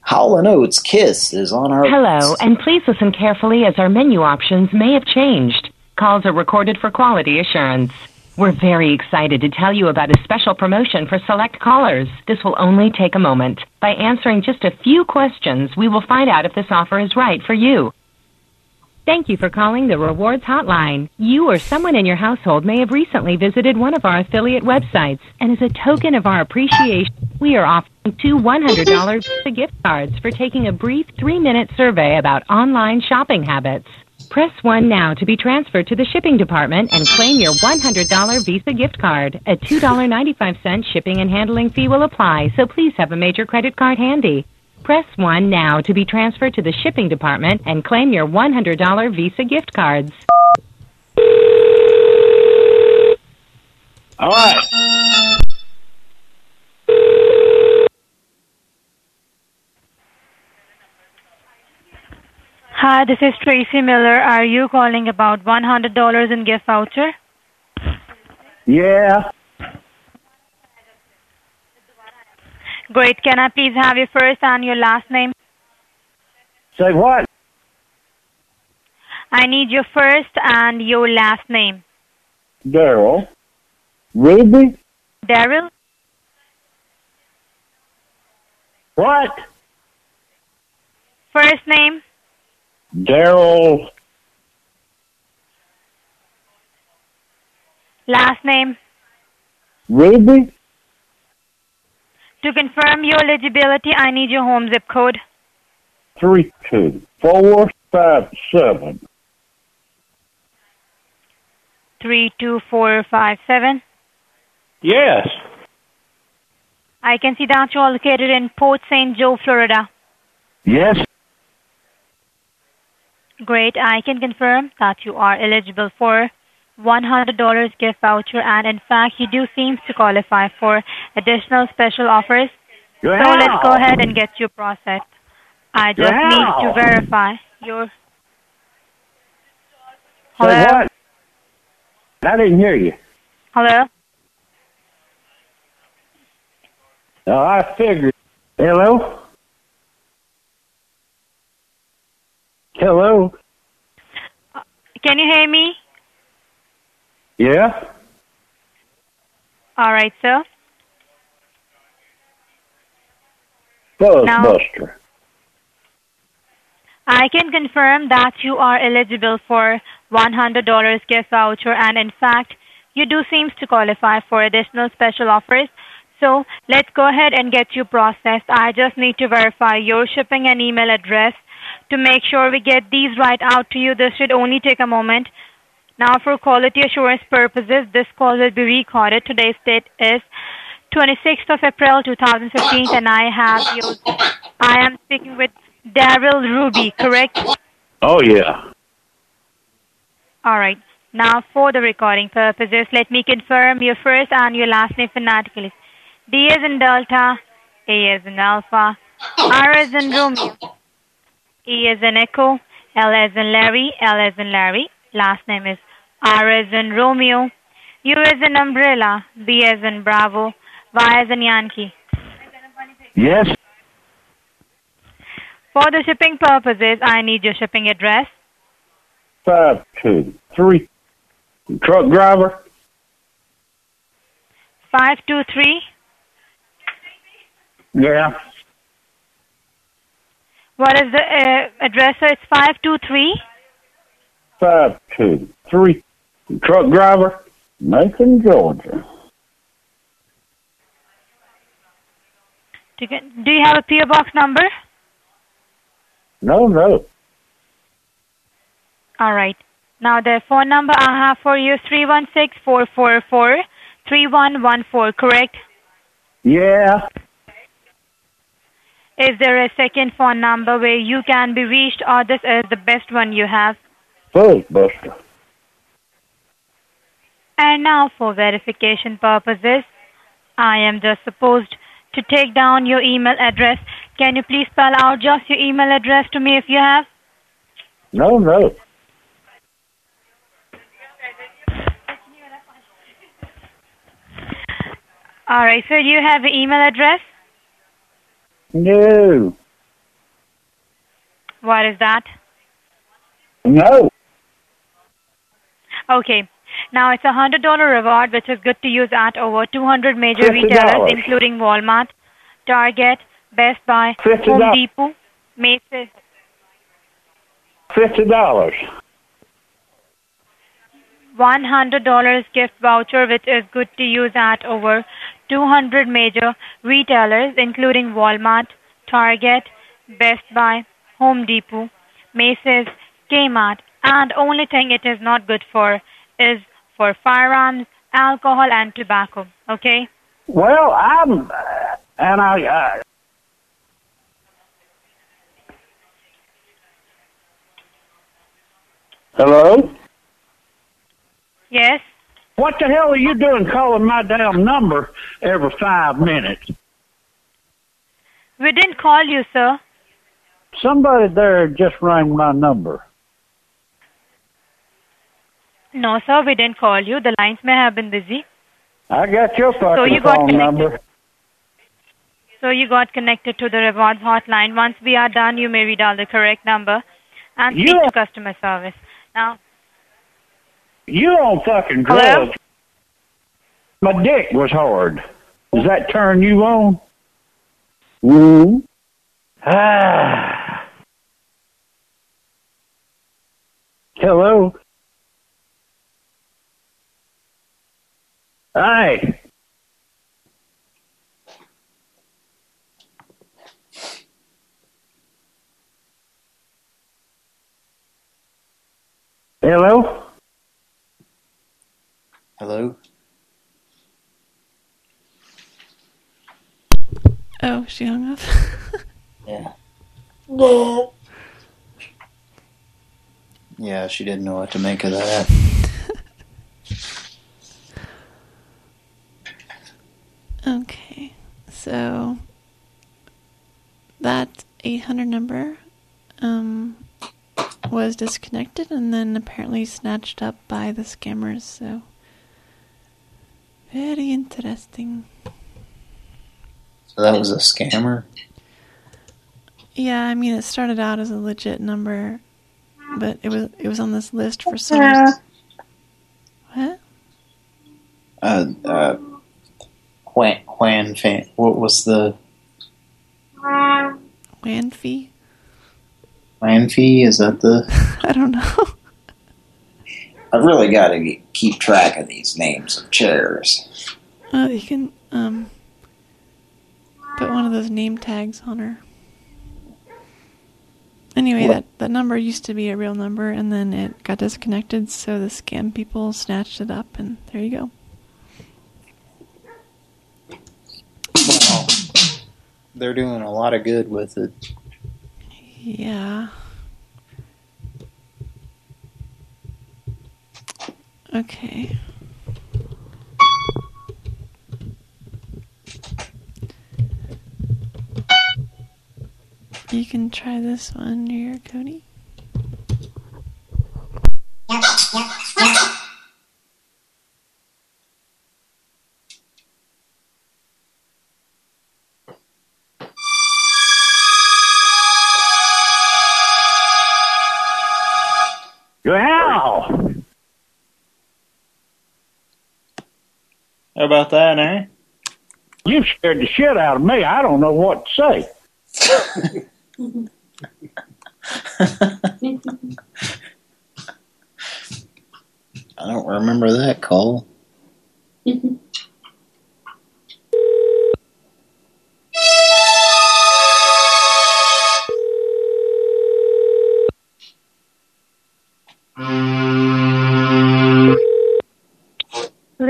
Hall & Oates Kiss is on our... Hello, and please listen carefully as our menu options may have changed. Calls are recorded for quality assurance. We're very excited to tell you about a special promotion for select callers. This will only take a moment. By answering just a few questions, we will find out if this offer is right for you. Thank you for calling the Rewards Hotline. You or someone in your household may have recently visited one of our affiliate websites, and as a token of our appreciation, we are offering two $100 Visa gift cards for taking a brief three-minute survey about online shopping habits. Press 1 now to be transferred to the shipping department and claim your $100 Visa gift card. A $2.95 shipping and handling fee will apply, so please have a major credit card handy. Press 1 now to be transferred to the shipping department and claim your $100 Visa gift cards. All right. Hi, this is Tracy Miller. Are you calling about $100 in gift voucher? Yeah. Great. Can I please have your first and your last name? Say what? I need your first and your last name. Daryl. Ruby? Daryl? What? First name? Daryl. Last name? Ruby? To confirm your eligibility, I need your home zip code. Three two four five seven. 32457. Yes. I can see that you're located in Port St. Joe, Florida. Yes. Great. I can confirm that you are eligible for $100 gift voucher and in fact you do seem to qualify for additional special offers. So let's go ahead and get you processed. I just Wow. need to verify your Say Hello? what? I didn't hear you. Hello? No, I figured. Hello? Hello? Can you hear me? Yeah? All right, sir. Buzzbuster. I can confirm that you are eligible for $100 gift voucher and in fact, you do seem to qualify for additional special offers. So let's go ahead and get you processed. I just need to verify your shipping and email address to make sure we get these right out to you. This should only take a moment. Now, for quality assurance purposes, this call will be recorded. Today's date is 26th of April 2015, and I have you. I am speaking with Daryl Ruby, correct? Oh, yeah. All right. Now, for the recording purposes, let me confirm your first and your last name phonetically. D is in Delta, A is in Alpha, R is in Romeo, E as in Echo, L as in Larry, L as in Larry. Last name is R as in Romeo, U as in Umbrella, B as in Bravo, Y as in Yankee. Yes. For the shipping purposes, I need your shipping address. Five, two, three. Truck driver. 523. Yeah. What is the uh, address? So it's 523. Five, two, three. Truck driver. Macon, Georgia. Do you, do you have a PO box number? No, no. All right. Now the phone number I have for you is 316-444-3114, correct? Yeah. Is there a second phone number where you can be reached or this is the best one you have? Full buster. And now for verification purposes, I am just supposed to take down your email address. Can you please spell out just your email address to me if you have? No, no. All right, so you have an email address? No. What is that? No. Okay. Now it's a hundred dollar reward, which is good to use at over 200 major $50. retailers, including Walmart, Target, Best Buy, 50. Home Depot, Macy's. Fifty dollars. One hundred dollars gift voucher, which is good to use at over 200 major retailers, including Walmart, Target, Best Buy, Home Depot, Macy's, Kmart, and only thing it is not good for is for firearms, alcohol, and tobacco. Okay. Well, I'm, uh, and I, uh, hello? Yes. What the hell are you doing calling my damn number every five minutes? We didn't call you, sir. Somebody there just rang my number. No, sir, we didn't call you. The lines may have been busy. I got your fucking So you got phone connected. number. So you got connected to the rewards hotline. Once we are done, you may redial the correct number and speak You- to customer service. Now, You on fucking Hello? drugs. My dick was hard. Does that turn you on? Woo. Ah. Hello? Hi. Hello? Hello? Oh, she hung up. Yeah. No. Yeah, she didn't know what to make of that. Okay, so that 800 number um, was disconnected and then apparently snatched up by the scammers. So very interesting. So that was a scammer? Yeah, I mean it started out as a legit number, but it was it was on this list for some reason. What? Uh, uh, Juan, Juan Fan, what was the Land fee? Juan fee? Is that the? I don't know. I've really got to keep track of these names of chairs. Uh, you can um put one of those name tags on her. Anyway, What? that, that number used to be a real number, and then it got disconnected, so the scam people snatched it up, and there you go. Well, they're doing a lot of good with it. Yeah. Okay. You can try this one here, Cody. Wow. How about that, eh? You scared the shit out of me. I don't know what to say. I don't remember that call.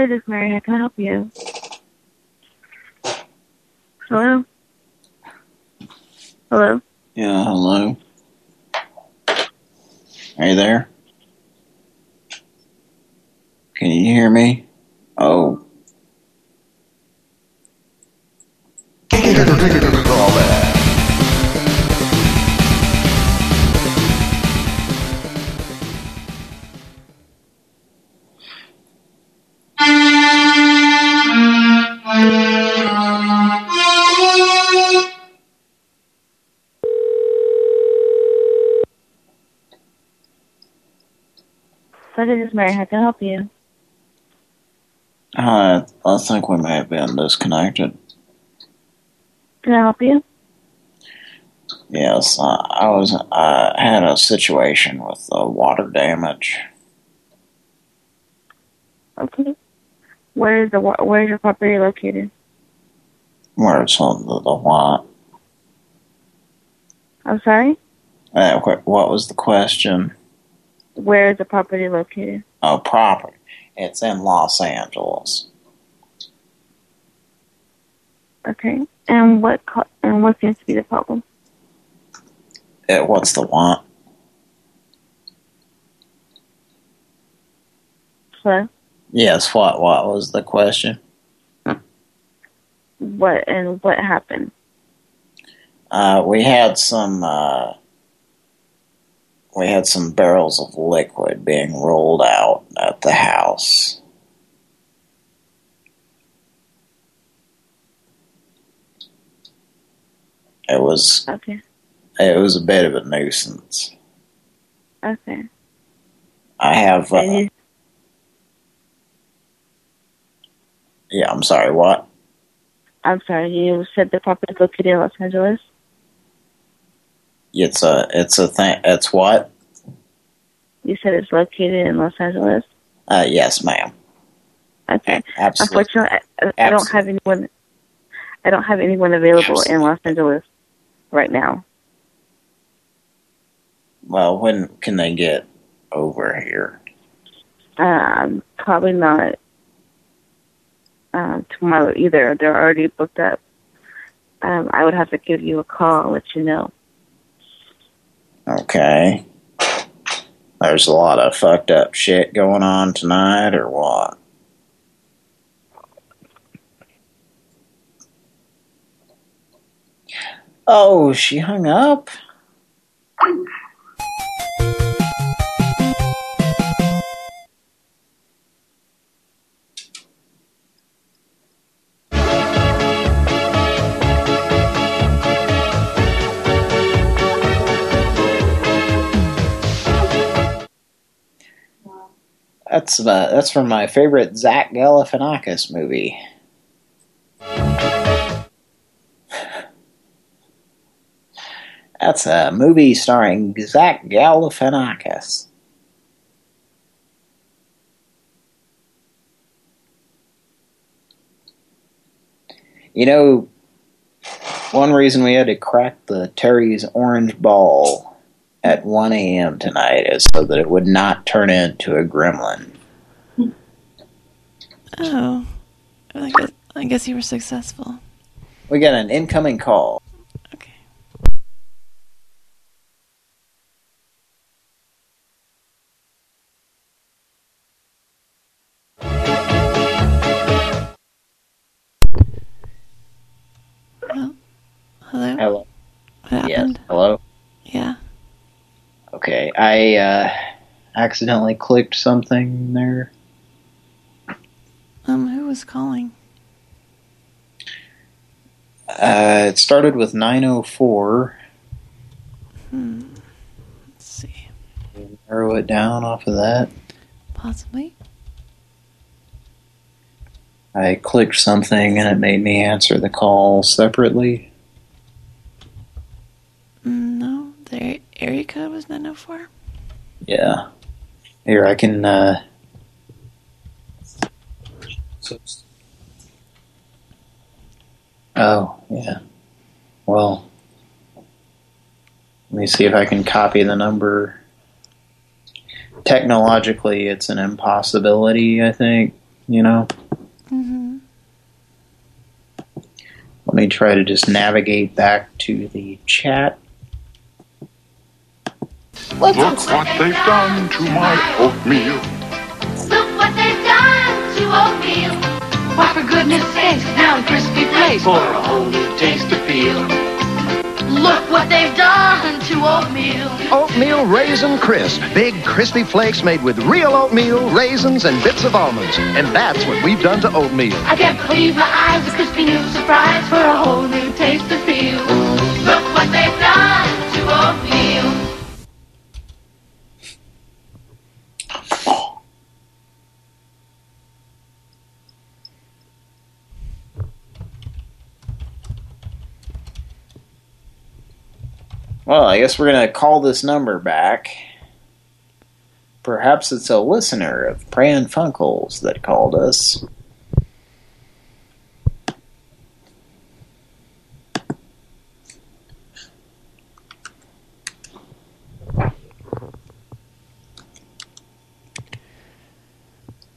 Hello, Mary. How can I help you? Hello? Hello? Yeah, hello. Are you there? This is Mary. How can I help you? Hi, I think we may have been disconnected. Can I help you? Yes, I, I was. I had a situation with uh, water damage. Okay. Where is the where is your property located? Where it's on the, the what? I'm sorry. Uh, what was the question? Where is the property located? Oh, property. It's in Los Angeles. Okay. And what and what seems to be the problem? Uh, what's the what? Hello. Yes, what? What was the question? What and what happened? Uh, we had some. Uh, we had some barrels of liquid being rolled out at the house. It was Okay. it was a bit of a nuisance. Okay. I have uh, yeah, I'm sorry, what? I'm sorry. You said the property is located in Los Angeles. It's a it's a thing it's what? You said it's located in Los Angeles. Uh yes, ma'am. Okay. Absolutely. Unfortunately, I, I don't have anyone. I don't have anyone available in Los Angeles right now. Well, when can they get over here? Um, probably not um, tomorrow either. They're already booked up. Um, I would have to give you a call let you know. Okay. There's a lot of fucked up shit going on tonight, or what? Oh, she hung up? That's uh, that's from my favorite Zach Galifianakis movie. That's a movie starring Zach Galifianakis. You know, one reason we had to crack the Terry's orange ball at 1 a.m. tonight is so that it would not turn into a gremlin. Oh, I guess, I guess you were successful. We got an incoming call. I uh, accidentally clicked something there. Um, who was calling? Uh, it started with 904. Hmm. Let's see. Narrow it down off of that. Possibly. I clicked something and it made me answer the call separately. Mm, no, the area code was 904. Yeah. Here, I can, uh... Oh, yeah. Well... Let me see if I can copy the number. Technologically, it's an impossibility, I think, you know? Mm-hmm. Let me try to just navigate back to the chat. Look what they've done to my oatmeal. Look what they've done to oatmeal. Why, for goodness sakes, now in crispy place for a whole new taste to feel. Look what they've done to oatmeal. Oatmeal Raisin Crisp. Big, crispy flakes made with real oatmeal, raisins, and bits of almonds. And that's what we've done to oatmeal. I can't believe my eyes, a crispy new surprise for a whole new taste to feel. Well, I guess we're going to call this number back. Perhaps it's a listener of Pran Funkels that called us.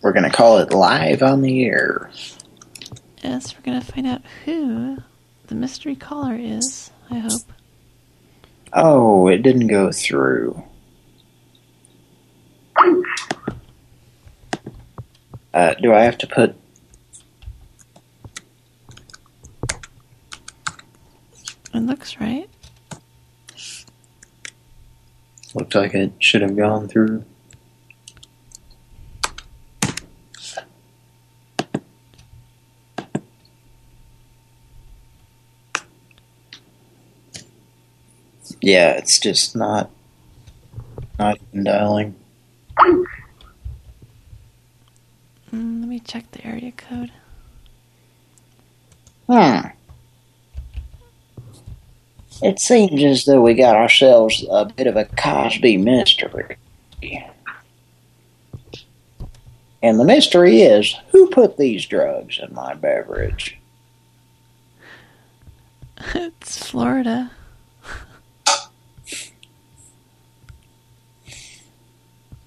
We're going to call it live on the air. Yes, we're gonna find out who the mystery caller is. I hope. Oh, it didn't go through. Uh, do I have to put... It looks right. Looks like it should have gone through. Yeah, it's just not not even dialing. Mm, let me check the area code. Hmm. It seems as though we got ourselves a bit of a Cosby mystery. And the mystery is, who put these drugs in my beverage? it's Florida.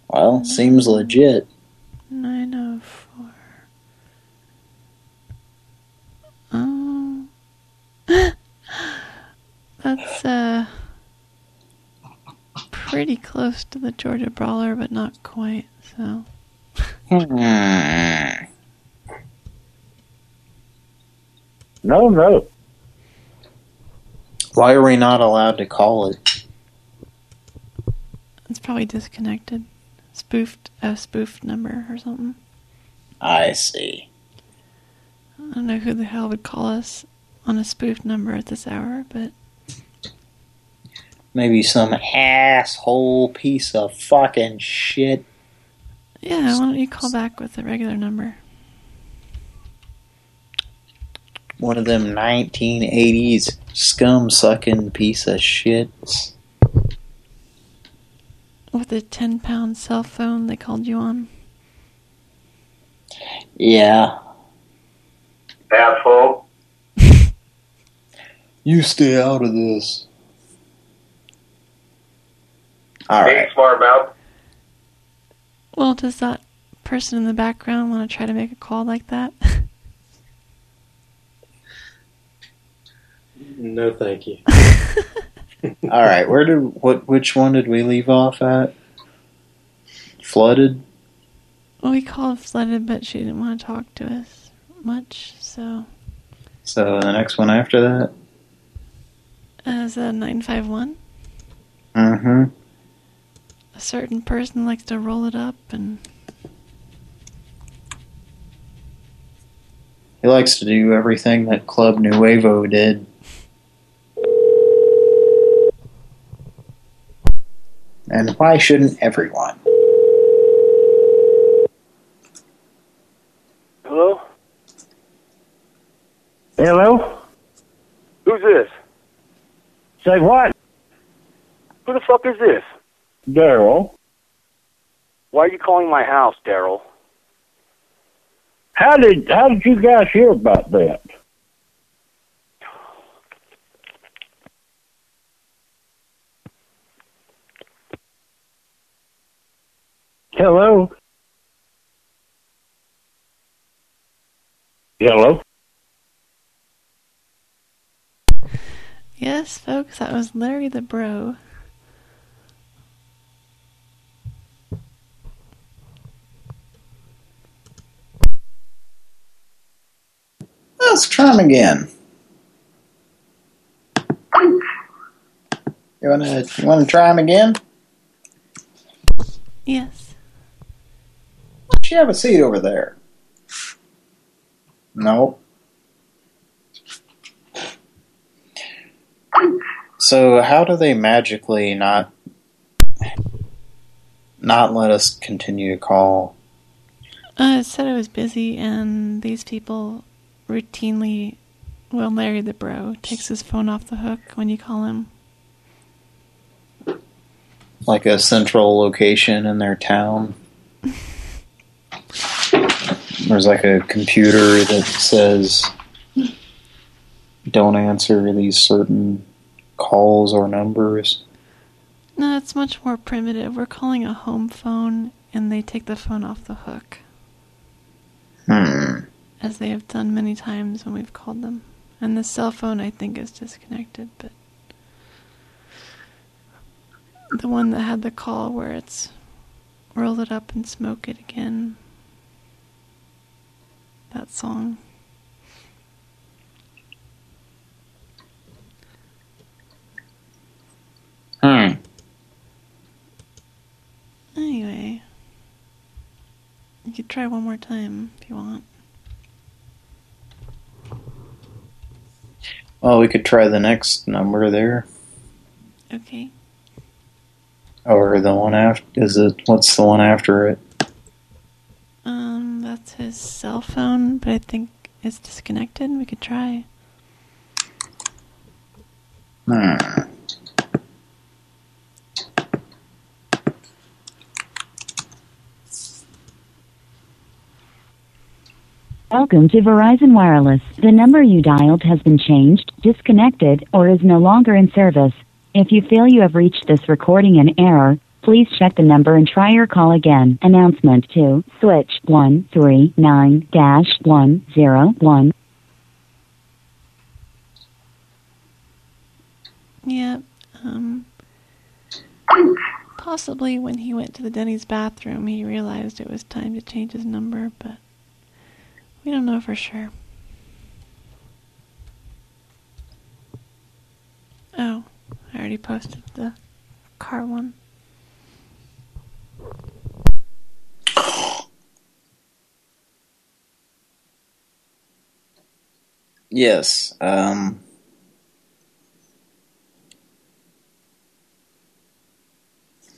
Well, seems legit. Nine oh four. Oh. That's uh pretty close to the Georgia Brawler, but not quite, so Hmm. No, no. Why are we not allowed to call it? it's probably disconnected. Spoofed a spoofed number or something. I see. I don't know who the hell would call us on a spoofed number at this hour, but Maybe some asshole piece of fucking shit. yeah, why don't you call back with a regular number? One of them 1980s scum-sucking piece of shits. With a ten pound cell phone they called you on. Yeah. Asshole. You stay out of this. All Hey, right. smart mouth. Well, does that person in the background want to try to make a call like that? No, thank you. All right, where did what? Which one did we leave off at? Flooded. well, we called flooded, but she didn't want to talk to us much, so So the next one after that. as a nine five one, Mm-hmm. a certain person likes to roll it up and He likes to do everything that Club Nouveau did. And why shouldn't everyone? Hello? Hello? Who's this? Say what? Who the fuck is this? Daryl. Why are you calling my house, Daryl? How did how did you guys hear about that? Hello. Hello. yes, folks, that was Larry the Bro. Let's try him again. You wanna you wanna try him again? Yes. Why have a seat over there? No. So how do they magically not not let us continue to call? Uh, it said I was busy, and these people routinely, well, Larry the Bro takes his phone off the hook when you call him. Like a central location in their town? There's like a computer that says don't answer these certain calls or numbers. No, it's much more primitive. We're calling a home phone, and they take the phone off the hook, Hmm. as they have done many times when we've called them. And the cell phone, I think, is disconnected, but the one that had the call where it's roll it up and smoke it again. That song. Hmm. Anyway, you could try one more time if you want. Well, we could try the next number there. Okay. Or the one after, is it, what's the one after it? That's his cell phone, but I think it's disconnected. We could try. Welcome to Verizon Wireless. The number you dialed has been changed, disconnected, or is no longer in service. If you feel you have reached this recording in error, please check the number and try your call again. Announcement 2, switch 139-101. Yeah, um, possibly when he went to the Denny's bathroom, he realized it was time to change his number, but we don't know for sure. Oh, I already posted the car one. Yes. Um,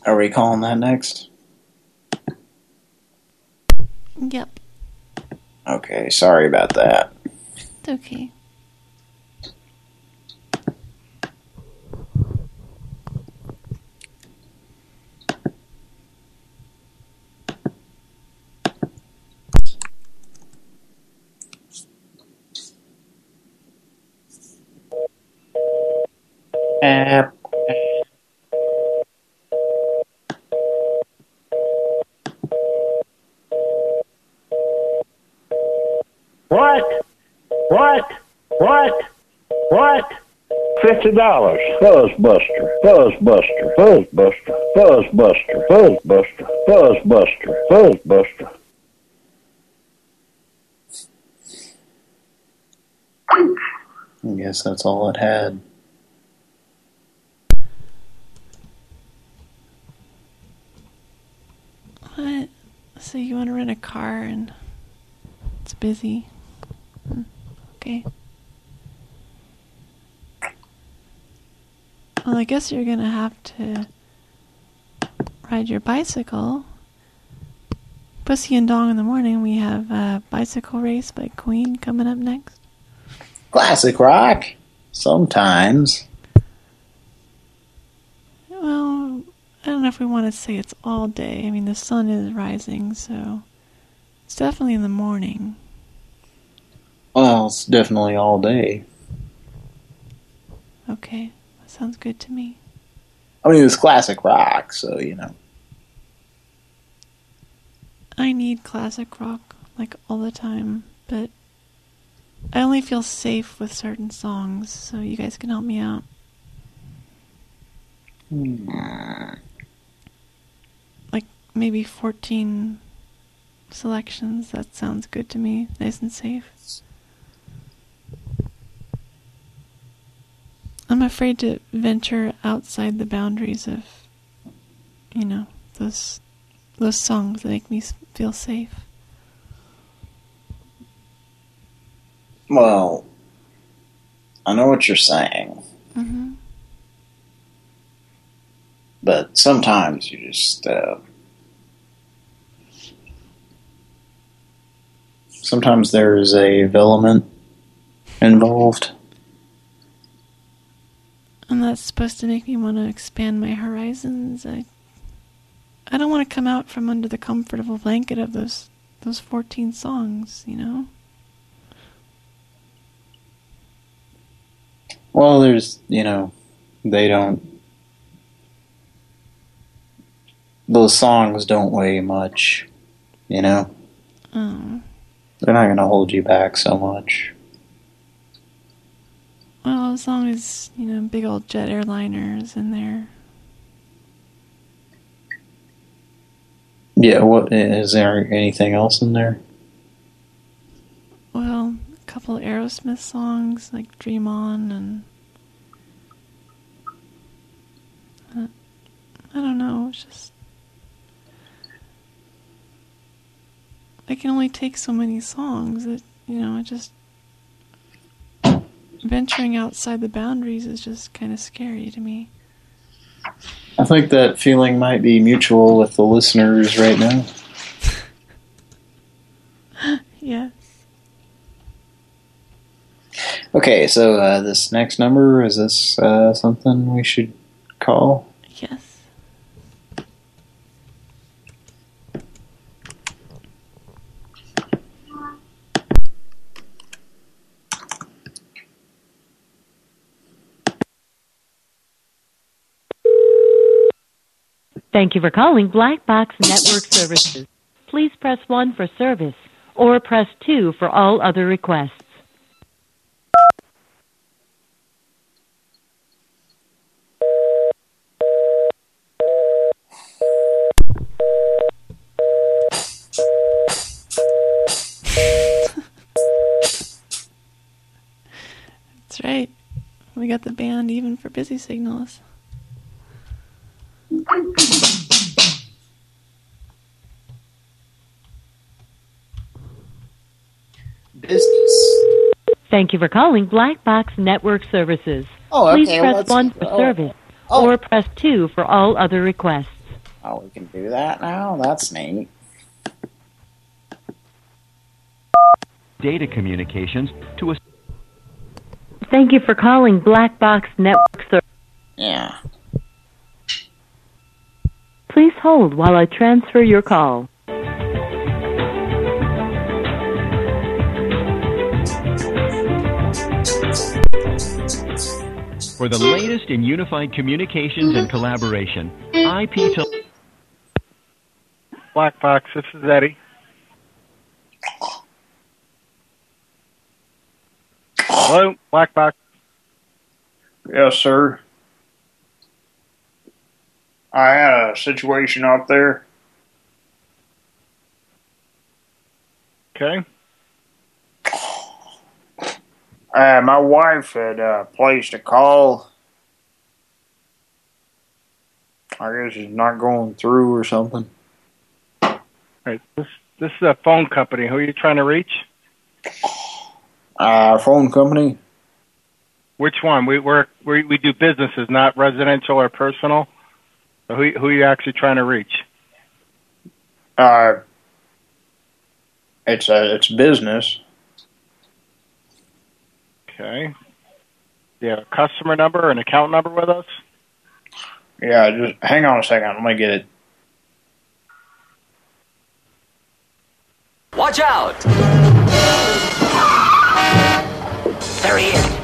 are we calling that next? Yep, Okay, sorry about that. it's okay. What? What? What? What? Fifty dollars. Fuzzbuster. Fuzzbuster. Fuzzbuster. Fuzzbuster. Fuzzbuster. Fuzzbuster. Fuzzbuster. I guess that's all it had. You want to rent a car and it's busy? Hmm, Okay. Well, I guess you're gonna have to ride your bicycle. Pussy and Dong in the morning. We have a bicycle race by Queen coming up next. Classic rock. Sometimes. Well, I don't know if we want to say it's all day. I mean, the sun is rising, so it's definitely in the morning. Well, it's definitely all day. Okay, that sounds good to me. I mean, it's classic rock, so, you know. I need classic rock like all the time, but I only feel safe with certain songs, so you guys can help me out. Like maybe 14 selections. That sounds good to me. Nice and safe. I'm afraid to venture outside the boundaries of, you know, those those songs that make me feel safe. Well, I know what you're saying, hmm but sometimes you just, uh, Sometimes there's a element involved. And that's supposed to make me want to expand my horizons. I, I don't want to come out from under the comfortable blanket of those those 14 songs, you know? Well, there's, you know, they don't. Those songs don't weigh much, you know? Oh. They're not going to hold you back so much. Well, as long as, you know, big old jet airliners in there. Yeah, what is there anything else in there? Well, a couple of Aerosmith songs like Dream On and. Uh, I don't know, it's just. I can only take so many songs that, you know, it just. Venturing outside the boundaries is just kind of scary to me. I think that feeling might be mutual with the listeners right now. yes. Okay, so uh, this next number, is this uh, something we should call? Yes. Thank you for calling Black Box Network Services. Please press 1 for service or press 2 for all other requests. That's right. We got the band even for busy signals. Business. Thank you for calling Black Box Network Services. Oh, Please press let's- 1 for oh. service Oh. or press 2 for all other requests. Oh, we can do that now? That's neat. data communications to a Thank you for calling Black Box Network Services. Yeah. Please hold while I transfer your call. for the latest in unified communications and collaboration. IP tel- Black Box, this is Eddie. Hello, Black Box. Yes, sir. I had a situation up there. Okay. Uh, my wife had uh, placed a call. I guess it's not going through or something. Right. This this is a phone company. Who are you trying to reach? Uh, phone company. Which one? We we're, we we do businesses, not residential or personal. So who who are you actually trying to reach? Uh, it's a it's business. Okay. Do you have a customer number or an account number with us? Yeah, just hang on a second. Let me get it. Watch out! There he is.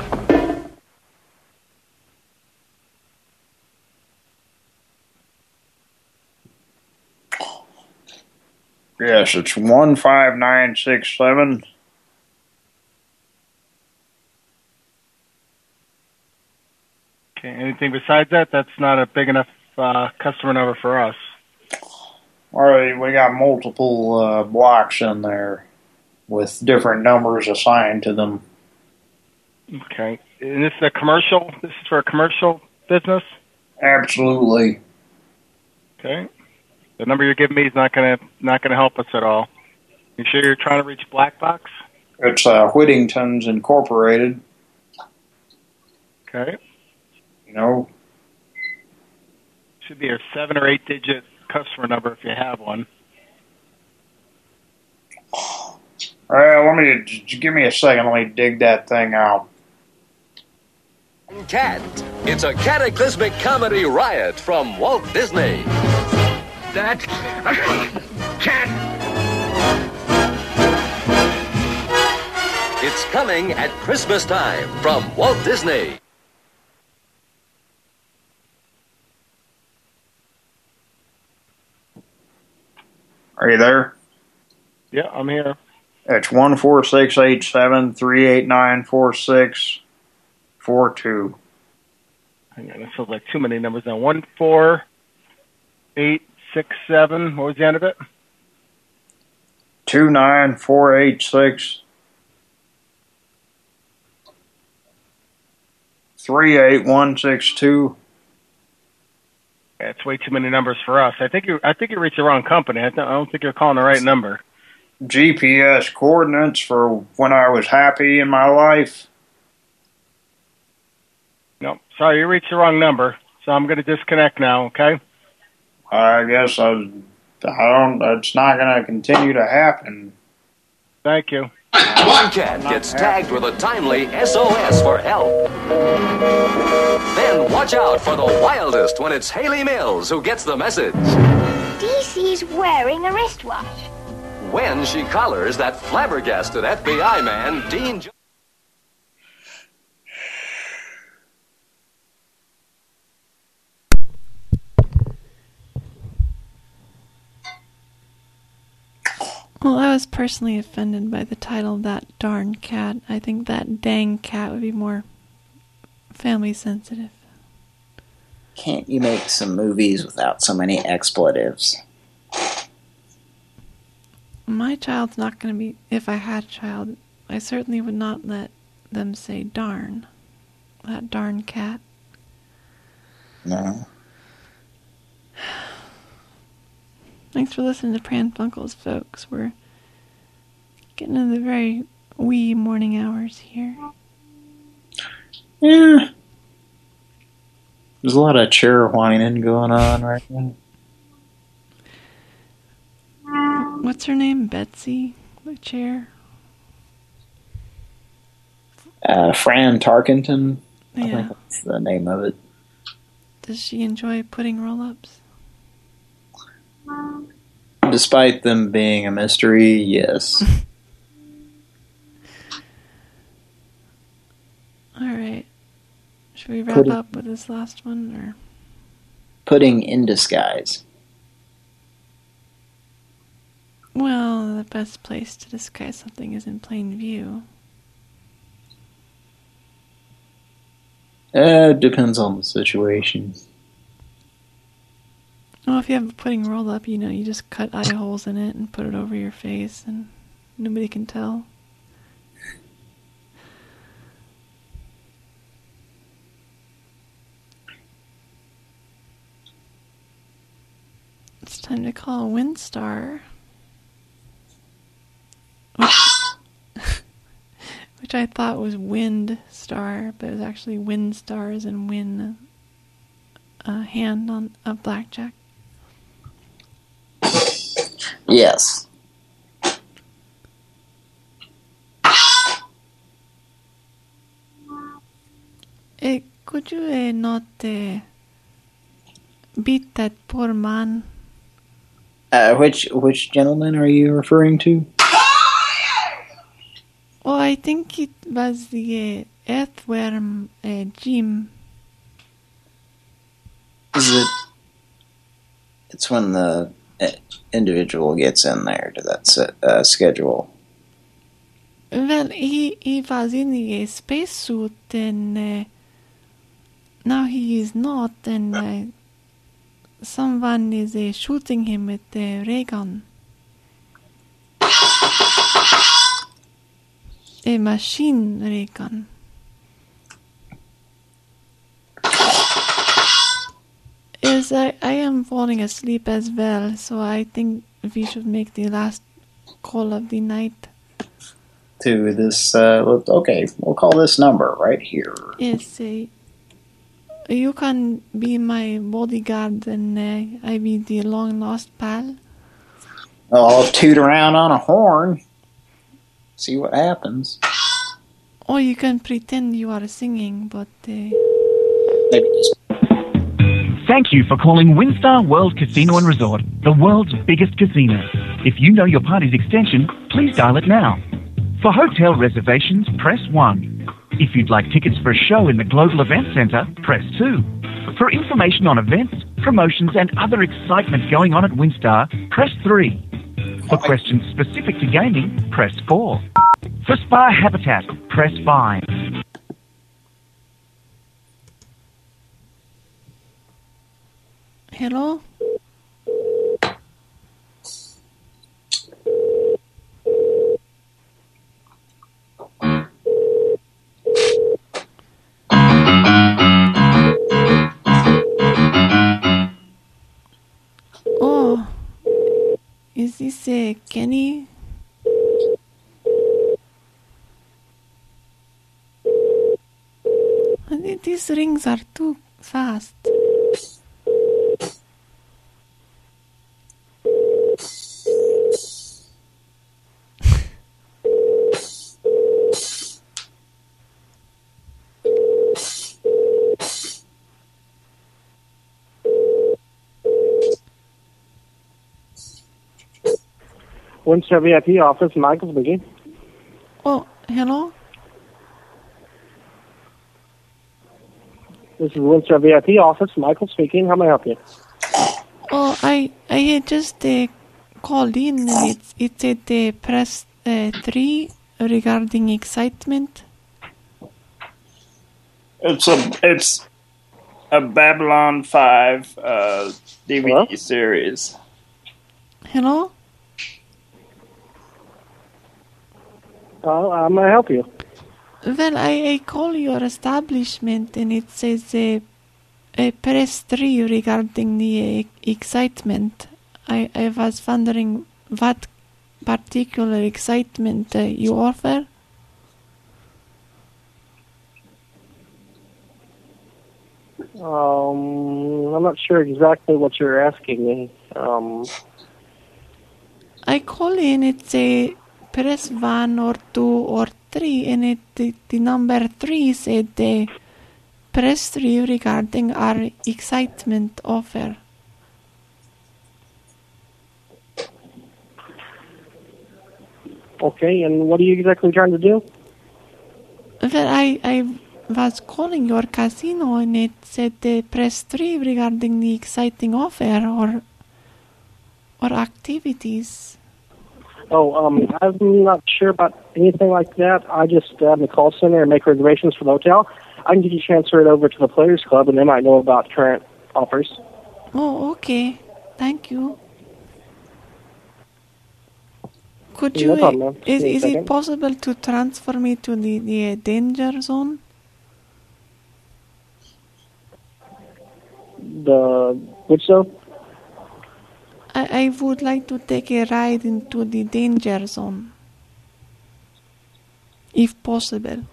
Yes, it's one five nine six seven. Okay. Anything besides that? That's not a big enough uh, customer number for us. All right, we got multiple uh, blocks in there with different numbers assigned to them. Okay. And this is a commercial? This is for a commercial business? Absolutely. Okay. The number you're giving me is not gonna not gonna help us at all. You sure you're trying to reach Black Box? It's uh, Whittington's Incorporated. Okay. You know, Should be a seven or eight digit customer number if you have one. All right, let me j- give me a second. Let me dig that thing out. Cat. It's a cataclysmic comedy riot from Walt Disney. That cat. It's coming at Christmas time from Walt Disney. Are you there? Yeah, I'm here. It's one four six eight seven three eight nine four six four two. Hang on, this feels like too many numbers now. One four eight six seven. What was the end of it? Two nine four eight six three eight one six two. That's way too many numbers for us. I think you I think you reached the wrong company. I, don't think you're calling the right number. GPS coordinates for when I was happy in my life. No, sorry, you reached the wrong number. So I'm going to disconnect now. Okay. I guess I, I don't. It's not going to continue to happen. Thank you. One cat gets tagged with a timely SOS for help. Then watch out for the wildest when it's Hayley Mills who gets the message. DC's wearing a wristwatch. When she collars that flabbergasted FBI man, Dean. Jo- Well, I was personally offended by the title That Darn Cat. I think that dang cat would be more family sensitive. Can't you make some movies without so many expletives? My child's not going to be. If I had a child, I certainly would not let them say darn. That darn cat. No. Thanks for listening to Pran Funkels, folks. We're getting into the very wee morning hours here. Yeah. There's a lot of chair whining going on right now. What's her name? Betsy? The chair? Uh, Fran Tarkenton. I think that's the name of it. Does she enjoy putting roll ups? Despite them being a mystery, yes. Alright. Should we wrap Pudding. up with this last one? or Pudding in disguise. Well, the best place to disguise something is in plain view. Uh, depends on the situation. Well, if you have a pudding roll up, you know, you just cut eye holes in it and put it over your face, and nobody can tell. It's time to call Windstar. Which I thought was Wind Star, but it was actually Wind Stars and win a hand on a blackjack. Yes. Eh, could you eh, not eh, beat that poor man? Uh, which which gentleman are you referring to? Oh, I think it was the uh, earthworm uh, Jim. Is it? It's when the uh, individual gets in there to that uh, schedule. Well, he, he was in a spacesuit and uh, now he is not and uh, someone is uh, shooting him with a ray gun. A machine ray gun. Yes, I, I am falling asleep as well, so I think we should make the last call of the night. To this, uh, okay, we'll call this number right here. Yes, uh, you can be my bodyguard and uh, I be the long lost pal. I'll toot around on a horn. See what happens. Or you can pretend you are singing, but uh, Maybe just Thank you for calling WinStar World Casino and Resort, the world's biggest casino. If you know your party's extension, please dial it now. For hotel reservations, press 1. If you'd like tickets for a show in the Global Event Center, press 2. For information on events, promotions, and other excitement going on at WinStar, press 3. For questions specific to gaming, press 4. For Spa Habitat, press 5. Hello? Oh, is this uh, Kenny? These rings are too fast. WinStar VIP office, Michael speaking. Oh, hello? This is WinStar VIP office, Michael speaking. How may I help you? Oh, I I had just uh, called in and it's it said uh, press uh, three regarding excitement. It's a it's a Babylon Five uh, DVD series. Hello? Uh, how may I help you? Well, I, I call your establishment and it says uh, uh, press three regarding the uh, excitement. I, I was wondering what particular excitement uh, you offer. Um, I'm not sure exactly what you're asking me. Um, I call in, it's a press one or two or three, and it the, the number three said the press three regarding our excitement offer. okay, and what are you exactly trying to do? Well, I I was calling your casino, and it said the press three regarding the exciting offer or or activities. Oh, um, I'm not sure about anything like that. I just am the call center and make reservations for the hotel. I can get you transferred over to the Players Club, and they might know about current offers. Oh, okay. Thank you. Could No you? problem, ma'am. is is it possible to transfer me to the the uh, danger zone? The which zone? I I would like to take a ride into the danger zone, if possible.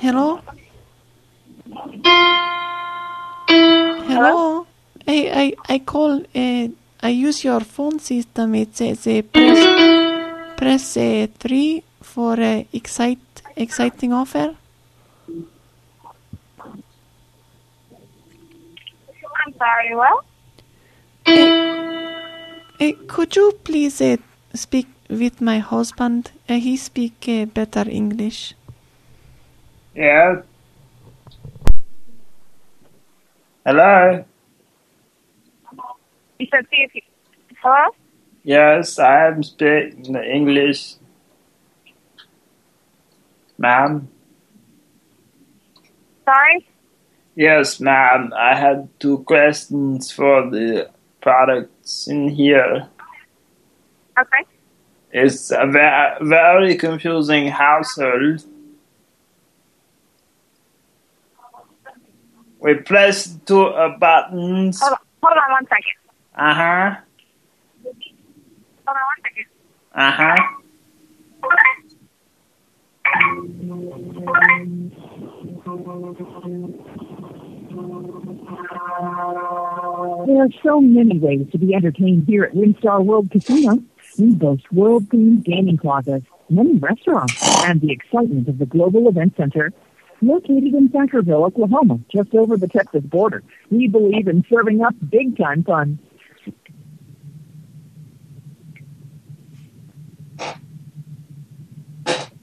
Hello. Hello. I I I call. Uh, I use your phone system. It says uh, press press uh, three for uh, excite exciting offer. I'm sorry? Uh, could you please uh, speak with my husband? Uh, he speak uh, better English. Yeah. Hello. You said see if you. Hello? Yes, I am speaking English. Ma'am. Sorry? Yes, ma'am. I had two questions for the products in here. Okay. It's a ve- very confusing household. We press two uh, buttons. Hold on, hold on one second. Uh huh. Hold on one second. Uh huh. There are so many ways to be entertained here at WinStar World Casino. We boast world-themed gaming closets, many restaurants, and the excitement of the Global Event Center. Located in Thackerville, Oklahoma, just over the Texas border, we believe in serving up big-time fun.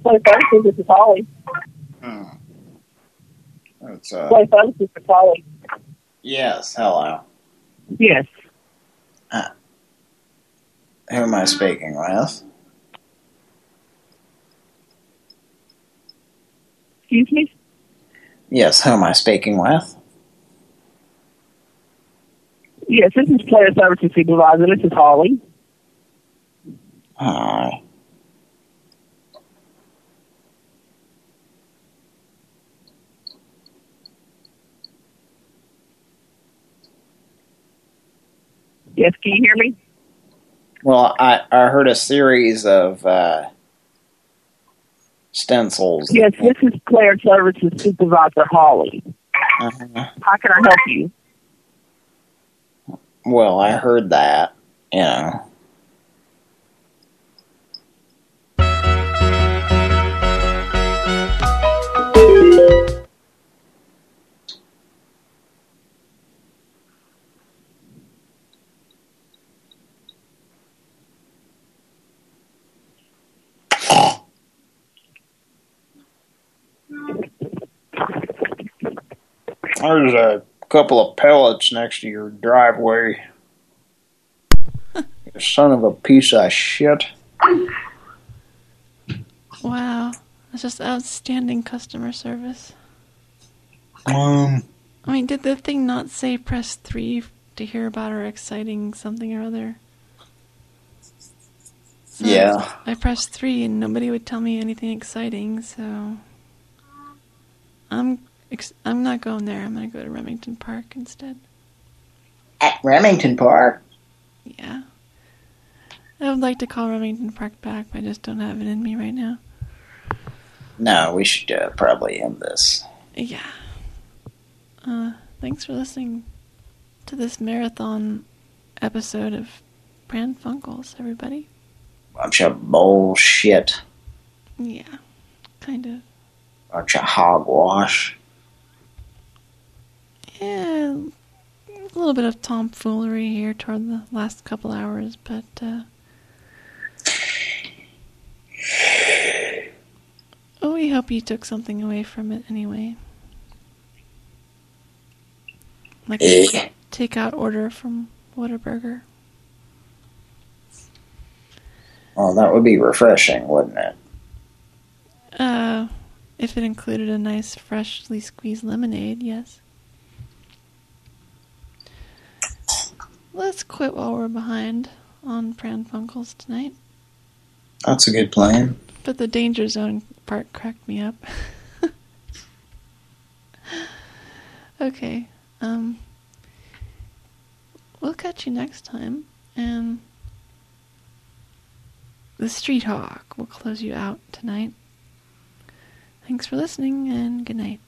Play Fantasy, this is Holly. Hmm. It's, uh, Play Fantasy for Holly. yes, hello. Yes. Uh, who am I speaking with? Excuse me? Yes, who am I speaking with? Yes, this is Player Services Supervisor. This is Holly. Hi. Yes, can you hear me? Well, I, I heard a series of uh, stencils. Yes, this is Claire Services Supervisor Holly. Uh-huh. How can I help you? Well, I heard that, you know. There's a couple of pellets next to your driveway. you son of a piece of shit. Wow, that's just outstanding customer service. Um. I mean, did the thing not say press three to hear about our exciting something or other? So Yeah. I pressed three and nobody would tell me anything exciting, so I'm ex- I'm not going there. I'm gonna go to Remington Park instead. At Remington Park? Yeah. I would like to call Remington Park back, but I just don't have it in me right now. No, we should uh, probably end this. Yeah. Uh, thanks for listening to this marathon episode of Pran Funkels, everybody. Bunch of bullshit. Yeah, kind of. Bunch of hogwash. Yeah, a little bit of tomfoolery here toward the last couple hours, but uh, oh, we hope you took something away from it anyway. Like Eh. takeout order from Whataburger. Well, that would be refreshing, wouldn't it? Uh, if it included a nice freshly squeezed lemonade, yes. Let's quit while we're behind on Pran Funkels tonight. That's a good plan. But the danger zone part cracked me up. okay. Um we'll catch you next time and the Street Hawk will close you out tonight. Thanks for listening and good night.